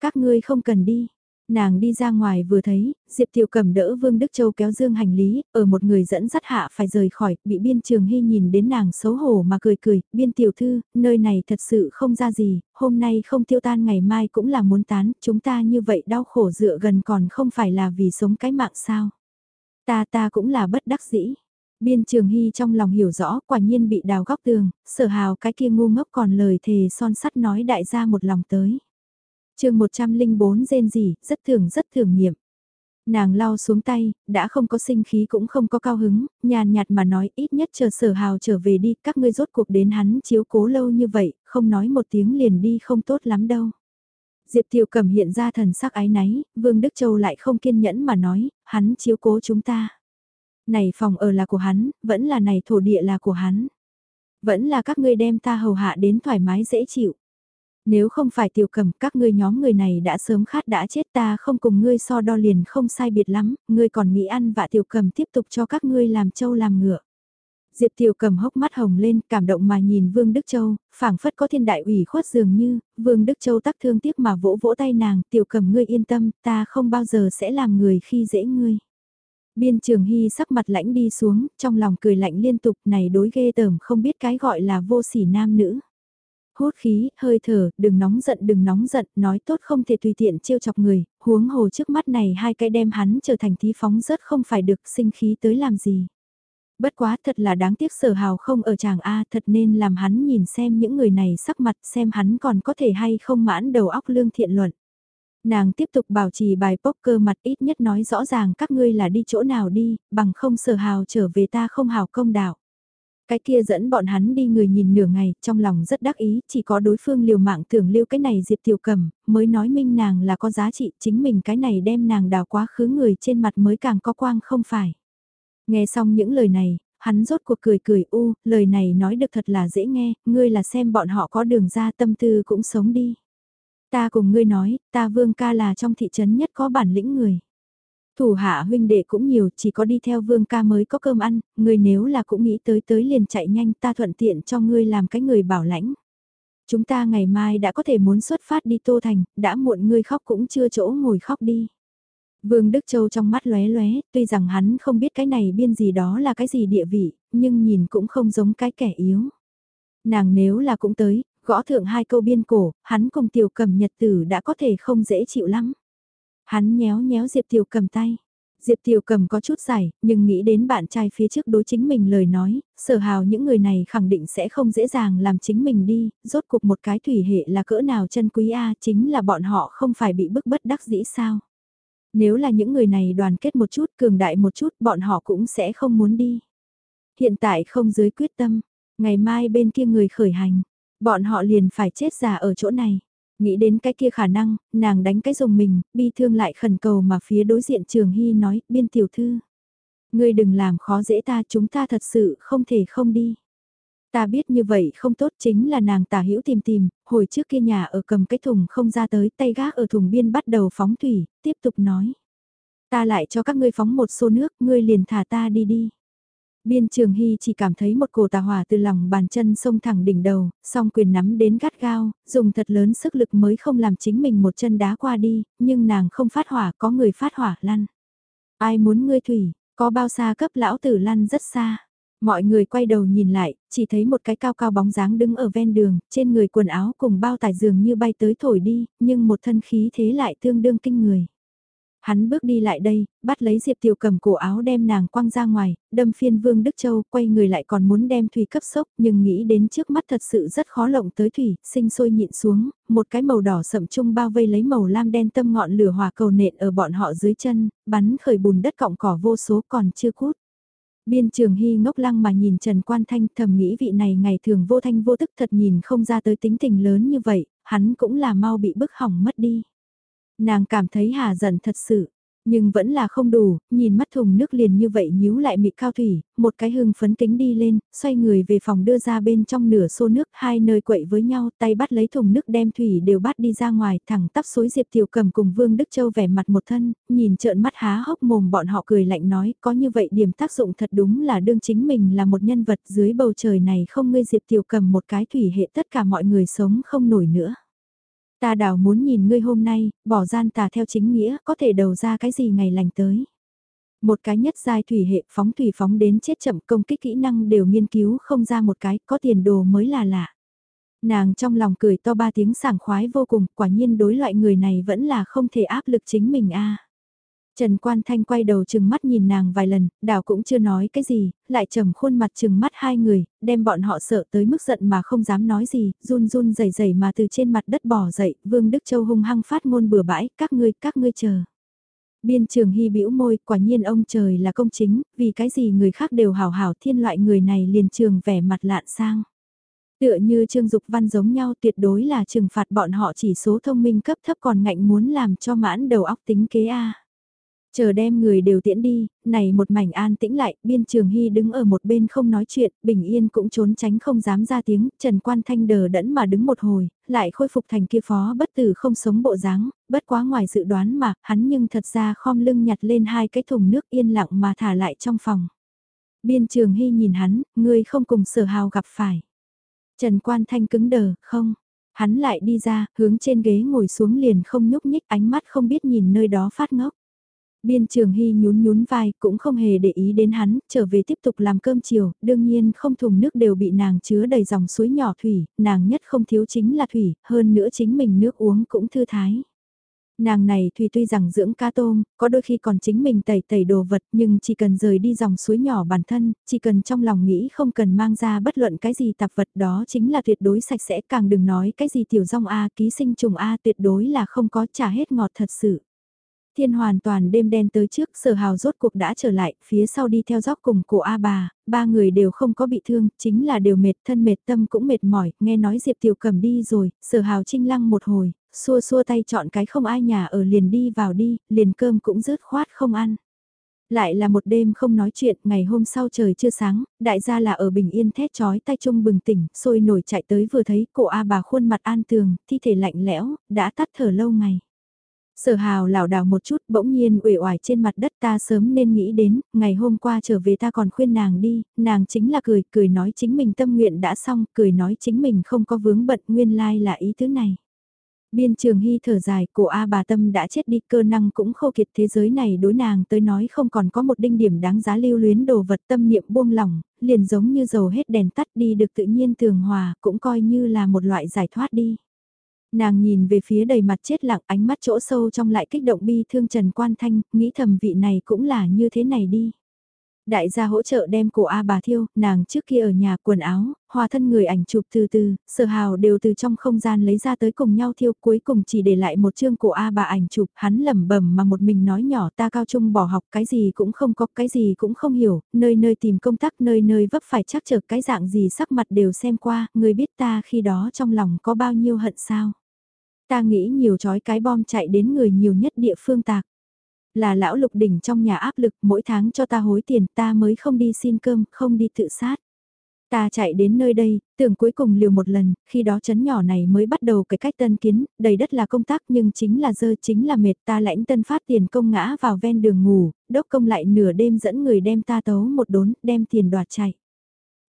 Các ngươi không cần đi. Nàng đi ra ngoài vừa thấy, Diệp Tiểu cầm đỡ Vương Đức Châu kéo dương hành lý, ở một người dẫn dắt hạ phải rời khỏi, bị biên trường hy nhìn đến nàng xấu hổ mà cười cười, biên tiểu thư, nơi này thật sự không ra gì, hôm nay không tiêu tan ngày mai cũng là muốn tán, chúng ta như vậy đau khổ dựa gần còn không phải là vì sống cái mạng sao. Ta ta cũng là bất đắc dĩ. Biên Trường Hy trong lòng hiểu rõ quả nhiên bị đào góc tường, sở hào cái kia ngu ngốc còn lời thề son sắt nói đại gia một lòng tới. chương 104 rên gì, rất thường rất thường nghiệm. Nàng lau xuống tay, đã không có sinh khí cũng không có cao hứng, nhàn nhạt mà nói ít nhất chờ sở hào trở về đi, các ngươi rốt cuộc đến hắn chiếu cố lâu như vậy, không nói một tiếng liền đi không tốt lắm đâu. Diệp Tiểu Cầm hiện ra thần sắc ái náy, Vương Đức Châu lại không kiên nhẫn mà nói, hắn chiếu cố chúng ta. Này phòng ở là của hắn, vẫn là này thổ địa là của hắn. Vẫn là các ngươi đem ta hầu hạ đến thoải mái dễ chịu. Nếu không phải tiểu cầm các ngươi nhóm người này đã sớm khát đã chết ta không cùng ngươi so đo liền không sai biệt lắm, ngươi còn nghĩ ăn và tiểu cầm tiếp tục cho các ngươi làm trâu làm ngựa. Diệp Tiểu cầm hốc mắt hồng lên, cảm động mà nhìn Vương Đức Châu, phảng phất có thiên đại ủy khuất dường như, Vương Đức Châu tắc thương tiếc mà vỗ vỗ tay nàng, Tiểu cầm ngươi yên tâm, ta không bao giờ sẽ làm người khi dễ ngươi. Biên trường hy sắc mặt lãnh đi xuống, trong lòng cười lạnh liên tục này đối ghê tởm không biết cái gọi là vô sỉ nam nữ. Hốt khí, hơi thở, đừng nóng giận đừng nóng giận, nói tốt không thể tùy tiện trêu chọc người, huống hồ trước mắt này hai cái đem hắn trở thành thí phóng rớt không phải được sinh khí tới làm gì. Bất quá thật là đáng tiếc sở hào không ở chàng A thật nên làm hắn nhìn xem những người này sắc mặt xem hắn còn có thể hay không mãn đầu óc lương thiện luận. Nàng tiếp tục bảo trì bài poker mặt ít nhất nói rõ ràng các ngươi là đi chỗ nào đi, bằng không sở hào trở về ta không hào công đạo. Cái kia dẫn bọn hắn đi người nhìn nửa ngày, trong lòng rất đắc ý, chỉ có đối phương liều mạng tưởng lưu cái này Diệp Tiểu Cầm, mới nói minh nàng là có giá trị, chính mình cái này đem nàng đào quá khứ người trên mặt mới càng có quang không phải. Nghe xong những lời này, hắn rốt cuộc cười cười u, lời này nói được thật là dễ nghe, ngươi là xem bọn họ có đường ra tâm tư cũng sống đi. Ta cùng ngươi nói, ta vương ca là trong thị trấn nhất có bản lĩnh người. Thủ hạ huynh đệ cũng nhiều, chỉ có đi theo vương ca mới có cơm ăn, ngươi nếu là cũng nghĩ tới tới liền chạy nhanh ta thuận tiện cho ngươi làm cái người bảo lãnh. Chúng ta ngày mai đã có thể muốn xuất phát đi Tô Thành, đã muộn ngươi khóc cũng chưa chỗ ngồi khóc đi. Vương Đức Châu trong mắt lóe lóe, tuy rằng hắn không biết cái này biên gì đó là cái gì địa vị, nhưng nhìn cũng không giống cái kẻ yếu. Nàng nếu là cũng tới, gõ thượng hai câu biên cổ, hắn cùng tiểu cầm nhật tử đã có thể không dễ chịu lắm. Hắn nhéo nhéo Diệp tiểu cầm tay. Diệp Tiểu Cầm có chút giải, nhưng nghĩ đến bạn trai phía trước đối chính mình lời nói, sở hào những người này khẳng định sẽ không dễ dàng làm chính mình đi, rốt cuộc một cái thủy hệ là cỡ nào chân quý A chính là bọn họ không phải bị bức bất đắc dĩ sao. Nếu là những người này đoàn kết một chút, cường đại một chút, bọn họ cũng sẽ không muốn đi. Hiện tại không dưới quyết tâm, ngày mai bên kia người khởi hành, Bọn họ liền phải chết già ở chỗ này. Nghĩ đến cái kia khả năng, nàng đánh cái dùng mình, bi thương lại khẩn cầu mà phía đối diện trường hy nói, biên tiểu thư. Ngươi đừng làm khó dễ ta, chúng ta thật sự không thể không đi. Ta biết như vậy không tốt chính là nàng tả hữu tìm tìm, hồi trước kia nhà ở cầm cái thùng không ra tới tay gác ở thùng biên bắt đầu phóng thủy, tiếp tục nói. Ta lại cho các ngươi phóng một xô nước, ngươi liền thả ta đi đi. Biên Trường Hy chỉ cảm thấy một cổ tà hỏa từ lòng bàn chân xông thẳng đỉnh đầu, song quyền nắm đến gắt gao, dùng thật lớn sức lực mới không làm chính mình một chân đá qua đi, nhưng nàng không phát hỏa, có người phát hỏa lăn. Ai muốn ngươi thủy, có bao xa cấp lão tử lăn rất xa. Mọi người quay đầu nhìn lại, chỉ thấy một cái cao cao bóng dáng đứng ở ven đường, trên người quần áo cùng bao tải dường như bay tới thổi đi, nhưng một thân khí thế lại tương đương kinh người. Hắn bước đi lại đây, bắt lấy Diệp Tiểu cầm cổ áo đem nàng quăng ra ngoài, đâm phiên Vương Đức Châu, quay người lại còn muốn đem Thủy cấp sốc, nhưng nghĩ đến trước mắt thật sự rất khó lộng tới Thủy, sinh sôi nhịn xuống, một cái màu đỏ sậm chung bao vây lấy màu lam đen tâm ngọn lửa hòa cầu nện ở bọn họ dưới chân, bắn khởi bùn đất cọng cỏ vô số còn chưa cút. Biên trường hy ngốc lăng mà nhìn Trần Quan Thanh thầm nghĩ vị này ngày thường vô thanh vô tức thật nhìn không ra tới tính tình lớn như vậy, hắn cũng là mau bị bức hỏng mất đi. Nàng cảm thấy hà giận thật sự, nhưng vẫn là không đủ, nhìn mắt thùng nước liền như vậy nhíu lại mị cao thủy, một cái hưng phấn kính đi lên, xoay người về phòng đưa ra bên trong nửa xô nước, hai nơi quậy với nhau, tay bắt lấy thùng nước đem thủy đều bắt đi ra ngoài, thẳng tắp suối Diệp Tiểu cầm cùng Vương Đức Châu vẻ mặt một thân, nhìn trợn mắt há hốc mồm bọn họ cười lạnh nói, có như vậy điểm tác dụng thật đúng là đương chính mình là một nhân vật dưới bầu trời này không ngươi Diệp Tiểu cầm một cái thủy hệ tất cả mọi người sống không nổi nữa. Ta đảo muốn nhìn ngươi hôm nay, bỏ gian tà theo chính nghĩa, có thể đầu ra cái gì ngày lành tới. Một cái nhất giai thủy hệ phóng thủy phóng đến chết chậm công kích kỹ năng đều nghiên cứu không ra một cái, có tiền đồ mới là lạ. Nàng trong lòng cười to ba tiếng sảng khoái vô cùng, quả nhiên đối loại người này vẫn là không thể áp lực chính mình a. Trần Quan Thanh quay đầu chừng mắt nhìn nàng vài lần, đảo cũng chưa nói cái gì, lại trầm khuôn mặt chừng mắt hai người, đem bọn họ sợ tới mức giận mà không dám nói gì, run run rẩy rẩy mà từ trên mặt đất bỏ dậy, Vương Đức Châu hung hăng phát ngôn bừa bãi, các ngươi, các ngươi chờ. Biên trường hy bĩu môi, quả nhiên ông trời là công chính, vì cái gì người khác đều hảo hảo thiên loại người này liền trường vẻ mặt lạn sang. Tựa như Trương Dục Văn giống nhau tuyệt đối là trừng phạt bọn họ chỉ số thông minh cấp thấp còn ngạnh muốn làm cho mãn đầu óc tính kế A. Chờ đem người đều tiễn đi, này một mảnh an tĩnh lại, biên trường hy đứng ở một bên không nói chuyện, bình yên cũng trốn tránh không dám ra tiếng, Trần Quan Thanh đờ đẫn mà đứng một hồi, lại khôi phục thành kia phó bất tử không sống bộ dáng, bất quá ngoài dự đoán mà, hắn nhưng thật ra khom lưng nhặt lên hai cái thùng nước yên lặng mà thả lại trong phòng. Biên trường hy nhìn hắn, người không cùng sở hào gặp phải. Trần Quan Thanh cứng đờ, không. Hắn lại đi ra, hướng trên ghế ngồi xuống liền không nhúc nhích ánh mắt không biết nhìn nơi đó phát ngốc. Biên trường hy nhún nhún vai cũng không hề để ý đến hắn, trở về tiếp tục làm cơm chiều, đương nhiên không thùng nước đều bị nàng chứa đầy dòng suối nhỏ thủy, nàng nhất không thiếu chính là thủy, hơn nữa chính mình nước uống cũng thư thái. Nàng này thủy tuy rằng dưỡng cá tôm, có đôi khi còn chính mình tẩy tẩy đồ vật nhưng chỉ cần rời đi dòng suối nhỏ bản thân, chỉ cần trong lòng nghĩ không cần mang ra bất luận cái gì tạp vật đó chính là tuyệt đối sạch sẽ càng đừng nói cái gì tiểu rong A ký sinh trùng A tuyệt đối là không có trả hết ngọt thật sự. Thiên hoàn toàn đêm đen tới trước sở hào rốt cuộc đã trở lại, phía sau đi theo dốc cùng cổ A bà, ba người đều không có bị thương, chính là đều mệt thân mệt tâm cũng mệt mỏi, nghe nói Diệp Tiểu cầm đi rồi, sở hào trinh lăng một hồi, xua xua tay chọn cái không ai nhà ở liền đi vào đi, liền cơm cũng rớt khoát không ăn. Lại là một đêm không nói chuyện, ngày hôm sau trời chưa sáng, đại gia là ở bình yên thét chói tay chung bừng tỉnh, sôi nổi chạy tới vừa thấy cổ A bà khuôn mặt an tường, thi thể lạnh lẽo, đã tắt thở lâu ngày. Sở hào lảo đảo một chút bỗng nhiên uể oải trên mặt đất ta sớm nên nghĩ đến, ngày hôm qua trở về ta còn khuyên nàng đi, nàng chính là cười, cười nói chính mình tâm nguyện đã xong, cười nói chính mình không có vướng bận nguyên lai là ý thứ này. Biên trường hy thở dài, cổ A bà tâm đã chết đi, cơ năng cũng khô kiệt thế giới này đối nàng tới nói không còn có một đinh điểm đáng giá lưu luyến đồ vật tâm niệm buông lỏng, liền giống như dầu hết đèn tắt đi được tự nhiên tường hòa, cũng coi như là một loại giải thoát đi. Nàng nhìn về phía đầy mặt chết lặng ánh mắt chỗ sâu trong lại kích động bi thương Trần Quan Thanh, nghĩ thầm vị này cũng là như thế này đi. Đại gia hỗ trợ đem cổ A bà thiêu, nàng trước kia ở nhà quần áo, hòa thân người ảnh chụp từ từ, sở hào đều từ trong không gian lấy ra tới cùng nhau thiêu cuối cùng chỉ để lại một chương cổ A bà ảnh chụp, hắn lẩm bẩm mà một mình nói nhỏ ta cao trung bỏ học cái gì cũng không có, cái gì cũng không hiểu, nơi nơi tìm công tác nơi nơi vấp phải chắc trở cái dạng gì sắc mặt đều xem qua, người biết ta khi đó trong lòng có bao nhiêu hận sao. Ta nghĩ nhiều chói cái bom chạy đến người nhiều nhất địa phương tạc. Là lão lục đỉnh trong nhà áp lực mỗi tháng cho ta hối tiền ta mới không đi xin cơm, không đi tự sát. Ta chạy đến nơi đây, tưởng cuối cùng liều một lần, khi đó chấn nhỏ này mới bắt đầu cái cách tân kiến, đầy đất là công tác nhưng chính là dơ chính là mệt ta lãnh tân phát tiền công ngã vào ven đường ngủ, đốc công lại nửa đêm dẫn người đem ta tấu một đốn, đem tiền đoạt chạy.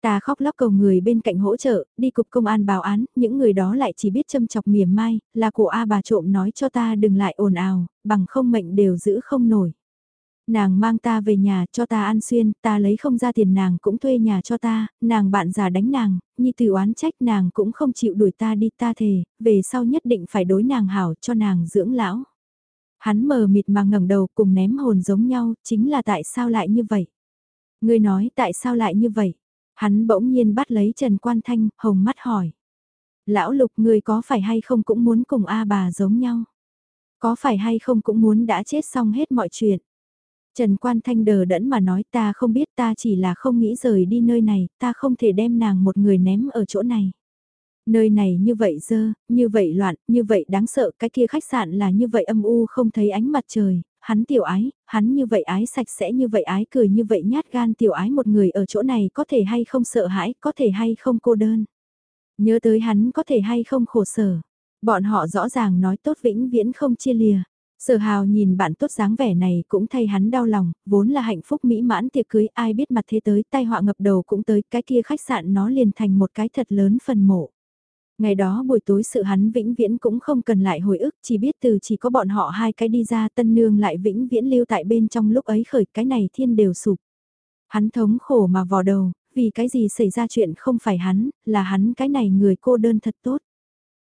Ta khóc lóc cầu người bên cạnh hỗ trợ, đi cục công an báo án, những người đó lại chỉ biết châm chọc mỉa mai, là của A bà trộm nói cho ta đừng lại ồn ào, bằng không mệnh đều giữ không nổi. Nàng mang ta về nhà cho ta ăn xuyên, ta lấy không ra tiền nàng cũng thuê nhà cho ta, nàng bạn già đánh nàng, nhi tử oán trách nàng cũng không chịu đuổi ta đi ta thề, về sau nhất định phải đối nàng hảo cho nàng dưỡng lão. Hắn mờ mịt mà ngẩng đầu cùng ném hồn giống nhau, chính là tại sao lại như vậy? Ngươi nói tại sao lại như vậy? Hắn bỗng nhiên bắt lấy Trần Quan Thanh, hồng mắt hỏi. Lão Lục người có phải hay không cũng muốn cùng A bà giống nhau? Có phải hay không cũng muốn đã chết xong hết mọi chuyện? Trần Quan Thanh đờ đẫn mà nói ta không biết ta chỉ là không nghĩ rời đi nơi này, ta không thể đem nàng một người ném ở chỗ này. Nơi này như vậy dơ, như vậy loạn, như vậy đáng sợ, cái kia khách sạn là như vậy âm u không thấy ánh mặt trời, hắn tiểu ái, hắn như vậy ái sạch sẽ như vậy ái cười như vậy nhát gan tiểu ái một người ở chỗ này có thể hay không sợ hãi, có thể hay không cô đơn. Nhớ tới hắn có thể hay không khổ sở. Bọn họ rõ ràng nói tốt vĩnh viễn không chia lìa. Sở hào nhìn bạn tốt dáng vẻ này cũng thay hắn đau lòng, vốn là hạnh phúc mỹ mãn tiệc cưới ai biết mặt thế tới tai họa ngập đầu cũng tới cái kia khách sạn nó liền thành một cái thật lớn phần mộ. Ngày đó buổi tối sự hắn vĩnh viễn cũng không cần lại hồi ức chỉ biết từ chỉ có bọn họ hai cái đi ra tân nương lại vĩnh viễn lưu tại bên trong lúc ấy khởi cái này thiên đều sụp. Hắn thống khổ mà vò đầu, vì cái gì xảy ra chuyện không phải hắn, là hắn cái này người cô đơn thật tốt.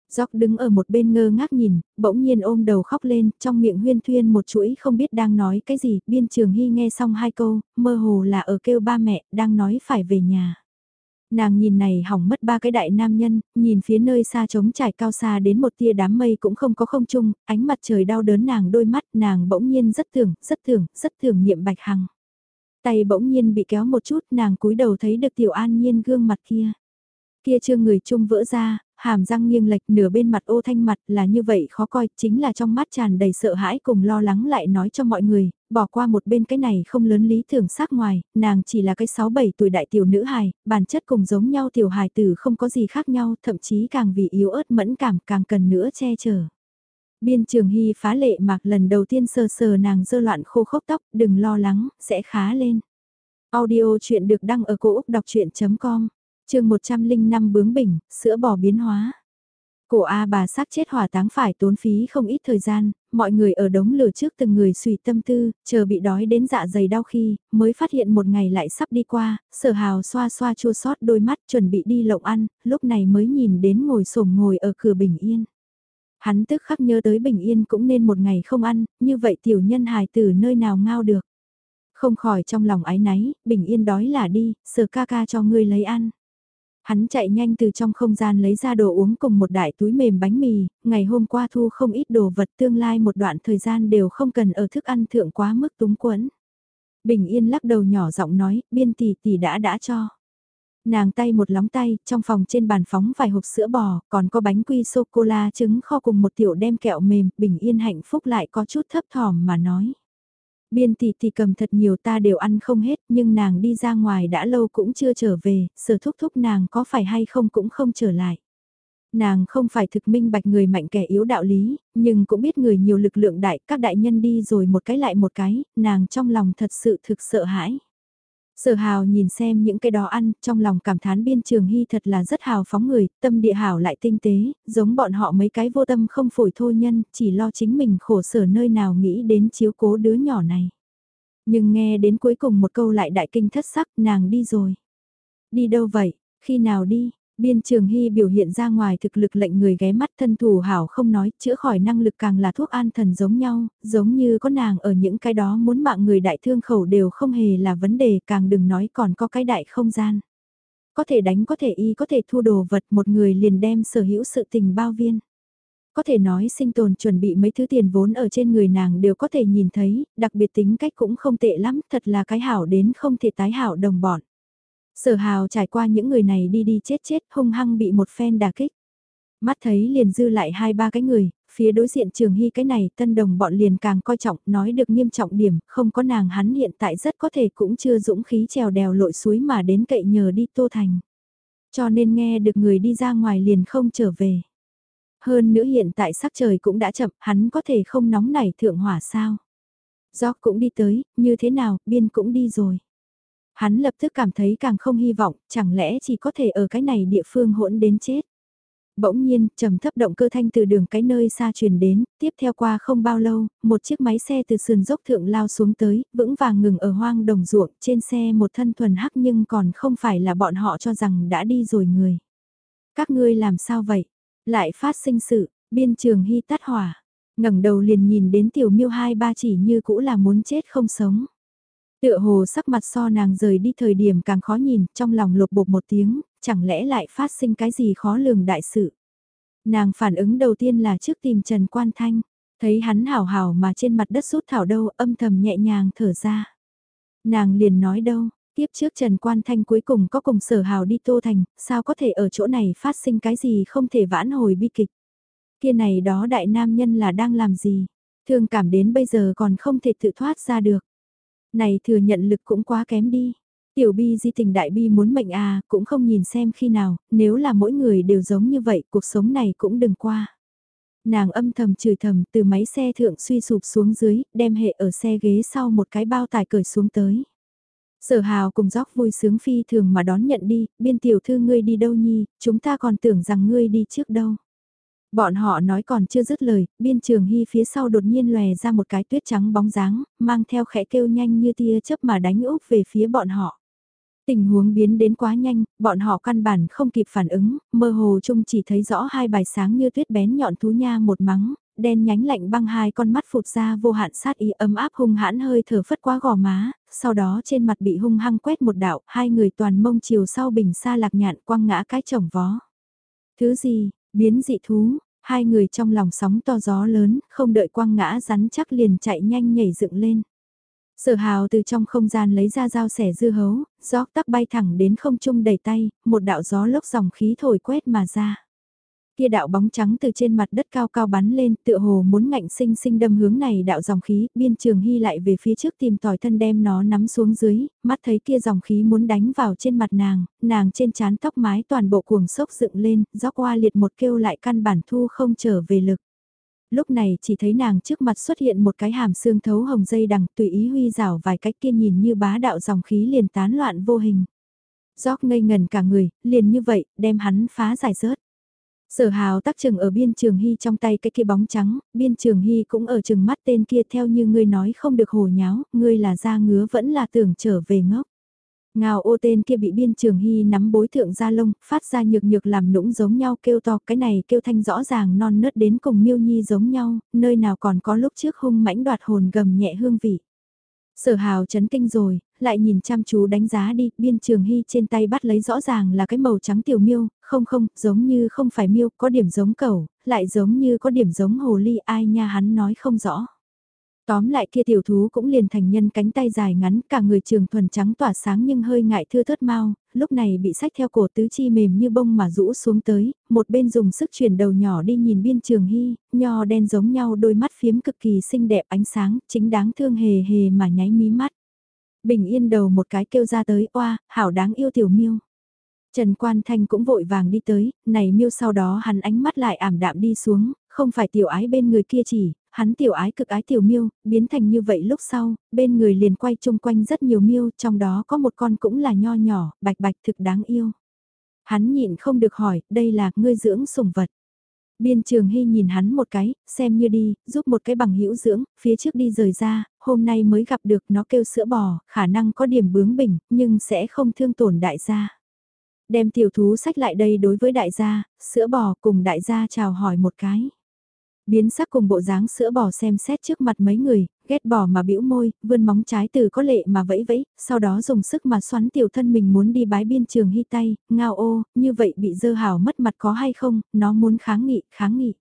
Gióc đứng ở một bên ngơ ngác nhìn, bỗng nhiên ôm đầu khóc lên, trong miệng huyên thuyên một chuỗi không biết đang nói cái gì, biên trường hy nghe xong hai câu, mơ hồ là ở kêu ba mẹ, đang nói phải về nhà. Nàng nhìn này hỏng mất ba cái đại nam nhân, nhìn phía nơi xa trống trải cao xa đến một tia đám mây cũng không có không chung, ánh mặt trời đau đớn nàng đôi mắt, nàng bỗng nhiên rất thường, rất thường, rất thường niệm bạch hằng. Tay bỗng nhiên bị kéo một chút, nàng cúi đầu thấy được tiểu an nhiên gương mặt kia. Kia chưa người chung vỡ ra, hàm răng nghiêng lệch nửa bên mặt ô thanh mặt là như vậy khó coi, chính là trong mắt tràn đầy sợ hãi cùng lo lắng lại nói cho mọi người, bỏ qua một bên cái này không lớn lý tưởng sắc ngoài, nàng chỉ là cái 6-7 tuổi đại tiểu nữ hài, bản chất cùng giống nhau tiểu hài tử không có gì khác nhau, thậm chí càng vì yếu ớt mẫn cảm càng cần nữa che chở. Biên trường hy phá lệ mạc lần đầu tiên sờ sờ nàng dơ loạn khô khốc tóc, đừng lo lắng, sẽ khá lên. Audio chuyện được đăng ở cổ Úc đọc chuyện.com chương 105 bướng bỉnh, sữa bò biến hóa. Cổ A bà xác chết hỏa táng phải tốn phí không ít thời gian, mọi người ở đống lửa trước từng người suy tâm tư, chờ bị đói đến dạ dày đau khi, mới phát hiện một ngày lại sắp đi qua, sở hào xoa xoa chua sót đôi mắt chuẩn bị đi lộng ăn, lúc này mới nhìn đến ngồi sổm ngồi ở cửa bình yên. Hắn tức khắc nhớ tới bình yên cũng nên một ngày không ăn, như vậy tiểu nhân hài từ nơi nào ngao được. Không khỏi trong lòng ái náy, bình yên đói là đi, sở ca ca cho ngươi lấy ăn. Hắn chạy nhanh từ trong không gian lấy ra đồ uống cùng một đại túi mềm bánh mì, ngày hôm qua thu không ít đồ vật tương lai một đoạn thời gian đều không cần ở thức ăn thượng quá mức túng quẫn. Bình yên lắc đầu nhỏ giọng nói, biên tỷ tỷ đã đã cho. Nàng tay một lóng tay, trong phòng trên bàn phóng vài hộp sữa bò, còn có bánh quy sô-cô-la trứng kho cùng một tiểu đem kẹo mềm, bình yên hạnh phúc lại có chút thấp thỏm mà nói. Biên tỷ tỷ cầm thật nhiều ta đều ăn không hết nhưng nàng đi ra ngoài đã lâu cũng chưa trở về, sở thúc thúc nàng có phải hay không cũng không trở lại. Nàng không phải thực minh bạch người mạnh kẻ yếu đạo lý, nhưng cũng biết người nhiều lực lượng đại, các đại nhân đi rồi một cái lại một cái, nàng trong lòng thật sự thực sợ hãi. Sở hào nhìn xem những cái đó ăn, trong lòng cảm thán biên trường hy thật là rất hào phóng người, tâm địa hảo lại tinh tế, giống bọn họ mấy cái vô tâm không phổi thô nhân, chỉ lo chính mình khổ sở nơi nào nghĩ đến chiếu cố đứa nhỏ này. Nhưng nghe đến cuối cùng một câu lại đại kinh thất sắc, nàng đi rồi. Đi đâu vậy, khi nào đi, Biên Trường Hy biểu hiện ra ngoài thực lực lệnh người ghé mắt thân thủ hảo không nói, chữa khỏi năng lực càng là thuốc an thần giống nhau, giống như có nàng ở những cái đó muốn mạng người đại thương khẩu đều không hề là vấn đề, càng đừng nói còn có cái đại không gian. Có thể đánh có thể y có thể thu đồ vật một người liền đem sở hữu sự tình bao viên. Có thể nói sinh tồn chuẩn bị mấy thứ tiền vốn ở trên người nàng đều có thể nhìn thấy, đặc biệt tính cách cũng không tệ lắm, thật là cái hảo đến không thể tái hảo đồng bọn. Sở hào trải qua những người này đi đi chết chết hung hăng bị một phen đà kích. Mắt thấy liền dư lại hai ba cái người, phía đối diện trường hy cái này tân đồng bọn liền càng coi trọng nói được nghiêm trọng điểm, không có nàng hắn hiện tại rất có thể cũng chưa dũng khí trèo đèo lội suối mà đến cậy nhờ đi tô thành. Cho nên nghe được người đi ra ngoài liền không trở về. Hơn nữa hiện tại sắc trời cũng đã chậm, hắn có thể không nóng nảy thượng hỏa sao. Gióc cũng đi tới, như thế nào, biên cũng đi rồi. Hắn lập tức cảm thấy càng không hy vọng, chẳng lẽ chỉ có thể ở cái này địa phương hỗn đến chết. Bỗng nhiên, trầm thấp động cơ thanh từ đường cái nơi xa truyền đến, tiếp theo qua không bao lâu, một chiếc máy xe từ sườn dốc thượng lao xuống tới, vững vàng ngừng ở hoang đồng ruộng, trên xe một thân thuần hắc nhưng còn không phải là bọn họ cho rằng đã đi rồi người. Các ngươi làm sao vậy? Lại phát sinh sự, biên trường hy tắt hỏa, ngẩng đầu liền nhìn đến tiểu miêu hai ba chỉ như cũ là muốn chết không sống. Tựa hồ sắc mặt so nàng rời đi thời điểm càng khó nhìn, trong lòng lột bột một tiếng, chẳng lẽ lại phát sinh cái gì khó lường đại sự. Nàng phản ứng đầu tiên là trước tìm Trần Quan Thanh, thấy hắn hào hào mà trên mặt đất rút thảo đâu âm thầm nhẹ nhàng thở ra. Nàng liền nói đâu, tiếp trước Trần Quan Thanh cuối cùng có cùng sở hào đi Tô Thành, sao có thể ở chỗ này phát sinh cái gì không thể vãn hồi bi kịch. Kia này đó đại nam nhân là đang làm gì, thương cảm đến bây giờ còn không thể tự thoát ra được. Này thừa nhận lực cũng quá kém đi. Tiểu bi di tình đại bi muốn mệnh à, cũng không nhìn xem khi nào, nếu là mỗi người đều giống như vậy, cuộc sống này cũng đừng qua. Nàng âm thầm chửi thầm từ máy xe thượng suy sụp xuống dưới, đem hệ ở xe ghế sau một cái bao tải cởi xuống tới. Sở hào cùng dóc vui sướng phi thường mà đón nhận đi, biên tiểu thư ngươi đi đâu nhi, chúng ta còn tưởng rằng ngươi đi trước đâu. Bọn họ nói còn chưa dứt lời, biên trường hy phía sau đột nhiên lòe ra một cái tuyết trắng bóng dáng, mang theo khẽ kêu nhanh như tia chớp mà đánh úp về phía bọn họ. Tình huống biến đến quá nhanh, bọn họ căn bản không kịp phản ứng, mơ hồ chung chỉ thấy rõ hai bài sáng như tuyết bén nhọn thú nha một mắng, đen nhánh lạnh băng hai con mắt phụt ra vô hạn sát ý ấm áp hung hãn hơi thở phất quá gò má, sau đó trên mặt bị hung hăng quét một đạo, hai người toàn mông chiều sau bình xa lạc nhạn quăng ngã cái chồng vó. Thứ gì, biến dị thú, hai người trong lòng sóng to gió lớn, không đợi quăng ngã rắn chắc liền chạy nhanh nhảy dựng lên. Sở hào từ trong không gian lấy ra dao sẻ dưa hấu, gió tắc bay thẳng đến không trung đầy tay, một đạo gió lốc dòng khí thổi quét mà ra. Kia đạo bóng trắng từ trên mặt đất cao cao bắn lên, tựa hồ muốn ngạnh sinh sinh đâm hướng này đạo dòng khí, biên trường hy lại về phía trước tìm tỏi thân đem nó nắm xuống dưới, mắt thấy kia dòng khí muốn đánh vào trên mặt nàng, nàng trên trán tóc mái toàn bộ cuồng sốc dựng lên, gió qua liệt một kêu lại căn bản thu không trở về lực lúc này chỉ thấy nàng trước mặt xuất hiện một cái hàm xương thấu hồng dây đằng tùy ý huy rảo vài cách kia nhìn như bá đạo dòng khí liền tán loạn vô hình. Gióc ngây ngần cả người, liền như vậy, đem hắn phá giải rớt. Sở hào tác chừng ở biên trường hy trong tay cái kia bóng trắng, biên trường hy cũng ở chừng mắt tên kia theo như ngươi nói không được hồ nháo, ngươi là da ngứa vẫn là tưởng trở về ngốc. Ngào ô tên kia bị biên trường hy nắm bối thượng ra lông, phát ra nhược nhược làm nũng giống nhau kêu to, cái này kêu thanh rõ ràng non nớt đến cùng miêu nhi giống nhau, nơi nào còn có lúc trước hung mãnh đoạt hồn gầm nhẹ hương vị. Sở hào chấn kinh rồi, lại nhìn chăm chú đánh giá đi, biên trường hy trên tay bắt lấy rõ ràng là cái màu trắng tiểu miêu, không không, giống như không phải miêu, có điểm giống cẩu, lại giống như có điểm giống hồ ly ai nha hắn nói không rõ. Tóm lại kia tiểu thú cũng liền thành nhân cánh tay dài ngắn, cả người trường thuần trắng tỏa sáng nhưng hơi ngại thưa thớt mau, lúc này bị sách theo cổ tứ chi mềm như bông mà rũ xuống tới, một bên dùng sức chuyển đầu nhỏ đi nhìn biên trường hy, nho đen giống nhau đôi mắt phiếm cực kỳ xinh đẹp ánh sáng, chính đáng thương hề hề mà nháy mí mắt. Bình yên đầu một cái kêu ra tới, oa, hảo đáng yêu tiểu miêu. Trần Quan Thanh cũng vội vàng đi tới, này miêu sau đó hắn ánh mắt lại ảm đạm đi xuống, không phải tiểu ái bên người kia chỉ, hắn tiểu ái cực ái tiểu miêu, biến thành như vậy lúc sau, bên người liền quay chung quanh rất nhiều miêu, trong đó có một con cũng là nho nhỏ, bạch bạch thực đáng yêu. Hắn nhịn không được hỏi, đây là ngươi dưỡng sủng vật. Biên trường hy nhìn hắn một cái, xem như đi, giúp một cái bằng hữu dưỡng, phía trước đi rời ra, hôm nay mới gặp được nó kêu sữa bò, khả năng có điểm bướng bỉnh, nhưng sẽ không thương tổn đại gia. Đem tiểu thú sách lại đây đối với đại gia, sữa bò cùng đại gia chào hỏi một cái. Biến sắc cùng bộ dáng sữa bò xem xét trước mặt mấy người, ghét bỏ mà bĩu môi, vươn móng trái từ có lệ mà vẫy vẫy, sau đó dùng sức mà xoắn tiểu thân mình muốn đi bái biên trường hy tay, ngao ô, như vậy bị dơ hào mất mặt có hay không, nó muốn kháng nghị, kháng nghị.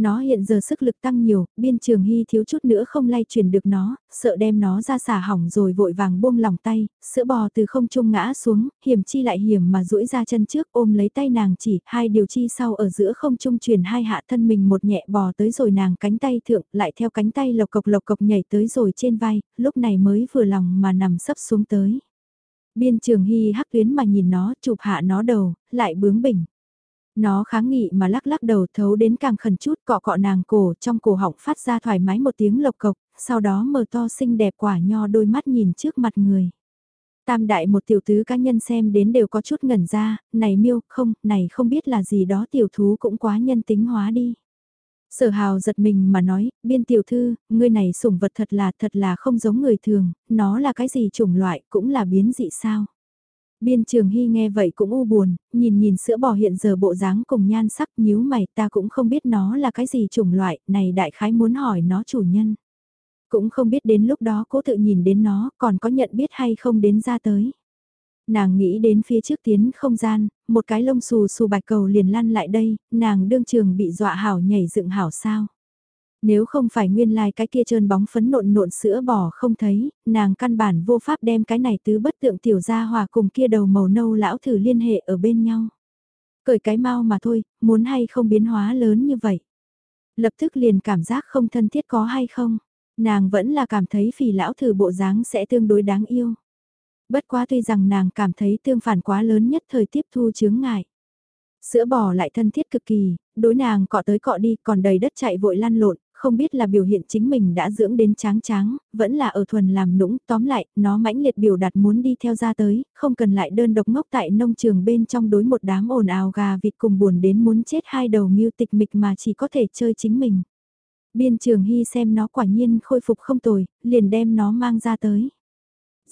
Nó hiện giờ sức lực tăng nhiều, biên trường hy thiếu chút nữa không lay chuyển được nó, sợ đem nó ra xả hỏng rồi vội vàng buông lòng tay, sữa bò từ không trung ngã xuống, hiểm chi lại hiểm mà duỗi ra chân trước ôm lấy tay nàng chỉ, hai điều chi sau ở giữa không trung chuyển hai hạ thân mình một nhẹ bò tới rồi nàng cánh tay thượng, lại theo cánh tay lộc cộc lộc cộc nhảy tới rồi trên vai, lúc này mới vừa lòng mà nằm sấp xuống tới. Biên trường hy hắc tuyến mà nhìn nó, chụp hạ nó đầu, lại bướng bỉnh. Nó kháng nghị mà lắc lắc đầu thấu đến càng khẩn chút cọ cọ nàng cổ trong cổ họng phát ra thoải mái một tiếng lộc cộc, sau đó mở to xinh đẹp quả nho đôi mắt nhìn trước mặt người. Tam đại một tiểu tứ cá nhân xem đến đều có chút ngẩn ra, này miêu, không, này không biết là gì đó tiểu thú cũng quá nhân tính hóa đi. Sở hào giật mình mà nói, biên tiểu thư, ngươi này sủng vật thật là thật là không giống người thường, nó là cái gì chủng loại cũng là biến dị sao. Biên trường hy nghe vậy cũng u buồn, nhìn nhìn sữa bò hiện giờ bộ dáng cùng nhan sắc nhíu mày ta cũng không biết nó là cái gì chủng loại, này đại khái muốn hỏi nó chủ nhân. Cũng không biết đến lúc đó cố tự nhìn đến nó còn có nhận biết hay không đến ra tới. Nàng nghĩ đến phía trước tiến không gian, một cái lông xù xù bạch cầu liền lăn lại đây, nàng đương trường bị dọa hảo nhảy dựng hảo sao. Nếu không phải nguyên lai like cái kia trơn bóng phấn nộn nộn sữa bò không thấy, nàng căn bản vô pháp đem cái này tứ bất tượng tiểu gia hòa cùng kia đầu màu nâu lão thử liên hệ ở bên nhau. Cởi cái mau mà thôi, muốn hay không biến hóa lớn như vậy. Lập tức liền cảm giác không thân thiết có hay không. Nàng vẫn là cảm thấy phì lão thử bộ dáng sẽ tương đối đáng yêu. Bất quá tuy rằng nàng cảm thấy tương phản quá lớn nhất thời tiếp thu chướng ngại. Sữa bò lại thân thiết cực kỳ, đối nàng cọ tới cọ đi còn đầy đất chạy vội lăn lộn, không biết là biểu hiện chính mình đã dưỡng đến tráng tráng, vẫn là ở thuần làm nũng, tóm lại, nó mãnh liệt biểu đạt muốn đi theo ra tới, không cần lại đơn độc ngốc tại nông trường bên trong đối một đám ồn ào gà vịt cùng buồn đến muốn chết hai đầu mưu tịch mịch mà chỉ có thể chơi chính mình. Biên trường hy xem nó quả nhiên khôi phục không tồi, liền đem nó mang ra tới.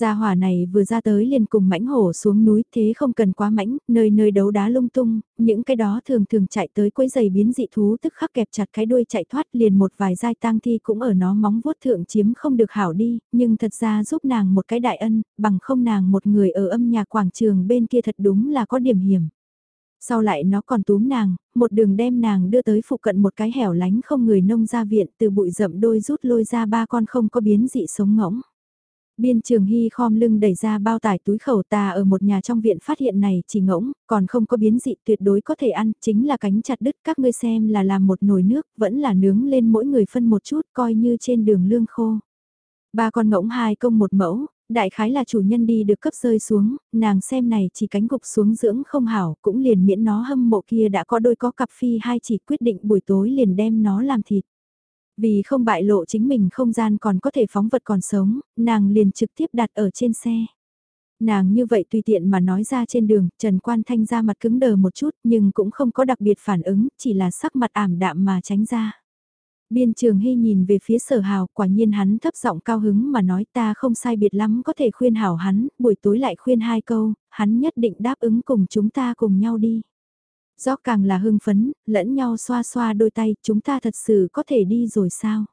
Gia hỏa này vừa ra tới liền cùng mãnh hổ xuống núi thế không cần quá mãnh, nơi nơi đấu đá lung tung, những cái đó thường thường chạy tới quấy giày biến dị thú tức khắc kẹp chặt cái đuôi chạy thoát liền một vài giai tang thi cũng ở nó móng vuốt thượng chiếm không được hảo đi, nhưng thật ra giúp nàng một cái đại ân, bằng không nàng một người ở âm nhà quảng trường bên kia thật đúng là có điểm hiểm. Sau lại nó còn túm nàng, một đường đem nàng đưa tới phụ cận một cái hẻo lánh không người nông gia viện từ bụi rậm đôi rút lôi ra ba con không có biến dị sống ngỗng. Biên trường hy khom lưng đẩy ra bao tải túi khẩu tà ở một nhà trong viện phát hiện này chỉ ngỗng, còn không có biến dị tuyệt đối có thể ăn, chính là cánh chặt đứt các ngươi xem là làm một nồi nước, vẫn là nướng lên mỗi người phân một chút coi như trên đường lương khô. Ba con ngỗng hai công một mẫu, đại khái là chủ nhân đi được cấp rơi xuống, nàng xem này chỉ cánh gục xuống dưỡng không hảo, cũng liền miễn nó hâm mộ kia đã có đôi có cặp phi hai chỉ quyết định buổi tối liền đem nó làm thịt. Vì không bại lộ chính mình không gian còn có thể phóng vật còn sống, nàng liền trực tiếp đặt ở trên xe. Nàng như vậy tùy tiện mà nói ra trên đường, Trần Quan Thanh ra mặt cứng đờ một chút nhưng cũng không có đặc biệt phản ứng, chỉ là sắc mặt ảm đạm mà tránh ra. Biên trường hy nhìn về phía sở hào, quả nhiên hắn thấp giọng cao hứng mà nói ta không sai biệt lắm có thể khuyên hảo hắn, buổi tối lại khuyên hai câu, hắn nhất định đáp ứng cùng chúng ta cùng nhau đi. Gió càng là hưng phấn, lẫn nhau xoa xoa đôi tay, chúng ta thật sự có thể đi rồi sao?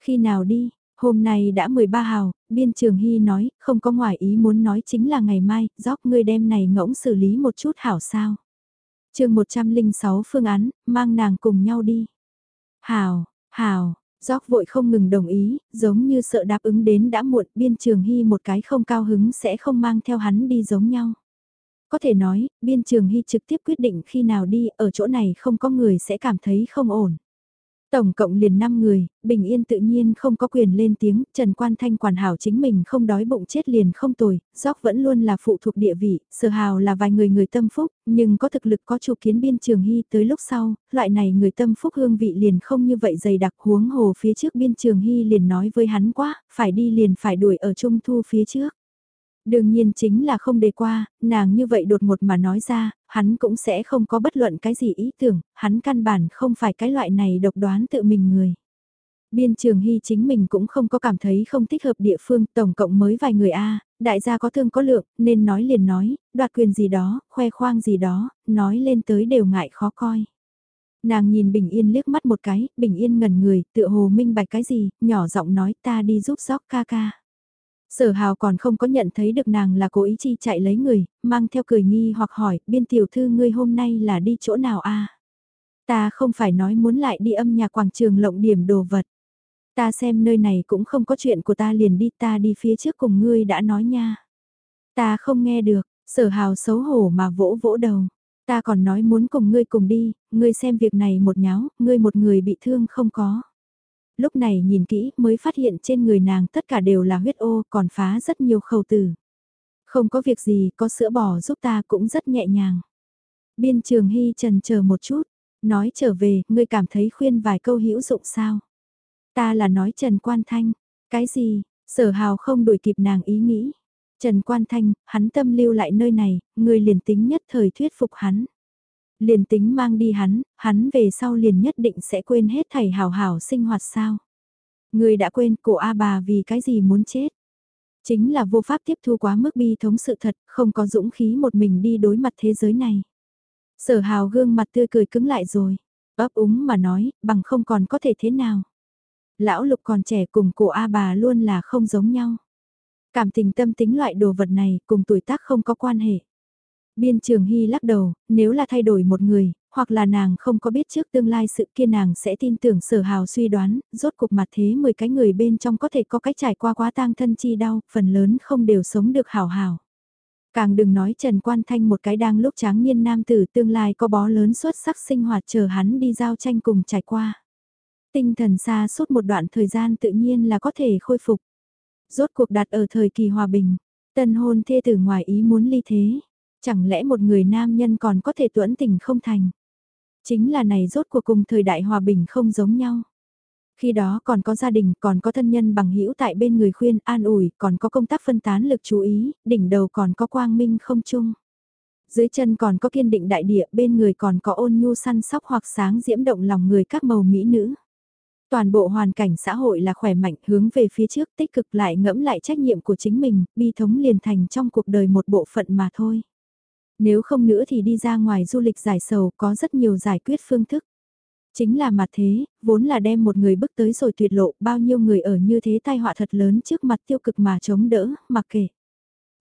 Khi nào đi? Hôm nay đã 13 hào, biên trường hy nói, không có ngoài ý muốn nói chính là ngày mai, gióc ngươi đem này ngỗng xử lý một chút hảo sao. chương 106 phương án, mang nàng cùng nhau đi. Hào, hào, gióc vội không ngừng đồng ý, giống như sợ đáp ứng đến đã muộn, biên trường hy một cái không cao hứng sẽ không mang theo hắn đi giống nhau. Có thể nói, biên trường hy trực tiếp quyết định khi nào đi, ở chỗ này không có người sẽ cảm thấy không ổn. Tổng cộng liền 5 người, bình yên tự nhiên không có quyền lên tiếng, Trần Quan Thanh quản hảo chính mình không đói bụng chết liền không tồi, Gióc vẫn luôn là phụ thuộc địa vị, sở hào là vài người người tâm phúc, nhưng có thực lực có chủ kiến biên trường hy tới lúc sau, loại này người tâm phúc hương vị liền không như vậy dày đặc huống hồ phía trước biên trường hy liền nói với hắn quá, phải đi liền phải đuổi ở trung thu phía trước. Đương nhiên chính là không đề qua, nàng như vậy đột ngột mà nói ra, hắn cũng sẽ không có bất luận cái gì ý tưởng, hắn căn bản không phải cái loại này độc đoán tự mình người. Biên trường hy chính mình cũng không có cảm thấy không thích hợp địa phương, tổng cộng mới vài người A, đại gia có thương có lượng, nên nói liền nói, đoạt quyền gì đó, khoe khoang gì đó, nói lên tới đều ngại khó coi. Nàng nhìn Bình Yên liếc mắt một cái, Bình Yên ngẩn người, tựa hồ minh bạch cái gì, nhỏ giọng nói ta đi giúp gióc ca ca. Sở hào còn không có nhận thấy được nàng là cố ý chi chạy lấy người, mang theo cười nghi hoặc hỏi, biên tiểu thư ngươi hôm nay là đi chỗ nào a? Ta không phải nói muốn lại đi âm nhạc quảng trường lộng điểm đồ vật. Ta xem nơi này cũng không có chuyện của ta liền đi ta đi phía trước cùng ngươi đã nói nha. Ta không nghe được, sở hào xấu hổ mà vỗ vỗ đầu. Ta còn nói muốn cùng ngươi cùng đi, ngươi xem việc này một nháo, ngươi một người bị thương không có lúc này nhìn kỹ mới phát hiện trên người nàng tất cả đều là huyết ô còn phá rất nhiều khẩu tử. Không có việc gì, có sữa bò giúp ta cũng rất nhẹ nhàng. Biên trường hy trần chờ một chút, nói trở về, ngươi cảm thấy khuyên vài câu hữu dụng sao? Ta là nói Trần Quan Thanh, cái gì, sở hào không đuổi kịp nàng ý nghĩ. Trần Quan Thanh, hắn tâm lưu lại nơi này, người liền tính nhất thời thuyết phục hắn. Liền tính mang đi hắn, hắn về sau liền nhất định sẽ quên hết thầy hào hào sinh hoạt sao. Người đã quên cổ A bà vì cái gì muốn chết. Chính là vô pháp tiếp thu quá mức bi thống sự thật, không có dũng khí một mình đi đối mặt thế giới này. Sở hào gương mặt tươi cười cứng lại rồi, ấp úng mà nói, bằng không còn có thể thế nào. Lão lục còn trẻ cùng cổ A bà luôn là không giống nhau. Cảm tình tâm tính loại đồ vật này cùng tuổi tác không có quan hệ. Biên trường Hy lắc đầu, nếu là thay đổi một người, hoặc là nàng không có biết trước tương lai sự kia nàng sẽ tin tưởng sở hào suy đoán, rốt cuộc mặt thế 10 cái người bên trong có thể có cách trải qua quá tang thân chi đau, phần lớn không đều sống được hào hào. Càng đừng nói Trần Quan Thanh một cái đang lúc tráng niên nam tử tương lai có bó lớn xuất sắc sinh hoạt chờ hắn đi giao tranh cùng trải qua. Tinh thần xa suốt một đoạn thời gian tự nhiên là có thể khôi phục. Rốt cuộc đặt ở thời kỳ hòa bình, tân hôn thê tử ngoài ý muốn ly thế. Chẳng lẽ một người nam nhân còn có thể tuẫn tình không thành? Chính là này rốt cuộc cùng thời đại hòa bình không giống nhau. Khi đó còn có gia đình, còn có thân nhân bằng hữu tại bên người khuyên, an ủi, còn có công tác phân tán lực chú ý, đỉnh đầu còn có quang minh không chung. Dưới chân còn có kiên định đại địa, bên người còn có ôn nhu săn sóc hoặc sáng diễm động lòng người các màu mỹ nữ. Toàn bộ hoàn cảnh xã hội là khỏe mạnh hướng về phía trước tích cực lại ngẫm lại trách nhiệm của chính mình, bi thống liền thành trong cuộc đời một bộ phận mà thôi. Nếu không nữa thì đi ra ngoài du lịch giải sầu có rất nhiều giải quyết phương thức. Chính là mặt thế, vốn là đem một người bước tới rồi tuyệt lộ bao nhiêu người ở như thế tai họa thật lớn trước mặt tiêu cực mà chống đỡ, mặc kệ.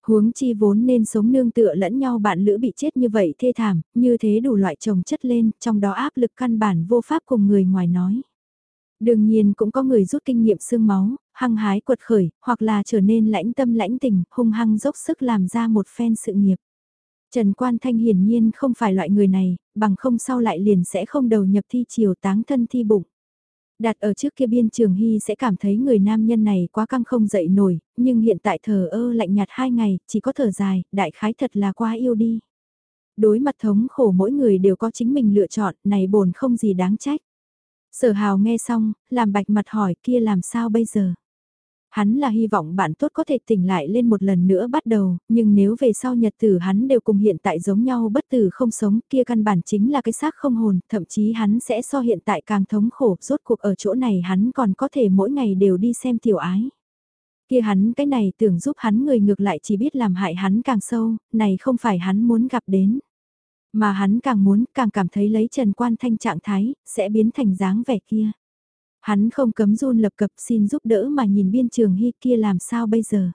Huống chi vốn nên sống nương tựa lẫn nhau bạn lữ bị chết như vậy thê thảm, như thế đủ loại chồng chất lên, trong đó áp lực căn bản vô pháp cùng người ngoài nói. Đương nhiên cũng có người rút kinh nghiệm xương máu, hăng hái quật khởi, hoặc là trở nên lãnh tâm lãnh tình, hung hăng dốc sức làm ra một phen sự nghiệp. Trần Quan Thanh hiển nhiên không phải loại người này, bằng không sau lại liền sẽ không đầu nhập thi chiều táng thân thi bụng. Đặt ở trước kia biên trường hy sẽ cảm thấy người nam nhân này quá căng không dậy nổi, nhưng hiện tại thờ ơ lạnh nhạt hai ngày, chỉ có thở dài, đại khái thật là quá yêu đi. Đối mặt thống khổ mỗi người đều có chính mình lựa chọn, này bồn không gì đáng trách. Sở hào nghe xong, làm bạch mặt hỏi kia làm sao bây giờ? Hắn là hy vọng bạn tốt có thể tỉnh lại lên một lần nữa bắt đầu, nhưng nếu về sau nhật tử hắn đều cùng hiện tại giống nhau bất tử không sống kia căn bản chính là cái xác không hồn, thậm chí hắn sẽ so hiện tại càng thống khổ, rốt cuộc ở chỗ này hắn còn có thể mỗi ngày đều đi xem tiểu ái. Kia hắn cái này tưởng giúp hắn người ngược lại chỉ biết làm hại hắn càng sâu, này không phải hắn muốn gặp đến. Mà hắn càng muốn, càng cảm thấy lấy Trần Quan Thanh trạng thái, sẽ biến thành dáng vẻ kia. Hắn không cấm run lập cập xin giúp đỡ mà nhìn biên trường hy kia làm sao bây giờ.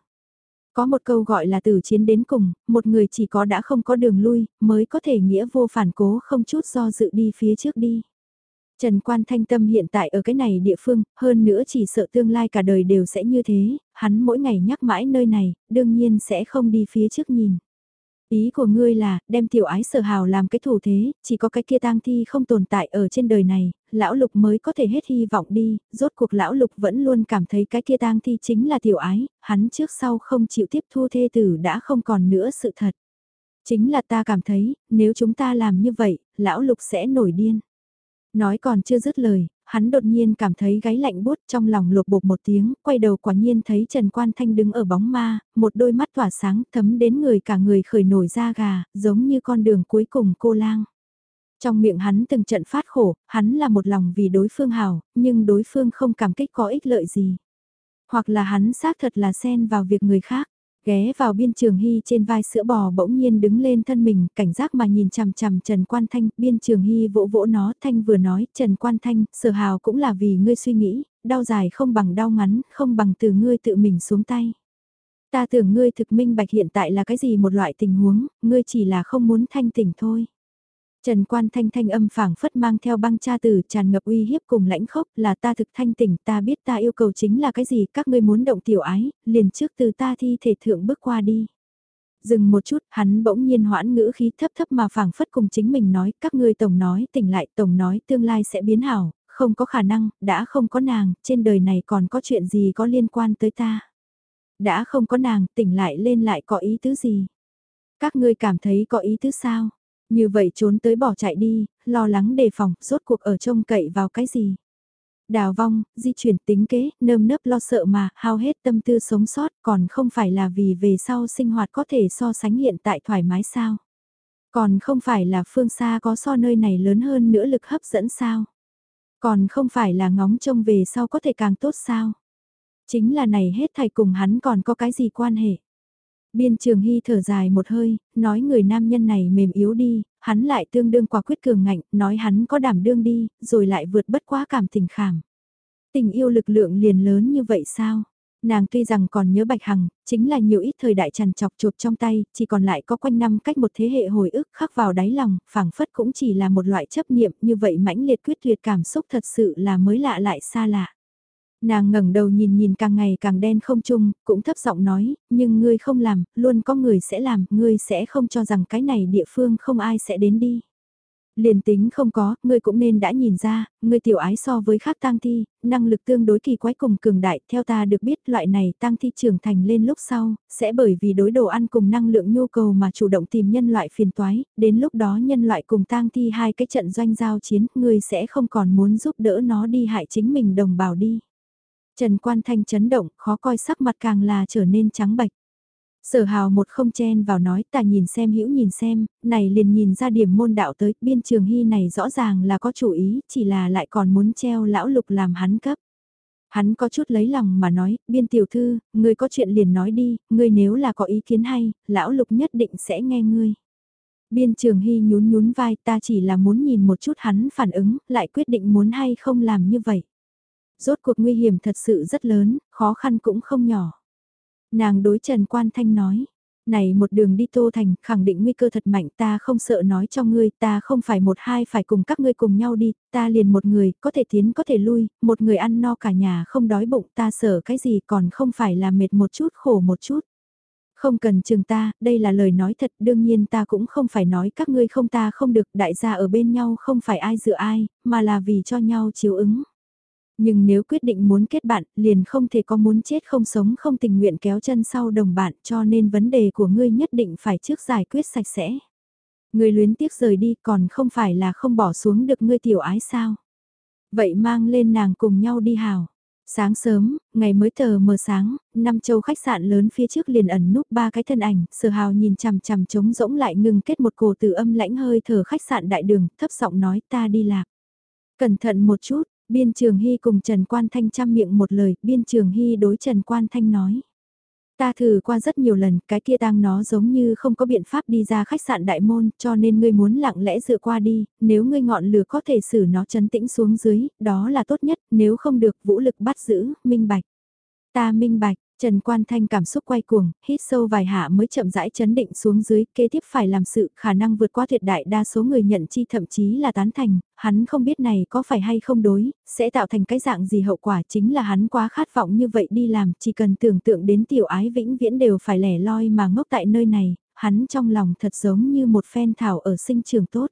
Có một câu gọi là từ chiến đến cùng, một người chỉ có đã không có đường lui, mới có thể nghĩa vô phản cố không chút do dự đi phía trước đi. Trần Quan Thanh Tâm hiện tại ở cái này địa phương, hơn nữa chỉ sợ tương lai cả đời đều sẽ như thế, hắn mỗi ngày nhắc mãi nơi này, đương nhiên sẽ không đi phía trước nhìn. Ý của ngươi là, đem tiểu ái sở hào làm cái thủ thế, chỉ có cái kia tang thi không tồn tại ở trên đời này, lão lục mới có thể hết hy vọng đi, rốt cuộc lão lục vẫn luôn cảm thấy cái kia tang thi chính là tiểu ái, hắn trước sau không chịu tiếp thu thê tử đã không còn nữa sự thật. Chính là ta cảm thấy, nếu chúng ta làm như vậy, lão lục sẽ nổi điên. Nói còn chưa dứt lời, hắn đột nhiên cảm thấy gáy lạnh bút trong lòng lột bột một tiếng, quay đầu quả nhiên thấy Trần Quan Thanh đứng ở bóng ma, một đôi mắt tỏa sáng thấm đến người cả người khởi nổi da gà, giống như con đường cuối cùng cô lang. Trong miệng hắn từng trận phát khổ, hắn là một lòng vì đối phương hào, nhưng đối phương không cảm kích có ích lợi gì. Hoặc là hắn xác thật là xen vào việc người khác. Ghé vào biên trường hy trên vai sữa bò bỗng nhiên đứng lên thân mình, cảnh giác mà nhìn chằm chằm Trần Quan Thanh, biên trường hy vỗ vỗ nó, Thanh vừa nói, Trần Quan Thanh, sở hào cũng là vì ngươi suy nghĩ, đau dài không bằng đau ngắn, không bằng từ ngươi tự mình xuống tay. Ta tưởng ngươi thực minh bạch hiện tại là cái gì một loại tình huống, ngươi chỉ là không muốn thanh tỉnh thôi. Trần Quan Thanh thanh âm phảng phất mang theo băng cha tử tràn ngập uy hiếp cùng lãnh khốc là ta thực thanh tỉnh ta biết ta yêu cầu chính là cái gì các ngươi muốn động tiểu ái, liền trước từ ta thi thể thượng bước qua đi. Dừng một chút, hắn bỗng nhiên hoãn ngữ khí thấp thấp mà phảng phất cùng chính mình nói, các ngươi tổng nói tỉnh lại, tổng nói tương lai sẽ biến hảo, không có khả năng, đã không có nàng, trên đời này còn có chuyện gì có liên quan tới ta. Đã không có nàng, tỉnh lại lên lại có ý tứ gì? Các ngươi cảm thấy có ý tứ sao? Như vậy trốn tới bỏ chạy đi, lo lắng đề phòng, rốt cuộc ở trông cậy vào cái gì? Đào vong, di chuyển tính kế, nơm nớp lo sợ mà, hao hết tâm tư sống sót, còn không phải là vì về sau sinh hoạt có thể so sánh hiện tại thoải mái sao? Còn không phải là phương xa có so nơi này lớn hơn nữa lực hấp dẫn sao? Còn không phải là ngóng trông về sau có thể càng tốt sao? Chính là này hết thầy cùng hắn còn có cái gì quan hệ? Biên trường hy thở dài một hơi, nói người nam nhân này mềm yếu đi, hắn lại tương đương quả quyết cường ngạnh, nói hắn có đảm đương đi, rồi lại vượt bất quá cảm tình khảm. Tình yêu lực lượng liền lớn như vậy sao? Nàng tuy rằng còn nhớ Bạch Hằng, chính là nhiều ít thời đại tràn chọc chụp trong tay, chỉ còn lại có quanh năm cách một thế hệ hồi ức khắc vào đáy lòng, phảng phất cũng chỉ là một loại chấp niệm như vậy mãnh liệt quyết tuyệt cảm xúc thật sự là mới lạ lại xa lạ. Nàng ngẩng đầu nhìn nhìn càng ngày càng đen không chung, cũng thấp giọng nói, nhưng ngươi không làm, luôn có người sẽ làm, ngươi sẽ không cho rằng cái này địa phương không ai sẽ đến đi. Liền tính không có, ngươi cũng nên đã nhìn ra, ngươi tiểu ái so với khác tang thi, năng lực tương đối kỳ quái cùng cường đại, theo ta được biết loại này tang thi trưởng thành lên lúc sau, sẽ bởi vì đối đồ ăn cùng năng lượng nhu cầu mà chủ động tìm nhân loại phiền toái, đến lúc đó nhân loại cùng tang thi hai cái trận doanh giao chiến, ngươi sẽ không còn muốn giúp đỡ nó đi hại chính mình đồng bào đi. Trần Quan Thanh chấn động, khó coi sắc mặt càng là trở nên trắng bạch. Sở hào một không chen vào nói ta nhìn xem hữu nhìn xem, này liền nhìn ra điểm môn đạo tới, biên trường hy này rõ ràng là có chủ ý, chỉ là lại còn muốn treo lão lục làm hắn cấp. Hắn có chút lấy lòng mà nói, biên tiểu thư, ngươi có chuyện liền nói đi, ngươi nếu là có ý kiến hay, lão lục nhất định sẽ nghe ngươi. Biên trường hy nhún nhún vai ta chỉ là muốn nhìn một chút hắn phản ứng, lại quyết định muốn hay không làm như vậy. Rốt cuộc nguy hiểm thật sự rất lớn, khó khăn cũng không nhỏ. Nàng đối Trần Quan Thanh nói, này một đường đi Tô Thành, khẳng định nguy cơ thật mạnh ta không sợ nói cho ngươi, ta không phải một hai phải cùng các ngươi cùng nhau đi, ta liền một người, có thể tiến có thể lui, một người ăn no cả nhà không đói bụng ta sợ cái gì còn không phải là mệt một chút khổ một chút. Không cần chừng ta, đây là lời nói thật, đương nhiên ta cũng không phải nói các ngươi không ta không được, đại gia ở bên nhau không phải ai dựa ai, mà là vì cho nhau chiếu ứng. Nhưng nếu quyết định muốn kết bạn, liền không thể có muốn chết không sống không tình nguyện kéo chân sau đồng bạn cho nên vấn đề của ngươi nhất định phải trước giải quyết sạch sẽ. Ngươi luyến tiếc rời đi còn không phải là không bỏ xuống được ngươi tiểu ái sao. Vậy mang lên nàng cùng nhau đi hào. Sáng sớm, ngày mới tờ mờ sáng, năm châu khách sạn lớn phía trước liền ẩn núp ba cái thân ảnh, sở hào nhìn chằm chằm trống rỗng lại ngừng kết một cổ từ âm lãnh hơi thở khách sạn đại đường, thấp giọng nói ta đi lạc. Cẩn thận một chút, Biên Trường Hy cùng Trần Quan Thanh chăm miệng một lời, Biên Trường Hy đối Trần Quan Thanh nói. Ta thử qua rất nhiều lần, cái kia tang nó giống như không có biện pháp đi ra khách sạn đại môn, cho nên ngươi muốn lặng lẽ dựa qua đi, nếu ngươi ngọn lửa có thể xử nó chấn tĩnh xuống dưới, đó là tốt nhất, nếu không được vũ lực bắt giữ, minh bạch. Ta minh bạch, Trần Quan Thanh cảm xúc quay cuồng, hít sâu vài hạ mới chậm rãi chấn định xuống dưới, kế tiếp phải làm sự khả năng vượt qua tuyệt đại đa số người nhận chi thậm chí là tán thành, hắn không biết này có phải hay không đối, sẽ tạo thành cái dạng gì hậu quả chính là hắn quá khát vọng như vậy đi làm, chỉ cần tưởng tượng đến tiểu ái vĩnh viễn đều phải lẻ loi mà ngốc tại nơi này, hắn trong lòng thật giống như một phen thảo ở sinh trường tốt.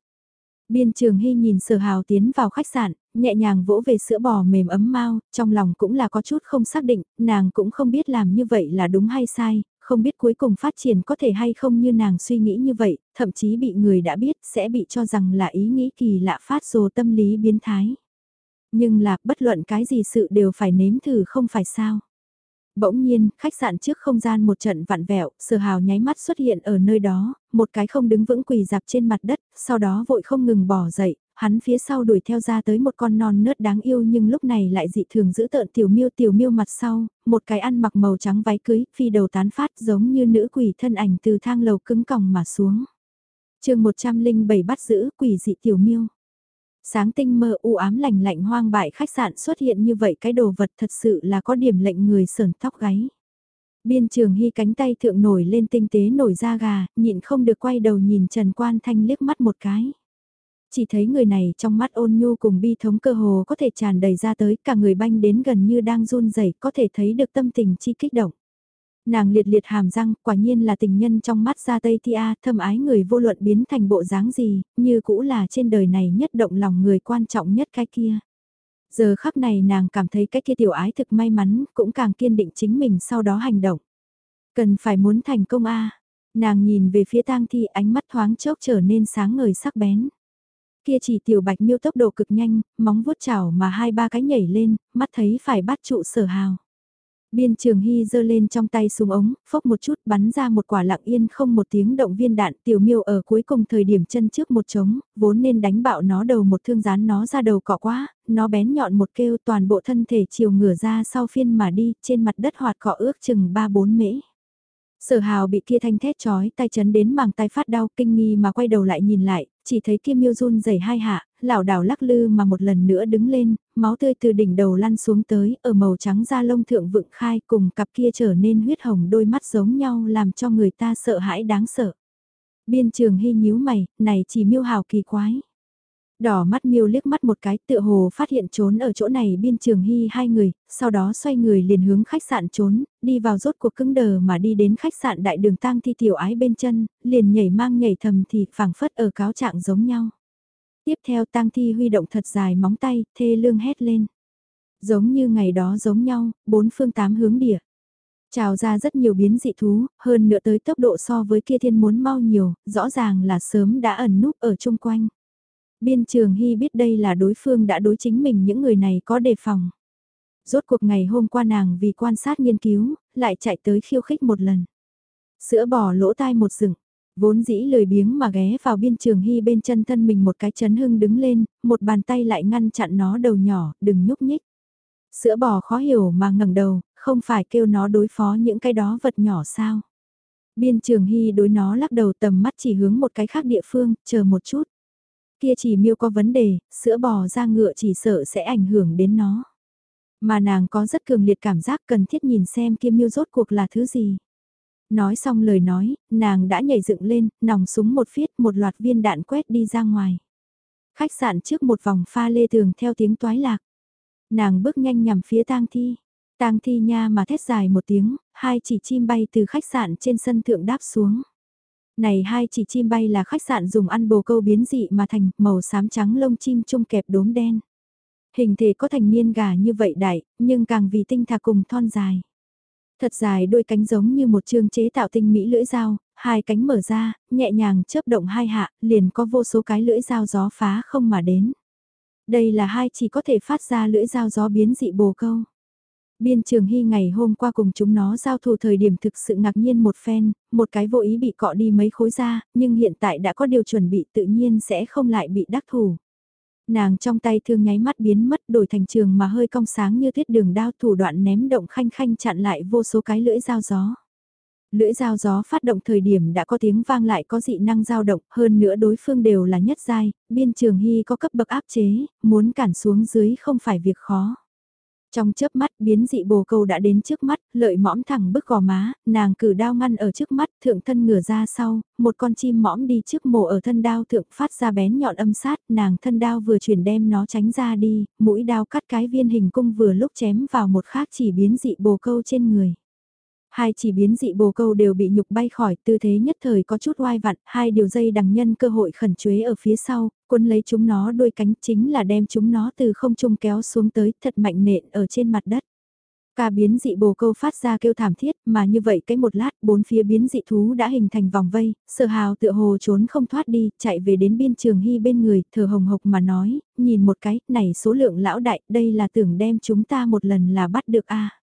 Biên trường hy nhìn sở hào tiến vào khách sạn, nhẹ nhàng vỗ về sữa bò mềm ấm mau, trong lòng cũng là có chút không xác định, nàng cũng không biết làm như vậy là đúng hay sai, không biết cuối cùng phát triển có thể hay không như nàng suy nghĩ như vậy, thậm chí bị người đã biết sẽ bị cho rằng là ý nghĩ kỳ lạ phát rồ tâm lý biến thái. Nhưng là bất luận cái gì sự đều phải nếm thử không phải sao. Bỗng nhiên, khách sạn trước không gian một trận vặn vẹo, sở hào nháy mắt xuất hiện ở nơi đó, một cái không đứng vững quỳ dạp trên mặt đất, sau đó vội không ngừng bỏ dậy, hắn phía sau đuổi theo ra tới một con non nớt đáng yêu nhưng lúc này lại dị thường giữ tợn tiểu miêu tiểu miêu mặt sau, một cái ăn mặc màu trắng váy cưới, phi đầu tán phát giống như nữ quỷ thân ảnh từ thang lầu cứng còng mà xuống. chương 107 bắt giữ quỷ dị tiểu miêu. Sáng tinh mơ u ám lạnh lạnh hoang bại khách sạn xuất hiện như vậy cái đồ vật thật sự là có điểm lệnh người sờn tóc gáy. Biên trường hy cánh tay thượng nổi lên tinh tế nổi da gà, nhịn không được quay đầu nhìn Trần Quan Thanh liếc mắt một cái. Chỉ thấy người này trong mắt ôn nhu cùng bi thống cơ hồ có thể tràn đầy ra tới cả người banh đến gần như đang run rẩy có thể thấy được tâm tình chi kích động. Nàng liệt liệt hàm răng, quả nhiên là tình nhân trong mắt ra Tây Tia, thâm ái người vô luận biến thành bộ dáng gì, như cũ là trên đời này nhất động lòng người quan trọng nhất cái kia. Giờ khắc này nàng cảm thấy cái kia tiểu ái thực may mắn, cũng càng kiên định chính mình sau đó hành động. Cần phải muốn thành công a Nàng nhìn về phía tang thi ánh mắt thoáng chốc trở nên sáng ngời sắc bén. Kia chỉ tiểu bạch miêu tốc độ cực nhanh, móng vuốt chảo mà hai ba cái nhảy lên, mắt thấy phải bắt trụ sở hào. Biên trường hy giơ lên trong tay súng ống, phốc một chút bắn ra một quả lặng yên không một tiếng động viên đạn tiểu miêu ở cuối cùng thời điểm chân trước một trống, vốn nên đánh bạo nó đầu một thương rán nó ra đầu cọ quá, nó bén nhọn một kêu toàn bộ thân thể chiều ngửa ra sau phiên mà đi, trên mặt đất hoạt cọ ước chừng 3-4 mễ. Sở hào bị kia thanh thét chói tay chấn đến màng tay phát đau kinh nghi mà quay đầu lại nhìn lại, chỉ thấy kim miêu run rẩy hai hạ, lảo đảo lắc lư mà một lần nữa đứng lên, máu tươi từ đỉnh đầu lăn xuống tới, ở màu trắng da lông thượng vựng khai cùng cặp kia trở nên huyết hồng đôi mắt giống nhau làm cho người ta sợ hãi đáng sợ. Biên trường hy nhíu mày, này chỉ miêu hào kỳ quái. Đỏ mắt miêu liếc mắt một cái tựa hồ phát hiện trốn ở chỗ này biên trường hy hai người, sau đó xoay người liền hướng khách sạn trốn, đi vào rốt cuộc cứng đờ mà đi đến khách sạn đại đường tang thi tiểu ái bên chân, liền nhảy mang nhảy thầm thì phảng phất ở cáo trạng giống nhau. Tiếp theo tang thi huy động thật dài móng tay, thê lương hét lên. Giống như ngày đó giống nhau, bốn phương tám hướng địa. Trào ra rất nhiều biến dị thú, hơn nữa tới tốc độ so với kia thiên muốn mau nhiều, rõ ràng là sớm đã ẩn núp ở chung quanh. Biên trường Hy biết đây là đối phương đã đối chính mình những người này có đề phòng. Rốt cuộc ngày hôm qua nàng vì quan sát nghiên cứu, lại chạy tới khiêu khích một lần. Sữa bò lỗ tai một rừng, vốn dĩ lười biếng mà ghé vào biên trường hy bên chân thân mình một cái chấn hưng đứng lên, một bàn tay lại ngăn chặn nó đầu nhỏ, đừng nhúc nhích. Sữa bò khó hiểu mà ngẩng đầu, không phải kêu nó đối phó những cái đó vật nhỏ sao. Biên trường hy đối nó lắc đầu tầm mắt chỉ hướng một cái khác địa phương, chờ một chút. Kia chỉ miêu có vấn đề, sữa bò ra ngựa chỉ sợ sẽ ảnh hưởng đến nó. Mà nàng có rất cường liệt cảm giác cần thiết nhìn xem kia miêu rốt cuộc là thứ gì. Nói xong lời nói, nàng đã nhảy dựng lên, nòng súng một phiết một loạt viên đạn quét đi ra ngoài. Khách sạn trước một vòng pha lê tường theo tiếng toái lạc. Nàng bước nhanh nhằm phía tang thi. Tang thi nha mà thét dài một tiếng, hai chỉ chim bay từ khách sạn trên sân thượng đáp xuống. Này hai chỉ chim bay là khách sạn dùng ăn bồ câu biến dị mà thành màu xám trắng lông chim chung kẹp đốm đen. Hình thể có thành niên gà như vậy đại, nhưng càng vì tinh thà cùng thon dài. Thật dài đôi cánh giống như một chương chế tạo tinh mỹ lưỡi dao, hai cánh mở ra, nhẹ nhàng chớp động hai hạ, liền có vô số cái lưỡi dao gió phá không mà đến. Đây là hai chỉ có thể phát ra lưỡi dao gió biến dị bồ câu. Biên trường hy ngày hôm qua cùng chúng nó giao thủ thời điểm thực sự ngạc nhiên một phen, một cái vô ý bị cọ đi mấy khối da, nhưng hiện tại đã có điều chuẩn bị tự nhiên sẽ không lại bị đắc thủ. Nàng trong tay thương nháy mắt biến mất đổi thành trường mà hơi cong sáng như thiết đường đao thủ đoạn ném động khanh khanh chặn lại vô số cái lưỡi dao gió. Lưỡi dao gió phát động thời điểm đã có tiếng vang lại có dị năng dao động, hơn nữa đối phương đều là nhất giai, biên trường hy có cấp bậc áp chế, muốn cản xuống dưới không phải việc khó. Trong chớp mắt biến dị bồ câu đã đến trước mắt, lợi mõm thẳng bức gò má, nàng cử đao ngăn ở trước mắt, thượng thân ngửa ra sau, một con chim mõm đi trước mổ ở thân đao thượng phát ra bén nhọn âm sát, nàng thân đao vừa chuyển đem nó tránh ra đi, mũi đao cắt cái viên hình cung vừa lúc chém vào một khác chỉ biến dị bồ câu trên người. Hai chỉ biến dị bồ câu đều bị nhục bay khỏi tư thế nhất thời có chút oai vặn, hai điều dây đằng nhân cơ hội khẩn chuế ở phía sau, quân lấy chúng nó đôi cánh chính là đem chúng nó từ không trung kéo xuống tới thật mạnh nện ở trên mặt đất. ca biến dị bồ câu phát ra kêu thảm thiết mà như vậy cái một lát bốn phía biến dị thú đã hình thành vòng vây, sở hào tựa hồ trốn không thoát đi, chạy về đến biên trường hy bên người, thở hồng hộc mà nói, nhìn một cái, này số lượng lão đại, đây là tưởng đem chúng ta một lần là bắt được a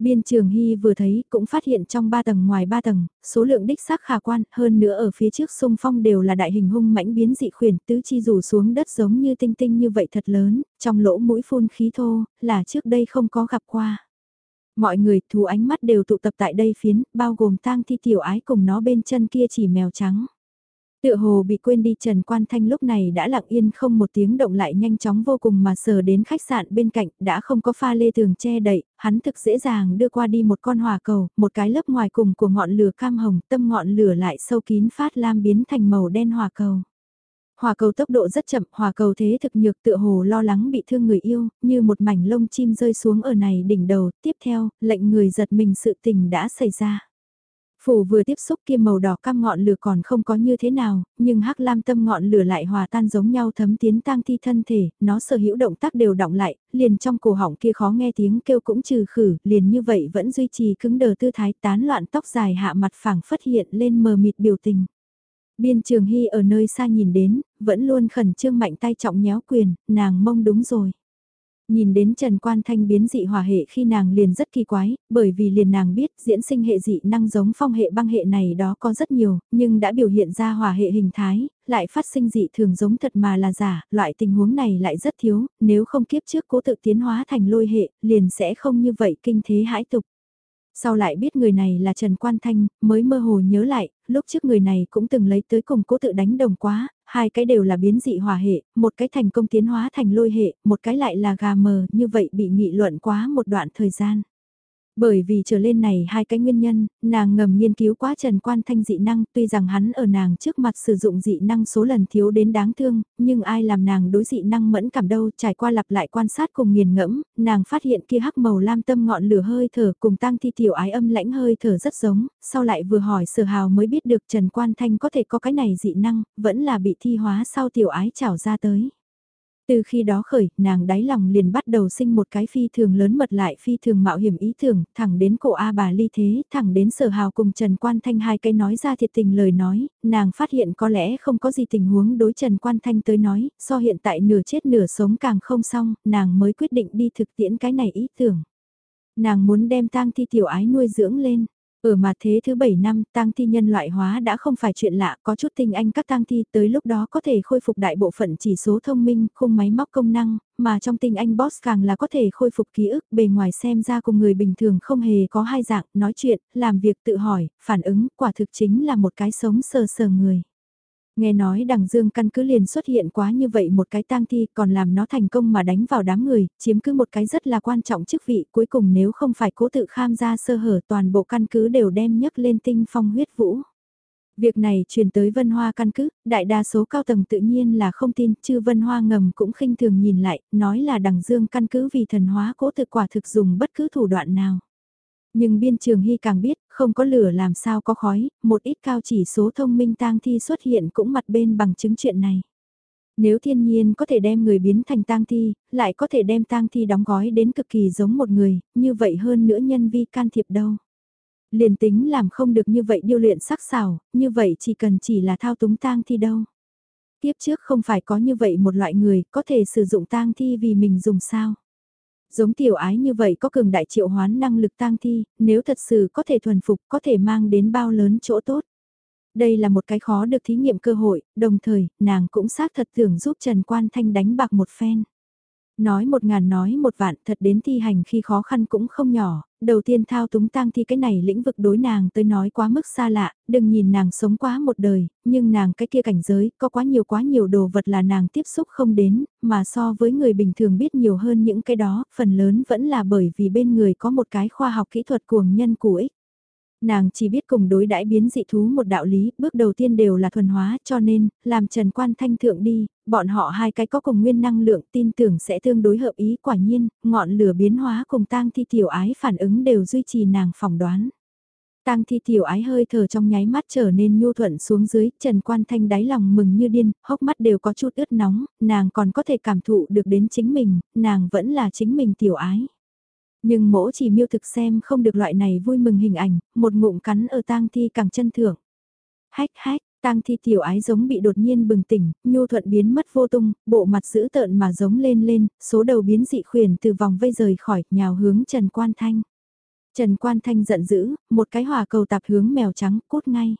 Biên trường Hy vừa thấy cũng phát hiện trong ba tầng ngoài ba tầng, số lượng đích xác khả quan, hơn nữa ở phía trước sung phong đều là đại hình hung mãnh biến dị khuyển tứ chi rủ xuống đất giống như tinh tinh như vậy thật lớn, trong lỗ mũi phun khí thô, là trước đây không có gặp qua. Mọi người thú ánh mắt đều tụ tập tại đây phiến, bao gồm tang thi tiểu ái cùng nó bên chân kia chỉ mèo trắng. Tựa hồ bị quên đi Trần Quan Thanh lúc này đã lặng yên không một tiếng động lại nhanh chóng vô cùng mà sờ đến khách sạn bên cạnh đã không có pha lê tường che đậy, hắn thực dễ dàng đưa qua đi một con hỏa cầu, một cái lớp ngoài cùng của ngọn lửa cam hồng, tâm ngọn lửa lại sâu kín phát lam biến thành màu đen hỏa cầu. Hỏa cầu tốc độ rất chậm, hỏa cầu thế thực nhược tựa hồ lo lắng bị thương người yêu, như một mảnh lông chim rơi xuống ở này đỉnh đầu, tiếp theo, lệnh người giật mình sự tình đã xảy ra. Phủ vừa tiếp xúc kia màu đỏ cam ngọn lửa còn không có như thế nào, nhưng hắc lam tâm ngọn lửa lại hòa tan giống nhau thấm tiến tang thi thân thể, nó sở hữu động tác đều động lại, liền trong cổ họng kia khó nghe tiếng kêu cũng trừ khử, liền như vậy vẫn duy trì cứng đờ tư thái tán loạn tóc dài hạ mặt phẳng phát hiện lên mờ mịt biểu tình. Biên trường hy ở nơi xa nhìn đến, vẫn luôn khẩn trương mạnh tay trọng nhéo quyền, nàng mông đúng rồi. Nhìn đến Trần Quan Thanh biến dị hỏa hệ khi nàng liền rất kỳ quái, bởi vì liền nàng biết diễn sinh hệ dị năng giống phong hệ băng hệ này đó có rất nhiều, nhưng đã biểu hiện ra hỏa hệ hình thái, lại phát sinh dị thường giống thật mà là giả, loại tình huống này lại rất thiếu, nếu không kiếp trước cố tự tiến hóa thành lôi hệ, liền sẽ không như vậy kinh thế hãi tục. Sau lại biết người này là Trần Quan Thanh, mới mơ hồ nhớ lại, lúc trước người này cũng từng lấy tới cùng cố tự đánh đồng quá, hai cái đều là biến dị hỏa hệ, một cái thành công tiến hóa thành lôi hệ, một cái lại là gà mờ, như vậy bị nghị luận quá một đoạn thời gian. Bởi vì trở lên này hai cái nguyên nhân, nàng ngầm nghiên cứu quá Trần Quan Thanh dị năng, tuy rằng hắn ở nàng trước mặt sử dụng dị năng số lần thiếu đến đáng thương, nhưng ai làm nàng đối dị năng mẫn cảm đâu, trải qua lặp lại quan sát cùng nghiền ngẫm, nàng phát hiện kia hắc màu lam tâm ngọn lửa hơi thở cùng tăng thi tiểu ái âm lãnh hơi thở rất giống, sau lại vừa hỏi sở hào mới biết được Trần Quan Thanh có thể có cái này dị năng, vẫn là bị thi hóa sau tiểu ái trảo ra tới. Từ khi đó khởi, nàng đáy lòng liền bắt đầu sinh một cái phi thường lớn mật lại phi thường mạo hiểm ý tưởng, thẳng đến cổ A bà ly thế, thẳng đến sở hào cùng Trần Quan Thanh hai cái nói ra thiệt tình lời nói, nàng phát hiện có lẽ không có gì tình huống đối Trần Quan Thanh tới nói, so hiện tại nửa chết nửa sống càng không xong, nàng mới quyết định đi thực tiễn cái này ý tưởng. Nàng muốn đem tang thi tiểu ái nuôi dưỡng lên. Ừ Ở mặt thế thứ 7 năm, tang thi nhân loại hóa đã không phải chuyện lạ, có chút tinh anh các tang thi tới lúc đó có thể khôi phục đại bộ phận chỉ số thông minh, khung máy móc công năng, mà trong tinh anh boss càng là có thể khôi phục ký ức, bề ngoài xem ra cùng người bình thường không hề có hai dạng, nói chuyện, làm việc tự hỏi, phản ứng, quả thực chính là một cái sống sờ sờ người. Nghe nói đằng dương căn cứ liền xuất hiện quá như vậy một cái tang thi còn làm nó thành công mà đánh vào đám người, chiếm cứ một cái rất là quan trọng chức vị cuối cùng nếu không phải cố tự kham ra sơ hở toàn bộ căn cứ đều đem nhấc lên tinh phong huyết vũ. Việc này truyền tới Vân Hoa căn cứ, đại đa số cao tầng tự nhiên là không tin, chứ Vân Hoa ngầm cũng khinh thường nhìn lại, nói là đằng dương căn cứ vì thần hóa cố tự quả thực dùng bất cứ thủ đoạn nào. Nhưng biên trường hy càng biết, không có lửa làm sao có khói, một ít cao chỉ số thông minh tang thi xuất hiện cũng mặt bên bằng chứng chuyện này. Nếu thiên nhiên có thể đem người biến thành tang thi, lại có thể đem tang thi đóng gói đến cực kỳ giống một người, như vậy hơn nữa nhân vi can thiệp đâu. Liền tính làm không được như vậy điêu luyện sắc xảo, như vậy chỉ cần chỉ là thao túng tang thi đâu. Tiếp trước không phải có như vậy một loại người có thể sử dụng tang thi vì mình dùng sao. Giống tiểu ái như vậy có cường đại triệu hoán năng lực tang thi, nếu thật sự có thể thuần phục có thể mang đến bao lớn chỗ tốt. Đây là một cái khó được thí nghiệm cơ hội, đồng thời, nàng cũng xác thật tưởng giúp Trần Quan Thanh đánh bạc một phen. Nói một ngàn nói một vạn thật đến thi hành khi khó khăn cũng không nhỏ, đầu tiên thao túng tang thi cái này lĩnh vực đối nàng tới nói quá mức xa lạ, đừng nhìn nàng sống quá một đời, nhưng nàng cái kia cảnh giới có quá nhiều quá nhiều đồ vật là nàng tiếp xúc không đến, mà so với người bình thường biết nhiều hơn những cái đó, phần lớn vẫn là bởi vì bên người có một cái khoa học kỹ thuật cuồng nhân của ích. Nàng chỉ biết cùng đối đãi biến dị thú một đạo lý, bước đầu tiên đều là thuần hóa, cho nên, làm Trần Quan Thanh thượng đi, bọn họ hai cái có cùng nguyên năng lượng tin tưởng sẽ tương đối hợp ý quả nhiên, ngọn lửa biến hóa cùng tang thi tiểu ái phản ứng đều duy trì nàng phỏng đoán. Tang thi tiểu ái hơi thở trong nháy mắt trở nên nhu thuận xuống dưới, Trần Quan Thanh đáy lòng mừng như điên, hốc mắt đều có chút ướt nóng, nàng còn có thể cảm thụ được đến chính mình, nàng vẫn là chính mình tiểu ái. Nhưng mỗ chỉ miêu thực xem không được loại này vui mừng hình ảnh, một ngụm cắn ở tang thi càng chân thưởng. Hách hách, tang thi tiểu ái giống bị đột nhiên bừng tỉnh, nhu thuận biến mất vô tung, bộ mặt dữ tợn mà giống lên lên, số đầu biến dị khuyển từ vòng vây rời khỏi, nhào hướng Trần Quan Thanh. Trần Quan Thanh giận dữ, một cái hỏa cầu tạp hướng mèo trắng, cút ngay.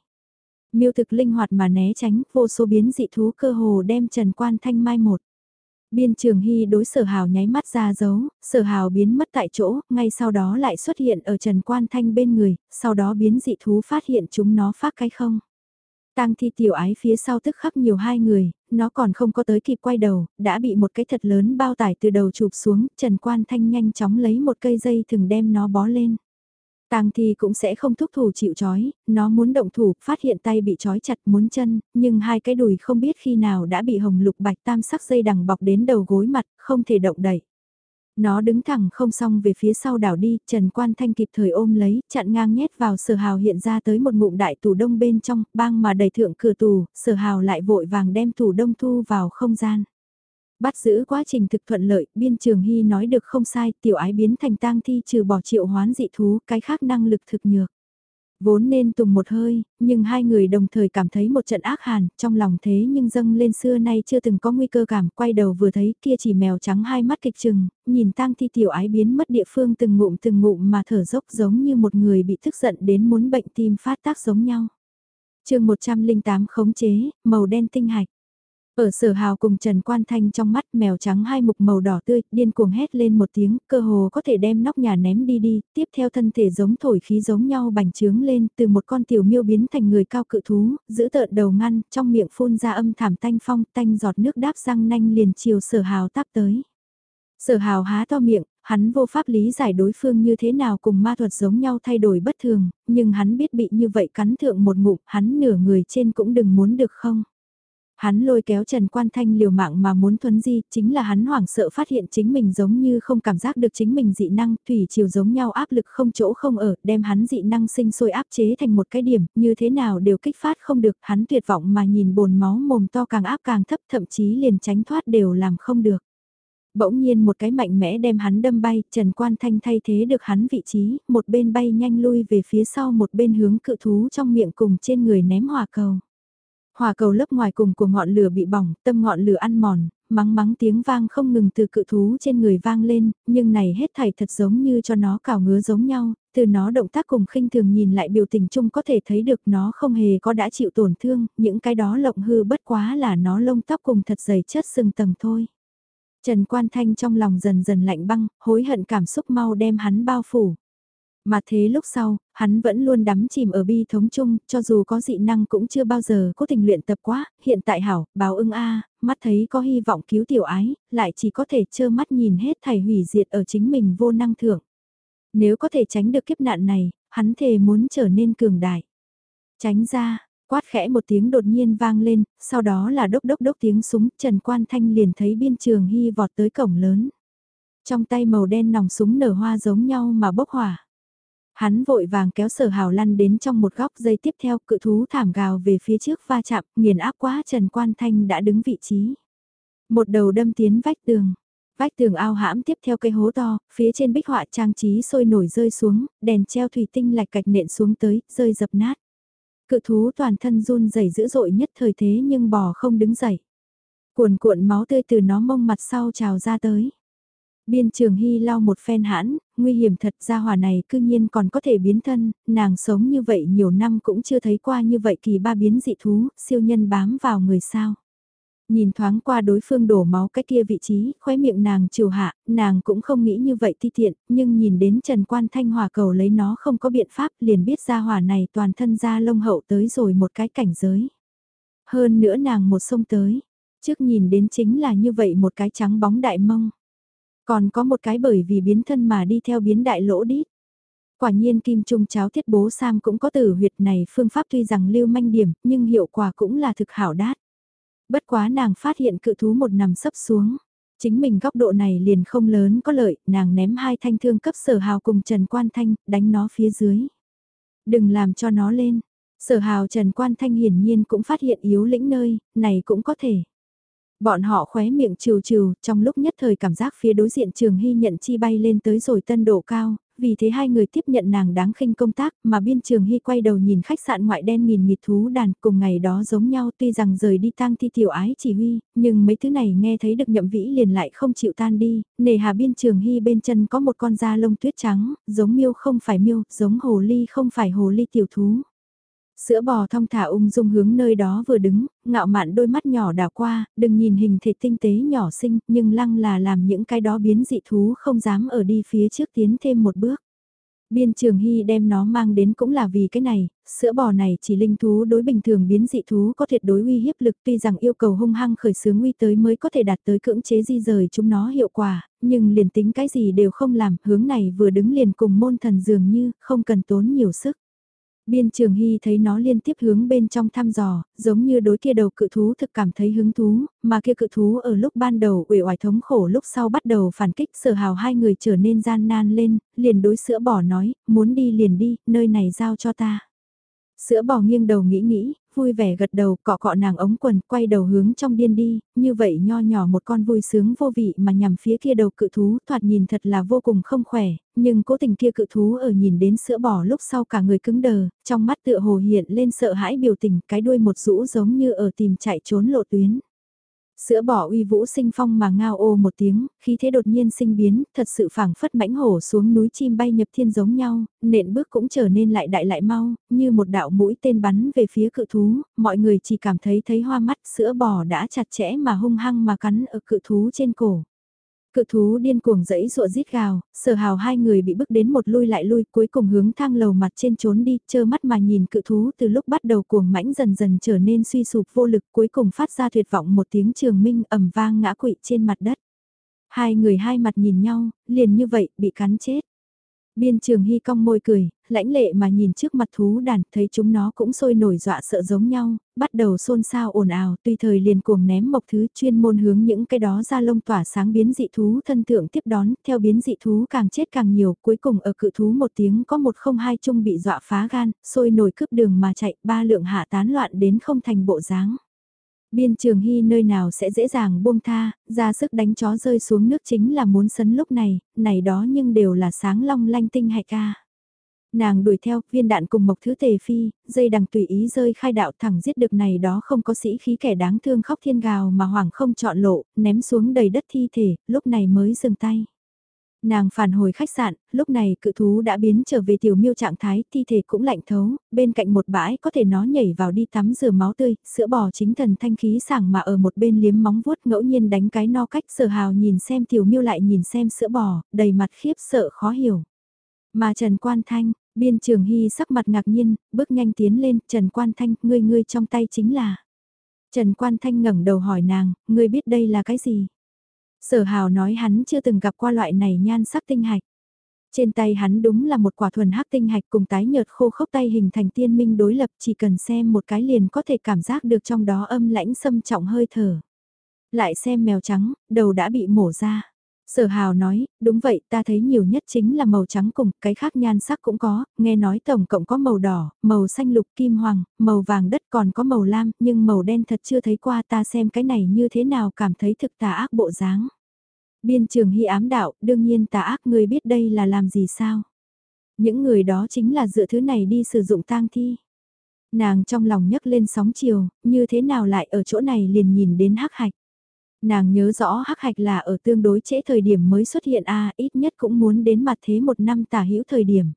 Miêu thực linh hoạt mà né tránh, vô số biến dị thú cơ hồ đem Trần Quan Thanh mai một. Biên trường hy đối sở hào nháy mắt ra dấu, sở hào biến mất tại chỗ, ngay sau đó lại xuất hiện ở Trần Quan Thanh bên người, sau đó biến dị thú phát hiện chúng nó phát cái không. tang thi tiểu ái phía sau tức khắc nhiều hai người, nó còn không có tới kịp quay đầu, đã bị một cái thật lớn bao tải từ đầu chụp xuống, Trần Quan Thanh nhanh chóng lấy một cây dây thừng đem nó bó lên. Tang thi cũng sẽ không thúc thủ chịu chói, nó muốn động thủ, phát hiện tay bị chói chặt muốn chân, nhưng hai cái đùi không biết khi nào đã bị hồng lục bạch tam sắc dây đằng bọc đến đầu gối mặt, không thể động đẩy. Nó đứng thẳng không xong về phía sau đảo đi, Trần Quan Thanh kịp thời ôm lấy, chặn ngang nhét vào sở hào hiện ra tới một ngụm đại tủ đông bên trong, bang mà đầy thượng cửa tủ, sở hào lại vội vàng đem tủ đông thu vào không gian. Bắt giữ quá trình thực thuận lợi, biên trường hy nói được không sai, tiểu ái biến thành tang thi trừ bỏ triệu hoán dị thú, cái khác năng lực thực nhược. Vốn nên tùng một hơi, nhưng hai người đồng thời cảm thấy một trận ác hàn, trong lòng thế nhưng dâng lên xưa nay chưa từng có nguy cơ cảm, quay đầu vừa thấy kia chỉ mèo trắng hai mắt kịch trừng, nhìn tang thi tiểu ái biến mất địa phương từng ngụm từng ngụm mà thở dốc giống như một người bị tức giận đến muốn bệnh tim phát tác giống nhau. chương 108 khống chế, màu đen tinh hạch. Ở sở hào cùng Trần Quan Thanh trong mắt mèo trắng hai mục màu đỏ tươi, điên cuồng hét lên một tiếng, cơ hồ có thể đem nóc nhà ném đi đi, tiếp theo thân thể giống thổi khí giống nhau bành trướng lên, từ một con tiểu miêu biến thành người cao cự thú, giữ tợn đầu ngăn, trong miệng phun ra âm thảm tanh phong, tanh giọt nước đáp răng nanh liền chiều sở hào táp tới. Sở hào há to miệng, hắn vô pháp lý giải đối phương như thế nào cùng ma thuật giống nhau thay đổi bất thường, nhưng hắn biết bị như vậy cắn thượng một ngụm, hắn nửa người trên cũng đừng muốn được không. Hắn lôi kéo Trần Quan Thanh liều mạng mà muốn thuấn di, chính là hắn hoảng sợ phát hiện chính mình giống như không cảm giác được chính mình dị năng, thủy chiều giống nhau áp lực không chỗ không ở, đem hắn dị năng sinh sôi áp chế thành một cái điểm, như thế nào đều kích phát không được, hắn tuyệt vọng mà nhìn bồn máu mồm to càng áp càng thấp thậm chí liền tránh thoát đều làm không được. Bỗng nhiên một cái mạnh mẽ đem hắn đâm bay, Trần Quan Thanh thay thế được hắn vị trí, một bên bay nhanh lui về phía sau một bên hướng cự thú trong miệng cùng trên người ném hỏa cầu. Hòa cầu lớp ngoài cùng của ngọn lửa bị bỏng, tâm ngọn lửa ăn mòn, mắng mắng tiếng vang không ngừng từ cự thú trên người vang lên, nhưng này hết thảy thật giống như cho nó cào ngứa giống nhau, từ nó động tác cùng khinh thường nhìn lại biểu tình chung có thể thấy được nó không hề có đã chịu tổn thương, những cái đó lộng hư bất quá là nó lông tóc cùng thật dày chất sừng tầng thôi. Trần Quan Thanh trong lòng dần dần lạnh băng, hối hận cảm xúc mau đem hắn bao phủ. Mà thế lúc sau, hắn vẫn luôn đắm chìm ở bi thống chung, cho dù có dị năng cũng chưa bao giờ cố tình luyện tập quá, hiện tại hảo, báo ưng a mắt thấy có hy vọng cứu tiểu ái, lại chỉ có thể trơ mắt nhìn hết thầy hủy diệt ở chính mình vô năng thưởng. Nếu có thể tránh được kiếp nạn này, hắn thề muốn trở nên cường đại. Tránh ra, quát khẽ một tiếng đột nhiên vang lên, sau đó là đốc đốc đốc tiếng súng, Trần Quan Thanh liền thấy biên trường hy vọt tới cổng lớn. Trong tay màu đen nòng súng nở hoa giống nhau mà bốc hỏa. Hắn vội vàng kéo sở hào lăn đến trong một góc dây tiếp theo cự thú thảm gào về phía trước va chạm, nghiền áp quá Trần Quan Thanh đã đứng vị trí. Một đầu đâm tiến vách tường. Vách tường ao hãm tiếp theo cây hố to, phía trên bích họa trang trí sôi nổi rơi xuống, đèn treo thủy tinh lạch cạch nện xuống tới, rơi dập nát. Cự thú toàn thân run rẩy dữ dội nhất thời thế nhưng bò không đứng dậy. Cuồn cuộn máu tươi từ nó mông mặt sau trào ra tới. Biên trường hy lau một phen hãn, nguy hiểm thật ra hỏa này cư nhiên còn có thể biến thân, nàng sống như vậy nhiều năm cũng chưa thấy qua như vậy kỳ ba biến dị thú, siêu nhân bám vào người sao. Nhìn thoáng qua đối phương đổ máu cái kia vị trí, khóe miệng nàng chiều hạ, nàng cũng không nghĩ như vậy ti tiện, nhưng nhìn đến Trần Quan Thanh Hòa cầu lấy nó không có biện pháp liền biết ra hỏa này toàn thân ra lông hậu tới rồi một cái cảnh giới. Hơn nữa nàng một sông tới, trước nhìn đến chính là như vậy một cái trắng bóng đại mông. Còn có một cái bởi vì biến thân mà đi theo biến đại lỗ đít. Quả nhiên kim trung cháo thiết bố Sam cũng có tử huyệt này phương pháp tuy rằng lưu manh điểm nhưng hiệu quả cũng là thực hảo đát. Bất quá nàng phát hiện cự thú một nằm sấp xuống. Chính mình góc độ này liền không lớn có lợi, nàng ném hai thanh thương cấp sở hào cùng Trần Quan Thanh, đánh nó phía dưới. Đừng làm cho nó lên. Sở hào Trần Quan Thanh hiển nhiên cũng phát hiện yếu lĩnh nơi, này cũng có thể. Bọn họ khóe miệng trừ trừ, trong lúc nhất thời cảm giác phía đối diện trường hy nhận chi bay lên tới rồi tân độ cao, vì thế hai người tiếp nhận nàng đáng khinh công tác mà biên trường hy quay đầu nhìn khách sạn ngoại đen nghìn nghịt thú đàn cùng ngày đó giống nhau tuy rằng rời đi tang thi tiểu ái chỉ huy, nhưng mấy thứ này nghe thấy được nhậm vĩ liền lại không chịu tan đi, nề hà biên trường hy bên chân có một con da lông tuyết trắng, giống miêu không phải miêu, giống hồ ly không phải hồ ly tiểu thú. Sữa bò thong thả ung dung hướng nơi đó vừa đứng, ngạo mạn đôi mắt nhỏ đảo qua, đừng nhìn hình thể tinh tế nhỏ xinh, nhưng lăng là làm những cái đó biến dị thú không dám ở đi phía trước tiến thêm một bước. Biên trường hy đem nó mang đến cũng là vì cái này, sữa bò này chỉ linh thú đối bình thường biến dị thú có thiệt đối uy hiếp lực tuy rằng yêu cầu hung hăng khởi xướng uy tới mới có thể đạt tới cưỡng chế di rời chúng nó hiệu quả, nhưng liền tính cái gì đều không làm, hướng này vừa đứng liền cùng môn thần dường như, không cần tốn nhiều sức. Biên trường hy thấy nó liên tiếp hướng bên trong thăm dò, giống như đối kia đầu cự thú thực cảm thấy hứng thú, mà kia cự thú ở lúc ban đầu uể oải thống khổ lúc sau bắt đầu phản kích sở hào hai người trở nên gian nan lên, liền đối sữa bỏ nói, muốn đi liền đi, nơi này giao cho ta. Sữa bò nghiêng đầu nghĩ nghĩ, vui vẻ gật đầu cọ cọ nàng ống quần quay đầu hướng trong điên đi, như vậy nho nhỏ một con vui sướng vô vị mà nhằm phía kia đầu cự thú thoạt nhìn thật là vô cùng không khỏe, nhưng cố tình kia cự thú ở nhìn đến sữa bò lúc sau cả người cứng đờ, trong mắt tựa hồ hiện lên sợ hãi biểu tình cái đuôi một rũ giống như ở tìm chạy trốn lộ tuyến. Sữa bỏ uy vũ sinh phong mà ngao ô một tiếng, khí thế đột nhiên sinh biến, thật sự phảng phất mãnh hổ xuống núi chim bay nhập thiên giống nhau, nện bước cũng trở nên lại đại lại mau, như một đạo mũi tên bắn về phía cự thú, mọi người chỉ cảm thấy thấy hoa mắt sữa bò đã chặt chẽ mà hung hăng mà cắn ở cự thú trên cổ. Cự thú điên cuồng dẫy rụa rít gào, sở hào hai người bị bức đến một lui lại lui cuối cùng hướng thang lầu mặt trên trốn đi, chơ mắt mà nhìn cự thú từ lúc bắt đầu cuồng mãnh dần dần trở nên suy sụp vô lực cuối cùng phát ra tuyệt vọng một tiếng trường minh ẩm vang ngã quỵ trên mặt đất. Hai người hai mặt nhìn nhau, liền như vậy bị cắn chết. Biên trường hy cong môi cười, lãnh lệ mà nhìn trước mặt thú đàn, thấy chúng nó cũng sôi nổi dọa sợ giống nhau, bắt đầu xôn xao ồn ào, tùy thời liền cuồng ném mộc thứ chuyên môn hướng những cái đó ra lông tỏa sáng biến dị thú thân tượng tiếp đón, theo biến dị thú càng chết càng nhiều, cuối cùng ở cự thú một tiếng có một không hai chung bị dọa phá gan, sôi nổi cướp đường mà chạy, ba lượng hạ tán loạn đến không thành bộ dáng. Biên trường hy nơi nào sẽ dễ dàng buông tha, ra sức đánh chó rơi xuống nước chính là muốn sấn lúc này, này đó nhưng đều là sáng long lanh tinh hạch ca. Nàng đuổi theo, viên đạn cùng mộc thứ tề phi, dây đằng tùy ý rơi khai đạo thẳng giết được này đó không có sĩ khí kẻ đáng thương khóc thiên gào mà hoảng không chọn lộ, ném xuống đầy đất thi thể, lúc này mới dừng tay. Nàng phản hồi khách sạn, lúc này cự thú đã biến trở về tiểu miêu trạng thái, thi thể cũng lạnh thấu, bên cạnh một bãi có thể nó nhảy vào đi tắm rửa máu tươi, sữa bò chính thần thanh khí sảng mà ở một bên liếm móng vuốt ngẫu nhiên đánh cái no cách sở hào nhìn xem tiểu miêu lại nhìn xem sữa bò, đầy mặt khiếp sợ khó hiểu. Mà Trần Quan Thanh, biên trường hy sắc mặt ngạc nhiên, bước nhanh tiến lên, Trần Quan Thanh, ngươi ngươi trong tay chính là. Trần Quan Thanh ngẩng đầu hỏi nàng, ngươi biết đây là cái gì? Sở hào nói hắn chưa từng gặp qua loại này nhan sắc tinh hạch. Trên tay hắn đúng là một quả thuần hắc tinh hạch cùng tái nhợt khô khốc tay hình thành tiên minh đối lập chỉ cần xem một cái liền có thể cảm giác được trong đó âm lãnh xâm trọng hơi thở. Lại xem mèo trắng, đầu đã bị mổ ra. Sở hào nói, đúng vậy ta thấy nhiều nhất chính là màu trắng cùng, cái khác nhan sắc cũng có, nghe nói tổng cộng có màu đỏ, màu xanh lục kim hoàng, màu vàng đất còn có màu lam, nhưng màu đen thật chưa thấy qua ta xem cái này như thế nào cảm thấy thực tà ác bộ dáng. Biên trường hy ám đạo, đương nhiên tà ác người biết đây là làm gì sao. Những người đó chính là dựa thứ này đi sử dụng tang thi. Nàng trong lòng nhấc lên sóng chiều, như thế nào lại ở chỗ này liền nhìn đến hắc hạch. Nàng nhớ rõ hắc hạch là ở tương đối trễ thời điểm mới xuất hiện a ít nhất cũng muốn đến mặt thế một năm tả hữu thời điểm.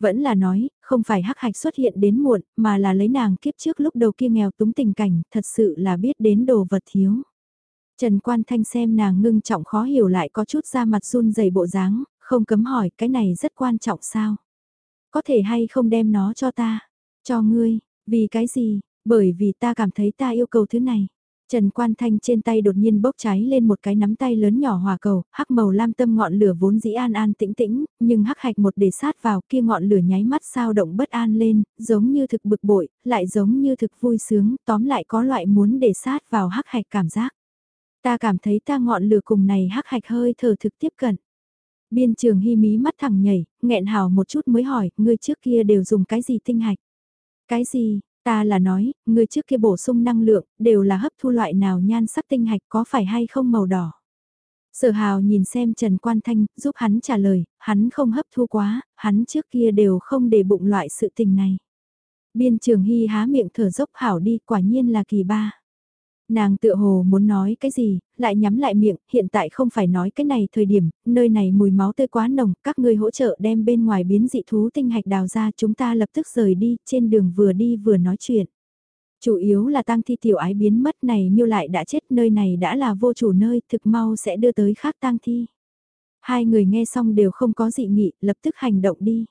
Vẫn là nói, không phải hắc hạch xuất hiện đến muộn, mà là lấy nàng kiếp trước lúc đầu kia nghèo túng tình cảnh, thật sự là biết đến đồ vật thiếu. Trần Quan Thanh xem nàng ngưng trọng khó hiểu lại có chút ra mặt run dày bộ dáng, không cấm hỏi cái này rất quan trọng sao? Có thể hay không đem nó cho ta? Cho ngươi, vì cái gì? Bởi vì ta cảm thấy ta yêu cầu thứ này. Trần Quan Thanh trên tay đột nhiên bốc cháy lên một cái nắm tay lớn nhỏ hòa cầu, hắc màu lam tâm ngọn lửa vốn dĩ an an tĩnh tĩnh, nhưng hắc hạch một để sát vào kia ngọn lửa nháy mắt sao động bất an lên, giống như thực bực bội, lại giống như thực vui sướng, tóm lại có loại muốn để sát vào hắc hạch cảm giác. Ta cảm thấy ta ngọn lửa cùng này hắc hạch hơi thở thực tiếp cận. Biên trường hy mí mắt thẳng nhảy, nghẹn hào một chút mới hỏi, ngươi trước kia đều dùng cái gì tinh hạch? Cái gì, Ta là nói, người trước kia bổ sung năng lượng, đều là hấp thu loại nào nhan sắc tinh hạch có phải hay không màu đỏ. Sở hào nhìn xem Trần Quan Thanh, giúp hắn trả lời, hắn không hấp thu quá, hắn trước kia đều không để bụng loại sự tình này. Biên trường hy há miệng thở dốc hảo đi, quả nhiên là kỳ ba. Nàng tựa hồ muốn nói cái gì, lại nhắm lại miệng, hiện tại không phải nói cái này thời điểm, nơi này mùi máu tươi quá nồng, các ngươi hỗ trợ đem bên ngoài biến dị thú tinh hạch đào ra chúng ta lập tức rời đi, trên đường vừa đi vừa nói chuyện. Chủ yếu là tăng thi tiểu ái biến mất này miêu lại đã chết nơi này đã là vô chủ nơi, thực mau sẽ đưa tới khác tang thi. Hai người nghe xong đều không có dị nghị, lập tức hành động đi.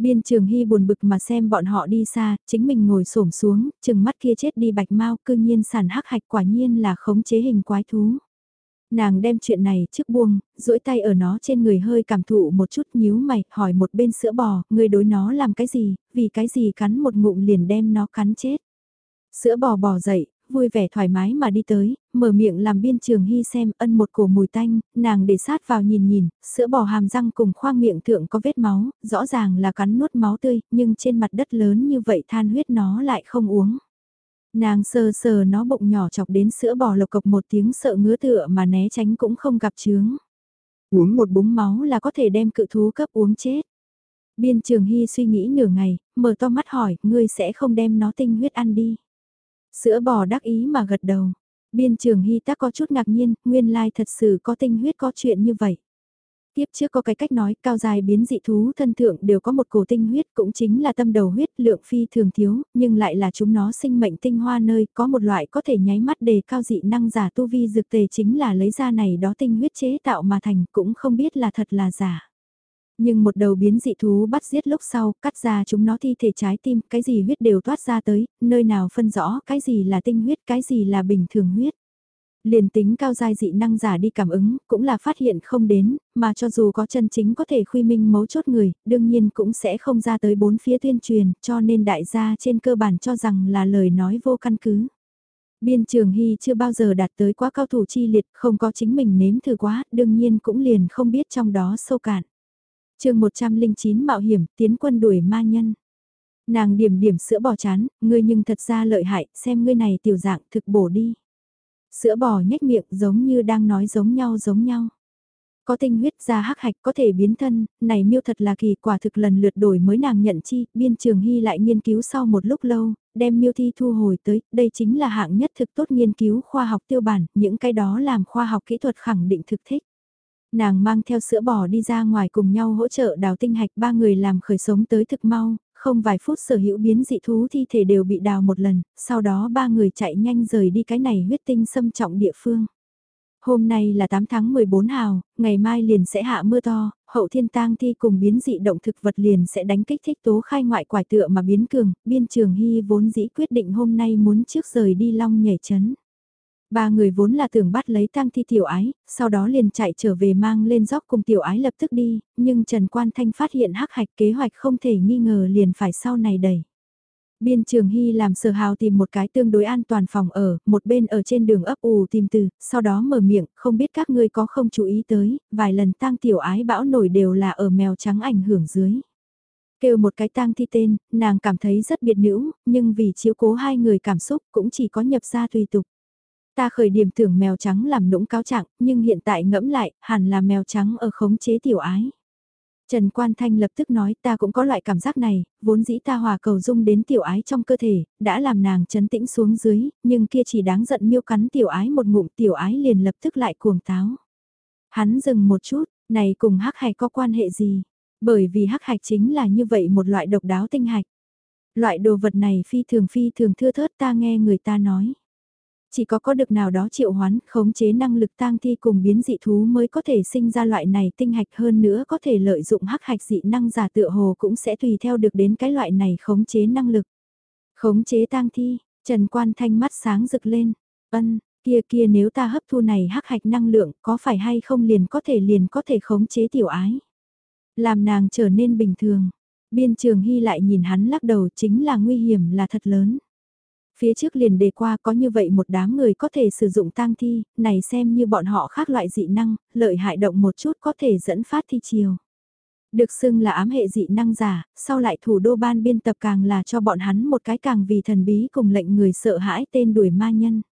Biên trường hy buồn bực mà xem bọn họ đi xa, chính mình ngồi xổm xuống, chừng mắt kia chết đi bạch mau cư nhiên sản hắc hạch quả nhiên là khống chế hình quái thú. Nàng đem chuyện này trước buông, duỗi tay ở nó trên người hơi cảm thụ một chút nhíu mày, hỏi một bên sữa bò, người đối nó làm cái gì, vì cái gì cắn một ngụm liền đem nó cắn chết. Sữa bò bò dậy, vui vẻ thoải mái mà đi tới, mở miệng làm biên trường hy xem ân một cổ mùi tanh, nàng để sát vào nhìn nhìn, sữa bò hàm răng cùng khoang miệng thượng có vết máu, rõ ràng là cắn nuốt máu tươi, nhưng trên mặt đất lớn như vậy than huyết nó lại không uống. Nàng sờ sờ nó bụng nhỏ chọc đến sữa bò lộc cộc một tiếng sợ ngứa tựa mà né tránh cũng không gặp chướng. Uống một búng máu là có thể đem cự thú cấp uống chết. Biên trường hy suy nghĩ nửa ngày, mở to mắt hỏi, ngươi sẽ không đem nó tinh huyết ăn đi. Sữa bò đắc ý mà gật đầu. Biên trường hy tác có chút ngạc nhiên, nguyên lai thật sự có tinh huyết có chuyện như vậy. Tiếp trước có cái cách nói cao dài biến dị thú thân thượng đều có một cổ tinh huyết cũng chính là tâm đầu huyết lượng phi thường thiếu, nhưng lại là chúng nó sinh mệnh tinh hoa nơi có một loại có thể nháy mắt đề cao dị năng giả tu vi dược tề chính là lấy ra này đó tinh huyết chế tạo mà thành cũng không biết là thật là giả. Nhưng một đầu biến dị thú bắt giết lúc sau, cắt ra chúng nó thi thể trái tim, cái gì huyết đều toát ra tới, nơi nào phân rõ cái gì là tinh huyết, cái gì là bình thường huyết. Liền tính cao giai dị năng giả đi cảm ứng, cũng là phát hiện không đến, mà cho dù có chân chính có thể khuy minh mấu chốt người, đương nhiên cũng sẽ không ra tới bốn phía tuyên truyền, cho nên đại gia trên cơ bản cho rằng là lời nói vô căn cứ. Biên trường Hy chưa bao giờ đạt tới quá cao thủ chi liệt, không có chính mình nếm thử quá, đương nhiên cũng liền không biết trong đó sâu cạn chương 109 Mạo hiểm, tiến quân đuổi ma nhân. Nàng điểm điểm sữa bò chán, ngươi nhưng thật ra lợi hại, xem ngươi này tiểu dạng thực bổ đi. Sữa bò nhếch miệng giống như đang nói giống nhau giống nhau. Có tinh huyết ra hắc hạch có thể biến thân, này miêu thật là kỳ quả thực lần lượt đổi mới nàng nhận chi, biên trường hy lại nghiên cứu sau một lúc lâu, đem miêu thi thu hồi tới, đây chính là hạng nhất thực tốt nghiên cứu khoa học tiêu bản, những cái đó làm khoa học kỹ thuật khẳng định thực thích. Nàng mang theo sữa bò đi ra ngoài cùng nhau hỗ trợ đào tinh hạch ba người làm khởi sống tới thực mau, không vài phút sở hữu biến dị thú thi thể đều bị đào một lần, sau đó ba người chạy nhanh rời đi cái này huyết tinh xâm trọng địa phương. Hôm nay là 8 tháng 14 hào, ngày mai liền sẽ hạ mưa to, hậu thiên tang thi cùng biến dị động thực vật liền sẽ đánh kích thích tố khai ngoại quải tựa mà biến cường, biên trường hy vốn dĩ quyết định hôm nay muốn trước rời đi long nhảy chấn. Ba người vốn là tưởng bắt lấy tang thi tiểu ái, sau đó liền chạy trở về mang lên dốc cùng tiểu ái lập tức đi, nhưng Trần Quan Thanh phát hiện hắc hạch kế hoạch không thể nghi ngờ liền phải sau này đẩy. Biên Trường Hy làm sở hào tìm một cái tương đối an toàn phòng ở, một bên ở trên đường ấp ủ tìm từ, sau đó mở miệng, không biết các ngươi có không chú ý tới, vài lần tang tiểu ái bão nổi đều là ở mèo trắng ảnh hưởng dưới. Kêu một cái tang thi tên, nàng cảm thấy rất biệt nữ, nhưng vì chiếu cố hai người cảm xúc cũng chỉ có nhập ra tùy tục. Ta khởi điểm tưởng mèo trắng làm nũng cáo trạng, nhưng hiện tại ngẫm lại, hẳn là mèo trắng ở khống chế tiểu ái. Trần Quan Thanh lập tức nói ta cũng có loại cảm giác này, vốn dĩ ta hòa cầu dung đến tiểu ái trong cơ thể, đã làm nàng chấn tĩnh xuống dưới, nhưng kia chỉ đáng giận miêu cắn tiểu ái một ngụm tiểu ái liền lập tức lại cuồng táo. Hắn dừng một chút, này cùng hắc hạch có quan hệ gì? Bởi vì hắc hạch chính là như vậy một loại độc đáo tinh hạch. Loại đồ vật này phi thường phi thường thưa thớt ta nghe người ta nói. Chỉ có có được nào đó triệu hoán, khống chế năng lực tang thi cùng biến dị thú mới có thể sinh ra loại này tinh hạch hơn nữa có thể lợi dụng hắc hạch dị năng giả tựa hồ cũng sẽ tùy theo được đến cái loại này khống chế năng lực. Khống chế tang thi, Trần Quan Thanh mắt sáng rực lên, ân, kia kia nếu ta hấp thu này hắc hạch năng lượng có phải hay không liền có thể liền có thể khống chế tiểu ái. Làm nàng trở nên bình thường. Biên trường hy lại nhìn hắn lắc đầu chính là nguy hiểm là thật lớn. Phía trước liền đề qua có như vậy một đám người có thể sử dụng tang thi, này xem như bọn họ khác loại dị năng, lợi hại động một chút có thể dẫn phát thi chiều. Được xưng là ám hệ dị năng giả, sau lại thủ đô ban biên tập càng là cho bọn hắn một cái càng vì thần bí cùng lệnh người sợ hãi tên đuổi ma nhân.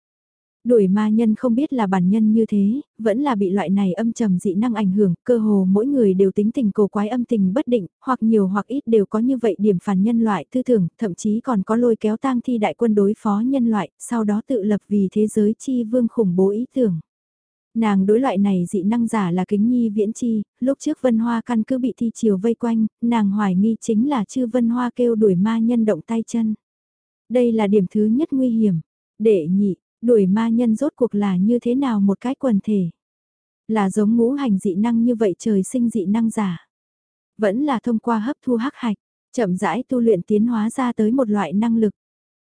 Đuổi ma nhân không biết là bản nhân như thế, vẫn là bị loại này âm trầm dị năng ảnh hưởng, cơ hồ mỗi người đều tính tình cổ quái âm tình bất định, hoặc nhiều hoặc ít đều có như vậy điểm phản nhân loại tư tưởng, thậm chí còn có lôi kéo tang thi đại quân đối phó nhân loại, sau đó tự lập vì thế giới chi vương khủng bố ý tưởng. Nàng đối loại này dị năng giả là kính nhi viễn chi, lúc trước vân hoa căn cứ bị thi chiều vây quanh, nàng hoài nghi chính là chư vân hoa kêu đuổi ma nhân động tay chân. Đây là điểm thứ nhất nguy hiểm. Đệ nhị, Đuổi ma nhân rốt cuộc là như thế nào một cái quần thể? Là giống ngũ hành dị năng như vậy trời sinh dị năng giả. Vẫn là thông qua hấp thu hắc hạch, chậm rãi tu luyện tiến hóa ra tới một loại năng lực.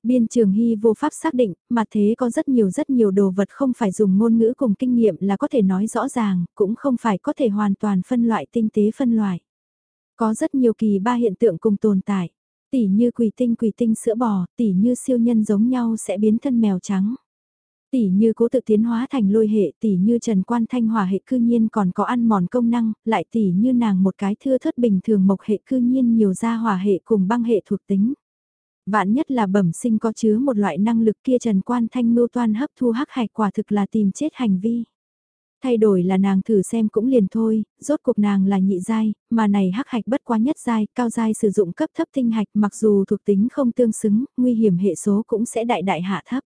Biên trường hy vô pháp xác định, mà thế có rất nhiều rất nhiều đồ vật không phải dùng ngôn ngữ cùng kinh nghiệm là có thể nói rõ ràng, cũng không phải có thể hoàn toàn phân loại tinh tế phân loại. Có rất nhiều kỳ ba hiện tượng cùng tồn tại, tỉ như quỷ tinh quỷ tinh sữa bò, tỉ như siêu nhân giống nhau sẽ biến thân mèo trắng. Tỷ như cố tự tiến hóa thành lôi hệ, tỷ như Trần Quan Thanh hỏa hệ cư nhiên còn có ăn mòn công năng, lại tỷ như nàng một cái thưa thất bình thường mộc hệ cư nhiên nhiều ra hỏa hệ cùng băng hệ thuộc tính. Vạn nhất là bẩm sinh có chứa một loại năng lực kia Trần Quan Thanh mưu toan hấp thu hắc hạch quả thực là tìm chết hành vi. Thay đổi là nàng thử xem cũng liền thôi, rốt cuộc nàng là nhị giai, mà này hắc hạch bất quá nhất giai, cao giai sử dụng cấp thấp tinh hạch mặc dù thuộc tính không tương xứng, nguy hiểm hệ số cũng sẽ đại đại hạ thấp.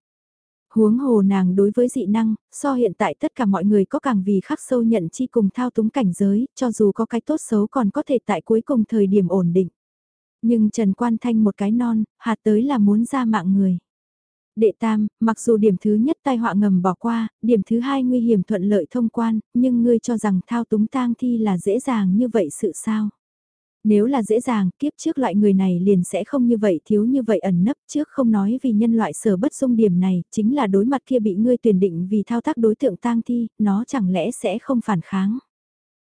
Huống hồ nàng đối với dị năng, so hiện tại tất cả mọi người có càng vì khắc sâu nhận chi cùng thao túng cảnh giới, cho dù có cái tốt xấu còn có thể tại cuối cùng thời điểm ổn định. Nhưng Trần Quan Thanh một cái non, hạt tới là muốn ra mạng người. Đệ tam, mặc dù điểm thứ nhất tai họa ngầm bỏ qua, điểm thứ hai nguy hiểm thuận lợi thông quan, nhưng ngươi cho rằng thao túng tang thi là dễ dàng như vậy sự sao? Nếu là dễ dàng, kiếp trước loại người này liền sẽ không như vậy thiếu như vậy ẩn nấp trước không nói vì nhân loại sở bất dung điểm này, chính là đối mặt kia bị ngươi tuyển định vì thao tác đối tượng tang thi, nó chẳng lẽ sẽ không phản kháng.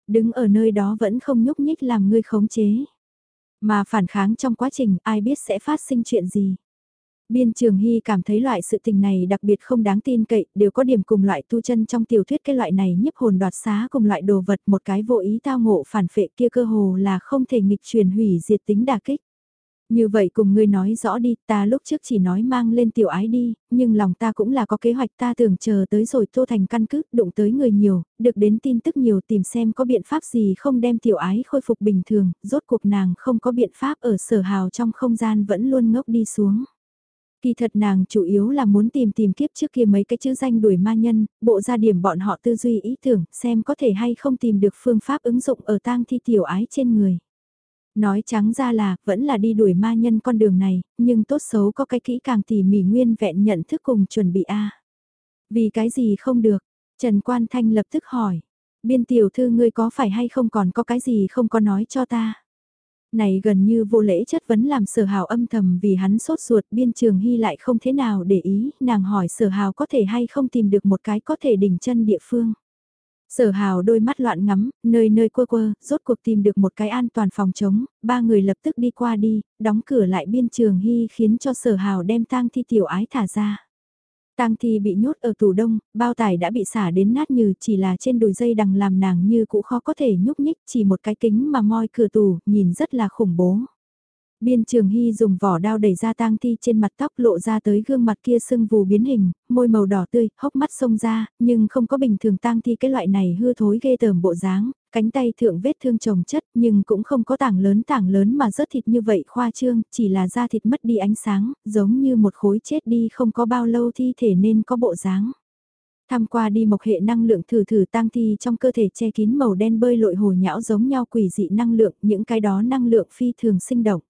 Đứng ở nơi đó vẫn không nhúc nhích làm ngươi khống chế. Mà phản kháng trong quá trình ai biết sẽ phát sinh chuyện gì. Biên Trường Hy cảm thấy loại sự tình này đặc biệt không đáng tin cậy, đều có điểm cùng loại tu chân trong tiểu thuyết cái loại này nhiếp hồn đoạt xá cùng loại đồ vật một cái vô ý tao ngộ phản phệ kia cơ hồ là không thể nghịch truyền hủy diệt tính đà kích. Như vậy cùng ngươi nói rõ đi, ta lúc trước chỉ nói mang lên tiểu ái đi, nhưng lòng ta cũng là có kế hoạch ta tưởng chờ tới rồi tô thành căn cứ, đụng tới người nhiều, được đến tin tức nhiều tìm xem có biện pháp gì không đem tiểu ái khôi phục bình thường, rốt cuộc nàng không có biện pháp ở sở hào trong không gian vẫn luôn ngốc đi xuống. Kỳ thật nàng chủ yếu là muốn tìm tìm kiếp trước kia mấy cái chữ danh đuổi ma nhân, bộ ra điểm bọn họ tư duy ý tưởng, xem có thể hay không tìm được phương pháp ứng dụng ở tang thi tiểu ái trên người. Nói trắng ra là, vẫn là đi đuổi ma nhân con đường này, nhưng tốt xấu có cái kỹ càng tỉ mỉ nguyên vẹn nhận thức cùng chuẩn bị a Vì cái gì không được? Trần Quan Thanh lập tức hỏi. Biên tiểu thư ngươi có phải hay không còn có cái gì không có nói cho ta? Này gần như vô lễ chất vấn làm sở hào âm thầm vì hắn sốt ruột biên trường hy lại không thế nào để ý, nàng hỏi sở hào có thể hay không tìm được một cái có thể đỉnh chân địa phương. Sở hào đôi mắt loạn ngắm, nơi nơi quơ quơ, rốt cuộc tìm được một cái an toàn phòng chống, ba người lập tức đi qua đi, đóng cửa lại biên trường hy khiến cho sở hào đem tang thi tiểu ái thả ra. Tang thi bị nhốt ở tủ đông, bao tải đã bị xả đến nát như chỉ là trên đùi dây đằng làm nàng như cũ khó có thể nhúc nhích chỉ một cái kính mà moi cửa tủ, nhìn rất là khủng bố. Biên Trường Hy dùng vỏ đao đẩy ra tang thi trên mặt tóc lộ ra tới gương mặt kia sưng vù biến hình, môi màu đỏ tươi, hốc mắt sông ra, nhưng không có bình thường tang thi cái loại này hư thối ghê tởm bộ dáng, cánh tay thượng vết thương trồng chất nhưng cũng không có tảng lớn tảng lớn mà rớt thịt như vậy khoa trương, chỉ là da thịt mất đi ánh sáng, giống như một khối chết đi không có bao lâu thi thể nên có bộ dáng. Tham qua đi mộc hệ năng lượng thử thử tang thi trong cơ thể che kín màu đen bơi lội hồ nhão giống nhau quỷ dị năng lượng, những cái đó năng lượng phi thường sinh động.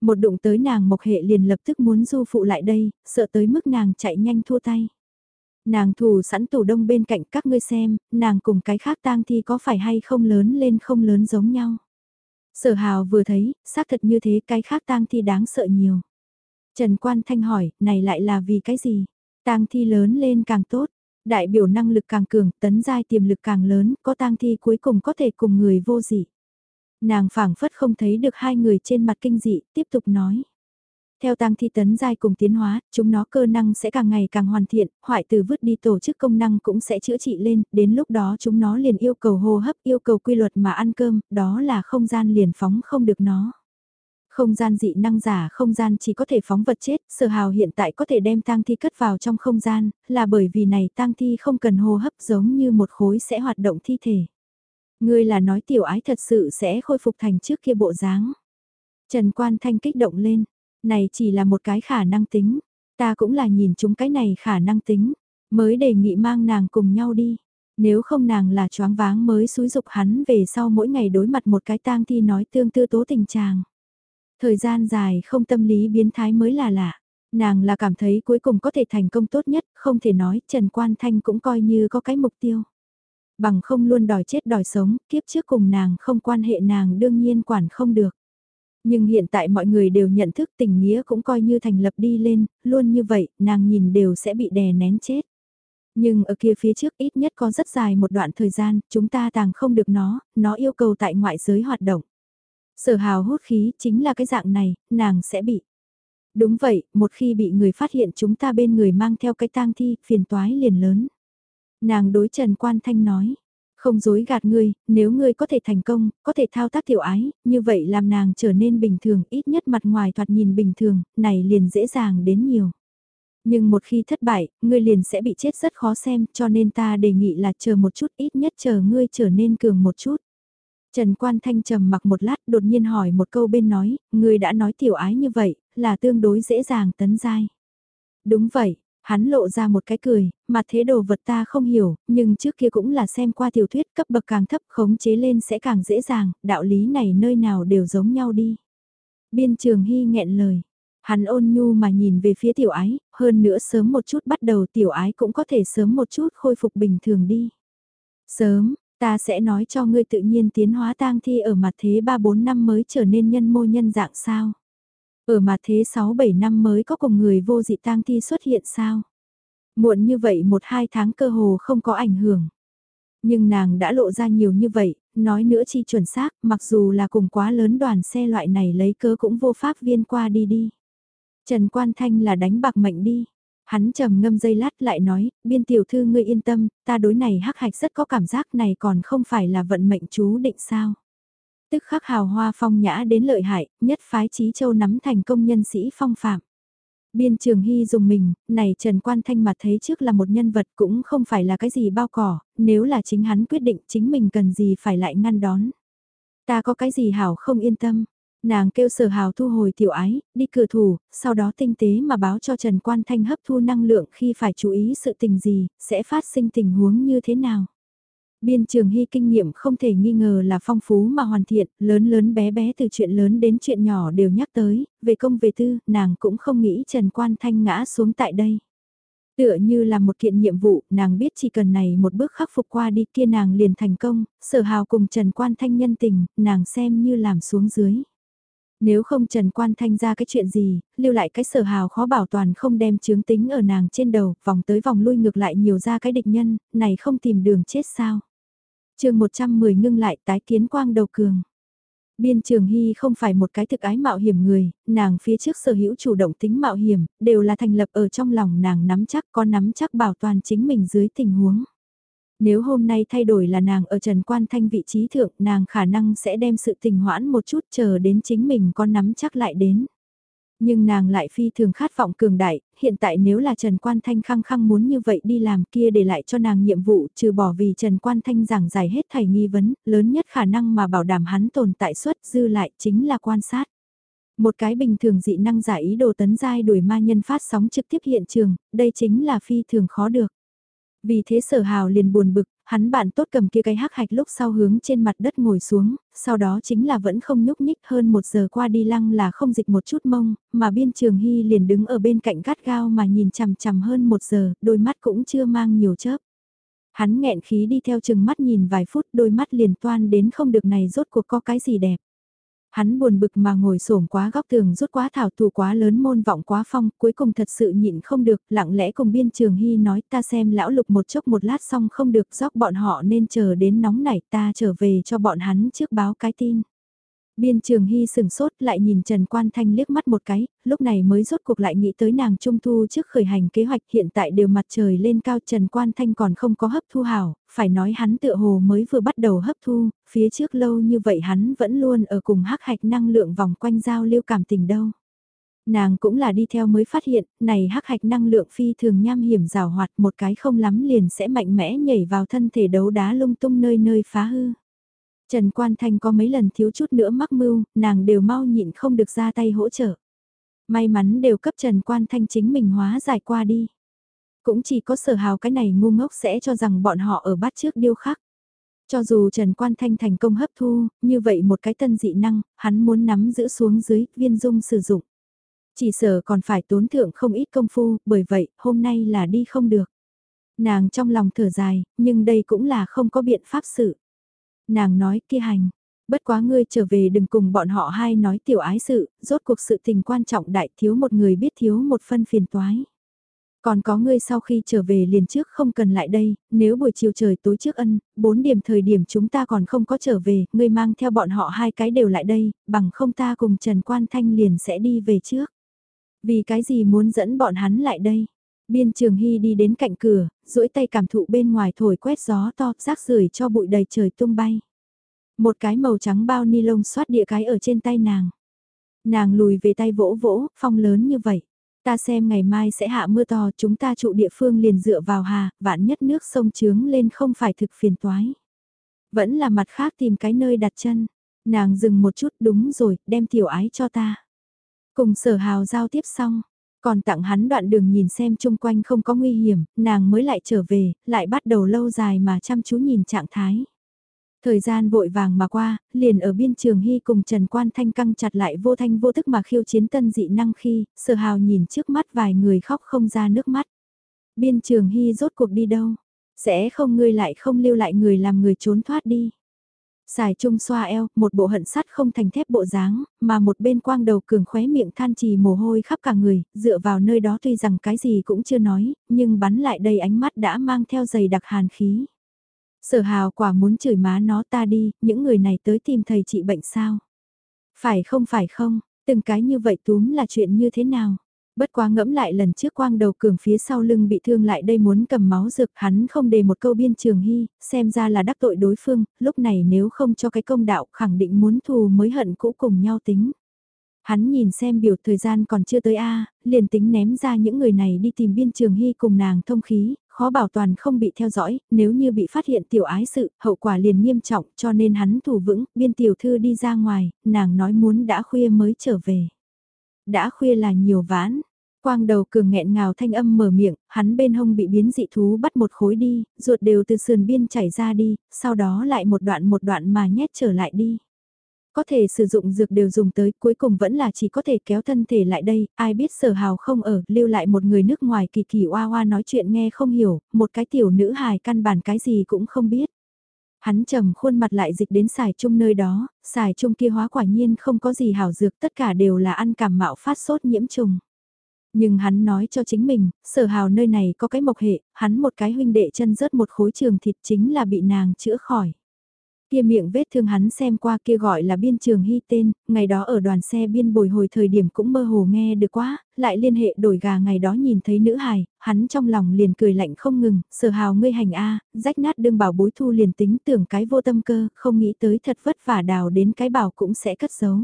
Một đụng tới nàng mộc hệ liền lập tức muốn du phụ lại đây, sợ tới mức nàng chạy nhanh thua tay. Nàng thủ sẵn tủ đông bên cạnh các ngươi xem, nàng cùng cái khác tang thi có phải hay không lớn lên không lớn giống nhau. Sở hào vừa thấy, xác thật như thế cái khác tang thi đáng sợ nhiều. Trần Quan Thanh hỏi, này lại là vì cái gì? Tang thi lớn lên càng tốt, đại biểu năng lực càng cường, tấn giai tiềm lực càng lớn, có tang thi cuối cùng có thể cùng người vô dị. Nàng phảng phất không thấy được hai người trên mặt kinh dị, tiếp tục nói. Theo tăng thi tấn giai cùng tiến hóa, chúng nó cơ năng sẽ càng ngày càng hoàn thiện, hoại từ vứt đi tổ chức công năng cũng sẽ chữa trị lên, đến lúc đó chúng nó liền yêu cầu hô hấp, yêu cầu quy luật mà ăn cơm, đó là không gian liền phóng không được nó. Không gian dị năng giả không gian chỉ có thể phóng vật chết, sở hào hiện tại có thể đem tang thi cất vào trong không gian, là bởi vì này tang thi không cần hô hấp giống như một khối sẽ hoạt động thi thể. Ngươi là nói tiểu ái thật sự sẽ khôi phục thành trước kia bộ dáng. Trần Quan Thanh kích động lên, này chỉ là một cái khả năng tính, ta cũng là nhìn chúng cái này khả năng tính, mới đề nghị mang nàng cùng nhau đi. Nếu không nàng là choáng váng mới xúi dục hắn về sau mỗi ngày đối mặt một cái tang thi nói tương tư tố tình chàng. Thời gian dài không tâm lý biến thái mới là lạ. Nàng là cảm thấy cuối cùng có thể thành công tốt nhất, không thể nói Trần Quan Thanh cũng coi như có cái mục tiêu. Bằng không luôn đòi chết đòi sống, kiếp trước cùng nàng không quan hệ nàng đương nhiên quản không được. Nhưng hiện tại mọi người đều nhận thức tình nghĩa cũng coi như thành lập đi lên, luôn như vậy, nàng nhìn đều sẽ bị đè nén chết. Nhưng ở kia phía trước ít nhất có rất dài một đoạn thời gian, chúng ta tàng không được nó, nó yêu cầu tại ngoại giới hoạt động. Sở hào hút khí chính là cái dạng này, nàng sẽ bị. Đúng vậy, một khi bị người phát hiện chúng ta bên người mang theo cái tang thi, phiền toái liền lớn. Nàng đối Trần Quan Thanh nói, không dối gạt ngươi, nếu ngươi có thể thành công, có thể thao tác tiểu ái, như vậy làm nàng trở nên bình thường, ít nhất mặt ngoài thoạt nhìn bình thường, này liền dễ dàng đến nhiều. Nhưng một khi thất bại, ngươi liền sẽ bị chết rất khó xem, cho nên ta đề nghị là chờ một chút, ít nhất chờ ngươi trở nên cường một chút. Trần Quan Thanh trầm mặc một lát đột nhiên hỏi một câu bên nói, ngươi đã nói tiểu ái như vậy, là tương đối dễ dàng tấn giai. Đúng vậy, hắn lộ ra một cái cười, mà thế đồ vật ta không hiểu, nhưng trước kia cũng là xem qua tiểu thuyết cấp bậc càng thấp khống chế lên sẽ càng dễ dàng, đạo lý này nơi nào đều giống nhau đi. Biên trường hy nghẹn lời, hắn ôn nhu mà nhìn về phía tiểu ái, hơn nữa sớm một chút bắt đầu tiểu ái cũng có thể sớm một chút khôi phục bình thường đi. Sớm, ta sẽ nói cho ngươi tự nhiên tiến hóa tang thi ở mặt thế 3-4 năm mới trở nên nhân mô nhân dạng sao. Ở mà thế 6-7 năm mới có cùng người vô dị tang thi xuất hiện sao? Muộn như vậy một hai tháng cơ hồ không có ảnh hưởng. Nhưng nàng đã lộ ra nhiều như vậy, nói nữa chi chuẩn xác, mặc dù là cùng quá lớn đoàn xe loại này lấy cớ cũng vô pháp viên qua đi đi. Trần Quan Thanh là đánh bạc mệnh đi. Hắn trầm ngâm dây lát lại nói, biên tiểu thư ngươi yên tâm, ta đối này hắc hạch rất có cảm giác này còn không phải là vận mệnh chú định sao tức khắc hào hoa phong nhã đến lợi hại, nhất phái trí châu nắm thành công nhân sĩ phong phạm. Biên trường hy dùng mình, này Trần Quan Thanh mà thấy trước là một nhân vật cũng không phải là cái gì bao cỏ, nếu là chính hắn quyết định chính mình cần gì phải lại ngăn đón. Ta có cái gì hảo không yên tâm. Nàng kêu sở hào thu hồi tiểu ái, đi cửa thủ, sau đó tinh tế mà báo cho Trần Quan Thanh hấp thu năng lượng khi phải chú ý sự tình gì, sẽ phát sinh tình huống như thế nào. Biên trường hy kinh nghiệm không thể nghi ngờ là phong phú mà hoàn thiện, lớn lớn bé bé từ chuyện lớn đến chuyện nhỏ đều nhắc tới, về công về tư, nàng cũng không nghĩ Trần Quan Thanh ngã xuống tại đây. Tựa như là một kiện nhiệm vụ, nàng biết chỉ cần này một bước khắc phục qua đi kia nàng liền thành công, sở hào cùng Trần Quan Thanh nhân tình, nàng xem như làm xuống dưới. Nếu không Trần Quan Thanh ra cái chuyện gì, lưu lại cái sở hào khó bảo toàn không đem chướng tính ở nàng trên đầu, vòng tới vòng lui ngược lại nhiều ra cái địch nhân, này không tìm đường chết sao chương 110 ngưng lại tái kiến quang đầu cường. Biên Trường Hy không phải một cái thực ái mạo hiểm người, nàng phía trước sở hữu chủ động tính mạo hiểm, đều là thành lập ở trong lòng nàng nắm chắc có nắm chắc bảo toàn chính mình dưới tình huống. Nếu hôm nay thay đổi là nàng ở Trần Quan Thanh vị trí thượng, nàng khả năng sẽ đem sự tình hoãn một chút chờ đến chính mình có nắm chắc lại đến. Nhưng nàng lại phi thường khát vọng cường đại, hiện tại nếu là Trần Quan Thanh khăng khăng muốn như vậy đi làm kia để lại cho nàng nhiệm vụ trừ bỏ vì Trần Quan Thanh giảng giải hết thầy nghi vấn, lớn nhất khả năng mà bảo đảm hắn tồn tại suất dư lại chính là quan sát. Một cái bình thường dị năng giả ý đồ tấn giai đuổi ma nhân phát sóng trực tiếp hiện trường, đây chính là phi thường khó được. Vì thế sở hào liền buồn bực, hắn bạn tốt cầm kia cái hắc hạch lúc sau hướng trên mặt đất ngồi xuống, sau đó chính là vẫn không nhúc nhích hơn một giờ qua đi lăng là không dịch một chút mông, mà biên trường hy liền đứng ở bên cạnh gắt gao mà nhìn chằm chằm hơn một giờ, đôi mắt cũng chưa mang nhiều chớp. Hắn nghẹn khí đi theo chừng mắt nhìn vài phút đôi mắt liền toan đến không được này rốt cuộc có cái gì đẹp. Hắn buồn bực mà ngồi xổm quá góc tường rút quá thảo thủ quá lớn môn vọng quá phong, cuối cùng thật sự nhịn không được, lặng lẽ cùng biên trường hy nói ta xem lão lục một chốc một lát xong không được dóc bọn họ nên chờ đến nóng nảy ta trở về cho bọn hắn trước báo cái tin. Biên trường hy sừng sốt lại nhìn Trần Quan Thanh liếc mắt một cái, lúc này mới rốt cuộc lại nghĩ tới nàng trung thu trước khởi hành kế hoạch hiện tại đều mặt trời lên cao Trần Quan Thanh còn không có hấp thu hảo, phải nói hắn tựa hồ mới vừa bắt đầu hấp thu, phía trước lâu như vậy hắn vẫn luôn ở cùng hắc hạch năng lượng vòng quanh giao lưu cảm tình đâu. Nàng cũng là đi theo mới phát hiện, này hắc hạch năng lượng phi thường nham hiểm rào hoạt một cái không lắm liền sẽ mạnh mẽ nhảy vào thân thể đấu đá lung tung nơi nơi phá hư. Trần Quan Thanh có mấy lần thiếu chút nữa mắc mưu, nàng đều mau nhịn không được ra tay hỗ trợ. May mắn đều cấp Trần Quan Thanh chính mình hóa giải qua đi. Cũng chỉ có sở hào cái này ngu ngốc sẽ cho rằng bọn họ ở bát trước điêu khắc. Cho dù Trần Quan Thanh thành công hấp thu, như vậy một cái tân dị năng, hắn muốn nắm giữ xuống dưới, viên dung sử dụng. Chỉ sở còn phải tốn thượng không ít công phu, bởi vậy, hôm nay là đi không được. Nàng trong lòng thở dài, nhưng đây cũng là không có biện pháp sự. Nàng nói kia hành, Bất quá ngươi trở về đừng cùng bọn họ hai nói tiểu ái sự, rốt cuộc sự tình quan trọng đại thiếu một người biết thiếu một phân phiền toái. Còn có ngươi sau khi trở về liền trước không cần lại đây, nếu buổi chiều trời tối trước ân, bốn điểm thời điểm chúng ta còn không có trở về, ngươi mang theo bọn họ hai cái đều lại đây, bằng không ta cùng Trần Quan Thanh liền sẽ đi về trước. Vì cái gì muốn dẫn bọn hắn lại đây? Biên Trường Hy đi đến cạnh cửa, duỗi tay cảm thụ bên ngoài thổi quét gió to, rác rưởi cho bụi đầy trời tung bay. Một cái màu trắng bao ni lông xoát địa cái ở trên tay nàng. Nàng lùi về tay vỗ vỗ, phong lớn như vậy. Ta xem ngày mai sẽ hạ mưa to chúng ta trụ địa phương liền dựa vào hà, vạn nhất nước sông trướng lên không phải thực phiền toái. Vẫn là mặt khác tìm cái nơi đặt chân. Nàng dừng một chút đúng rồi, đem tiểu ái cho ta. Cùng sở hào giao tiếp xong, còn tặng hắn đoạn đường nhìn xem chung quanh không có nguy hiểm, nàng mới lại trở về, lại bắt đầu lâu dài mà chăm chú nhìn trạng thái. Thời gian vội vàng mà qua, liền ở biên trường hy cùng Trần Quan Thanh căng chặt lại vô thanh vô thức mà khiêu chiến tân dị năng khi, sở hào nhìn trước mắt vài người khóc không ra nước mắt. Biên trường hy rốt cuộc đi đâu? Sẽ không ngươi lại không lưu lại người làm người trốn thoát đi. Xài trung xoa eo, một bộ hận sắt không thành thép bộ dáng, mà một bên quang đầu cường khóe miệng than trì mồ hôi khắp cả người, dựa vào nơi đó tuy rằng cái gì cũng chưa nói, nhưng bắn lại đây ánh mắt đã mang theo giày đặc hàn khí. Sở hào quả muốn chửi má nó ta đi, những người này tới tìm thầy trị bệnh sao? Phải không phải không, từng cái như vậy túm là chuyện như thế nào? Bất quá ngẫm lại lần trước quang đầu cường phía sau lưng bị thương lại đây muốn cầm máu rực hắn không đề một câu biên trường hy, xem ra là đắc tội đối phương, lúc này nếu không cho cái công đạo khẳng định muốn thù mới hận cũ cùng nhau tính. Hắn nhìn xem biểu thời gian còn chưa tới A, liền tính ném ra những người này đi tìm biên trường hy cùng nàng thông khí, khó bảo toàn không bị theo dõi, nếu như bị phát hiện tiểu ái sự, hậu quả liền nghiêm trọng cho nên hắn thủ vững, biên tiểu thư đi ra ngoài, nàng nói muốn đã khuya mới trở về. Đã khuya là nhiều ván. Quang đầu cường nghẹn ngào thanh âm mở miệng, hắn bên hông bị biến dị thú bắt một khối đi, ruột đều từ sườn biên chảy ra đi, sau đó lại một đoạn một đoạn mà nhét trở lại đi. Có thể sử dụng dược đều dùng tới, cuối cùng vẫn là chỉ có thể kéo thân thể lại đây, ai biết sở hào không ở, lưu lại một người nước ngoài kỳ kỳ oa oa nói chuyện nghe không hiểu, một cái tiểu nữ hài căn bản cái gì cũng không biết. Hắn trầm khuôn mặt lại dịch đến xài chung nơi đó, xài chung kia hóa quả nhiên không có gì hảo dược tất cả đều là ăn cảm mạo phát sốt nhiễm trùng. Nhưng hắn nói cho chính mình, sở hào nơi này có cái mộc hệ, hắn một cái huynh đệ chân rớt một khối trường thịt chính là bị nàng chữa khỏi. Kia miệng vết thương hắn xem qua kia gọi là biên trường hy tên, ngày đó ở đoàn xe biên bồi hồi thời điểm cũng mơ hồ nghe được quá, lại liên hệ đổi gà ngày đó nhìn thấy nữ hài, hắn trong lòng liền cười lạnh không ngừng, sở hào ngươi hành A, rách nát đương bảo bối thu liền tính tưởng cái vô tâm cơ, không nghĩ tới thật vất vả đào đến cái bảo cũng sẽ cất giấu.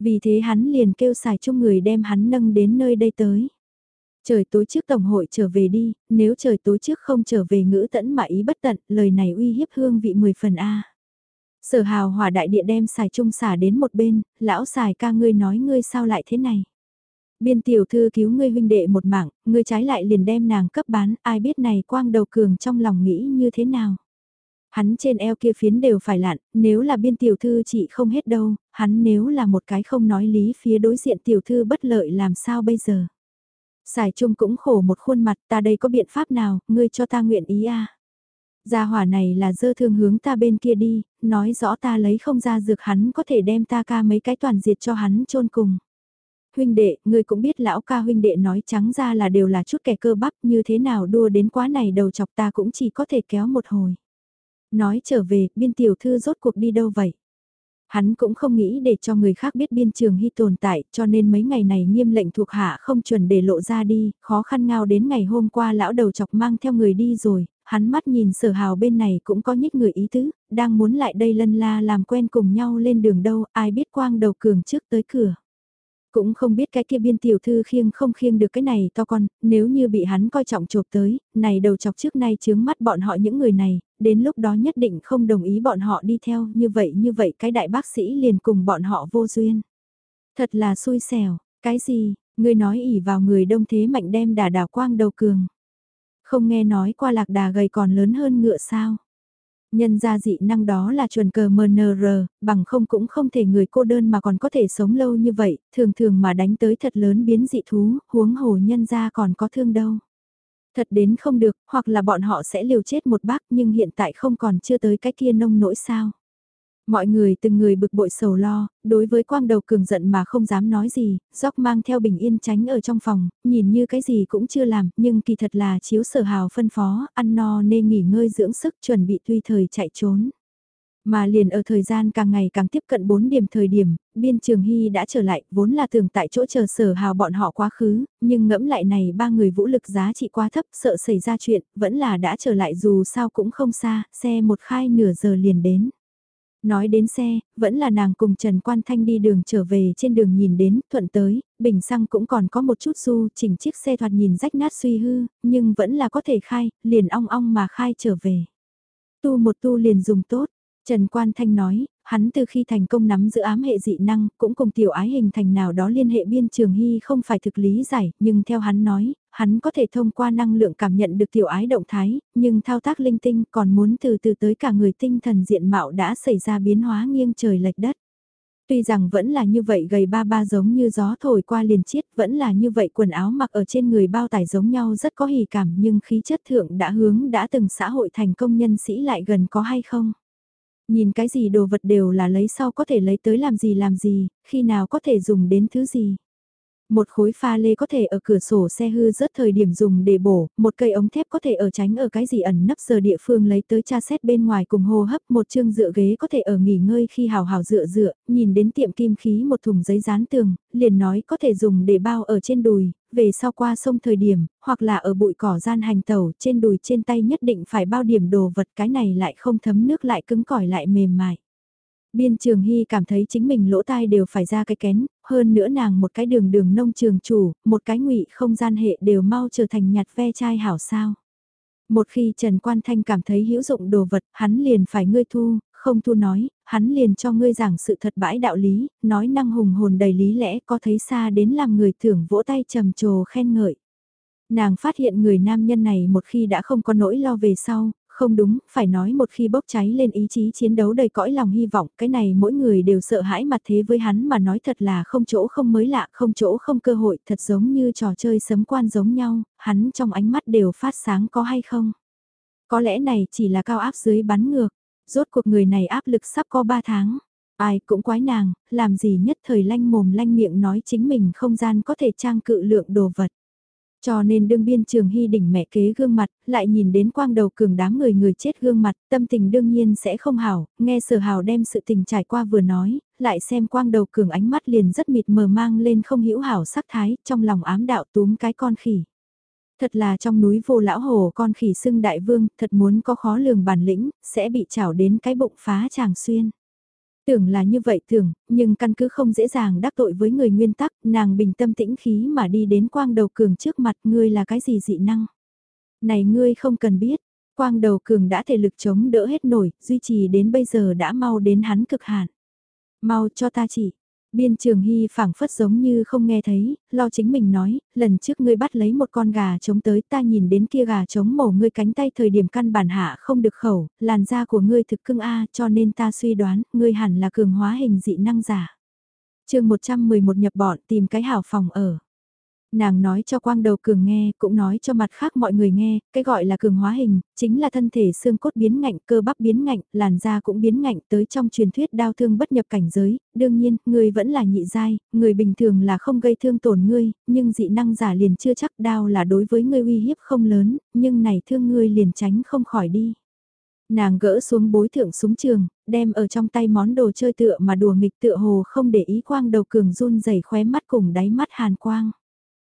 Vì thế hắn liền kêu xài chung người đem hắn nâng đến nơi đây tới. Trời tối trước tổng hội trở về đi, nếu trời tối trước không trở về ngữ tẫn mà ý bất tận, lời này uy hiếp hương vị 10 phần A. Sở hào hỏa đại địa đem xài trung xả đến một bên, lão xài ca ngươi nói ngươi sao lại thế này. Biên tiểu thư cứu ngươi huynh đệ một mạng, ngươi trái lại liền đem nàng cấp bán, ai biết này quang đầu cường trong lòng nghĩ như thế nào. Hắn trên eo kia phiến đều phải lạn, nếu là biên tiểu thư chị không hết đâu, hắn nếu là một cái không nói lý phía đối diện tiểu thư bất lợi làm sao bây giờ. xài chung cũng khổ một khuôn mặt ta đây có biện pháp nào, ngươi cho ta nguyện ý à. Gia hỏa này là dơ thương hướng ta bên kia đi, nói rõ ta lấy không ra dược hắn có thể đem ta ca mấy cái toàn diệt cho hắn chôn cùng. Huynh đệ, ngươi cũng biết lão ca huynh đệ nói trắng ra là đều là chút kẻ cơ bắp như thế nào đua đến quá này đầu chọc ta cũng chỉ có thể kéo một hồi. Nói trở về, biên tiểu thư rốt cuộc đi đâu vậy? Hắn cũng không nghĩ để cho người khác biết biên trường hy tồn tại, cho nên mấy ngày này nghiêm lệnh thuộc hạ không chuẩn để lộ ra đi, khó khăn ngao đến ngày hôm qua lão đầu chọc mang theo người đi rồi, hắn mắt nhìn sở hào bên này cũng có nhích người ý tứ, đang muốn lại đây lân la làm quen cùng nhau lên đường đâu, ai biết quang đầu cường trước tới cửa. Cũng không biết cái kia biên tiểu thư khiêng không khiêng được cái này to con, nếu như bị hắn coi trọng chộp tới, này đầu chọc trước nay chướng mắt bọn họ những người này, đến lúc đó nhất định không đồng ý bọn họ đi theo, như vậy như vậy cái đại bác sĩ liền cùng bọn họ vô duyên. Thật là xui xẻo, cái gì, người nói ỉ vào người đông thế mạnh đem đà đảo quang đầu cường. Không nghe nói qua lạc đà gầy còn lớn hơn ngựa sao. Nhân ra dị năng đó là chuẩn cờ MNR, bằng không cũng không thể người cô đơn mà còn có thể sống lâu như vậy, thường thường mà đánh tới thật lớn biến dị thú, huống hồ nhân ra còn có thương đâu. Thật đến không được, hoặc là bọn họ sẽ liều chết một bác nhưng hiện tại không còn chưa tới cái kia nông nỗi sao. Mọi người từng người bực bội sầu lo, đối với quang đầu cường giận mà không dám nói gì, dốc mang theo bình yên tránh ở trong phòng, nhìn như cái gì cũng chưa làm, nhưng kỳ thật là chiếu sở hào phân phó, ăn no nên nghỉ ngơi dưỡng sức chuẩn bị tùy thời chạy trốn. Mà liền ở thời gian càng ngày càng tiếp cận 4 điểm thời điểm, biên trường hy đã trở lại, vốn là tưởng tại chỗ chờ sở hào bọn họ quá khứ, nhưng ngẫm lại này ba người vũ lực giá trị quá thấp, sợ xảy ra chuyện, vẫn là đã trở lại dù sao cũng không xa, xe một khai nửa giờ liền đến. Nói đến xe, vẫn là nàng cùng Trần Quan Thanh đi đường trở về trên đường nhìn đến, thuận tới, bình xăng cũng còn có một chút xu, chỉnh chiếc xe thoạt nhìn rách nát suy hư, nhưng vẫn là có thể khai, liền ong ong mà khai trở về. Tu một tu liền dùng tốt, Trần Quan Thanh nói, hắn từ khi thành công nắm giữ ám hệ dị năng, cũng cùng tiểu ái hình thành nào đó liên hệ biên trường hy không phải thực lý giải, nhưng theo hắn nói, hắn có thể thông qua năng lượng cảm nhận được tiểu ái động thái, nhưng thao tác linh tinh còn muốn từ từ tới cả người tinh thần diện mạo đã xảy ra biến hóa nghiêng trời lệch đất. Tuy rằng vẫn là như vậy gầy ba ba giống như gió thổi qua liền chiết, vẫn là như vậy quần áo mặc ở trên người bao tải giống nhau rất có hỉ cảm nhưng khí chất thượng đã hướng đã từng xã hội thành công nhân sĩ lại gần có hay không? Nhìn cái gì đồ vật đều là lấy sau có thể lấy tới làm gì làm gì, khi nào có thể dùng đến thứ gì. Một khối pha lê có thể ở cửa sổ xe hư rớt thời điểm dùng để bổ, một cây ống thép có thể ở tránh ở cái gì ẩn nấp giờ địa phương lấy tới tra xét bên ngoài cùng hô hấp, một chương dựa ghế có thể ở nghỉ ngơi khi hào hào dựa dựa, nhìn đến tiệm kim khí một thùng giấy dán tường, liền nói có thể dùng để bao ở trên đùi, về sau qua sông thời điểm, hoặc là ở bụi cỏ gian hành tàu trên đùi trên tay nhất định phải bao điểm đồ vật cái này lại không thấm nước lại cứng cỏi lại mềm mại. Biên trường hy cảm thấy chính mình lỗ tai đều phải ra cái kén, hơn nữa nàng một cái đường đường nông trường chủ, một cái ngụy không gian hệ đều mau trở thành nhặt ve chai hảo sao. Một khi Trần Quan Thanh cảm thấy hữu dụng đồ vật, hắn liền phải ngươi thu, không thu nói, hắn liền cho ngươi giảng sự thật bãi đạo lý, nói năng hùng hồn đầy lý lẽ có thấy xa đến làm người thưởng vỗ tay trầm trồ khen ngợi. Nàng phát hiện người nam nhân này một khi đã không có nỗi lo về sau, không đúng, phải nói một khi bốc cháy lên ý chí chiến đấu đầy cõi lòng hy vọng, cái này mỗi người đều sợ hãi mặt thế với hắn mà nói thật là không chỗ không mới lạ, không chỗ không cơ hội, thật giống như trò chơi sấm quan giống nhau, hắn trong ánh mắt đều phát sáng có hay không. Có lẽ này chỉ là cao áp dưới bắn ngược, rốt cuộc người này áp lực sắp có 3 tháng. Ai cũng quái nàng, làm gì nhất thời lanh mồm lanh miệng nói chính mình không gian có thể trang cự lượng đồ vật. Cho nên đương biên trường hy đỉnh mẹ kế gương mặt, lại nhìn đến quang đầu cường đám người người chết gương mặt, tâm tình đương nhiên sẽ không hảo, nghe sở hào đem sự tình trải qua vừa nói, lại xem quang đầu cường ánh mắt liền rất mịt mờ mang lên không hữu hảo sắc thái, trong lòng ám đạo túm cái con khỉ. Thật là trong núi vô lão hồ con khỉ xưng đại vương, thật muốn có khó lường bản lĩnh, sẽ bị chảo đến cái bụng phá chàng xuyên. Tưởng là như vậy tưởng, nhưng căn cứ không dễ dàng đắc tội với người nguyên tắc, nàng bình tâm tĩnh khí mà đi đến quang đầu cường trước mặt ngươi là cái gì dị năng. Này ngươi không cần biết, quang đầu cường đã thể lực chống đỡ hết nổi, duy trì đến bây giờ đã mau đến hắn cực hạn. Mau cho ta chỉ, Biên trường hy phảng phất giống như không nghe thấy, lo chính mình nói, lần trước ngươi bắt lấy một con gà trống tới ta nhìn đến kia gà trống mổ ngươi cánh tay thời điểm căn bản hạ không được khẩu, làn da của ngươi thực cưng A cho nên ta suy đoán, ngươi hẳn là cường hóa hình dị năng giả. chương 111 nhập bọn tìm cái hảo phòng ở. Nàng nói cho quang đầu cường nghe, cũng nói cho mặt khác mọi người nghe, cái gọi là cường hóa hình, chính là thân thể xương cốt biến ngạnh, cơ bắp biến ngạnh, làn da cũng biến ngạnh tới trong truyền thuyết đau thương bất nhập cảnh giới, đương nhiên, người vẫn là nhị giai, người bình thường là không gây thương tổn ngươi, nhưng dị năng giả liền chưa chắc đau là đối với ngươi uy hiếp không lớn, nhưng này thương ngươi liền tránh không khỏi đi. Nàng gỡ xuống bối thượng súng trường, đem ở trong tay món đồ chơi tựa mà đùa nghịch tựa hồ không để ý quang đầu cường run rẩy khóe mắt cùng đáy mắt hàn quang.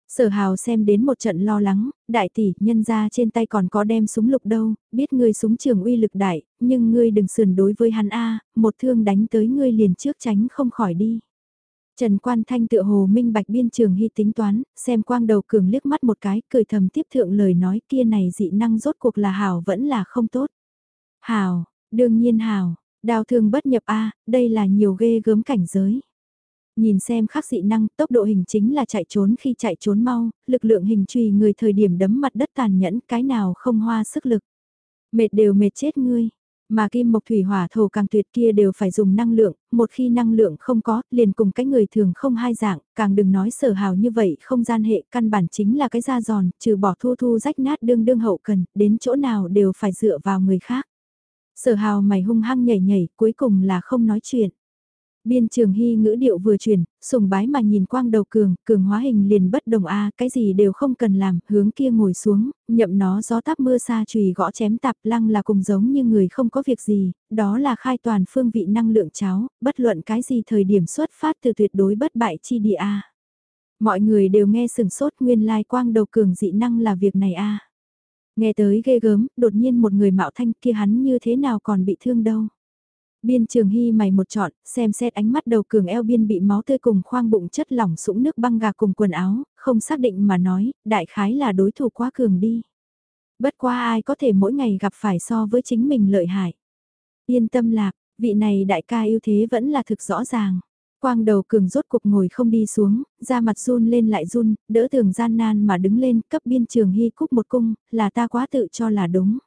Sở hào xem đến một trận lo lắng, đại tỷ, nhân ra trên tay còn có đem súng lục đâu, biết ngươi súng trường uy lực đại, nhưng ngươi đừng sườn đối với hắn A, một thương đánh tới ngươi liền trước tránh không khỏi đi. Trần Quan Thanh tựa hồ minh bạch biên trường hy tính toán, xem quang đầu cường liếc mắt một cái, cười thầm tiếp thượng lời nói kia này dị năng rốt cuộc là hào vẫn là không tốt. Hào, đương nhiên hào, đào thương bất nhập A, đây là nhiều ghê gớm cảnh giới. Nhìn xem khắc dị năng, tốc độ hình chính là chạy trốn khi chạy trốn mau, lực lượng hình trùy người thời điểm đấm mặt đất tàn nhẫn, cái nào không hoa sức lực. Mệt đều mệt chết ngươi. Mà kim mộc thủy hỏa thổ càng tuyệt kia đều phải dùng năng lượng, một khi năng lượng không có, liền cùng cái người thường không hai dạng, càng đừng nói sở hào như vậy, không gian hệ căn bản chính là cái da giòn, trừ bỏ thu thu rách nát đương đương hậu cần, đến chỗ nào đều phải dựa vào người khác. Sở hào mày hung hăng nhảy nhảy, cuối cùng là không nói chuyện. Biên trường hy ngữ điệu vừa chuyển, sùng bái mà nhìn quang đầu cường, cường hóa hình liền bất đồng a cái gì đều không cần làm, hướng kia ngồi xuống, nhậm nó gió táp mưa xa chùy gõ chém tạp lăng là cùng giống như người không có việc gì, đó là khai toàn phương vị năng lượng cháo, bất luận cái gì thời điểm xuất phát từ tuyệt đối bất bại chi địa a Mọi người đều nghe sừng sốt nguyên lai quang đầu cường dị năng là việc này a Nghe tới ghê gớm, đột nhiên một người mạo thanh kia hắn như thế nào còn bị thương đâu. Biên trường hy mày một chọn, xem xét ánh mắt đầu cường eo biên bị máu tươi cùng khoang bụng chất lỏng sũng nước băng gà cùng quần áo, không xác định mà nói, đại khái là đối thủ quá cường đi. Bất qua ai có thể mỗi ngày gặp phải so với chính mình lợi hại. Yên tâm lạc, vị này đại ca ưu thế vẫn là thực rõ ràng. Quang đầu cường rốt cuộc ngồi không đi xuống, da mặt run lên lại run, đỡ tường gian nan mà đứng lên, cấp biên trường hy cúc một cung, là ta quá tự cho là đúng.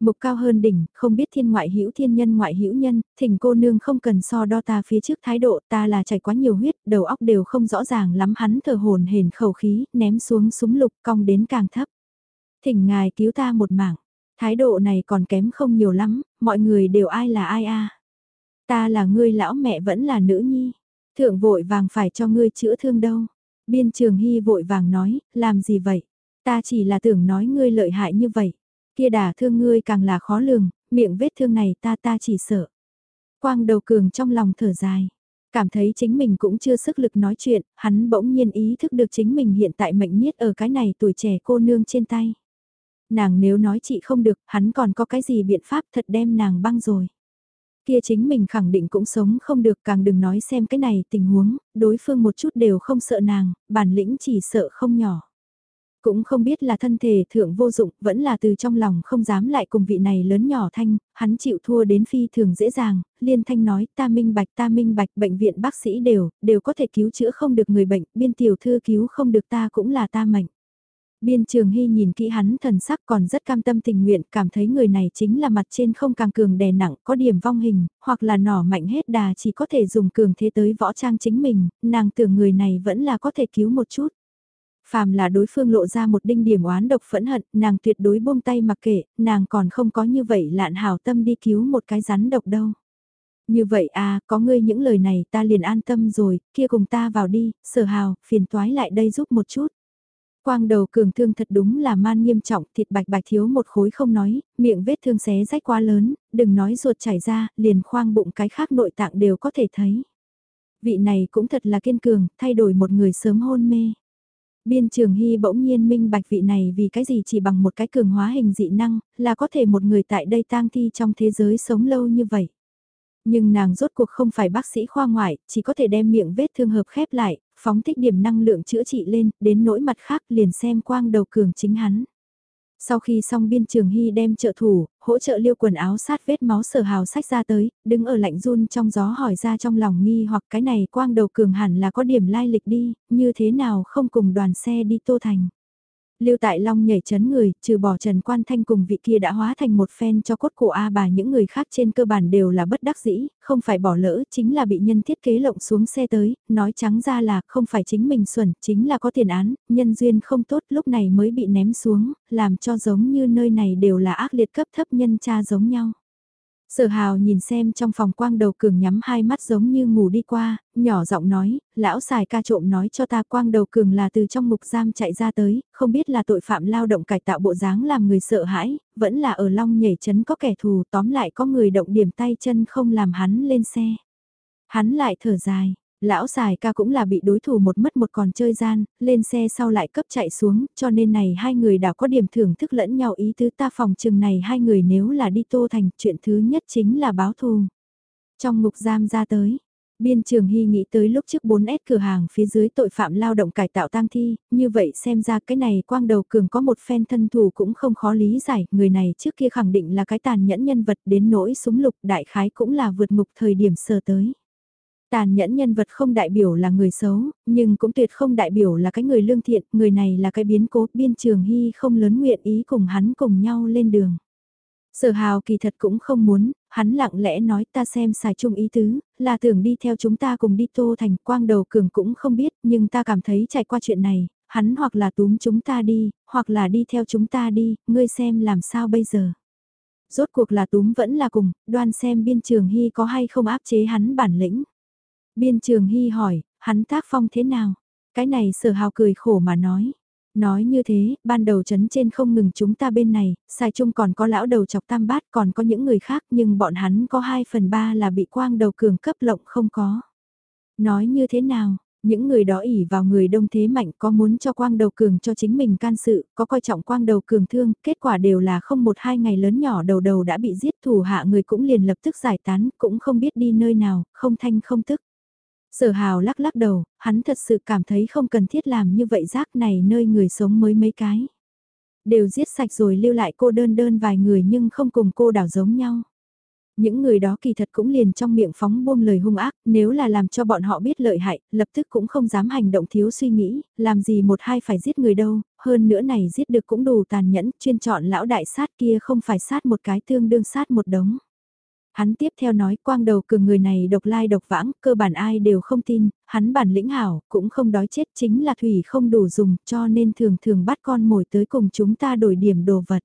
Mục cao hơn đỉnh, không biết thiên ngoại hữu thiên nhân ngoại hữu nhân, thỉnh cô nương không cần so đo ta phía trước thái độ ta là chảy quá nhiều huyết, đầu óc đều không rõ ràng lắm hắn thở hồn hển khẩu khí, ném xuống súng lục cong đến càng thấp. Thỉnh ngài cứu ta một mảng, thái độ này còn kém không nhiều lắm, mọi người đều ai là ai a Ta là ngươi lão mẹ vẫn là nữ nhi, thượng vội vàng phải cho ngươi chữa thương đâu. Biên trường hy vội vàng nói, làm gì vậy? Ta chỉ là tưởng nói ngươi lợi hại như vậy. Kia đả thương ngươi càng là khó lường, miệng vết thương này ta ta chỉ sợ. Quang đầu cường trong lòng thở dài. Cảm thấy chính mình cũng chưa sức lực nói chuyện, hắn bỗng nhiên ý thức được chính mình hiện tại mệnh miết ở cái này tuổi trẻ cô nương trên tay. Nàng nếu nói chị không được, hắn còn có cái gì biện pháp thật đem nàng băng rồi. Kia chính mình khẳng định cũng sống không được càng đừng nói xem cái này tình huống, đối phương một chút đều không sợ nàng, bản lĩnh chỉ sợ không nhỏ. Cũng không biết là thân thể thượng vô dụng, vẫn là từ trong lòng không dám lại cùng vị này lớn nhỏ thanh, hắn chịu thua đến phi thường dễ dàng, liên thanh nói ta minh bạch ta minh bạch bệnh viện bác sĩ đều, đều có thể cứu chữa không được người bệnh, biên tiểu thư cứu không được ta cũng là ta mệnh. Biên trường hy nhìn kỹ hắn thần sắc còn rất cam tâm tình nguyện, cảm thấy người này chính là mặt trên không càng cường đè nặng, có điểm vong hình, hoặc là nỏ mạnh hết đà chỉ có thể dùng cường thế tới võ trang chính mình, nàng tưởng người này vẫn là có thể cứu một chút. Phàm là đối phương lộ ra một đinh điểm oán độc phẫn hận, nàng tuyệt đối buông tay mặc kệ, nàng còn không có như vậy lạn hảo tâm đi cứu một cái rắn độc đâu. Như vậy à, có ngươi những lời này ta liền an tâm rồi, kia cùng ta vào đi, sở hào, phiền toái lại đây giúp một chút. Quang đầu cường thương thật đúng là man nghiêm trọng, thịt bạch bạch thiếu một khối không nói, miệng vết thương xé rách quá lớn, đừng nói ruột chảy ra, liền khoang bụng cái khác nội tạng đều có thể thấy. Vị này cũng thật là kiên cường, thay đổi một người sớm hôn mê. Biên trường hy bỗng nhiên minh bạch vị này vì cái gì chỉ bằng một cái cường hóa hình dị năng, là có thể một người tại đây tang thi trong thế giới sống lâu như vậy. Nhưng nàng rốt cuộc không phải bác sĩ khoa ngoại, chỉ có thể đem miệng vết thương hợp khép lại, phóng thích điểm năng lượng chữa trị lên, đến nỗi mặt khác liền xem quang đầu cường chính hắn. Sau khi xong biên trường hy đem trợ thủ, hỗ trợ liêu quần áo sát vết máu sở hào sách ra tới, đứng ở lạnh run trong gió hỏi ra trong lòng nghi hoặc cái này quang đầu cường hẳn là có điểm lai lịch đi, như thế nào không cùng đoàn xe đi tô thành. Lưu Tại Long nhảy chấn người, trừ bỏ Trần Quan Thanh cùng vị kia đã hóa thành một phen cho cốt cổ A bà những người khác trên cơ bản đều là bất đắc dĩ, không phải bỏ lỡ, chính là bị nhân thiết kế lộng xuống xe tới, nói trắng ra là không phải chính mình xuẩn, chính là có tiền án, nhân duyên không tốt lúc này mới bị ném xuống, làm cho giống như nơi này đều là ác liệt cấp thấp nhân cha giống nhau. Sở hào nhìn xem trong phòng quang đầu cường nhắm hai mắt giống như ngủ đi qua, nhỏ giọng nói, lão xài ca trộm nói cho ta quang đầu cường là từ trong ngục giam chạy ra tới, không biết là tội phạm lao động cải tạo bộ dáng làm người sợ hãi, vẫn là ở long nhảy chấn có kẻ thù tóm lại có người động điểm tay chân không làm hắn lên xe. Hắn lại thở dài, Lão xài ca cũng là bị đối thủ một mất một còn chơi gian, lên xe sau lại cấp chạy xuống, cho nên này hai người đã có điểm thưởng thức lẫn nhau ý tứ ta phòng chừng này hai người nếu là đi tô thành, chuyện thứ nhất chính là báo thù. Trong ngục giam ra tới, Biên trường hy nghĩ tới lúc trước 4S cửa hàng phía dưới tội phạm lao động cải tạo tang thi, như vậy xem ra cái này quang đầu cường có một phen thân thủ cũng không khó lý giải, người này trước kia khẳng định là cái tàn nhẫn nhân vật đến nỗi súng lục đại khái cũng là vượt ngục thời điểm sơ tới. Tàn nhẫn nhân vật không đại biểu là người xấu, nhưng cũng tuyệt không đại biểu là cái người lương thiện, người này là cái biến cố, biên trường hy không lớn nguyện ý cùng hắn cùng nhau lên đường. Sở hào kỳ thật cũng không muốn, hắn lặng lẽ nói ta xem xài chung ý tứ, là tưởng đi theo chúng ta cùng đi tô thành quang đầu cường cũng không biết, nhưng ta cảm thấy trải qua chuyện này, hắn hoặc là túm chúng ta đi, hoặc là đi theo chúng ta đi, ngươi xem làm sao bây giờ. rốt cuộc là túm vẫn là cùng, đoan xem biên trường hy có hay không áp chế hắn bản lĩnh. Biên trường hy hỏi, hắn tác phong thế nào? Cái này sở hào cười khổ mà nói. Nói như thế, ban đầu chấn trên không ngừng chúng ta bên này, sai chung còn có lão đầu chọc tam bát còn có những người khác nhưng bọn hắn có 2 phần 3 là bị quang đầu cường cấp lộng không có. Nói như thế nào, những người đó ỉ vào người đông thế mạnh có muốn cho quang đầu cường cho chính mình can sự, có coi trọng quang đầu cường thương, kết quả đều là không một hai ngày lớn nhỏ đầu đầu đã bị giết thủ hạ người cũng liền lập tức giải tán, cũng không biết đi nơi nào, không thanh không tức. Sở hào lắc lắc đầu, hắn thật sự cảm thấy không cần thiết làm như vậy rác này nơi người sống mới mấy cái. Đều giết sạch rồi lưu lại cô đơn đơn vài người nhưng không cùng cô đảo giống nhau. Những người đó kỳ thật cũng liền trong miệng phóng buông lời hung ác, nếu là làm cho bọn họ biết lợi hại, lập tức cũng không dám hành động thiếu suy nghĩ, làm gì một hai phải giết người đâu, hơn nữa này giết được cũng đủ tàn nhẫn, chuyên chọn lão đại sát kia không phải sát một cái tương đương sát một đống. Hắn tiếp theo nói quang đầu cường người này độc lai độc vãng, cơ bản ai đều không tin, hắn bản lĩnh hảo, cũng không đói chết chính là thủy không đủ dùng cho nên thường thường bắt con mồi tới cùng chúng ta đổi điểm đồ vật.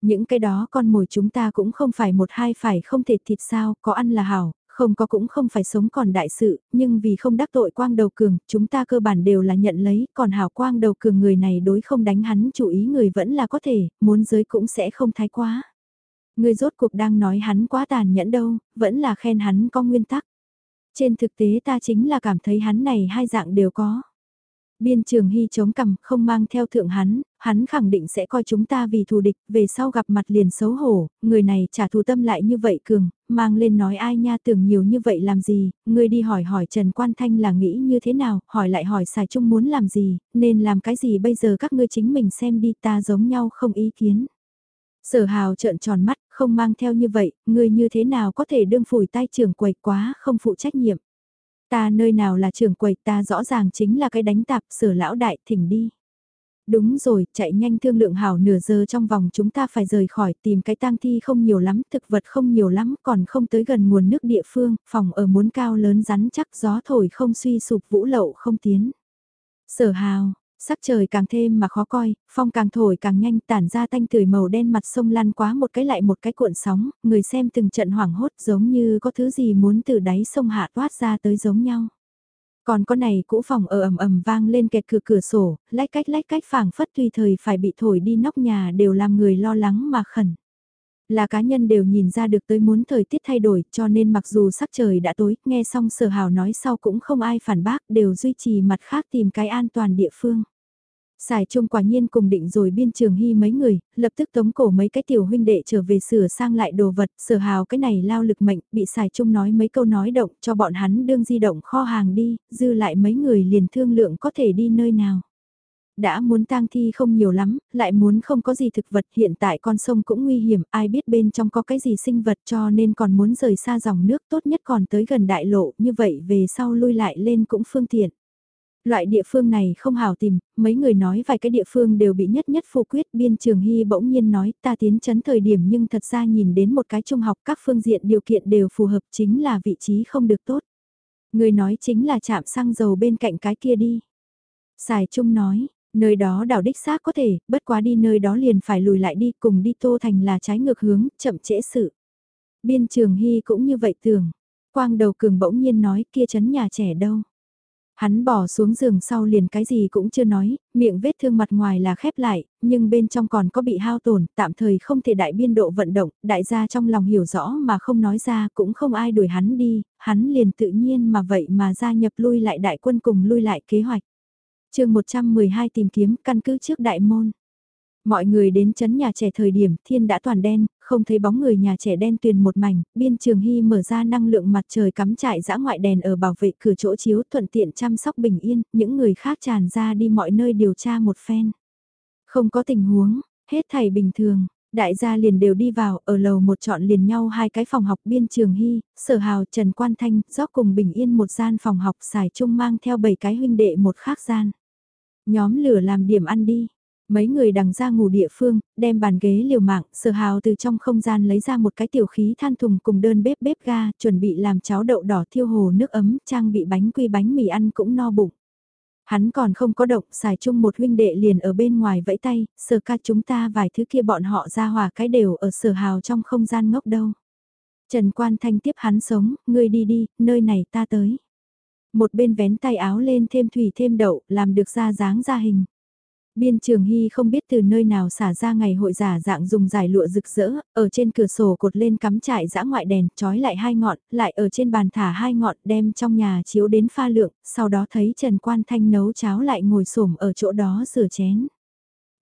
Những cái đó con mồi chúng ta cũng không phải một hai phải không thể thịt sao, có ăn là hảo, không có cũng không phải sống còn đại sự, nhưng vì không đắc tội quang đầu cường, chúng ta cơ bản đều là nhận lấy, còn hảo quang đầu cường người này đối không đánh hắn chủ ý người vẫn là có thể, muốn giới cũng sẽ không thái quá. Người rốt cuộc đang nói hắn quá tàn nhẫn đâu, vẫn là khen hắn có nguyên tắc. Trên thực tế ta chính là cảm thấy hắn này hai dạng đều có. Biên trường hy chống cằm không mang theo thượng hắn, hắn khẳng định sẽ coi chúng ta vì thù địch, về sau gặp mặt liền xấu hổ, người này trả thù tâm lại như vậy cường, mang lên nói ai nha tưởng nhiều như vậy làm gì, người đi hỏi hỏi Trần Quan Thanh là nghĩ như thế nào, hỏi lại hỏi xài chung muốn làm gì, nên làm cái gì bây giờ các ngươi chính mình xem đi ta giống nhau không ý kiến. Sở hào trợn tròn mắt, không mang theo như vậy, người như thế nào có thể đương phủi tay trưởng quầy quá không phụ trách nhiệm. Ta nơi nào là trưởng quầy ta rõ ràng chính là cái đánh tạp sở lão đại thỉnh đi. Đúng rồi, chạy nhanh thương lượng hảo nửa giờ trong vòng chúng ta phải rời khỏi tìm cái tang thi không nhiều lắm, thực vật không nhiều lắm, còn không tới gần nguồn nước địa phương, phòng ở muốn cao lớn rắn chắc gió thổi không suy sụp vũ lậu không tiến. Sở hào, sắc trời càng thêm mà khó coi, phong càng thổi càng nhanh tản ra thanh tưởi màu đen mặt sông lăn quá một cái lại một cái cuộn sóng, người xem từng trận hoảng hốt giống như có thứ gì muốn từ đáy sông hạ toát ra tới giống nhau. Còn con này cũ phòng ở ầm ầm vang lên kẹt cửa cửa sổ, lách cách lách cách phảng phất tùy thời phải bị thổi đi nóc nhà đều làm người lo lắng mà khẩn. Là cá nhân đều nhìn ra được tới muốn thời tiết thay đổi cho nên mặc dù sắc trời đã tối, nghe xong sở hào nói sau cũng không ai phản bác đều duy trì mặt khác tìm cái an toàn địa phương. Xài chung quả nhiên cùng định rồi biên trường hy mấy người, lập tức tống cổ mấy cái tiểu huynh đệ trở về sửa sang lại đồ vật, sở hào cái này lao lực mệnh, bị xài chung nói mấy câu nói động cho bọn hắn đương di động kho hàng đi, dư lại mấy người liền thương lượng có thể đi nơi nào. Đã muốn tang thi không nhiều lắm, lại muốn không có gì thực vật hiện tại con sông cũng nguy hiểm, ai biết bên trong có cái gì sinh vật cho nên còn muốn rời xa dòng nước tốt nhất còn tới gần đại lộ, như vậy về sau lui lại lên cũng phương tiện. Loại địa phương này không hào tìm, mấy người nói vài cái địa phương đều bị nhất nhất phù quyết. Biên trường hy bỗng nhiên nói ta tiến chấn thời điểm nhưng thật ra nhìn đến một cái trung học các phương diện điều kiện đều phù hợp chính là vị trí không được tốt. Người nói chính là chạm xăng dầu bên cạnh cái kia đi. xài Trung nói, nơi đó đảo đích xác có thể, bất quá đi nơi đó liền phải lùi lại đi cùng đi tô thành là trái ngược hướng, chậm trễ sự. Biên trường hy cũng như vậy tưởng. Quang đầu cường bỗng nhiên nói kia chấn nhà trẻ đâu. Hắn bỏ xuống giường sau liền cái gì cũng chưa nói, miệng vết thương mặt ngoài là khép lại, nhưng bên trong còn có bị hao tổn, tạm thời không thể đại biên độ vận động, đại gia trong lòng hiểu rõ mà không nói ra cũng không ai đuổi hắn đi, hắn liền tự nhiên mà vậy mà gia nhập lui lại đại quân cùng lui lại kế hoạch. chương 112 tìm kiếm căn cứ trước đại môn. Mọi người đến chấn nhà trẻ thời điểm thiên đã toàn đen, không thấy bóng người nhà trẻ đen tuyền một mảnh, biên trường hy mở ra năng lượng mặt trời cắm trại dã ngoại đèn ở bảo vệ cửa chỗ chiếu thuận tiện chăm sóc bình yên, những người khác tràn ra đi mọi nơi điều tra một phen. Không có tình huống, hết thảy bình thường, đại gia liền đều đi vào, ở lầu một chọn liền nhau hai cái phòng học biên trường hy, sở hào Trần Quan Thanh, dốc cùng bình yên một gian phòng học xài chung mang theo bảy cái huynh đệ một khác gian. Nhóm lửa làm điểm ăn đi, Mấy người đằng ra ngủ địa phương, đem bàn ghế liều mạng, sở hào từ trong không gian lấy ra một cái tiểu khí than thùng cùng đơn bếp bếp ga, chuẩn bị làm cháo đậu đỏ thiêu hồ nước ấm, trang bị bánh quy bánh mì ăn cũng no bụng. Hắn còn không có động, xài chung một huynh đệ liền ở bên ngoài vẫy tay, sở ca chúng ta vài thứ kia bọn họ ra hòa cái đều ở sở hào trong không gian ngốc đâu. Trần Quan Thanh tiếp hắn sống, ngươi đi đi, nơi này ta tới. Một bên vén tay áo lên thêm thủy thêm đậu, làm được ra dáng ra hình. Biên Trường Hy không biết từ nơi nào xả ra ngày hội giả dạng dùng giải lụa rực rỡ, ở trên cửa sổ cột lên cắm trại dã ngoại đèn, trói lại hai ngọn, lại ở trên bàn thả hai ngọn đem trong nhà chiếu đến pha lượng, sau đó thấy Trần Quan Thanh nấu cháo lại ngồi xổm ở chỗ đó rửa chén.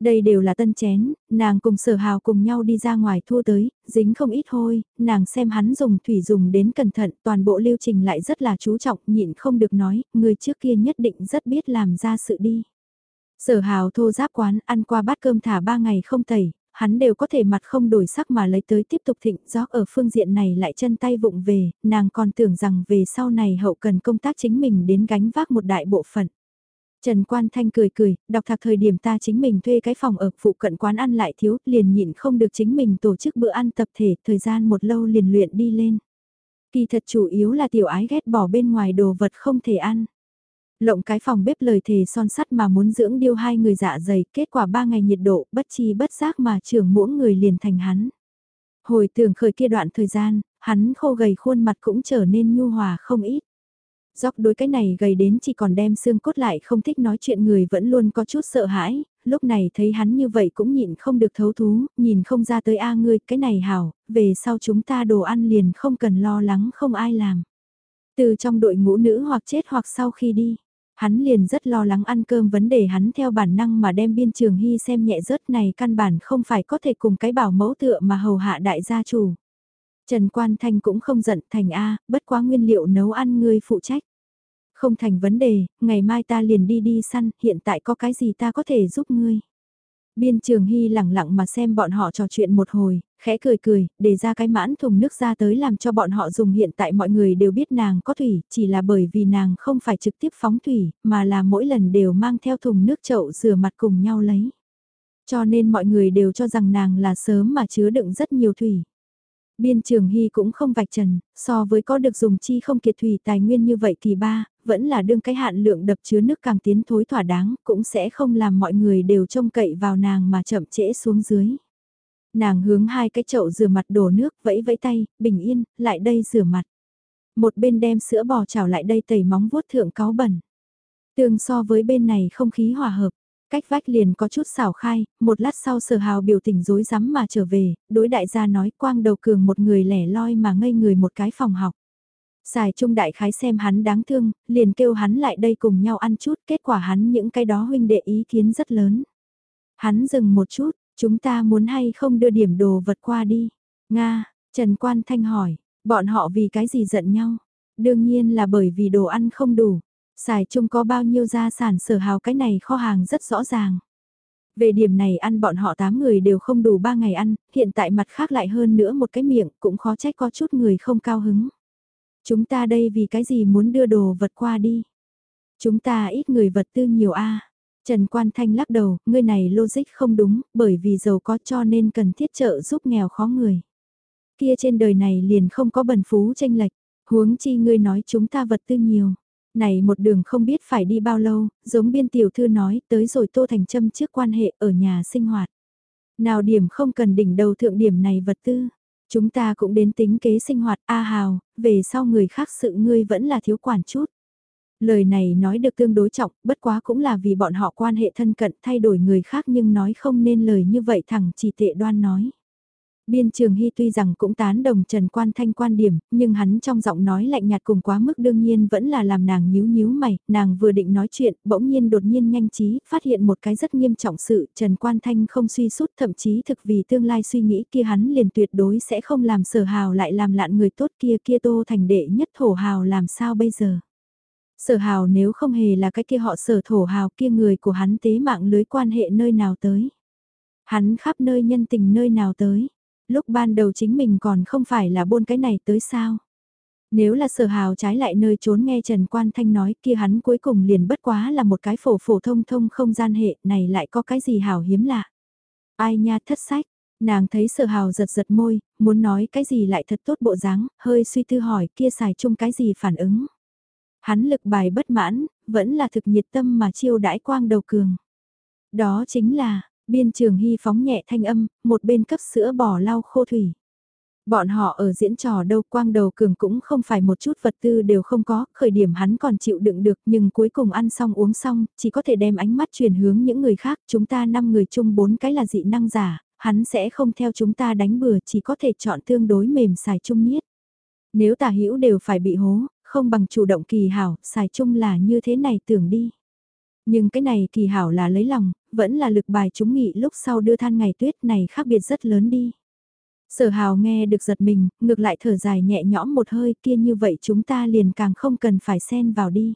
Đây đều là tân chén, nàng cùng sở hào cùng nhau đi ra ngoài thua tới, dính không ít hôi, nàng xem hắn dùng thủy dùng đến cẩn thận, toàn bộ lưu trình lại rất là chú trọng, nhịn không được nói, người trước kia nhất định rất biết làm ra sự đi. Sở hào thô giáp quán ăn qua bát cơm thả ba ngày không tẩy, hắn đều có thể mặt không đổi sắc mà lấy tới tiếp tục thịnh gió ở phương diện này lại chân tay vụng về, nàng còn tưởng rằng về sau này hậu cần công tác chính mình đến gánh vác một đại bộ phận. Trần Quan Thanh cười cười, đọc thạc thời điểm ta chính mình thuê cái phòng ở phụ cận quán ăn lại thiếu, liền nhịn không được chính mình tổ chức bữa ăn tập thể, thời gian một lâu liền luyện đi lên. Kỳ thật chủ yếu là tiểu ái ghét bỏ bên ngoài đồ vật không thể ăn. Lộng cái phòng bếp lời thề son sắt mà muốn dưỡng điêu hai người dạ dày, kết quả ba ngày nhiệt độ, bất chi bất giác mà trưởng mỗi người liền thành hắn. Hồi tưởng khởi kia đoạn thời gian, hắn khô gầy khuôn mặt cũng trở nên nhu hòa không ít. Dọc đối cái này gầy đến chỉ còn đem xương cốt lại không thích nói chuyện người vẫn luôn có chút sợ hãi, lúc này thấy hắn như vậy cũng nhịn không được thấu thú, nhìn không ra tới a ngươi, cái này hảo, về sau chúng ta đồ ăn liền không cần lo lắng không ai làm. Từ trong đội ngũ nữ hoặc chết hoặc sau khi đi, hắn liền rất lo lắng ăn cơm vấn đề hắn theo bản năng mà đem biên trường hy xem nhẹ rớt này căn bản không phải có thể cùng cái bảo mẫu tựa mà hầu hạ đại gia chủ. Trần Quan Thanh cũng không giận thành A, bất quá nguyên liệu nấu ăn ngươi phụ trách. Không thành vấn đề, ngày mai ta liền đi đi săn, hiện tại có cái gì ta có thể giúp ngươi. Biên trường hy lẳng lặng mà xem bọn họ trò chuyện một hồi, khẽ cười cười, để ra cái mãn thùng nước ra tới làm cho bọn họ dùng hiện tại mọi người đều biết nàng có thủy, chỉ là bởi vì nàng không phải trực tiếp phóng thủy, mà là mỗi lần đều mang theo thùng nước chậu rửa mặt cùng nhau lấy. Cho nên mọi người đều cho rằng nàng là sớm mà chứa đựng rất nhiều thủy. Biên trường hy cũng không vạch trần, so với có được dùng chi không kiệt thủy tài nguyên như vậy thì ba, vẫn là đương cái hạn lượng đập chứa nước càng tiến thối thỏa đáng, cũng sẽ không làm mọi người đều trông cậy vào nàng mà chậm trễ xuống dưới. Nàng hướng hai cái chậu rửa mặt đổ nước vẫy vẫy tay, bình yên, lại đây rửa mặt. Một bên đem sữa bò chảo lại đây tẩy móng vuốt thượng cáo bẩn. Tương so với bên này không khí hòa hợp, cách vách liền có chút xảo khai, một lát sau sở hào biểu tình rối rắm mà trở về, đối đại gia nói quang đầu cường một người lẻ loi mà ngây người một cái phòng học. Xài trung đại khái xem hắn đáng thương, liền kêu hắn lại đây cùng nhau ăn chút, kết quả hắn những cái đó huynh đệ ý kiến rất lớn. Hắn dừng một chút, chúng ta muốn hay không đưa điểm đồ vật qua đi. Nga, Trần Quan Thanh hỏi, bọn họ vì cái gì giận nhau? Đương nhiên là bởi vì đồ ăn không đủ. Xài chung có bao nhiêu gia sản sở hào cái này kho hàng rất rõ ràng. Về điểm này ăn bọn họ 8 người đều không đủ 3 ngày ăn, hiện tại mặt khác lại hơn nữa một cái miệng cũng khó trách có chút người không cao hứng. Chúng ta đây vì cái gì muốn đưa đồ vật qua đi? Chúng ta ít người vật tư nhiều a. Trần Quan Thanh lắc đầu, ngươi này logic không đúng, bởi vì giàu có cho nên cần thiết trợ giúp nghèo khó người. Kia trên đời này liền không có bần phú tranh lệch, huống chi ngươi nói chúng ta vật tư nhiều. Này một đường không biết phải đi bao lâu, giống biên tiểu thư nói, tới rồi Tô Thành Trâm trước quan hệ ở nhà sinh hoạt. Nào điểm không cần đỉnh đầu thượng điểm này vật tư. Chúng ta cũng đến tính kế sinh hoạt A Hào, về sau người khác sự ngươi vẫn là thiếu quản chút. Lời này nói được tương đối trọng, bất quá cũng là vì bọn họ quan hệ thân cận thay đổi người khác nhưng nói không nên lời như vậy thẳng chỉ tệ đoan nói. Biên Trường Hy tuy rằng cũng tán đồng Trần Quan Thanh quan điểm, nhưng hắn trong giọng nói lạnh nhạt cùng quá mức đương nhiên vẫn là làm nàng nhíu nhíu mày, nàng vừa định nói chuyện, bỗng nhiên đột nhiên nhanh trí, phát hiện một cái rất nghiêm trọng sự, Trần Quan Thanh không suy sút thậm chí thực vì tương lai suy nghĩ kia hắn liền tuyệt đối sẽ không làm sở hào lại làm lạn người tốt kia kia tô thành đệ nhất thổ hào làm sao bây giờ. Sở hào nếu không hề là cái kia họ sở thổ hào kia người của hắn tế mạng lưới quan hệ nơi nào tới. Hắn khắp nơi nhân tình nơi nào tới lúc ban đầu chính mình còn không phải là buôn cái này tới sao. Nếu là sở hào trái lại nơi trốn nghe Trần Quan Thanh nói kia hắn cuối cùng liền bất quá là một cái phổ phổ thông thông không gian hệ này lại có cái gì hào hiếm lạ. Ai nha thất sách, nàng thấy sở hào giật giật môi, muốn nói cái gì lại thật tốt bộ dáng, hơi suy tư hỏi kia xài chung cái gì phản ứng. Hắn lực bài bất mãn, vẫn là thực nhiệt tâm mà chiêu đãi quang đầu cường. Đó chính là, biên trường hy phóng nhẹ thanh âm, một bên cấp sữa bò lau khô thủy. Bọn họ ở diễn trò đâu quang đầu cường cũng không phải một chút vật tư đều không có, khởi điểm hắn còn chịu đựng được nhưng cuối cùng ăn xong uống xong, chỉ có thể đem ánh mắt chuyển hướng những người khác, chúng ta 5 người chung 4 cái là dị năng giả, hắn sẽ không theo chúng ta đánh bừa chỉ có thể chọn tương đối mềm xài chung niết. Nếu tà hữu đều phải bị hố, không bằng chủ động kỳ hảo, xài chung là như thế này tưởng đi. Nhưng cái này kỳ hảo là lấy lòng, vẫn là lực bài chúng nghị lúc sau đưa than ngày tuyết này khác biệt rất lớn đi. Sở hào nghe được giật mình, ngược lại thở dài nhẹ nhõm một hơi kia như vậy chúng ta liền càng không cần phải xen vào đi.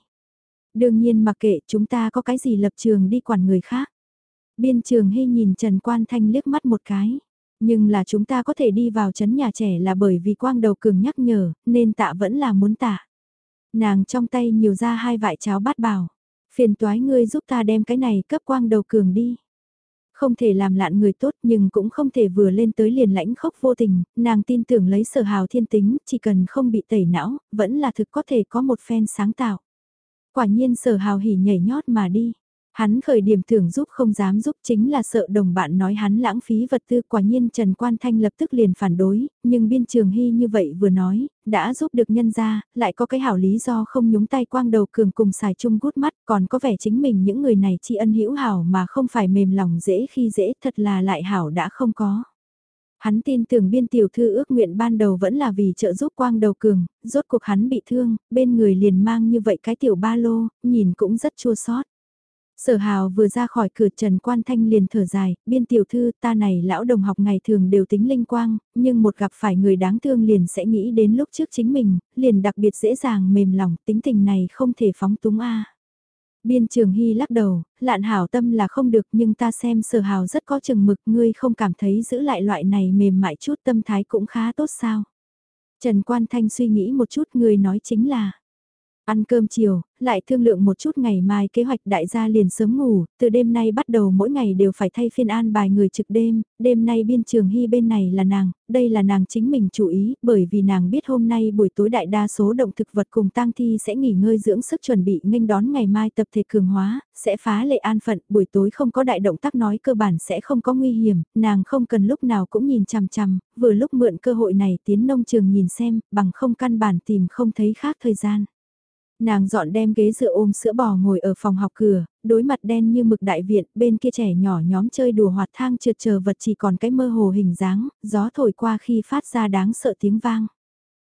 Đương nhiên mặc kệ chúng ta có cái gì lập trường đi quản người khác. Biên trường hy nhìn Trần Quan Thanh liếc mắt một cái. Nhưng là chúng ta có thể đi vào chấn nhà trẻ là bởi vì quang đầu cường nhắc nhở, nên tạ vẫn là muốn tạ. Nàng trong tay nhiều ra hai vại cháo bát bào Phiền toái ngươi giúp ta đem cái này cấp quang đầu cường đi. Không thể làm lạn người tốt nhưng cũng không thể vừa lên tới liền lãnh khốc vô tình, nàng tin tưởng lấy sở hào thiên tính, chỉ cần không bị tẩy não, vẫn là thực có thể có một phen sáng tạo. Quả nhiên sở hào hỉ nhảy nhót mà đi. Hắn khởi điểm tưởng giúp không dám giúp chính là sợ đồng bạn nói hắn lãng phí vật tư quả nhiên Trần Quan Thanh lập tức liền phản đối, nhưng biên trường hy như vậy vừa nói, đã giúp được nhân ra, lại có cái hảo lý do không nhúng tay quang đầu cường cùng xài chung gút mắt còn có vẻ chính mình những người này tri ân hữu hảo mà không phải mềm lòng dễ khi dễ thật là lại hảo đã không có. Hắn tin tưởng biên tiểu thư ước nguyện ban đầu vẫn là vì trợ giúp quang đầu cường, rốt cuộc hắn bị thương, bên người liền mang như vậy cái tiểu ba lô, nhìn cũng rất chua xót Sở hào vừa ra khỏi cửa Trần Quan Thanh liền thở dài, biên tiểu thư ta này lão đồng học ngày thường đều tính linh quang, nhưng một gặp phải người đáng thương liền sẽ nghĩ đến lúc trước chính mình, liền đặc biệt dễ dàng mềm lòng, tính tình này không thể phóng túng a. Biên trường hy lắc đầu, lạn hảo tâm là không được nhưng ta xem sở hào rất có chừng mực ngươi không cảm thấy giữ lại loại này mềm mại chút tâm thái cũng khá tốt sao. Trần Quan Thanh suy nghĩ một chút người nói chính là Ăn cơm chiều, lại thương lượng một chút ngày mai kế hoạch đại gia liền sớm ngủ, từ đêm nay bắt đầu mỗi ngày đều phải thay phiên an bài người trực đêm, đêm nay biên trường hy bên này là nàng, đây là nàng chính mình chủ ý, bởi vì nàng biết hôm nay buổi tối đại đa số động thực vật cùng tang thi sẽ nghỉ ngơi dưỡng sức chuẩn bị nghênh đón ngày mai tập thể cường hóa, sẽ phá lệ an phận, buổi tối không có đại động tác nói cơ bản sẽ không có nguy hiểm, nàng không cần lúc nào cũng nhìn chằm chằm, vừa lúc mượn cơ hội này tiến nông trường nhìn xem, bằng không căn bản tìm không thấy khác thời gian. Nàng dọn đem ghế dựa ôm sữa bò ngồi ở phòng học cửa, đối mặt đen như mực đại viện, bên kia trẻ nhỏ nhóm chơi đùa hoạt thang trượt chờ vật chỉ còn cái mơ hồ hình dáng, gió thổi qua khi phát ra đáng sợ tiếng vang.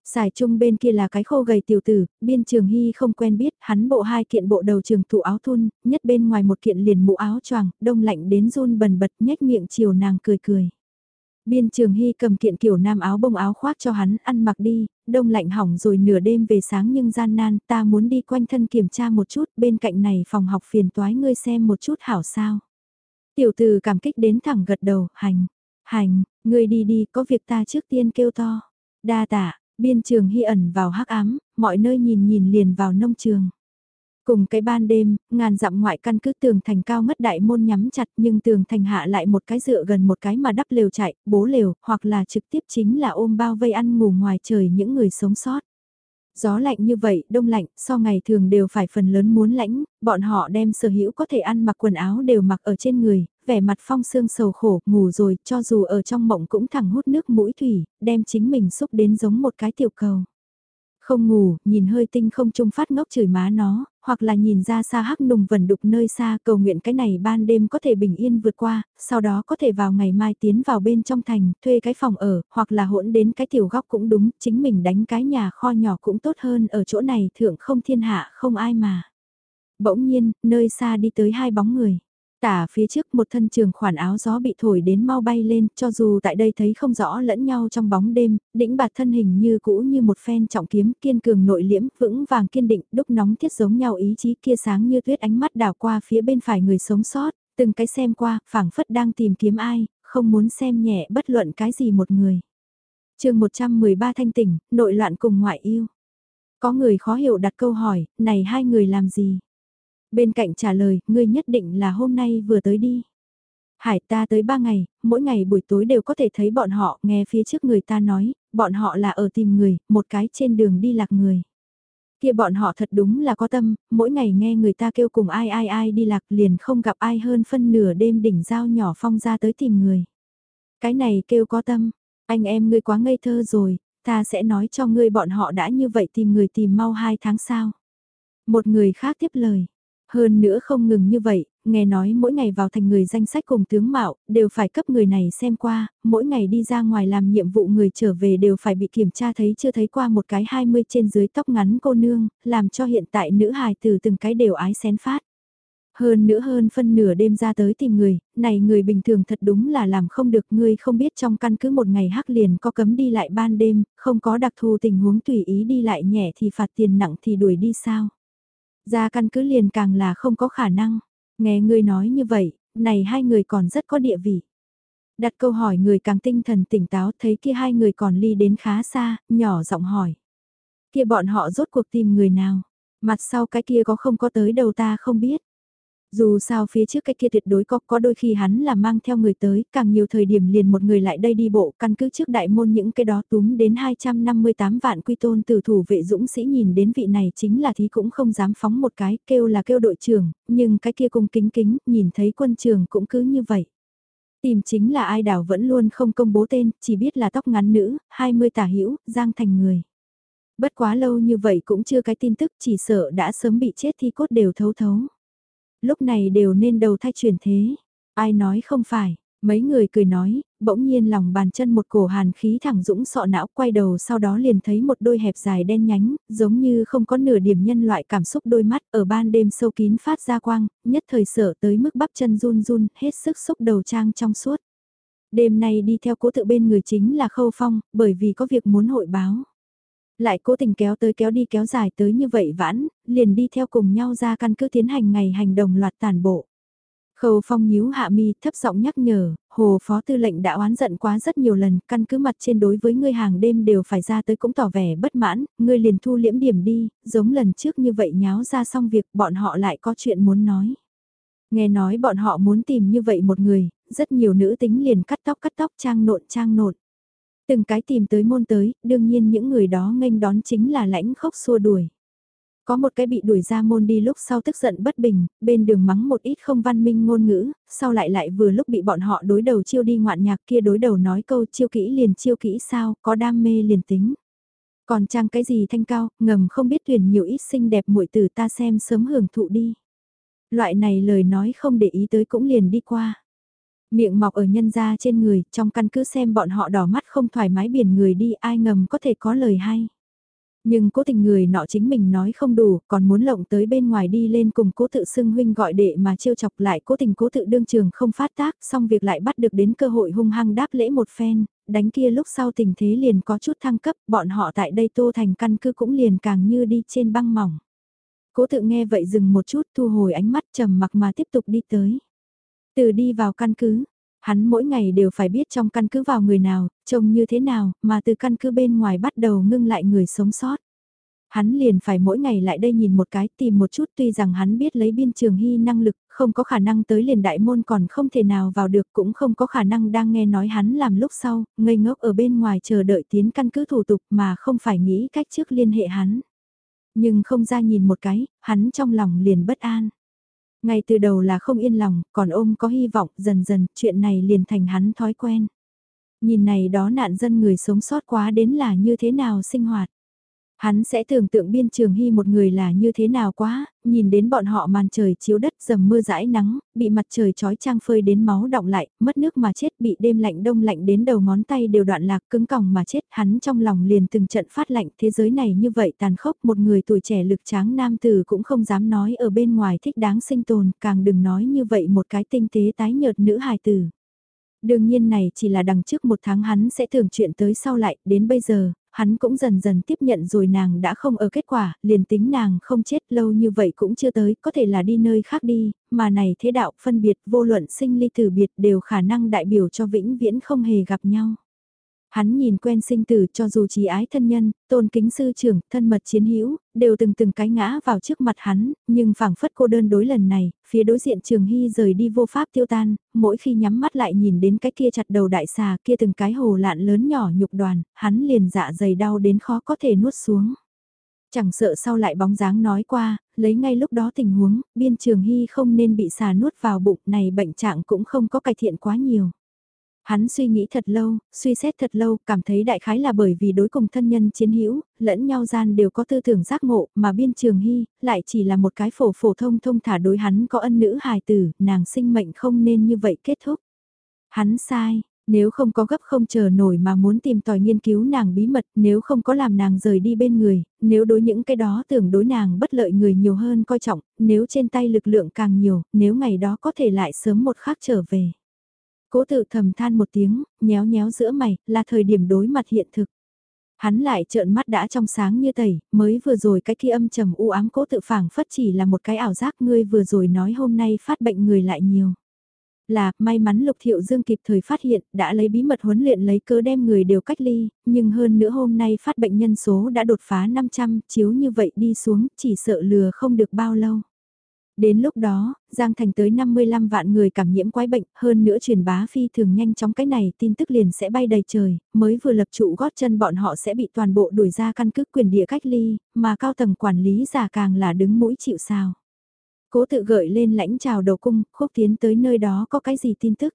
Xài chung bên kia là cái khô gầy tiểu tử, biên trường hy không quen biết, hắn bộ hai kiện bộ đầu trường thụ áo thun, nhất bên ngoài một kiện liền mũ áo choàng, đông lạnh đến run bần bật nhếch miệng chiều nàng cười cười. Biên trường hy cầm kiện kiểu nam áo bông áo khoác cho hắn ăn mặc đi, đông lạnh hỏng rồi nửa đêm về sáng nhưng gian nan ta muốn đi quanh thân kiểm tra một chút bên cạnh này phòng học phiền toái ngươi xem một chút hảo sao. Tiểu từ cảm kích đến thẳng gật đầu, hành, hành, ngươi đi đi có việc ta trước tiên kêu to. Đa tạ, biên trường hy ẩn vào hắc ám, mọi nơi nhìn nhìn liền vào nông trường. Cùng cái ban đêm, ngàn dặm ngoại căn cứ tường thành cao mất đại môn nhắm chặt nhưng tường thành hạ lại một cái dựa gần một cái mà đắp lều chạy, bố lều, hoặc là trực tiếp chính là ôm bao vây ăn ngủ ngoài trời những người sống sót. Gió lạnh như vậy, đông lạnh, so ngày thường đều phải phần lớn muốn lãnh, bọn họ đem sở hữu có thể ăn mặc quần áo đều mặc ở trên người, vẻ mặt phong sương sầu khổ, ngủ rồi, cho dù ở trong mộng cũng thẳng hút nước mũi thủy, đem chính mình xúc đến giống một cái tiểu cầu. Không ngủ, nhìn hơi tinh không trung phát ngốc chửi má nó, hoặc là nhìn ra xa hắc nùng vần đục nơi xa cầu nguyện cái này ban đêm có thể bình yên vượt qua, sau đó có thể vào ngày mai tiến vào bên trong thành, thuê cái phòng ở, hoặc là hỗn đến cái tiểu góc cũng đúng, chính mình đánh cái nhà kho nhỏ cũng tốt hơn ở chỗ này thượng không thiên hạ không ai mà. Bỗng nhiên, nơi xa đi tới hai bóng người. Tả phía trước một thân trường khoản áo gió bị thổi đến mau bay lên, cho dù tại đây thấy không rõ lẫn nhau trong bóng đêm, đĩnh bạt thân hình như cũ như một phen trọng kiếm kiên cường nội liễm, vững vàng kiên định, đúc nóng thiết giống nhau ý chí kia sáng như tuyết ánh mắt đảo qua phía bên phải người sống sót, từng cái xem qua, phảng phất đang tìm kiếm ai, không muốn xem nhẹ bất luận cái gì một người. chương 113 thanh tỉnh, nội loạn cùng ngoại yêu. Có người khó hiểu đặt câu hỏi, này hai người làm gì? Bên cạnh trả lời, ngươi nhất định là hôm nay vừa tới đi. Hải ta tới ba ngày, mỗi ngày buổi tối đều có thể thấy bọn họ, nghe phía trước người ta nói, bọn họ là ở tìm người, một cái trên đường đi lạc người. Kia bọn họ thật đúng là có tâm, mỗi ngày nghe người ta kêu cùng ai ai ai đi lạc liền không gặp ai hơn phân nửa đêm đỉnh dao nhỏ phong ra tới tìm người. Cái này kêu có tâm, anh em ngươi quá ngây thơ rồi, ta sẽ nói cho ngươi bọn họ đã như vậy tìm người tìm mau hai tháng sau. Một người khác tiếp lời. Hơn nữa không ngừng như vậy, nghe nói mỗi ngày vào thành người danh sách cùng tướng mạo, đều phải cấp người này xem qua, mỗi ngày đi ra ngoài làm nhiệm vụ người trở về đều phải bị kiểm tra thấy chưa thấy qua một cái 20 trên dưới tóc ngắn cô nương, làm cho hiện tại nữ hài từ từng cái đều ái xén phát. Hơn nữa hơn phân nửa đêm ra tới tìm người, này người bình thường thật đúng là làm không được ngươi không biết trong căn cứ một ngày hắc liền có cấm đi lại ban đêm, không có đặc thù tình huống tùy ý đi lại nhẹ thì phạt tiền nặng thì đuổi đi sao. Ra căn cứ liền càng là không có khả năng. Nghe ngươi nói như vậy, này hai người còn rất có địa vị. Đặt câu hỏi người càng tinh thần tỉnh táo thấy kia hai người còn ly đến khá xa, nhỏ giọng hỏi. Kia bọn họ rốt cuộc tìm người nào? Mặt sau cái kia có không có tới đầu ta không biết. Dù sao phía trước cái kia tuyệt đối có, có đôi khi hắn là mang theo người tới, càng nhiều thời điểm liền một người lại đây đi bộ, căn cứ trước đại môn những cái đó túm đến 258 vạn quy tôn tử thủ vệ dũng sĩ nhìn đến vị này chính là thí cũng không dám phóng một cái, kêu là kêu đội trưởng, nhưng cái kia cung kính kính, nhìn thấy quân trường cũng cứ như vậy. Tìm chính là ai đảo vẫn luôn không công bố tên, chỉ biết là tóc ngắn nữ, 20 tả hữu giang thành người. Bất quá lâu như vậy cũng chưa cái tin tức chỉ sợ đã sớm bị chết thi cốt đều thấu thấu lúc này đều nên đầu thai chuyển thế. Ai nói không phải, mấy người cười nói, bỗng nhiên lòng bàn chân một cổ hàn khí thẳng dũng sọ não quay đầu sau đó liền thấy một đôi hẹp dài đen nhánh, giống như không có nửa điểm nhân loại cảm xúc đôi mắt ở ban đêm sâu kín phát ra quang, nhất thời sợ tới mức bắp chân run run, hết sức xúc đầu trang trong suốt. Đêm nay đi theo cố tự bên người chính là Khâu Phong, bởi vì có việc muốn hội báo. Lại cố tình kéo tới kéo đi kéo dài tới như vậy vãn, liền đi theo cùng nhau ra căn cứ tiến hành ngày hành đồng loạt tàn bộ. Khâu phong nhíu hạ mi thấp giọng nhắc nhở, hồ phó tư lệnh đã oán giận quá rất nhiều lần, căn cứ mặt trên đối với ngươi hàng đêm đều phải ra tới cũng tỏ vẻ bất mãn, ngươi liền thu liễm điểm đi, giống lần trước như vậy nháo ra xong việc bọn họ lại có chuyện muốn nói. Nghe nói bọn họ muốn tìm như vậy một người, rất nhiều nữ tính liền cắt tóc cắt tóc trang nộn trang nộn. Từng cái tìm tới môn tới, đương nhiên những người đó nghênh đón chính là lãnh khốc xua đuổi. Có một cái bị đuổi ra môn đi lúc sau tức giận bất bình, bên đường mắng một ít không văn minh ngôn ngữ, sau lại lại vừa lúc bị bọn họ đối đầu chiêu đi ngoạn nhạc kia đối đầu nói câu chiêu kỹ liền chiêu kỹ sao, có đam mê liền tính. Còn trang cái gì thanh cao, ngầm không biết tuyển nhiều ít xinh đẹp muội tử ta xem sớm hưởng thụ đi. Loại này lời nói không để ý tới cũng liền đi qua. Miệng mọc ở nhân ra trên người, trong căn cứ xem bọn họ đỏ mắt không thoải mái biển người đi ai ngầm có thể có lời hay. Nhưng cố tình người nọ chính mình nói không đủ, còn muốn lộng tới bên ngoài đi lên cùng cố tự xưng huynh gọi đệ mà trêu chọc lại cố tình cố tự đương trường không phát tác, xong việc lại bắt được đến cơ hội hung hăng đáp lễ một phen, đánh kia lúc sau tình thế liền có chút thăng cấp, bọn họ tại đây tô thành căn cứ cũng liền càng như đi trên băng mỏng. Cố tự nghe vậy dừng một chút thu hồi ánh mắt trầm mặc mà tiếp tục đi tới. Từ đi vào căn cứ, hắn mỗi ngày đều phải biết trong căn cứ vào người nào, trông như thế nào, mà từ căn cứ bên ngoài bắt đầu ngưng lại người sống sót. Hắn liền phải mỗi ngày lại đây nhìn một cái tìm một chút tuy rằng hắn biết lấy biên trường hy năng lực, không có khả năng tới liền đại môn còn không thể nào vào được cũng không có khả năng đang nghe nói hắn làm lúc sau, ngây ngốc ở bên ngoài chờ đợi tiến căn cứ thủ tục mà không phải nghĩ cách trước liên hệ hắn. Nhưng không ra nhìn một cái, hắn trong lòng liền bất an. Ngay từ đầu là không yên lòng, còn ôm có hy vọng, dần dần, chuyện này liền thành hắn thói quen. Nhìn này đó nạn dân người sống sót quá đến là như thế nào sinh hoạt. Hắn sẽ tưởng tượng biên trường hy một người là như thế nào quá, nhìn đến bọn họ màn trời chiếu đất dầm mưa rãi nắng, bị mặt trời trói trang phơi đến máu động lại, mất nước mà chết bị đêm lạnh đông lạnh đến đầu ngón tay đều đoạn lạc cứng còng mà chết hắn trong lòng liền từng trận phát lạnh thế giới này như vậy tàn khốc một người tuổi trẻ lực tráng nam tử cũng không dám nói ở bên ngoài thích đáng sinh tồn, càng đừng nói như vậy một cái tinh tế tái nhợt nữ hài tử. Đương nhiên này chỉ là đằng trước một tháng hắn sẽ thường chuyện tới sau lại, đến bây giờ, hắn cũng dần dần tiếp nhận rồi nàng đã không ở kết quả, liền tính nàng không chết lâu như vậy cũng chưa tới, có thể là đi nơi khác đi, mà này thế đạo phân biệt vô luận sinh ly tử biệt đều khả năng đại biểu cho vĩnh viễn không hề gặp nhau. Hắn nhìn quen sinh tử cho dù trí ái thân nhân, tôn kính sư trưởng, thân mật chiến hữu đều từng từng cái ngã vào trước mặt hắn, nhưng phảng phất cô đơn đối lần này, phía đối diện trường hy rời đi vô pháp tiêu tan, mỗi khi nhắm mắt lại nhìn đến cái kia chặt đầu đại xà kia từng cái hồ lạn lớn nhỏ nhục đoàn, hắn liền dạ dày đau đến khó có thể nuốt xuống. Chẳng sợ sau lại bóng dáng nói qua, lấy ngay lúc đó tình huống, biên trường hy không nên bị xà nuốt vào bụng này bệnh trạng cũng không có cải thiện quá nhiều. Hắn suy nghĩ thật lâu, suy xét thật lâu, cảm thấy đại khái là bởi vì đối cùng thân nhân chiến hữu, lẫn nhau gian đều có tư tưởng giác ngộ, mà biên trường hy, lại chỉ là một cái phổ phổ thông thông thả đối hắn có ân nữ hài tử, nàng sinh mệnh không nên như vậy kết thúc. Hắn sai, nếu không có gấp không chờ nổi mà muốn tìm tòi nghiên cứu nàng bí mật, nếu không có làm nàng rời đi bên người, nếu đối những cái đó tưởng đối nàng bất lợi người nhiều hơn coi trọng, nếu trên tay lực lượng càng nhiều, nếu ngày đó có thể lại sớm một khắc trở về. Cố tự thầm than một tiếng, nhéo nhéo giữa mày, là thời điểm đối mặt hiện thực. Hắn lại trợn mắt đã trong sáng như tẩy, mới vừa rồi cái kia âm trầm u ám cố tự phảng phất chỉ là một cái ảo giác ngươi vừa rồi nói hôm nay phát bệnh người lại nhiều. Là, may mắn Lục Thiệu Dương kịp thời phát hiện, đã lấy bí mật huấn luyện lấy cớ đem người đều cách ly, nhưng hơn nữa hôm nay phát bệnh nhân số đã đột phá 500, chiếu như vậy đi xuống, chỉ sợ lừa không được bao lâu. Đến lúc đó, Giang Thành tới 55 vạn người cảm nhiễm quái bệnh, hơn nữa truyền bá phi thường nhanh chóng cái này tin tức liền sẽ bay đầy trời, mới vừa lập trụ gót chân bọn họ sẽ bị toàn bộ đuổi ra căn cứ quyền địa cách ly, mà cao tầng quản lý giả càng là đứng mũi chịu sao. Cố tự gợi lên lãnh chào đầu cung, khúc tiến tới nơi đó có cái gì tin tức.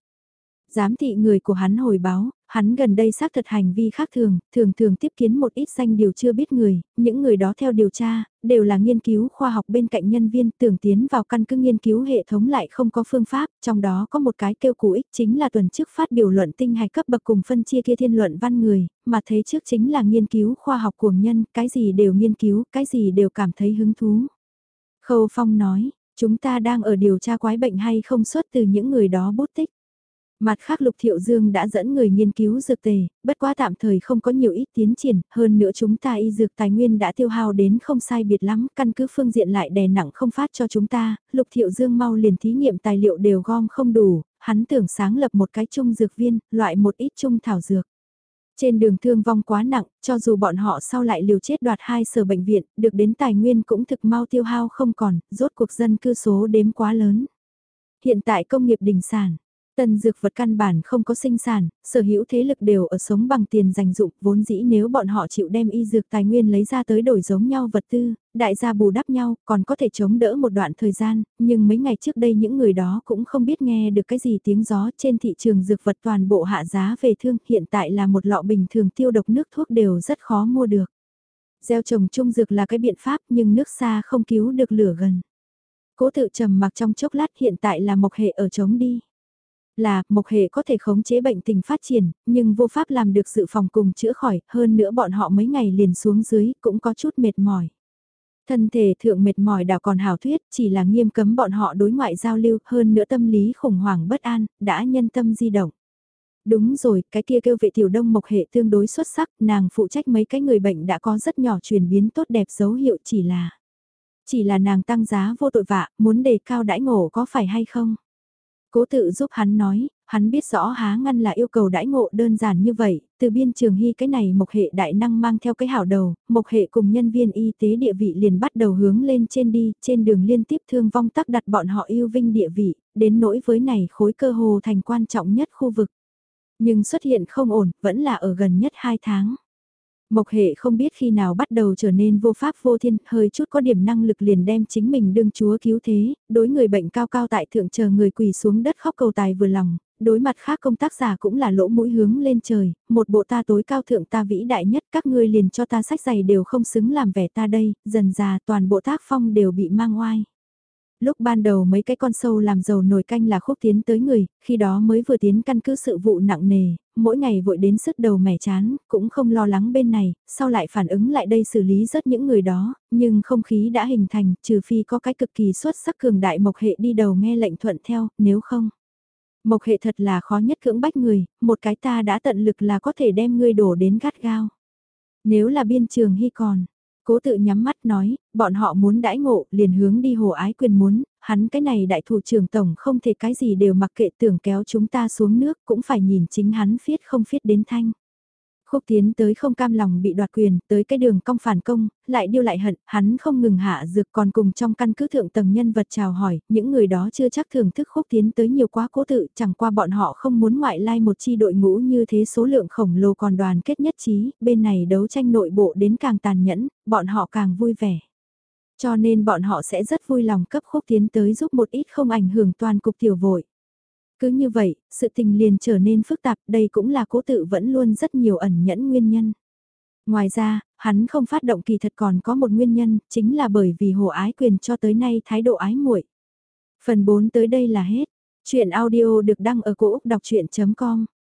Giám thị người của hắn hồi báo, hắn gần đây xác thật hành vi khác thường, thường thường tiếp kiến một ít danh điều chưa biết người, những người đó theo điều tra, đều là nghiên cứu khoa học bên cạnh nhân viên tưởng tiến vào căn cứ nghiên cứu hệ thống lại không có phương pháp, trong đó có một cái kêu cú ích chính là tuần trước phát biểu luận tinh hạch cấp bậc cùng phân chia kia thiên luận văn người, mà thế trước chính là nghiên cứu khoa học cuồng nhân, cái gì đều nghiên cứu, cái gì đều cảm thấy hứng thú. Khâu Phong nói, chúng ta đang ở điều tra quái bệnh hay không xuất từ những người đó bút tích. Mặt khác Lục Thiệu Dương đã dẫn người nghiên cứu dược tề, bất quá tạm thời không có nhiều ít tiến triển, hơn nữa chúng ta y dược tài nguyên đã tiêu hao đến không sai biệt lắm, căn cứ phương diện lại đè nặng không phát cho chúng ta, Lục Thiệu Dương mau liền thí nghiệm tài liệu đều gom không đủ, hắn tưởng sáng lập một cái chung dược viên, loại một ít chung thảo dược. Trên đường thương vong quá nặng, cho dù bọn họ sau lại liều chết đoạt hai sở bệnh viện, được đến tài nguyên cũng thực mau tiêu hao không còn, rốt cuộc dân cư số đếm quá lớn. Hiện tại công nghiệp đình sản, Tân dược vật căn bản không có sinh sản, sở hữu thế lực đều ở sống bằng tiền dành dụng, vốn dĩ nếu bọn họ chịu đem y dược tài nguyên lấy ra tới đổi giống nhau vật tư, đại gia bù đắp nhau, còn có thể chống đỡ một đoạn thời gian, nhưng mấy ngày trước đây những người đó cũng không biết nghe được cái gì tiếng gió trên thị trường dược vật toàn bộ hạ giá về thương, hiện tại là một lọ bình thường tiêu độc nước thuốc đều rất khó mua được. Gieo trồng trung dược là cái biện pháp nhưng nước xa không cứu được lửa gần. Cố tự trầm mặc trong chốc lát hiện tại là mộc hệ ở chống đi là mộc hệ có thể khống chế bệnh tình phát triển, nhưng vô pháp làm được sự phòng cùng chữa khỏi, hơn nữa bọn họ mấy ngày liền xuống dưới cũng có chút mệt mỏi. Thân thể thượng mệt mỏi đảo còn hảo thuyết, chỉ là nghiêm cấm bọn họ đối ngoại giao lưu, hơn nữa tâm lý khủng hoảng bất an, đã nhân tâm di động. Đúng rồi, cái kia kêu vệ tiểu đông mộc hệ tương đối xuất sắc, nàng phụ trách mấy cái người bệnh đã có rất nhỏ chuyển biến tốt đẹp dấu hiệu chỉ là... Chỉ là nàng tăng giá vô tội vạ, muốn đề cao đãi ngộ có phải hay không? Cố tự giúp hắn nói, hắn biết rõ há ngăn là yêu cầu đãi ngộ đơn giản như vậy, từ biên trường hy cái này mộc hệ đại năng mang theo cái hảo đầu, mộc hệ cùng nhân viên y tế địa vị liền bắt đầu hướng lên trên đi, trên đường liên tiếp thương vong tắc đặt bọn họ yêu vinh địa vị, đến nỗi với này khối cơ hồ thành quan trọng nhất khu vực. Nhưng xuất hiện không ổn, vẫn là ở gần nhất 2 tháng. Mộc hệ không biết khi nào bắt đầu trở nên vô pháp vô thiên, hơi chút có điểm năng lực liền đem chính mình đương chúa cứu thế, đối người bệnh cao cao tại thượng chờ người quỳ xuống đất khóc cầu tài vừa lòng, đối mặt khác công tác giả cũng là lỗ mũi hướng lên trời, một bộ ta tối cao thượng ta vĩ đại nhất các ngươi liền cho ta sách giày đều không xứng làm vẻ ta đây, dần già toàn bộ tác phong đều bị mang oai lúc ban đầu mấy cái con sâu làm dầu nồi canh là khúc tiến tới người, khi đó mới vừa tiến căn cứ sự vụ nặng nề, mỗi ngày vội đến sức đầu mẻ chán, cũng không lo lắng bên này, sau lại phản ứng lại đây xử lý rất những người đó, nhưng không khí đã hình thành, trừ phi có cái cực kỳ xuất sắc cường đại mộc hệ đi đầu nghe lệnh thuận theo, nếu không. Mộc hệ thật là khó nhất cưỡng bách người, một cái ta đã tận lực là có thể đem ngươi đổ đến gắt gao. Nếu là biên trường hy còn, Cố tự nhắm mắt nói, bọn họ muốn đãi ngộ, liền hướng đi hồ ái quyền muốn, hắn cái này đại thủ trưởng tổng không thể cái gì đều mặc kệ tưởng kéo chúng ta xuống nước, cũng phải nhìn chính hắn phiết không phiết đến thanh. Khúc tiến tới không cam lòng bị đoạt quyền, tới cái đường cong phản công, lại điêu lại hận, hắn không ngừng hạ dược còn cùng trong căn cứ thượng tầng nhân vật chào hỏi, những người đó chưa chắc thưởng thức khúc tiến tới nhiều quá cố tự, chẳng qua bọn họ không muốn ngoại lai một chi đội ngũ như thế số lượng khổng lồ còn đoàn kết nhất trí, bên này đấu tranh nội bộ đến càng tàn nhẫn, bọn họ càng vui vẻ. Cho nên bọn họ sẽ rất vui lòng cấp khúc tiến tới giúp một ít không ảnh hưởng toàn cục tiểu vội. Cứ như vậy, sự tình liền trở nên phức tạp, đây cũng là cố tự vẫn luôn rất nhiều ẩn nhẫn nguyên nhân. Ngoài ra, hắn không phát động kỳ thật còn có một nguyên nhân, chính là bởi vì hồ ái quyền cho tới nay thái độ ái muội. Phần 4 tới đây là hết. Chuyện audio được đăng ở cổ Úc đọc chuyện.com